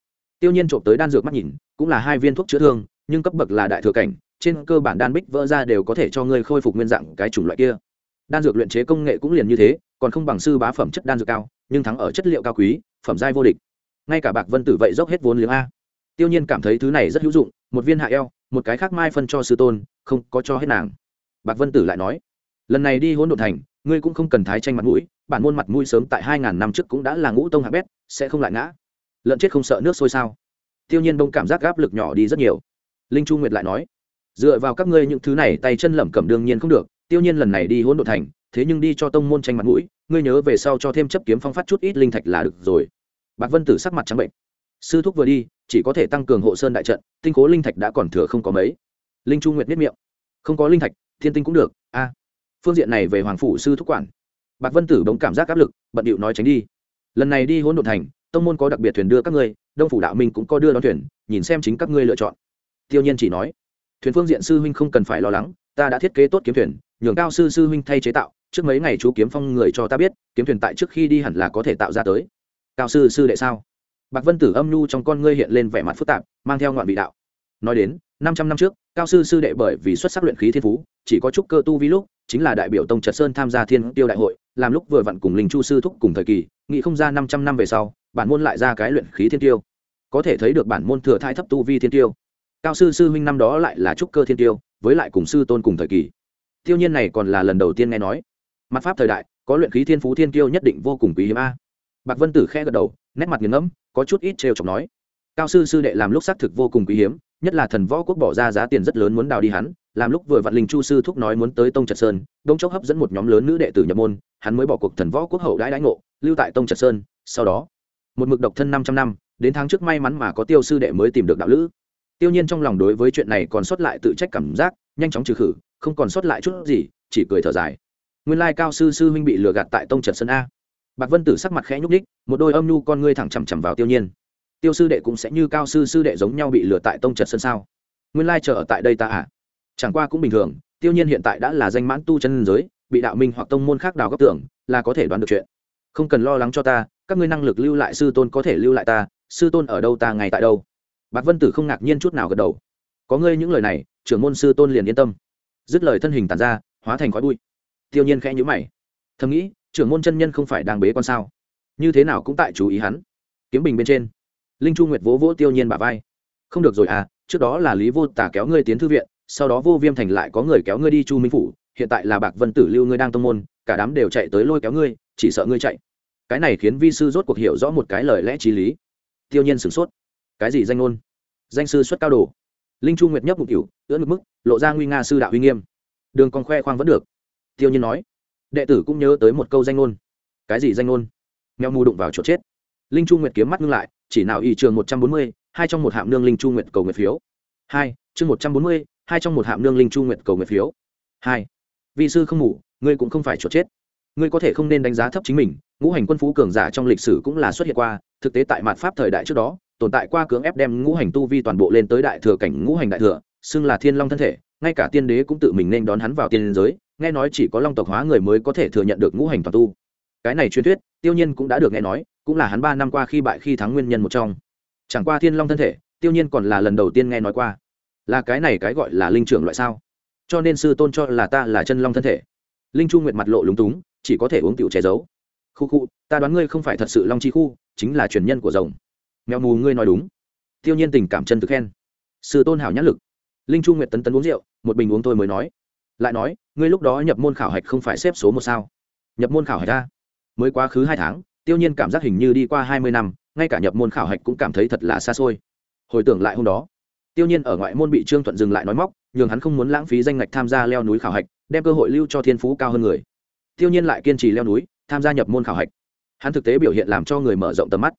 Tiêu nhiên trộm tới đan dược mắt nhìn, cũng là hai viên thuốc chữa thương, nhưng cấp bậc là đại thừa cảnh, trên cơ bản đan bích vỡ ra đều có thể cho ngươi khôi phục nguyên dạng cái chủng loại kia. Đan dược luyện chế công nghệ cũng liền như thế, còn không bằng sư bá phẩm chất đan dược cao, nhưng thắng ở chất liệu cao quý, phẩm giai vô địch. Ngay cả bạc vân tử vậy dốc hết vốn liếng a. Tiêu nhiên cảm thấy thứ này rất hữu dụng một viên hạ eo, một cái khác mai phân cho sư tôn, không có cho hết nàng. Bạc vân tử lại nói, lần này đi hỗn độn thành, ngươi cũng không cần thái tranh mặt mũi, bản môn mặt mũi sớm tại hai ngàn năm trước cũng đã là ngũ tông hạ bét, sẽ không lại ngã. Lợn chết không sợ nước sôi sao? Tiêu nhiên đông cảm giác áp lực nhỏ đi rất nhiều. Linh chu nguyệt lại nói, dựa vào các ngươi những thứ này tay chân lẩm cẩm đương nhiên không được, tiêu nhiên lần này đi hỗn độn thành, thế nhưng đi cho tông môn tranh mặt mũi, ngươi nhớ về sau cho thêm chấp kiếm phong phát chút ít linh thạch là được rồi. Bạc vân tử sắc mặt trắng bệnh. Sư thúc vừa đi chỉ có thể tăng cường hộ sơn đại trận, tinh cố linh thạch đã còn thừa không có mấy. Linh chu nguyệt biết miệng. Không có linh thạch, thiên tinh cũng được, a. Phương diện này về hoàng phủ sư thúc quản. Bạc vân tử đống cảm giác áp lực, bận điệu nói tránh đi. Lần này đi hỗn độn thành, tông môn có đặc biệt thuyền đưa các ngươi, đông phủ đạo minh cũng có đưa đón thuyền, nhìn xem chính các ngươi lựa chọn. Tiêu nhiên chỉ nói, thuyền phương diện sư huynh không cần phải lo lắng, ta đã thiết kế tốt kiếm thuyền, nhường cao sư sư huynh thay chế tạo, trước mấy ngày chú kiếm phong người cho ta biết, kiếm thuyền tại trước khi đi hẳn là có thể tạo ra tới. Cao sư sư đệ sao? Bạc vân tử âm nhu trong con ngươi hiện lên vẻ mặt phức tạp, mang theo ngoạn vị đạo. Nói đến, năm trăm năm trước, cao sư sư đệ bởi vì xuất sắc luyện khí thiên phú, chỉ có chút cơ tu vi lúc, chính là đại biểu tông trật sơn tham gia thiên tiêu đại hội, làm lúc vừa vặn cùng linh chu sư thúc cùng thời kỳ, nghĩ không ra năm trăm năm về sau, bản môn lại ra cái luyện khí thiên tiêu. Có thể thấy được bản môn thừa thai thấp tu vi thiên tiêu. Cao sư sư huynh năm đó lại là trúc cơ thiên tiêu, với lại cùng sư tôn cùng thời kỳ. Tiêu nhiên này còn là lần đầu tiên nghe nói. Mặt pháp thời đại, có luyện khí thiên phú thiên tiêu nhất định vô cùng quý hiếm a bạc vân tử khe gật đầu, nét mặt nghiền ngẫm, có chút ít trêu chọc nói. Cao sư sư đệ làm lúc xác thực vô cùng quý hiếm, nhất là thần võ quốc bỏ ra giá tiền rất lớn muốn đào đi hắn, làm lúc vừa vạn linh chu sư thúc nói muốn tới tông trật sơn đông chốc hấp dẫn một nhóm lớn nữ đệ tử nhập môn, hắn mới bỏ cuộc thần võ quốc hậu đãi đãi ngộ, lưu tại tông trật sơn, sau đó, một mực độc thân năm trăm năm, đến tháng trước may mắn mà có tiêu sư đệ mới tìm được đạo lữ. Tiêu nhiên trong lòng đối với chuyện này còn sót lại tự trách cảm giác, nhanh chóng trừ khử, không còn sót lại chút gì, chỉ cười thở dài. Nguyên lai cao sư sư huynh bị lừa gạt tại tông trật sơn a bạc vân tử sắc mặt khẽ nhúc ních một đôi âm nhu con ngươi thẳng chằm chằm vào tiêu nhiên. Tiêu sư đệ cũng sẽ như cao sư sư đệ giống nhau bị lừa tại tông trật sân sao? Nguyên lai chờ ở tại đây ta à? Chẳng qua cũng bình thường, tiêu nhiên hiện tại đã là danh mãn tu chân giới, bị đạo minh hoặc tông môn khác đào góc tưởng, là có thể đoán được chuyện. Không cần lo lắng cho ta, các ngươi năng lực lưu lại sư tôn có thể lưu lại ta, sư tôn ở đâu ta ngày tại đâu? Bạc vân tử không ngạc nhiên chút nào gật đầu. Có ngươi những lời này, trưởng môn sư tôn liền yên tâm. Dứt lời thân hình tàn ra, hóa thành khói bụi. Tiêu nhiên khẽ nhíu mày. Thầm nghĩ trưởng môn chân nhân không phải đang bế con sao? Như thế nào cũng tại chú ý hắn. Kiếm bình bên trên, linh chu nguyệt vỗ vỗ tiêu nhiên bả vai. Không được rồi à trước đó là lý vô tả kéo ngươi tiến thư viện, sau đó vô viêm thành lại có người kéo ngươi đi chu minh phủ, hiện tại là bạc vân tử lưu ngươi đang tông môn, cả đám đều chạy tới lôi kéo ngươi, chỉ sợ ngươi chạy. Cái này khiến vi sư rốt cuộc hiểu rõ một cái lời lẽ t r í lý. Tiêu nhiên sửng sốt. Cái gì danh ngôn? Danh sư xuất cao đồ. Linh chu nguyệt nhấp một kiểu ưỡn ngực mức, lộ ra nguy nga sư đạo uy nghiêm. Đường còn khoe khoang vẫn được. Tiêu nhiên nói đệ tử cũng nhớ tới một câu danh ngôn. Cái gì danh ngôn? Mèo mù đụng vào chỗ chết. Linh chu nguyệt kiếm mắt ngưng lại, chỉ nào y trường một trăm bốn mươi, hai trong một hạm nương linh chu nguyệt cầu nguyệt phiếu. Hai, chương một trăm bốn mươi, hai trong một hạm nương linh chu nguyệt cầu nguyệt phiếu. Hai vị sư không ngủ ngươi cũng không phải chỗ chết. Ngươi có thể không nên đánh giá thấp chính mình, ngũ hành quân phú cường giả trong lịch sử cũng là xuất hiện qua, thực tế tại mặt pháp thời đại trước đó, tồn tại qua cưỡng ép đem ngũ hành tu vi toàn bộ lên tới đại thừa cảnh ngũ hành đại thừa, xưng là thiên long thân thể, ngay cả tiên đế cũng tự mình nên đón hắn vào tiên giới nghe nói chỉ có long tộc hóa người mới có thể thừa nhận được ngũ hành toàn tu. Cái này truyền thuyết, tiêu nhiên cũng đã được nghe nói, cũng là hắn ba năm qua khi bại khi thắng nguyên nhân một trong. Chẳng qua thiên long thân thể, tiêu nhiên còn là lần đầu tiên nghe nói qua. Là cái này cái gọi là linh trưởng loại sao? Cho nên sư tôn cho là ta là chân long thân thể. Linh chu nguyệt mặt lộ lúng túng, chỉ có thể uống tiểu che giấu. Khu khu, ta đoán ngươi không phải thật sự long chi khu, chính là truyền nhân của rồng. Mèo mù, ngươi nói đúng. Tiêu nhiên tình cảm chân thực khen. Sư tôn hảo nhã lực. Linh chu nguyệt tấn tấn uống rượu, một bình uống tôi mới nói lại nói, ngươi lúc đó nhập môn khảo hạch không phải xếp số một sao? Nhập môn khảo hạch ra? Mới quá khứ hai tháng, tiêu nhiên cảm giác hình như đi qua hai mươi năm, ngay cả nhập môn khảo hạch cũng cảm thấy thật là xa xôi. Hồi tưởng lại hôm đó, tiêu nhiên ở ngoại môn bị trương thuận dừng lại nói móc, nhường hắn không muốn lãng phí danh ngạch tham gia leo núi khảo hạch, đem cơ hội lưu cho thiên phú cao hơn người. Tiêu nhiên lại kiên trì leo núi, tham gia nhập môn khảo hạch. Hắn thực tế biểu hiện làm cho người mở rộng tầm mắt.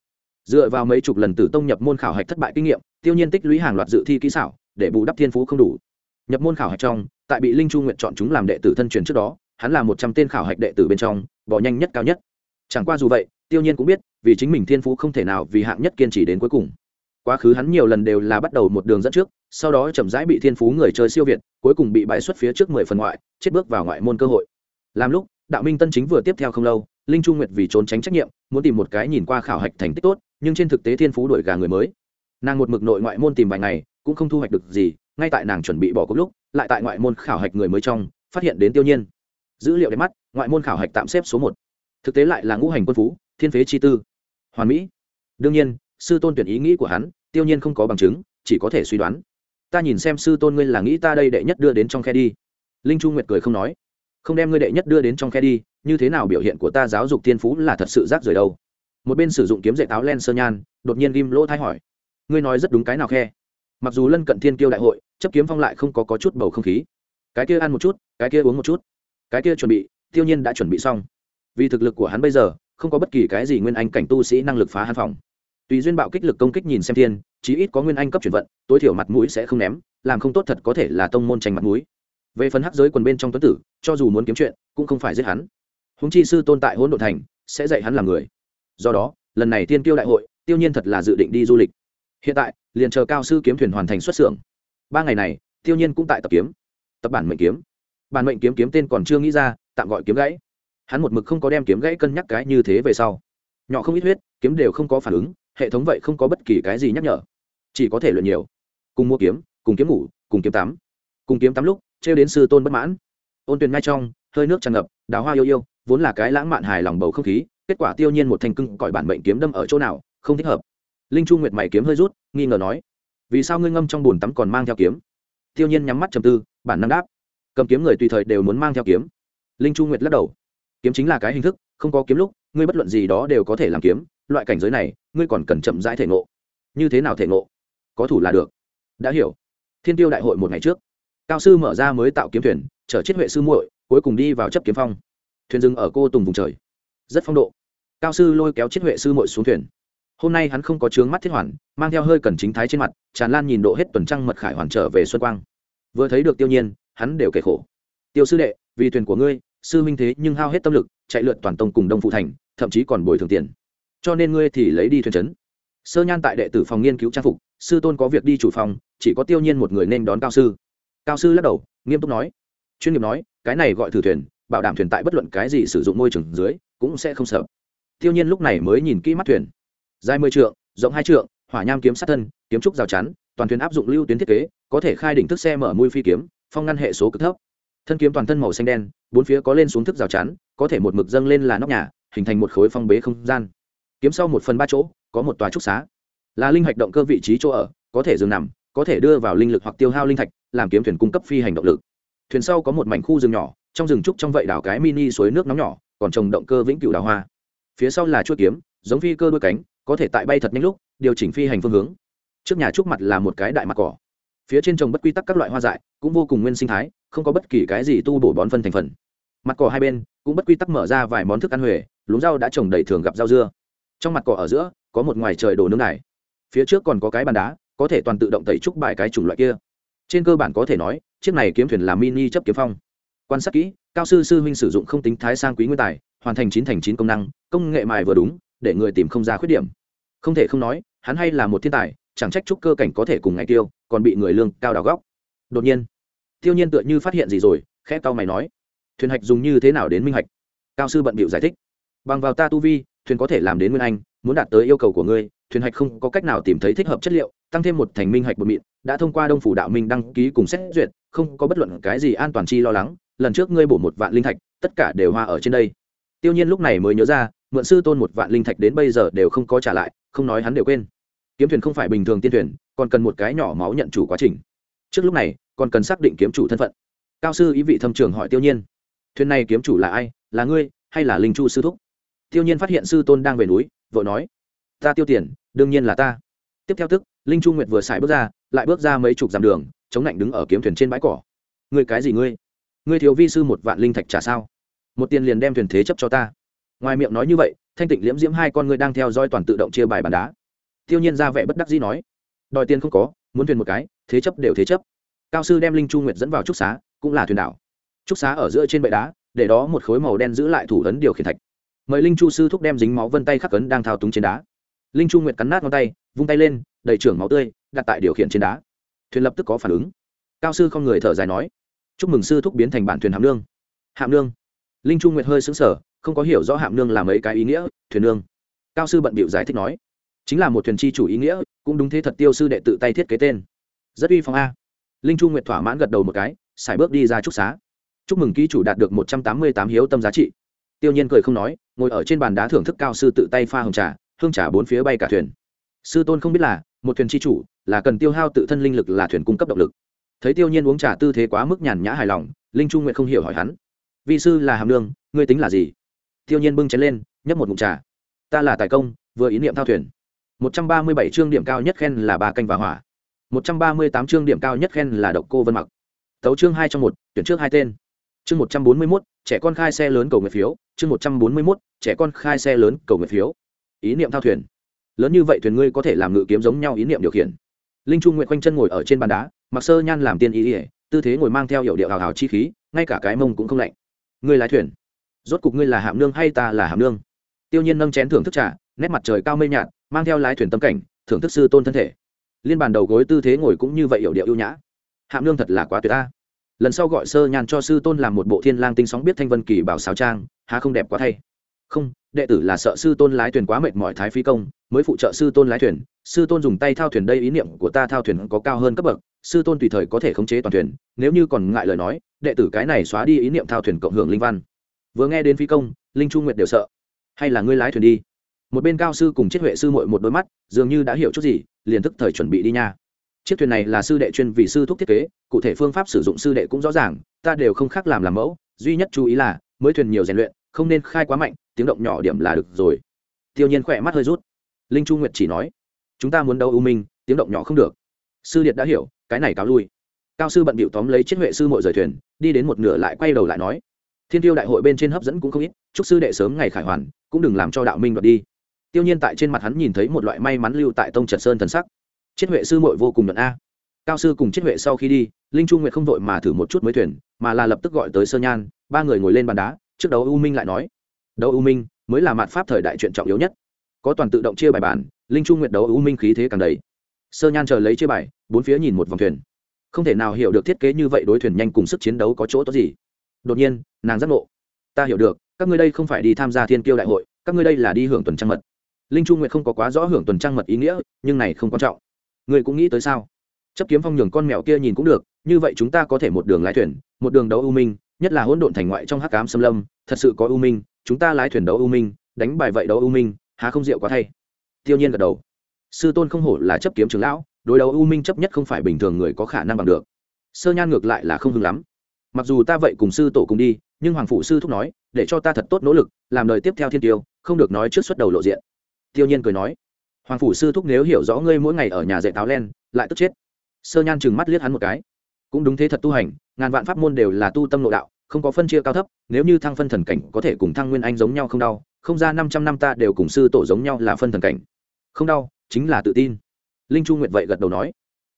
Dựa vào mấy chục lần tử tông nhập môn khảo hạch thất bại kinh nghiệm, tiêu nhiên tích lũy hàng loạt dự thi kỹ xảo, để bù đắp thiên phú không đủ nhập môn khảo hạch trong, tại bị linh chu nguyện chọn chúng làm đệ tử thân truyền trước đó, hắn là một trăm tên khảo hạch đệ tử bên trong, bỏ nhanh nhất cao nhất. Chẳng qua dù vậy, tiêu nhiên cũng biết, vì chính mình thiên phú không thể nào vì hạng nhất kiên trì đến cuối cùng. Quá khứ hắn nhiều lần đều là bắt đầu một đường dẫn trước, sau đó chậm rãi bị thiên phú người chơi siêu việt, cuối cùng bị bãi xuất phía trước mười phần ngoại, chết bước vào ngoại môn cơ hội. Làm lúc, đạo minh tân chính vừa tiếp theo không lâu, linh chu nguyệt vì trốn tránh trách nhiệm, muốn tìm một cái nhìn qua khảo hạch thành tích tốt, nhưng trên thực tế thiên phú đổi gà người mới. Nàng một mực nội ngoại môn tìm vài ngày, cũng không thu hoạch được gì ngay tại nàng chuẩn bị bỏ cốc lúc, lại tại ngoại môn khảo hạch người mới trong, phát hiện đến tiêu nhiên. Dữ liệu đẹp mắt, ngoại môn khảo hạch tạm xếp số một. Thực tế lại là ngũ hành quân phú, thiên phế chi tư. Hoàn mỹ. Đương nhiên, sư tôn tuyển ý nghĩ của hắn, tiêu nhiên không có bằng chứng, chỉ có thể suy đoán. Ta nhìn xem sư tôn ngươi là nghĩ ta đây đệ nhất đưa đến trong khe đi. Linh chu nguyệt cười không nói. Không đem ngươi đệ nhất đưa đến trong khe đi, như thế nào biểu hiện của ta giáo dục tiên phú là thật sự rác rời đâu? Một bên sử dụng kiếm dạy táo len sơ nhan, đột nhiên ghim lỗ thái hỏi. Ngươi nói rất đúng cái nào khe? Mặc dù lân cận thiên kiêu đại hội chấp kiếm phong lại không có, có chút bầu không khí. Cái kia ăn một chút cái kia uống một chút. Cái kia chuẩn bị tiêu nhiên đã chuẩn bị xong. Vì thực lực của hắn bây giờ không có bất kỳ cái gì nguyên anh cảnh tu sĩ năng lực phá hắn phòng. Tùy duyên bạo kích lực công kích nhìn xem thiên chí ít có nguyên anh cấp chuyển vận tối thiểu mặt mũi sẽ không ném làm không tốt thật có thể là tông môn tranh mặt mũi. Về phần hắc giới quần bên trong tuấn tử cho dù muốn kiếm chuyện cũng không phải giết hắn. Húng chi sư tôn tại hỗn độn thành sẽ dạy hắn làm người. Do đó lần này tiên tiêu đại hội tiêu nhiên thật là dự định đi du lịch hiện tại, liền chờ cao sư kiếm thuyền hoàn thành xuất xưởng. Ba ngày này, tiêu nhiên cũng tại tập kiếm. Tập bản mệnh kiếm. Bản mệnh kiếm kiếm tên còn chưa nghĩ ra, tạm gọi kiếm gãy. Hắn một mực không có đem kiếm gãy cân nhắc cái như thế về sau. Nhỏ không ít huyết, kiếm đều không có phản ứng, hệ thống vậy không có bất kỳ cái gì nhắc nhở. Chỉ có thể luyện nhiều. Cùng mua kiếm, cùng kiếm ngủ, cùng kiếm tắm. Cùng kiếm tắm lúc, trêu đến sư tôn bất mãn. Ôn tuyền ngay trong, hơi nước tràn ngập, đào hoa yêu yêu, vốn là cái lãng mạn hài lòng bầu không khí, kết quả tiêu nhiên một thành cưng cõi bản mệnh kiếm đâm ở chỗ nào, không thích hợp linh chu nguyệt mày kiếm hơi rút, nghi ngờ nói, vì sao ngươi ngâm trong bùn tắm còn mang theo kiếm? Tiêu nhiên nhắm mắt trầm tư, bản năng đáp, cầm kiếm người tùy thời đều muốn mang theo kiếm. Linh chu nguyệt lắc đầu, kiếm chính là cái hình thức, không có kiếm lúc, ngươi bất luận gì đó đều có thể làm kiếm, loại cảnh giới này, ngươi còn cần chậm rãi thể ngộ. Như thế nào thể ngộ? Có thủ là được. Đã hiểu. Thiên tiêu đại hội một ngày trước, cao sư mở ra mới tạo kiếm thuyền, chở chết huệ sư muội, cuối cùng đi vào chấp kiếm phong. Thuyền dừng ở cô tùng vùng trời. Rất phong độ. Cao sư lôi kéo chết huệ sư muội xuống thuyền hôm nay hắn không có trướng mắt thiết hoàn, mang theo hơi cần chính thái trên mặt, tràn lan nhìn độ hết tuần trăng mật khải hoàn trở về xuân quang. Vừa thấy được tiêu nhiên, hắn đều kể khổ. Tiêu sư đệ, vì thuyền của ngươi, sư minh thế nhưng hao hết tâm lực, chạy lượn toàn tông cùng đông phụ thành, thậm chí còn bồi thường tiền. Cho nên ngươi thì lấy đi thuyền trấn. Sơ nhan tại đệ tử phòng nghiên cứu trang phục, sư tôn có việc đi chủ phòng, chỉ có tiêu nhiên một người nên đón cao sư. Cao sư lắc đầu, nghiêm túc nói. Chuyên nghiệp nói, cái này gọi thử thuyền, bảo đảm thuyền tại bất luận cái gì sử dụng môi trường dưới, cũng sẽ không sợ. Tiêu nhiên lúc này mới nhìn kỹ mắt thuyền dài mười trượng, rộng hai trượng, hỏa nham kiếm sát thân, kiếm trúc rào chắn, toàn thuyền áp dụng lưu tuyến thiết kế, có thể khai đỉnh thức xe mở mui phi kiếm, phong ngăn hệ số cực thấp. Thân kiếm toàn thân màu xanh đen, bốn phía có lên xuống thức rào chắn, có thể một mực dâng lên là nóc nhà, hình thành một khối phong bế không gian. Kiếm sau một phần ba chỗ, có một tòa trúc xá. Là linh hạch động cơ vị trí chỗ ở, có thể dừng nằm, có thể đưa vào linh lực hoặc tiêu hao linh thạch, làm kiếm thuyền cung cấp phi hành động lực. Thuyền sau có một mảnh khu rừng nhỏ, trong rừng trúc trong vậy đảo cái mini suối nước nóng nhỏ, còn trồng động cơ vĩnh cửu đào hoa. Phía sau là chuỗi kiếm, giống phi cơ đôi cánh có thể tại bay thật nhanh lúc, điều chỉnh phi hành phương hướng. Trước nhà trúc mặt là một cái đại mặt cỏ. Phía trên trồng bất quy tắc các loại hoa dại, cũng vô cùng nguyên sinh thái, không có bất kỳ cái gì tu bổ bón phân thành phần. Mặt cỏ hai bên, cũng bất quy tắc mở ra vài món thức ăn huề, lúng rau đã trồng đầy thường gặp rau dưa. Trong mặt cỏ ở giữa, có một ngoài trời đồ nướng này phía trước còn có cái bàn đá, có thể toàn tự động tẩy trúc bài cái chủng loại kia. Trên cơ bản có thể nói, chiếc này kiếm thuyền là mini chấp kiếm phong. Quan sát kỹ, cao sư sư huynh sử dụng không tính thái sang quý nguyên tài, hoàn thành chín thành chín công năng, công nghệ mài vừa đúng để người tìm không ra khuyết điểm. Không thể không nói, hắn hay là một thiên tài, chẳng trách trúc cơ cảnh có thể cùng ngày tiêu, còn bị người lương cao đào góc. Đột nhiên, tiêu nhiên tựa như phát hiện gì rồi, khẽ cao mày nói, thuyền hạch dùng như thế nào đến minh hạch? Cao sư bận bịu giải thích, bằng vào ta tu vi, thuyền có thể làm đến nguyên anh, muốn đạt tới yêu cầu của ngươi, thuyền hạch không có cách nào tìm thấy thích hợp chất liệu, tăng thêm một thành minh hạch bột mịn, đã thông qua đông phủ đạo minh đăng ký cùng xét duyệt, không có bất luận cái gì an toàn chi lo lắng, lần trước ngươi bổ một vạn linh thạch, tất cả đều hoa ở trên đây. Tiêu nhiên lúc này mới nhớ ra mượn sư tôn một vạn linh thạch đến bây giờ đều không có trả lại, không nói hắn đều quên. Kiếm thuyền không phải bình thường tiên thuyền, còn cần một cái nhỏ máu nhận chủ quá trình. Trước lúc này, còn cần xác định kiếm chủ thân phận. Cao sư ý vị thâm trường hỏi tiêu nhiên. Thuyền này kiếm chủ là ai, là ngươi, hay là linh chu sư thúc? Tiêu nhiên phát hiện sư tôn đang về núi, vội nói. Ta tiêu tiền, đương nhiên là ta. Tiếp theo tức, linh chu nguyệt vừa xài bước ra, lại bước ra mấy chục dặm đường, chống lạnh đứng ở kiếm thuyền trên bãi cỏ. Ngươi cái gì ngươi? Ngươi thiếu vi sư một vạn linh thạch trả sao? Một tiền liền đem thuyền thế chấp cho ta ngoài miệng nói như vậy, thanh tịnh liễm diễm hai con ngươi đang theo dõi toàn tự động chia bài bàn đá. Tiêu nhiên ra vẻ bất đắc dĩ nói, đòi tiền không có, muốn thuyền một cái, thế chấp đều thế chấp. Cao sư đem linh chu nguyệt dẫn vào trúc xá, cũng là thuyền đảo. Trúc xá ở giữa trên bệ đá, để đó một khối màu đen giữ lại thủ ấn điều khiển thạch. Mời linh chu sư thúc đem dính máu vân tay khắc ấn đang thao túng trên đá. Linh chu nguyệt cắn nát ngón tay, vung tay lên, đầy trưởng máu tươi, đặt tại điều khiển trên đá. Thuyền lập tức có phản ứng. Cao sư không người thở dài nói, chúc mừng sư thúc biến thành bản thuyền hạm nương. Hạm nương? Linh chu nguyệt hơi xứng sở không có hiểu rõ hạm nương là mấy cái ý nghĩa, thuyền nương. Cao sư bận bịu giải thích nói, chính là một thuyền chi chủ ý nghĩa, cũng đúng thế thật tiêu sư đệ tự tay thiết kế tên. Rất uy phong a. Linh chu nguyệt thỏa mãn gật đầu một cái, xài bước đi ra trúc xá. Chúc mừng ký chủ đạt được một trăm tám mươi tám hiếu tâm giá trị. Tiêu nhiên cười không nói, ngồi ở trên bàn đá thưởng thức cao sư tự tay pha hồng trà, hương trà bốn phía bay cả thuyền. Sư tôn không biết là, một thuyền chi chủ là cần tiêu hao tự thân linh lực là thuyền cung cấp động lực. Thấy tiêu nhiên uống trà tư thế quá mức nhàn nhã hài lòng, linh trung nguyện không hiểu hỏi hắn. Vị sư là hàm lương ngươi tính là gì? Tiêu nhiên bưng chén lên, nhấp một ngụm trà. Ta là tài công, vừa ý niệm thao thuyền. Một trăm ba mươi bảy chương điểm cao nhất khen là bà canh và hỏa. Một trăm ba mươi tám chương điểm cao nhất khen là độc cô vân mặc. Tấu chương hai trong một, tuyển trước hai tên. Chương một trăm bốn mươi mốt, trẻ con khai xe lớn cầu nguyện phiếu. Chương một trăm bốn mươi mốt, trẻ con khai xe lớn cầu nguyện phiếu. Ý niệm thao thuyền. Lớn như vậy thuyền ngươi có thể làm ngự kiếm giống nhau ý niệm điều khiển. Linh trung nguyện quanh chân ngồi ở trên bàn đá, mặc sơ nhan làm tiên ý ỉa tư thế ngồi mang theo hiệu điệu hào hào chi khí, ngay cả cái mông cũng không lạnh. Ngươi lái thuyền? Rốt cục ngươi là hạm nương hay ta là hạm nương? Tiêu nhiên nâng chén thưởng thức trà, nét mặt trời cao mây nhạt, mang theo lái thuyền tâm cảnh, thưởng thức sư tôn thân thể. Liên bàn đầu gối tư thế ngồi cũng như vậy hiểu điệu ưu nhã. Hạm nương thật là quá tuyệt ta. Lần sau gọi sơ nhàn cho sư tôn làm một bộ thiên lang tinh sóng biết thanh vân kỳ bảo sáo trang, há không đẹp quá thay. Không, đệ tử là sợ sư tôn lái thuyền quá mệt mỏi thái phi công, mới phụ trợ sư tôn lái thuyền. Sư tôn dùng tay thao thuyền đây ý niệm của ta thao thuyền có cao hơn cấp bậc, sư tôn tùy thời có thể khống chế toàn thuyền, nếu như còn ngại lời nói, đệ tử cái này xóa đi ý niệm thao thuyền cộng hưởng linh văn vừa nghe đến phi công, linh chu nguyệt đều sợ. Hay là ngươi lái thuyền đi? Một bên cao sư cùng chiết huệ sư mội một đôi mắt, dường như đã hiểu chút gì, liền thức thời chuẩn bị đi nha. Chiếc thuyền này là sư đệ chuyên vì sư thúc thiết kế, cụ thể phương pháp sử dụng sư đệ cũng rõ ràng, ta đều không khác làm làm mẫu, duy nhất chú ý là, mới thuyền nhiều rèn luyện, không nên khai quá mạnh, tiếng động nhỏ điểm là được rồi. Tiêu nhiên khỏe mắt hơi rút. Linh chu nguyệt chỉ nói, chúng ta muốn đấu ưu minh, tiếng động nhỏ không được. Sư điệt đã hiểu, cái này cáo lui. Cao sư bận bịu tóm lấy chiếc huệ sư mội rời thuyền, đi đến một nửa lại quay đầu lại nói thiên tiêu đại hội bên trên hấp dẫn cũng không ít, chúc sư đệ sớm ngày khải hoàn, cũng đừng làm cho đạo minh đoạt đi. Tiêu nhiên tại trên mặt hắn nhìn thấy một loại may mắn lưu tại tông trật sơn thần sắc. Chiết huệ sư mội vô cùng nhuận a. Cao sư cùng chiết huệ sau khi đi, linh trung nguyệt không vội mà thử một chút mới thuyền, mà là lập tức gọi tới sơ nhan, ba người ngồi lên bàn đá, trước đấu u minh lại nói đấu u minh, mới là mạt pháp thời đại chuyện trọng yếu nhất. Có toàn tự động chia bài bản, linh trung nguyệt đấu u minh khí thế càng đầy. Sơ nhan chờ lấy chia bài, bốn phía nhìn một vòng thuyền. Không thể nào hiểu được thiết kế như vậy đối thuyền nhanh cùng sức chiến đấu có chỗ tốt gì đột nhiên, nàng giác ngộ. Ta hiểu được, các ngươi đây không phải đi tham gia thiên kiêu đại hội, các ngươi đây là đi hưởng tuần trăng mật. Linh trung nguyệt không có quá rõ hưởng tuần trăng mật ý nghĩa, nhưng này không quan trọng. Ngươi cũng nghĩ tới sao? Chấp kiếm phong nhường con mèo kia nhìn cũng được, như vậy chúng ta có thể một đường lái thuyền, một đường đấu u minh, nhất là hỗn độn thành ngoại trong hắc cám xâm lâm, thật sự có u minh, chúng ta lái thuyền đấu u minh, đánh bài vậy đấu u minh, há không rượu quá thay. Tiêu nhiên gật đầu. Sư tôn không hổ là chấp kiếm trưởng lão, đối đấu u minh chấp nhất không phải bình thường người có khả năng bằng được. Sơ nhan ngược lại là không hưng lắm mặc dù ta vậy cùng sư tổ cùng đi, nhưng hoàng phụ sư thúc nói, để cho ta thật tốt nỗ lực, làm đời tiếp theo thiên tiêu, không được nói trước xuất đầu lộ diện. Tiêu nhiên cười nói, hoàng phủ sư thúc nếu hiểu rõ ngươi mỗi ngày ở nhà dạy táo len, lại tức chết. Sơ nhan chừng mắt liếc hắn một cái. Cũng đúng thế thật tu hành, ngàn vạn pháp môn đều là tu tâm nội đạo, không có phân chia cao thấp, nếu như thăng phân thần cảnh có thể cùng thăng nguyên anh giống nhau không đau, không ra năm trăm năm ta đều cùng sư tổ giống nhau là phân thần cảnh. Không đau, chính là tự tin. Linh chu nguyệt vậy gật đầu nói.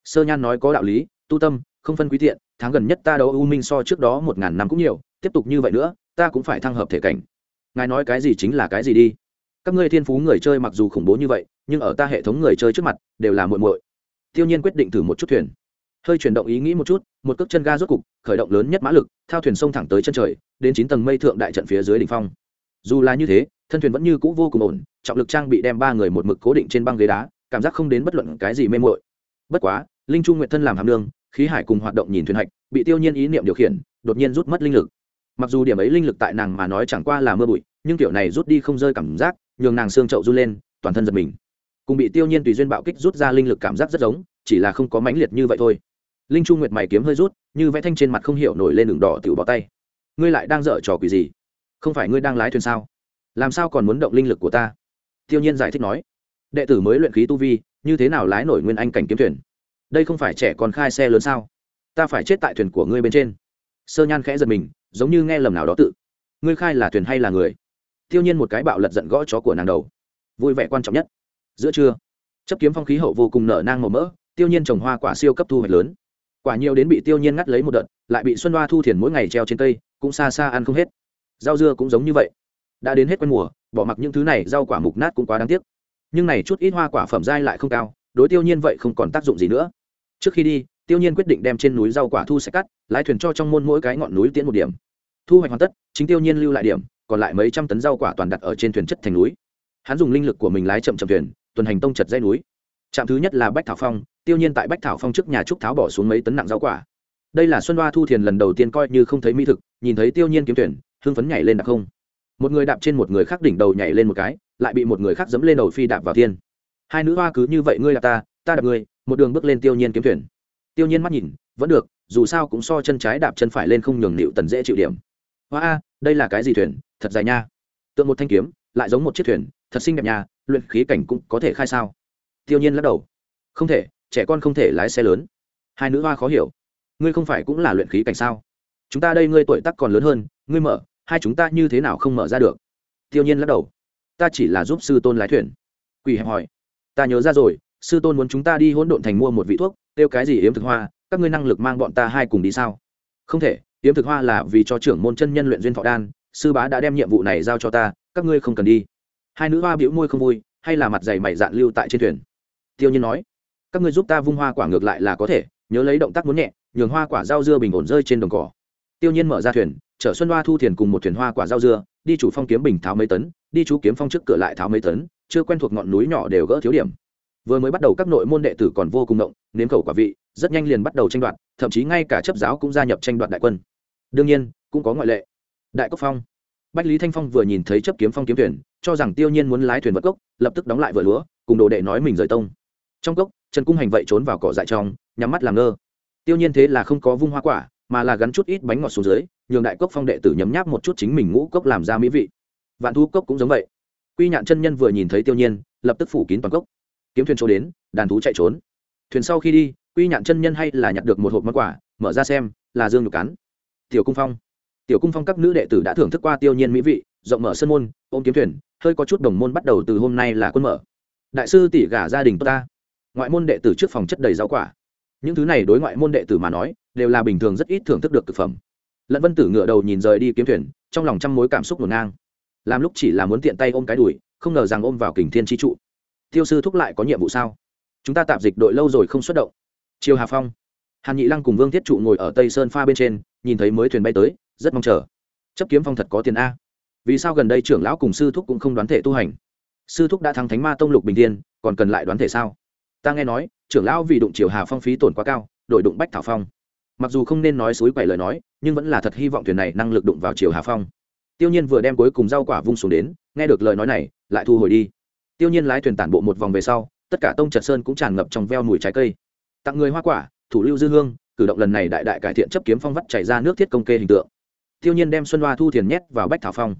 Sơ nhan nói có đạo lý, tu tâm không phân quý tiện, tháng gần nhất ta đấu u minh so trước đó một ngàn năm cũng nhiều, tiếp tục như vậy nữa, ta cũng phải thăng hợp thể cảnh. Ngài nói cái gì chính là cái gì đi. Các ngươi thiên phú người chơi mặc dù khủng bố như vậy, nhưng ở ta hệ thống người chơi trước mặt, đều là muội muội. Tiêu nhiên quyết định thử một chút thuyền. Hơi chuyển động ý nghĩ một chút, một cước chân ga rốt cục, khởi động lớn nhất mã lực, thao thuyền sông thẳng tới chân trời, đến chín tầng mây thượng đại trận phía dưới đỉnh phong. Dù là như thế, thân thuyền vẫn như cũ vô cùng ổn, trọng lực trang bị đem ba người một mực cố định trên băng ghế đá, cảm giác không đến bất luận cái gì mê mội bất quá, linh trung nguyện thân làm hàm lương khí hải cùng hoạt động nhìn thuyền hạch, bị tiêu nhiên ý niệm điều khiển, đột nhiên rút mất linh lực. Mặc dù điểm ấy linh lực tại nàng mà nói chẳng qua là mưa bụi, nhưng kiểu này rút đi không rơi cảm giác, nhường nàng xương trậu run lên, toàn thân giật mình. Cùng bị tiêu nhiên tùy duyên bạo kích rút ra linh lực cảm giác rất giống, chỉ là không có mãnh liệt như vậy thôi. Linh chu nguyệt mày kiếm hơi rút, như vẽ thanh trên mặt không hiểu nổi lên đường đỏ tiểu bỏ tay. Ngươi lại đang dở trò quỷ gì? Không phải ngươi đang lái thuyền sao? Làm sao còn muốn động linh lực của ta? Tiêu nhiên giải thích nói. Đệ tử mới luyện khí tu vi, như thế nào lái nổi nguyên anh cảnh kiếm thuyền? Đây không phải trẻ còn khai xe lớn sao? Ta phải chết tại thuyền của ngươi bên trên. Sơ nhan khẽ giật mình, giống như nghe lầm nào đó tự. Ngươi khai là thuyền hay là người? Tiêu nhiên một cái bạo lật giận gõ chó của nàng đầu. Vui vẻ quan trọng nhất. Giữa trưa, chấp kiếm phong khí hậu vô cùng nở nang màu mỡ, tiêu nhiên trồng hoa quả siêu cấp thu hoạch lớn. Quả nhiều đến bị tiêu nhiên ngắt lấy một đợt, lại bị xuân hoa thu thiền mỗi ngày treo trên cây, cũng xa xa ăn không hết. Rau dưa cũng giống như vậy. Đã đến hết quen mùa, bỏ mặc những thứ này, rau quả mục nát cũng quá đáng tiếc. Nhưng này chút ít hoa quả phẩm dai lại không cao, đối tiêu nhiên vậy không còn tác dụng gì nữa trước khi đi, tiêu nhiên quyết định đem trên núi rau quả thu sẽ cắt, lái thuyền cho trong môn mỗi cái ngọn núi tiến một điểm. Thu hoạch hoàn tất, chính tiêu nhiên lưu lại điểm, còn lại mấy trăm tấn rau quả toàn đặt ở trên thuyền chất thành núi. Hắn dùng linh lực của mình lái chậm chậm thuyền, tuần hành tông chật dây núi. Trạm thứ nhất là bách thảo phong, tiêu nhiên tại bách thảo phong trước nhà trúc tháo bỏ xuống mấy tấn nặng rau quả. Đây là xuân hoa thu thiền lần đầu tiên coi như không thấy mỹ thực, nhìn thấy tiêu nhiên kiếm tuyển hưng phấn nhảy lên đặc không. Một người đạp trên một người khác đỉnh đầu nhảy lên một cái, lại bị một người khác dẫm lên đầu phi đạp vào thiên. Hai nữ hoa cứ như vậy, ngươi đạp ta ta đạp ngươi một đường bước lên tiêu nhiên kiếm thuyền, tiêu nhiên mắt nhìn vẫn được dù sao cũng so chân trái đạp chân phải lên không nhường nịu tần dễ chịu điểm. Hoa a đây là cái gì thuyền thật dài nha. Tượng một thanh kiếm lại giống một chiếc thuyền thật xinh đẹp nha luyện khí cảnh cũng có thể khai sao. Tiêu nhiên lắc đầu. Không thể trẻ con không thể lái xe lớn. Hai nữ hoa khó hiểu. Ngươi không phải cũng là luyện khí cảnh sao? Chúng ta đây ngươi tuổi tác còn lớn hơn ngươi mở hai chúng ta như thế nào không mở ra được? Tiêu nhiên lắc đầu. Ta chỉ là giúp sư tôn lái thuyền. Quỳ hẹp hỏi. Ta nhớ ra rồi sư tôn muốn chúng ta đi hỗn độn thành mua một vị thuốc tiêu cái gì yếm thực hoa, các ngươi năng lực mang bọn ta hai cùng đi sao? Không thể, yếm thực hoa là vì cho trưởng môn chân nhân luyện duyên thọ đan, sư bá đã đem nhiệm vụ này giao cho ta, các ngươi không cần đi. Hai nữ hoa biểu môi không vui, hay là mặt dày mày dạn lưu tại trên thuyền. Tiêu nhiên nói, các ngươi giúp ta vung hoa quả ngược lại là có thể, nhớ lấy động tác muốn nhẹ, nhường hoa quả rau dưa bình ổn rơi trên đồng cỏ. Tiêu nhiên mở ra thuyền, chở xuân hoa thu thiền cùng một thuyền hoa quả rau dưa, đi chủ phong kiếm bình tháo mấy tấn, đi chú kiếm phong trước cửa lại tháo mấy tấn, chưa quen thuộc ngọn núi nhỏ đều gỡ thiếu điểm vừa mới bắt đầu các nội môn đệ tử còn vô cùng động nếm khẩu quả vị, rất nhanh liền bắt đầu tranh đoạt, thậm chí ngay cả chấp giáo cũng gia nhập tranh đoạt đại quân. Đương nhiên, cũng có ngoại lệ. Đại cốc phong. Bách lý thanh phong vừa nhìn thấy chấp kiếm phong kiếm thuyền cho rằng tiêu nhiên muốn lái thuyền vượt cốc, lập tức đóng lại vựa lúa, cùng đồ đệ nói mình rời tông. Trong cốc, trần cung hành vậy trốn vào cỏ dại trong, nhắm mắt làm ngơ. Tiêu nhiên thế là không có vung hoa quả, mà là gắn chút ít bánh ngọt xuống dưới, nhường đại cốc phong đệ tử nhấm nháp một chút chính mình ngũ cốc làm ra mỹ vị. Vạn thu cốc cũng giống vậy. Quy nhạn chân nhân vừa nhìn thấy tiêu nhiên, lập tức phủ kín toàn cốc kiếm thuyền chỗ đến đàn thú chạy trốn. Thuyền sau khi đi quy nhạn chân nhân hay là nhặt được một hộp món quả, mở ra xem là dương nhục cắn. Tiểu cung phong. Tiểu cung phong các nữ đệ tử đã thưởng thức qua tiêu nhiên mỹ vị rộng mở sân môn ôm kiếm thuyền hơi có chút đồng môn bắt đầu từ hôm nay là quân mở. Đại sư tỷ gả gia đình ta. Ngoại môn đệ tử trước phòng chất đầy rau quả. Những thứ này đối ngoại môn đệ tử mà nói đều là bình thường rất ít thưởng thức được thực phẩm. Lận vân tử ngựa đầu nhìn rời đi kiếm thuyền trong lòng trăm mối cảm xúc ngổn ngang. Làm lúc chỉ là muốn tiện tay ôm cái đùi không ngờ rằng ôm vào kình thiên chi trụ tiêu sư thúc lại có nhiệm vụ sao? Chúng ta tạm dịch đội lâu rồi không xuất động. Chiều hà phong. Hàn nhị lăng cùng vương thiết trụ ngồi ở tây sơn pha bên trên, nhìn thấy mới thuyền bay tới, rất mong chờ. Chấp kiếm phong thật có tiền a. Vì sao gần đây trưởng lão cùng sư thúc cũng không đoán thể tu hành? Sư thúc đã thắng thánh ma tông lục bình thiên, còn cần lại đoán thể sao? Ta nghe nói, trưởng lão vì đụng triều hà phong phí tổn quá cao đội đụng bách thảo phong. Mặc dù không nên nói suối quậy lời nói, nhưng vẫn là thật hy vọng thuyền này năng lực đụng vào triều hà phong. Tiêu nhiên vừa đem cuối cùng rau quả vung xuống đến, nghe được lời nói này, lại thu hồi đi tiêu nhiên lái thuyền tản bộ một vòng về sau, tất cả tông trật sơn cũng tràn ngập trong veo mùi trái cây. Tặng người hoa quả, thủ lưu dư hương, cử động lần này đại đại cải thiện chấp kiếm phong vắt chảy ra nước thiết công kê hình tượng. Tiêu nhiên đem xuân hoa thu thiền nhét vào bách thảo phong.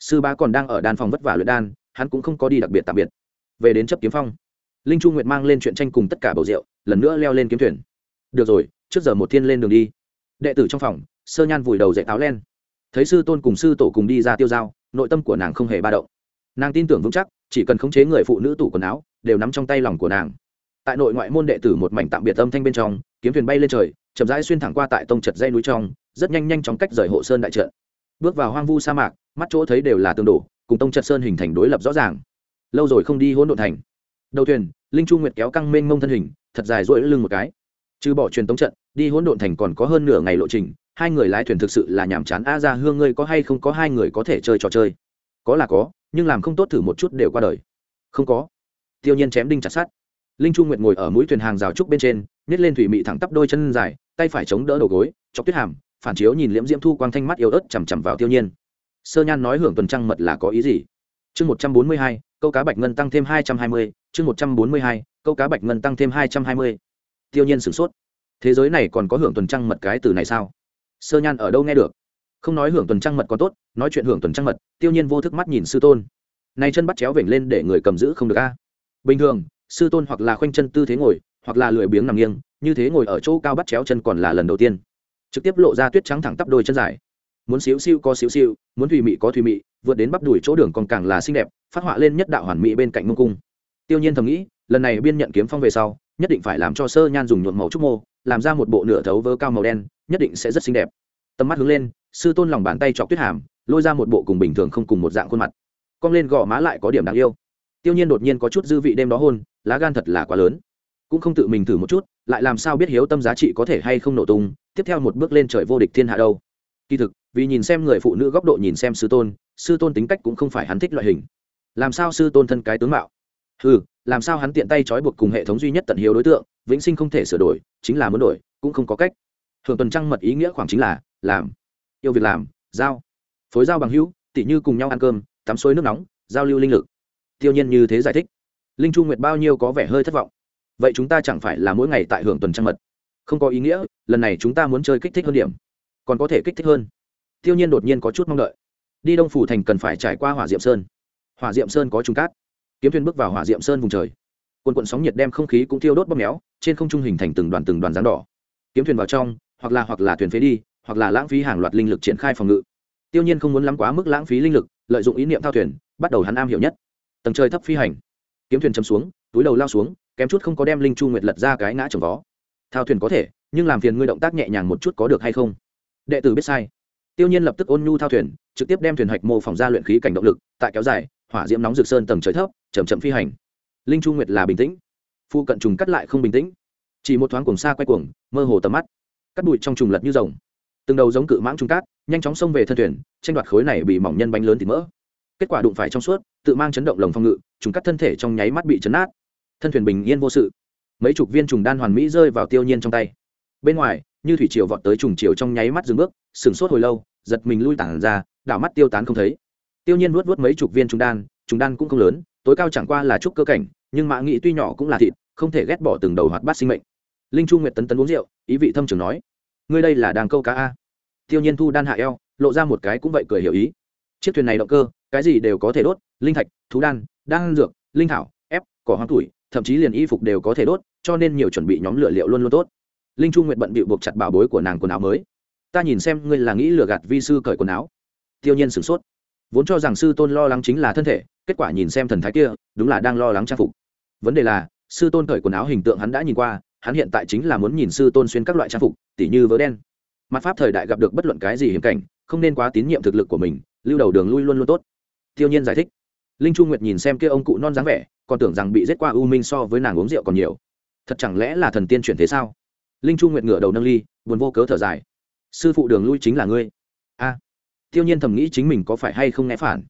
Sư bá còn đang ở đan phòng vất vả luyện đan, hắn cũng không có đi đặc biệt tạm biệt. Về đến chấp kiếm phong, linh chu nguyệt mang lên chuyện tranh cùng tất cả bầu rượu, lần nữa leo lên kiếm thuyền. Được rồi, trước giờ một thiên lên đường đi. Đệ tử trong phòng, sơ nhan vùi đầu dậy táo len. Thấy sư tôn cùng sư tổ cùng đi ra tiêu dao nội tâm của nàng không hề ba động. Nàng tin tưởng vững chắc chỉ cần khống chế người phụ nữ tủ quần áo, đều nắm trong tay lòng của nàng. Tại nội ngoại môn đệ tử một mảnh tạm biệt âm thanh bên trong, kiếm thuyền bay lên trời, chậm rãi xuyên thẳng qua tại tông chật dây núi trong, rất nhanh nhanh chóng cách rời hộ sơn đại trận. Bước vào hoang vu sa mạc, mắt chỗ thấy đều là tương đổ, cùng tông chật sơn hình thành đối lập rõ ràng. Lâu rồi không đi hỗn độn thành. Đầu thuyền, linh chu nguyệt kéo căng mênh mông thân hình, thật dài rỗi lưng một cái. Trừ bỏ truyền tống trận, đi hỗn độn thành còn có hơn nửa ngày lộ trình, hai người lái thuyền thực sự là nhàm chán. A ra hương, ngươi có hay không có hai người có thể chơi trò chơi? Có là có nhưng làm không tốt thử một chút đều qua đời. Không có. Tiêu nhiên chém đinh chặt sát linh chu nguyệt ngồi ở mũi thuyền hàng rào trúc bên trên, nhét lên thủy mị thẳng tắp đôi chân dài, tay phải chống đỡ đầu gối, chọc tuyết hàm, phản chiếu nhìn liễm diễm thu quang thanh mắt yếu ớt chằm chằm vào tiêu nhiên. Sơ nhan nói hưởng tuần trăng mật là có ý gì? Chương một trăm bốn mươi hai, câu cá bạch ngân tăng thêm hai trăm hai mươi, chương một trăm bốn mươi hai, câu cá bạch ngân tăng thêm hai trăm hai mươi. Tiêu nhiên sửng sốt. Thế giới này còn có hưởng tuần trăng mật cái từ này sao? Sơ nhan ở đâu nghe được? Không nói hưởng tuần trăng mật còn tốt, nói chuyện hưởng tuần trăng mật, tiêu nhiên vô thức mắt nhìn sư tôn. Này chân bắt chéo vểnh lên để người cầm giữ không được a. Bình thường, sư tôn hoặc là khoanh chân tư thế ngồi, hoặc là lười biếng nằm nghiêng, như thế ngồi ở chỗ cao bắt chéo chân còn là lần đầu tiên. Trực tiếp lộ ra tuyết trắng thẳng tắp đôi chân dài. Muốn xíu xiu có xíu xiu, muốn thùy mị có thùy mị, vượt đến bắp đùi chỗ đường còn càng là xinh đẹp, phát họa lên nhất đạo hoàn mỹ bên cạnh mông cung. Tiêu nhiên thầm nghĩ, lần này biên nhận kiếm phong về sau, nhất định phải làm cho sơ nhan dùng nhuộm màu trúc mô, làm ra một bộ nửa thấu vớ cao màu đen, nhất định sẽ rất xinh đẹp. Tầm mắt hướng lên sư tôn lòng bàn tay chọc tuyết hàm, lôi ra một bộ cùng bình thường không cùng một dạng khuôn mặt. Cong lên gò má lại có điểm đáng yêu. Tiêu nhiên đột nhiên có chút dư vị đêm đó hôn, lá gan thật là quá lớn. Cũng không tự mình thử một chút, lại làm sao biết hiếu tâm giá trị có thể hay không nổ tung, tiếp theo một bước lên trời vô địch thiên hạ đâu. Kỳ thực, vì nhìn xem người phụ nữ góc độ nhìn xem sư tôn sư tôn tính cách cũng không phải hắn thích loại hình. Làm sao sư tôn thân cái tướng mạo? Ừ làm sao hắn tiện tay trói buộc cùng hệ thống duy nhất tận hiếu đối tượng, vĩnh sinh không thể sửa đổi, chính là muốn đổi, cũng không có cách. Thường tuần trăng mật ý nghĩa khoảng chính là làm yêu việc làm, giao. Phối giao bằng hữu, tỉ như cùng nhau ăn cơm, tắm suối nước nóng, giao lưu linh lực. Tiêu nhiên như thế giải thích. Linh chu nguyệt bao nhiêu có vẻ hơi thất vọng. Vậy chúng ta chẳng phải là mỗi ngày tại hưởng tuần trăng mật? Không có ý nghĩa, lần này chúng ta muốn chơi kích thích hơn điểm. Còn có thể kích thích hơn. Tiêu nhiên đột nhiên có chút mong đợi. Đi đông phủ thành cần phải trải qua hỏa diệm sơn. Hỏa diệm sơn có trùng cát. Kiếm thuyền bước vào hỏa diệm sơn vùng trời. Quần quận sóng nhiệt đem không khí cũng thiêu đốt bóp méo, trên không trung hình thành từng đoàn từng đoàn rắn đỏ. Kiếm thuyền vào trong, hoặc là hoặc là thuyền phế đi hoặc là lãng phí hàng loạt linh lực triển khai phòng ngự. Tiêu nhiên không muốn lắm quá mức lãng phí linh lực, lợi dụng ý niệm thao thuyền, bắt đầu hắn am hiểu nhất. Tầng trời thấp phi hành. Kiếm thuyền chấm xuống, túi đầu lao xuống, kém chút không có đem linh chu nguyệt lật ra cái ngã trồng vó. Thao thuyền có thể, nhưng làm phiền ngươi động tác nhẹ nhàng một chút có được hay không? Đệ tử biết sai. Tiêu nhiên lập tức ôn nhu thao thuyền, trực tiếp đem thuyền hạch mô phỏng ra luyện khí cảnh động lực, tại kéo dài, hỏa diễm nóng rực sơn tầng trời thấp, chậm chậm phi hành. Linh chu nguyệt là bình tĩnh. Phu cận trùng cắt lại không bình tĩnh. Chỉ một thoáng cuồng xa quay cuồng, mơ hồ tầm mắt. Cắt bụi trong trùng lật như rồng từng đầu giống cự mãng trùng cát, nhanh chóng xông về thân thuyền, tranh đoạt khối này bị mỏng nhân bánh lớn thì mỡ. Kết quả đụng phải trong suốt, tự mang chấn động lồng phong ngự trùng cắt thân thể trong nháy mắt bị chấn nát. Thân thuyền bình yên vô sự. Mấy chục viên trùng đan hoàn mỹ rơi vào tiêu nhiên trong tay. Bên ngoài, như thủy triều vọt tới trùng triều trong nháy mắt dừng bước, sừng sốt hồi lâu, giật mình lui tản ra, đảo mắt tiêu tán không thấy. Tiêu nhiên nuốt vuốt mấy chục viên trùng đan trùng đan cũng không lớn, tối cao chẳng qua là chút cơ cảnh, nhưng mã nghị tuy nhỏ cũng là thịt, không thể ghét bỏ từng đầu hoạt bát sinh mệnh. Linh chu nguyệt tấn tấn uống rượu, ý vị thâm trường nói ngươi đây là đang câu cá a? Tiêu nhiên thu đan hạ eo, lộ ra một cái cũng vậy cười hiểu ý. Chiếc thuyền này động cơ, cái gì đều có thể đốt, linh thạch, thú đan đan dược, linh thảo, ép, cỏ hoang tuổi thậm chí liền y phục đều có thể đốt, cho nên nhiều chuẩn bị nhóm lửa liệu luôn luôn tốt. Linh chu nguyệt bận bịu buộc chặt bảo bối của nàng quần áo mới. Ta nhìn xem ngươi là nghĩ lừa gạt vi sư cởi quần áo. Tiêu nhiên sửng sốt. Vốn cho rằng sư tôn lo lắng chính là thân thể, kết quả nhìn xem thần thái kia, đúng là đang lo lắng trang phục. Vấn đề là, sư tôn cởi quần áo hình tượng hắn đã nhìn qua hắn hiện tại chính là muốn nhìn sư tôn xuyên các loại trang phục tỉ như vớ đen. Mặt pháp thời đại gặp được bất luận cái gì hiểm cảnh không nên quá tín nhiệm thực lực của mình lưu đầu đường lui luôn luôn tốt. Tiêu nhiên giải thích. Linh chu nguyệt nhìn xem kia ông cụ non dáng vẻ còn tưởng rằng bị giết qua u minh so với nàng uống rượu còn nhiều. Thật chẳng lẽ là thần tiên chuyển thế sao? Linh chu nguyệt ngửa đầu nâng ly buồn vô cớ thở dài. Sư phụ đường lui chính là ngươi. A. Tiêu nhiên thầm nghĩ chính mình có phải hay không nghe phản.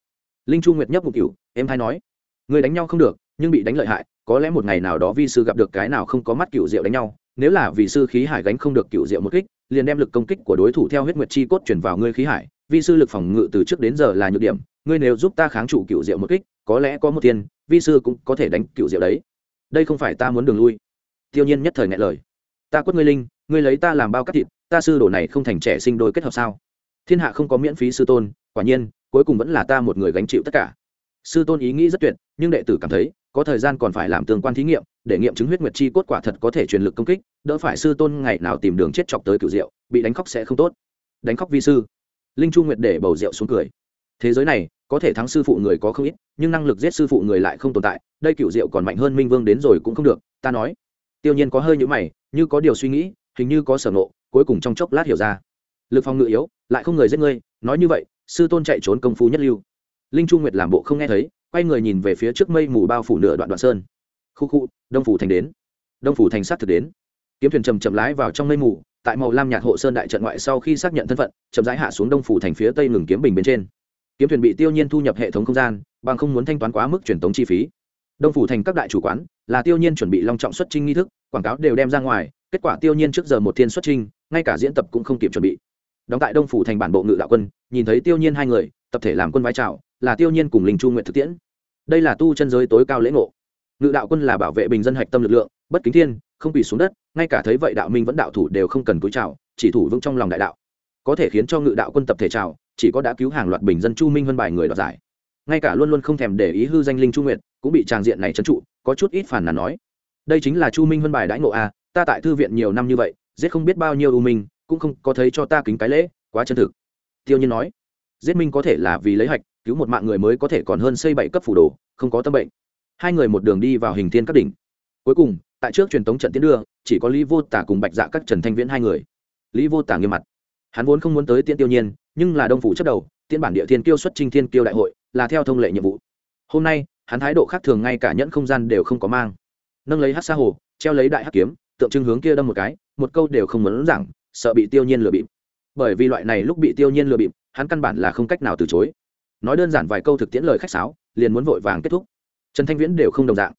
Linh chu nguyệt nhấp một kiểu, em hay nói. Người đánh nhau không được nhưng bị đánh lợi hại có lẽ một ngày nào đó vi sư gặp được cái nào không có mắt cựu diệu đánh nhau, nếu là vì sư khí hải gánh không được cựu diệu một kích, liền đem lực công kích của đối thủ theo huyết nguyệt chi cốt chuyển vào ngươi khí hải. Vi sư lực phòng ngự từ trước đến giờ là nhược điểm, ngươi nếu giúp ta kháng trụ cựu diệu một kích, có lẽ có một tiền, vi sư cũng có thể đánh cựu diệu đấy. Đây không phải ta muốn đường lui. Tiêu nhiên nhất thời ngại lời. Ta quất ngươi linh, ngươi lấy ta làm bao cắt thịt, ta sư đồ này không thành trẻ sinh đôi kết hợp sao? Thiên hạ không có miễn phí sư tôn, quả nhiên, cuối cùng vẫn là ta một người gánh chịu tất cả. Sư tôn ý nghĩ rất tuyệt, nhưng đệ tử cảm thấy có thời gian còn phải làm tương quan thí nghiệm, để nghiệm chứng huyết nguyệt chi cốt quả thật có thể truyền lực công kích, đỡ phải sư tôn ngày nào tìm đường chết chọc tới cựu rượu bị đánh khóc sẽ không tốt. Đánh khóc vi sư. Linh chu nguyệt để bầu rượu xuống cười. Thế giới này, có thể thắng sư phụ người có không ít, nhưng năng lực giết sư phụ người lại không tồn tại, đây cựu diệu còn mạnh hơn minh vương đến rồi cũng không được, ta nói. Tiêu nhiên có hơi nhữ mày, như có điều suy nghĩ, hình như có sở nộ cuối cùng trong chốc lát hiểu ra. Lực phòng ngự yếu, lại không người giết ngươi, nói như vậy, sư tôn chạy trốn công phu nhất lưu. Linh chu nguyệt làm bộ không nghe thấy quay người nhìn về phía trước mây mù bao phủ nửa đoạn đoạn sơn. Khu khu, đông phủ thành đến. Đông phủ thành sát thực đến. Kiếm thuyền chầm chậm lái vào trong mây mù, tại màu lam nhạt hộ sơn đại trận ngoại sau khi xác nhận thân phận, chậm rãi hạ xuống đông phủ thành phía tây ngừng kiếm bình bên trên. Kiếm thuyền bị tiêu nhiên thu nhập hệ thống không gian, bằng không muốn thanh toán quá mức truyền tống chi phí. Đông phủ thành các đại chủ quán, là tiêu nhiên chuẩn bị long trọng xuất trinh nghi thức, quảng cáo đều đem ra ngoài, kết quả tiêu nhiên trước giờ một thiên xuất trinh ngay cả diễn tập cũng không kịp chuẩn bị. Đóng tại đông phủ thành bản bộ ngự đạo quân, nhìn thấy tiêu nhiên hai người, tập thể làm quân vai trào là tiêu nhiên cùng linh chu nguyện thực tiễn. Đây là tu chân giới tối cao lễ ngộ. Ngự đạo quân là bảo vệ bình dân hạch tâm lực lượng, bất kính thiên, không quỳ xuống đất, ngay cả thấy vậy đạo minh vẫn đạo thủ đều không cần cúi trào chỉ thủ vững trong lòng đại đạo. Có thể khiến cho ngự đạo quân tập thể trào chỉ có đã cứu hàng loạt bình dân chu minh hơn bài người đoạt giải. Ngay cả luôn luôn không thèm để ý hư danh linh chu nguyện cũng bị tràng diện này trấn trụ, có chút ít phản nản nói. Đây chính là chu minh hơn bài đãi ngộ a ta tại thư viện nhiều năm như vậy, giết không biết bao nhiêu ưu minh, cũng không có thấy cho ta kính cái lễ, quá chân thực. Tiêu nhiên nói, giết minh có thể là vì lấy hạch cứu một mạng người mới có thể còn hơn xây bảy cấp phủ đồ, không có tâm bệnh. Hai người một đường đi vào hình thiên các đỉnh. Cuối cùng, tại trước truyền thống trận tiến đưa, chỉ có lý vô tả cùng bạch dạ các trần thanh viễn hai người. Lý vô tả nghiêm mặt. Hắn vốn không muốn tới tiễn tiêu nhiên, nhưng là đông phủ chấp đầu, tiễn bản địa thiên kiêu xuất trinh thiên kiêu đại hội, là theo thông lệ nhiệm vụ. Hôm nay, hắn thái độ khác thường ngay cả nhẫn không gian đều không có mang. Nâng lấy hát xa hồ, treo lấy đại hát kiếm, tượng trưng hướng kia đâm một cái, một câu đều không muốn giảng, sợ bị tiêu nhiên lừa bịp. Bởi vì loại này lúc bị tiêu nhiên lừa bịp, hắn căn bản là không cách nào từ chối nói đơn giản vài câu thực tiễn lời khách sáo, liền muốn vội vàng kết thúc. Trần thanh viễn đều không đồng dạng.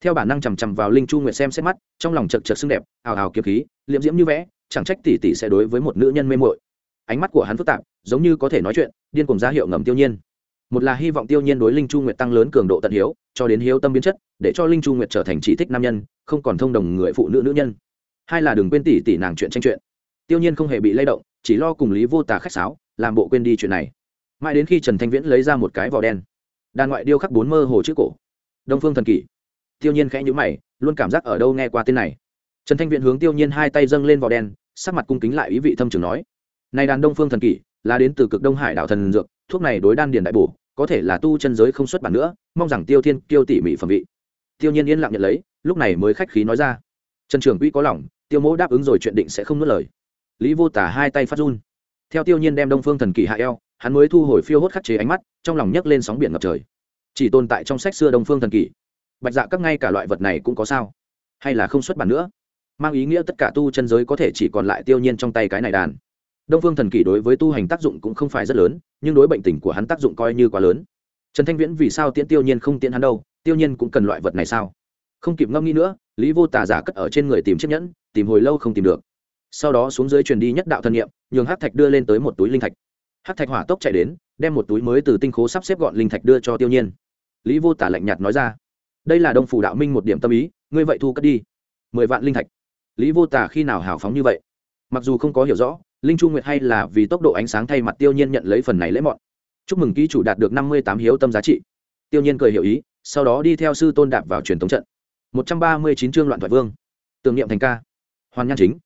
Theo bản năng chằm chằm vào linh chu nguyệt xem xét mắt, trong lòng chật chật xinh đẹp, ào ào kiếm khí, liễm diễm như vẽ, chẳng trách tỷ tỷ sẽ đối với một nữ nhân mê mội ánh mắt của hắn phức tạp, giống như có thể nói chuyện, điên cùng ra hiệu ngầm tiêu nhiên. Một là hy vọng tiêu nhiên đối linh chu nguyệt tăng lớn cường độ tận hiếu, cho đến hiếu tâm biến chất, để cho linh chu nguyệt trở thành chỉ thích nam nhân, không còn thông đồng người phụ nữ nữ nhân. Hai là đừng quên tỷ tỷ nàng chuyện tranh chuyện. Tiêu nhiên không hề bị lay động, chỉ lo cùng lý vô tà khách sáo, làm bộ quên đi chuyện này mãi đến khi trần thanh viễn lấy ra một cái vỏ đen, đàn ngoại điêu khắc bốn mơ hồ chữ cổ. Đông phương thần kỷ. Tiêu nhiên khẽ nhữ mày, luôn cảm giác ở đâu nghe qua tên này. Trần thanh viễn hướng tiêu nhiên hai tay dâng lên vỏ đen, sắc mặt cung kính lại ý vị thâm trường nói, này đàn đông phương thần kỷ, là đến từ cực đông hải đảo thần dược, thuốc này đối đan điền đại bổ, có thể là tu chân giới không xuất bản nữa, mong rằng tiêu thiên kiêu tỉ mỉ phẩm vị. Tiêu nhiên yên lặng nhận lấy, lúc này mới khách khí nói ra, trần trường quỹ có lòng, tiêu mỗ đáp ứng rồi chuyện định sẽ không nuốt lời. Lý vô tả hai tay phát run. Theo tiêu nhiên đem đông phương thần kỳ hạ eo hắn mới thu hồi phiêu hốt khắc chế ánh mắt, trong lòng nhấc lên sóng biển ngập trời. Chỉ tồn tại trong sách xưa đông phương thần kỷ. Bạch dạ các ngay cả loại vật này cũng có sao? Hay là không xuất bản nữa? Mang ý nghĩa tất cả tu chân giới có thể chỉ còn lại tiêu nhiên trong tay cái này đàn. Đông phương thần kỷ đối với tu hành tác dụng cũng không phải rất lớn, nhưng đối bệnh tình của hắn tác dụng coi như quá lớn. Trần thanh viễn vì sao tiễn tiêu nhiên không tiễn hắn đâu? Tiêu nhiên cũng cần loại vật này sao? Không kịp ngâm nghĩ nữa, lý vô tà giả cất ở trên người tìm chiếc nhẫn, tìm hồi lâu không tìm được. Sau đó xuống dưới truyền đi nhất đạo thân nhiệm nhường hát thạch đưa lên tới một túi linh thạch hát thạch hỏa tốc chạy đến, đem một túi mới từ tinh khố sắp xếp gọn linh thạch đưa cho tiêu nhiên. Lý vô tả lạnh nhạt nói ra, đây là đông phủ đạo minh một điểm tâm ý, ngươi vậy thu cất đi. Mười vạn linh thạch. Lý vô tả khi nào hào phóng như vậy? Mặc dù không có hiểu rõ, linh chu nguyệt hay là vì tốc độ ánh sáng thay mặt tiêu nhiên nhận lấy phần này lễ mọn. Chúc mừng ký chủ đạt được năm mươi tám hiếu tâm giá trị. Tiêu nhiên cười hiểu ý, sau đó đi theo sư tôn đạp vào truyền thống trận. một trăm ba mươi chín chương loạn thoại vương. Tưởng niệm thành ca. Hoàn nhan chính.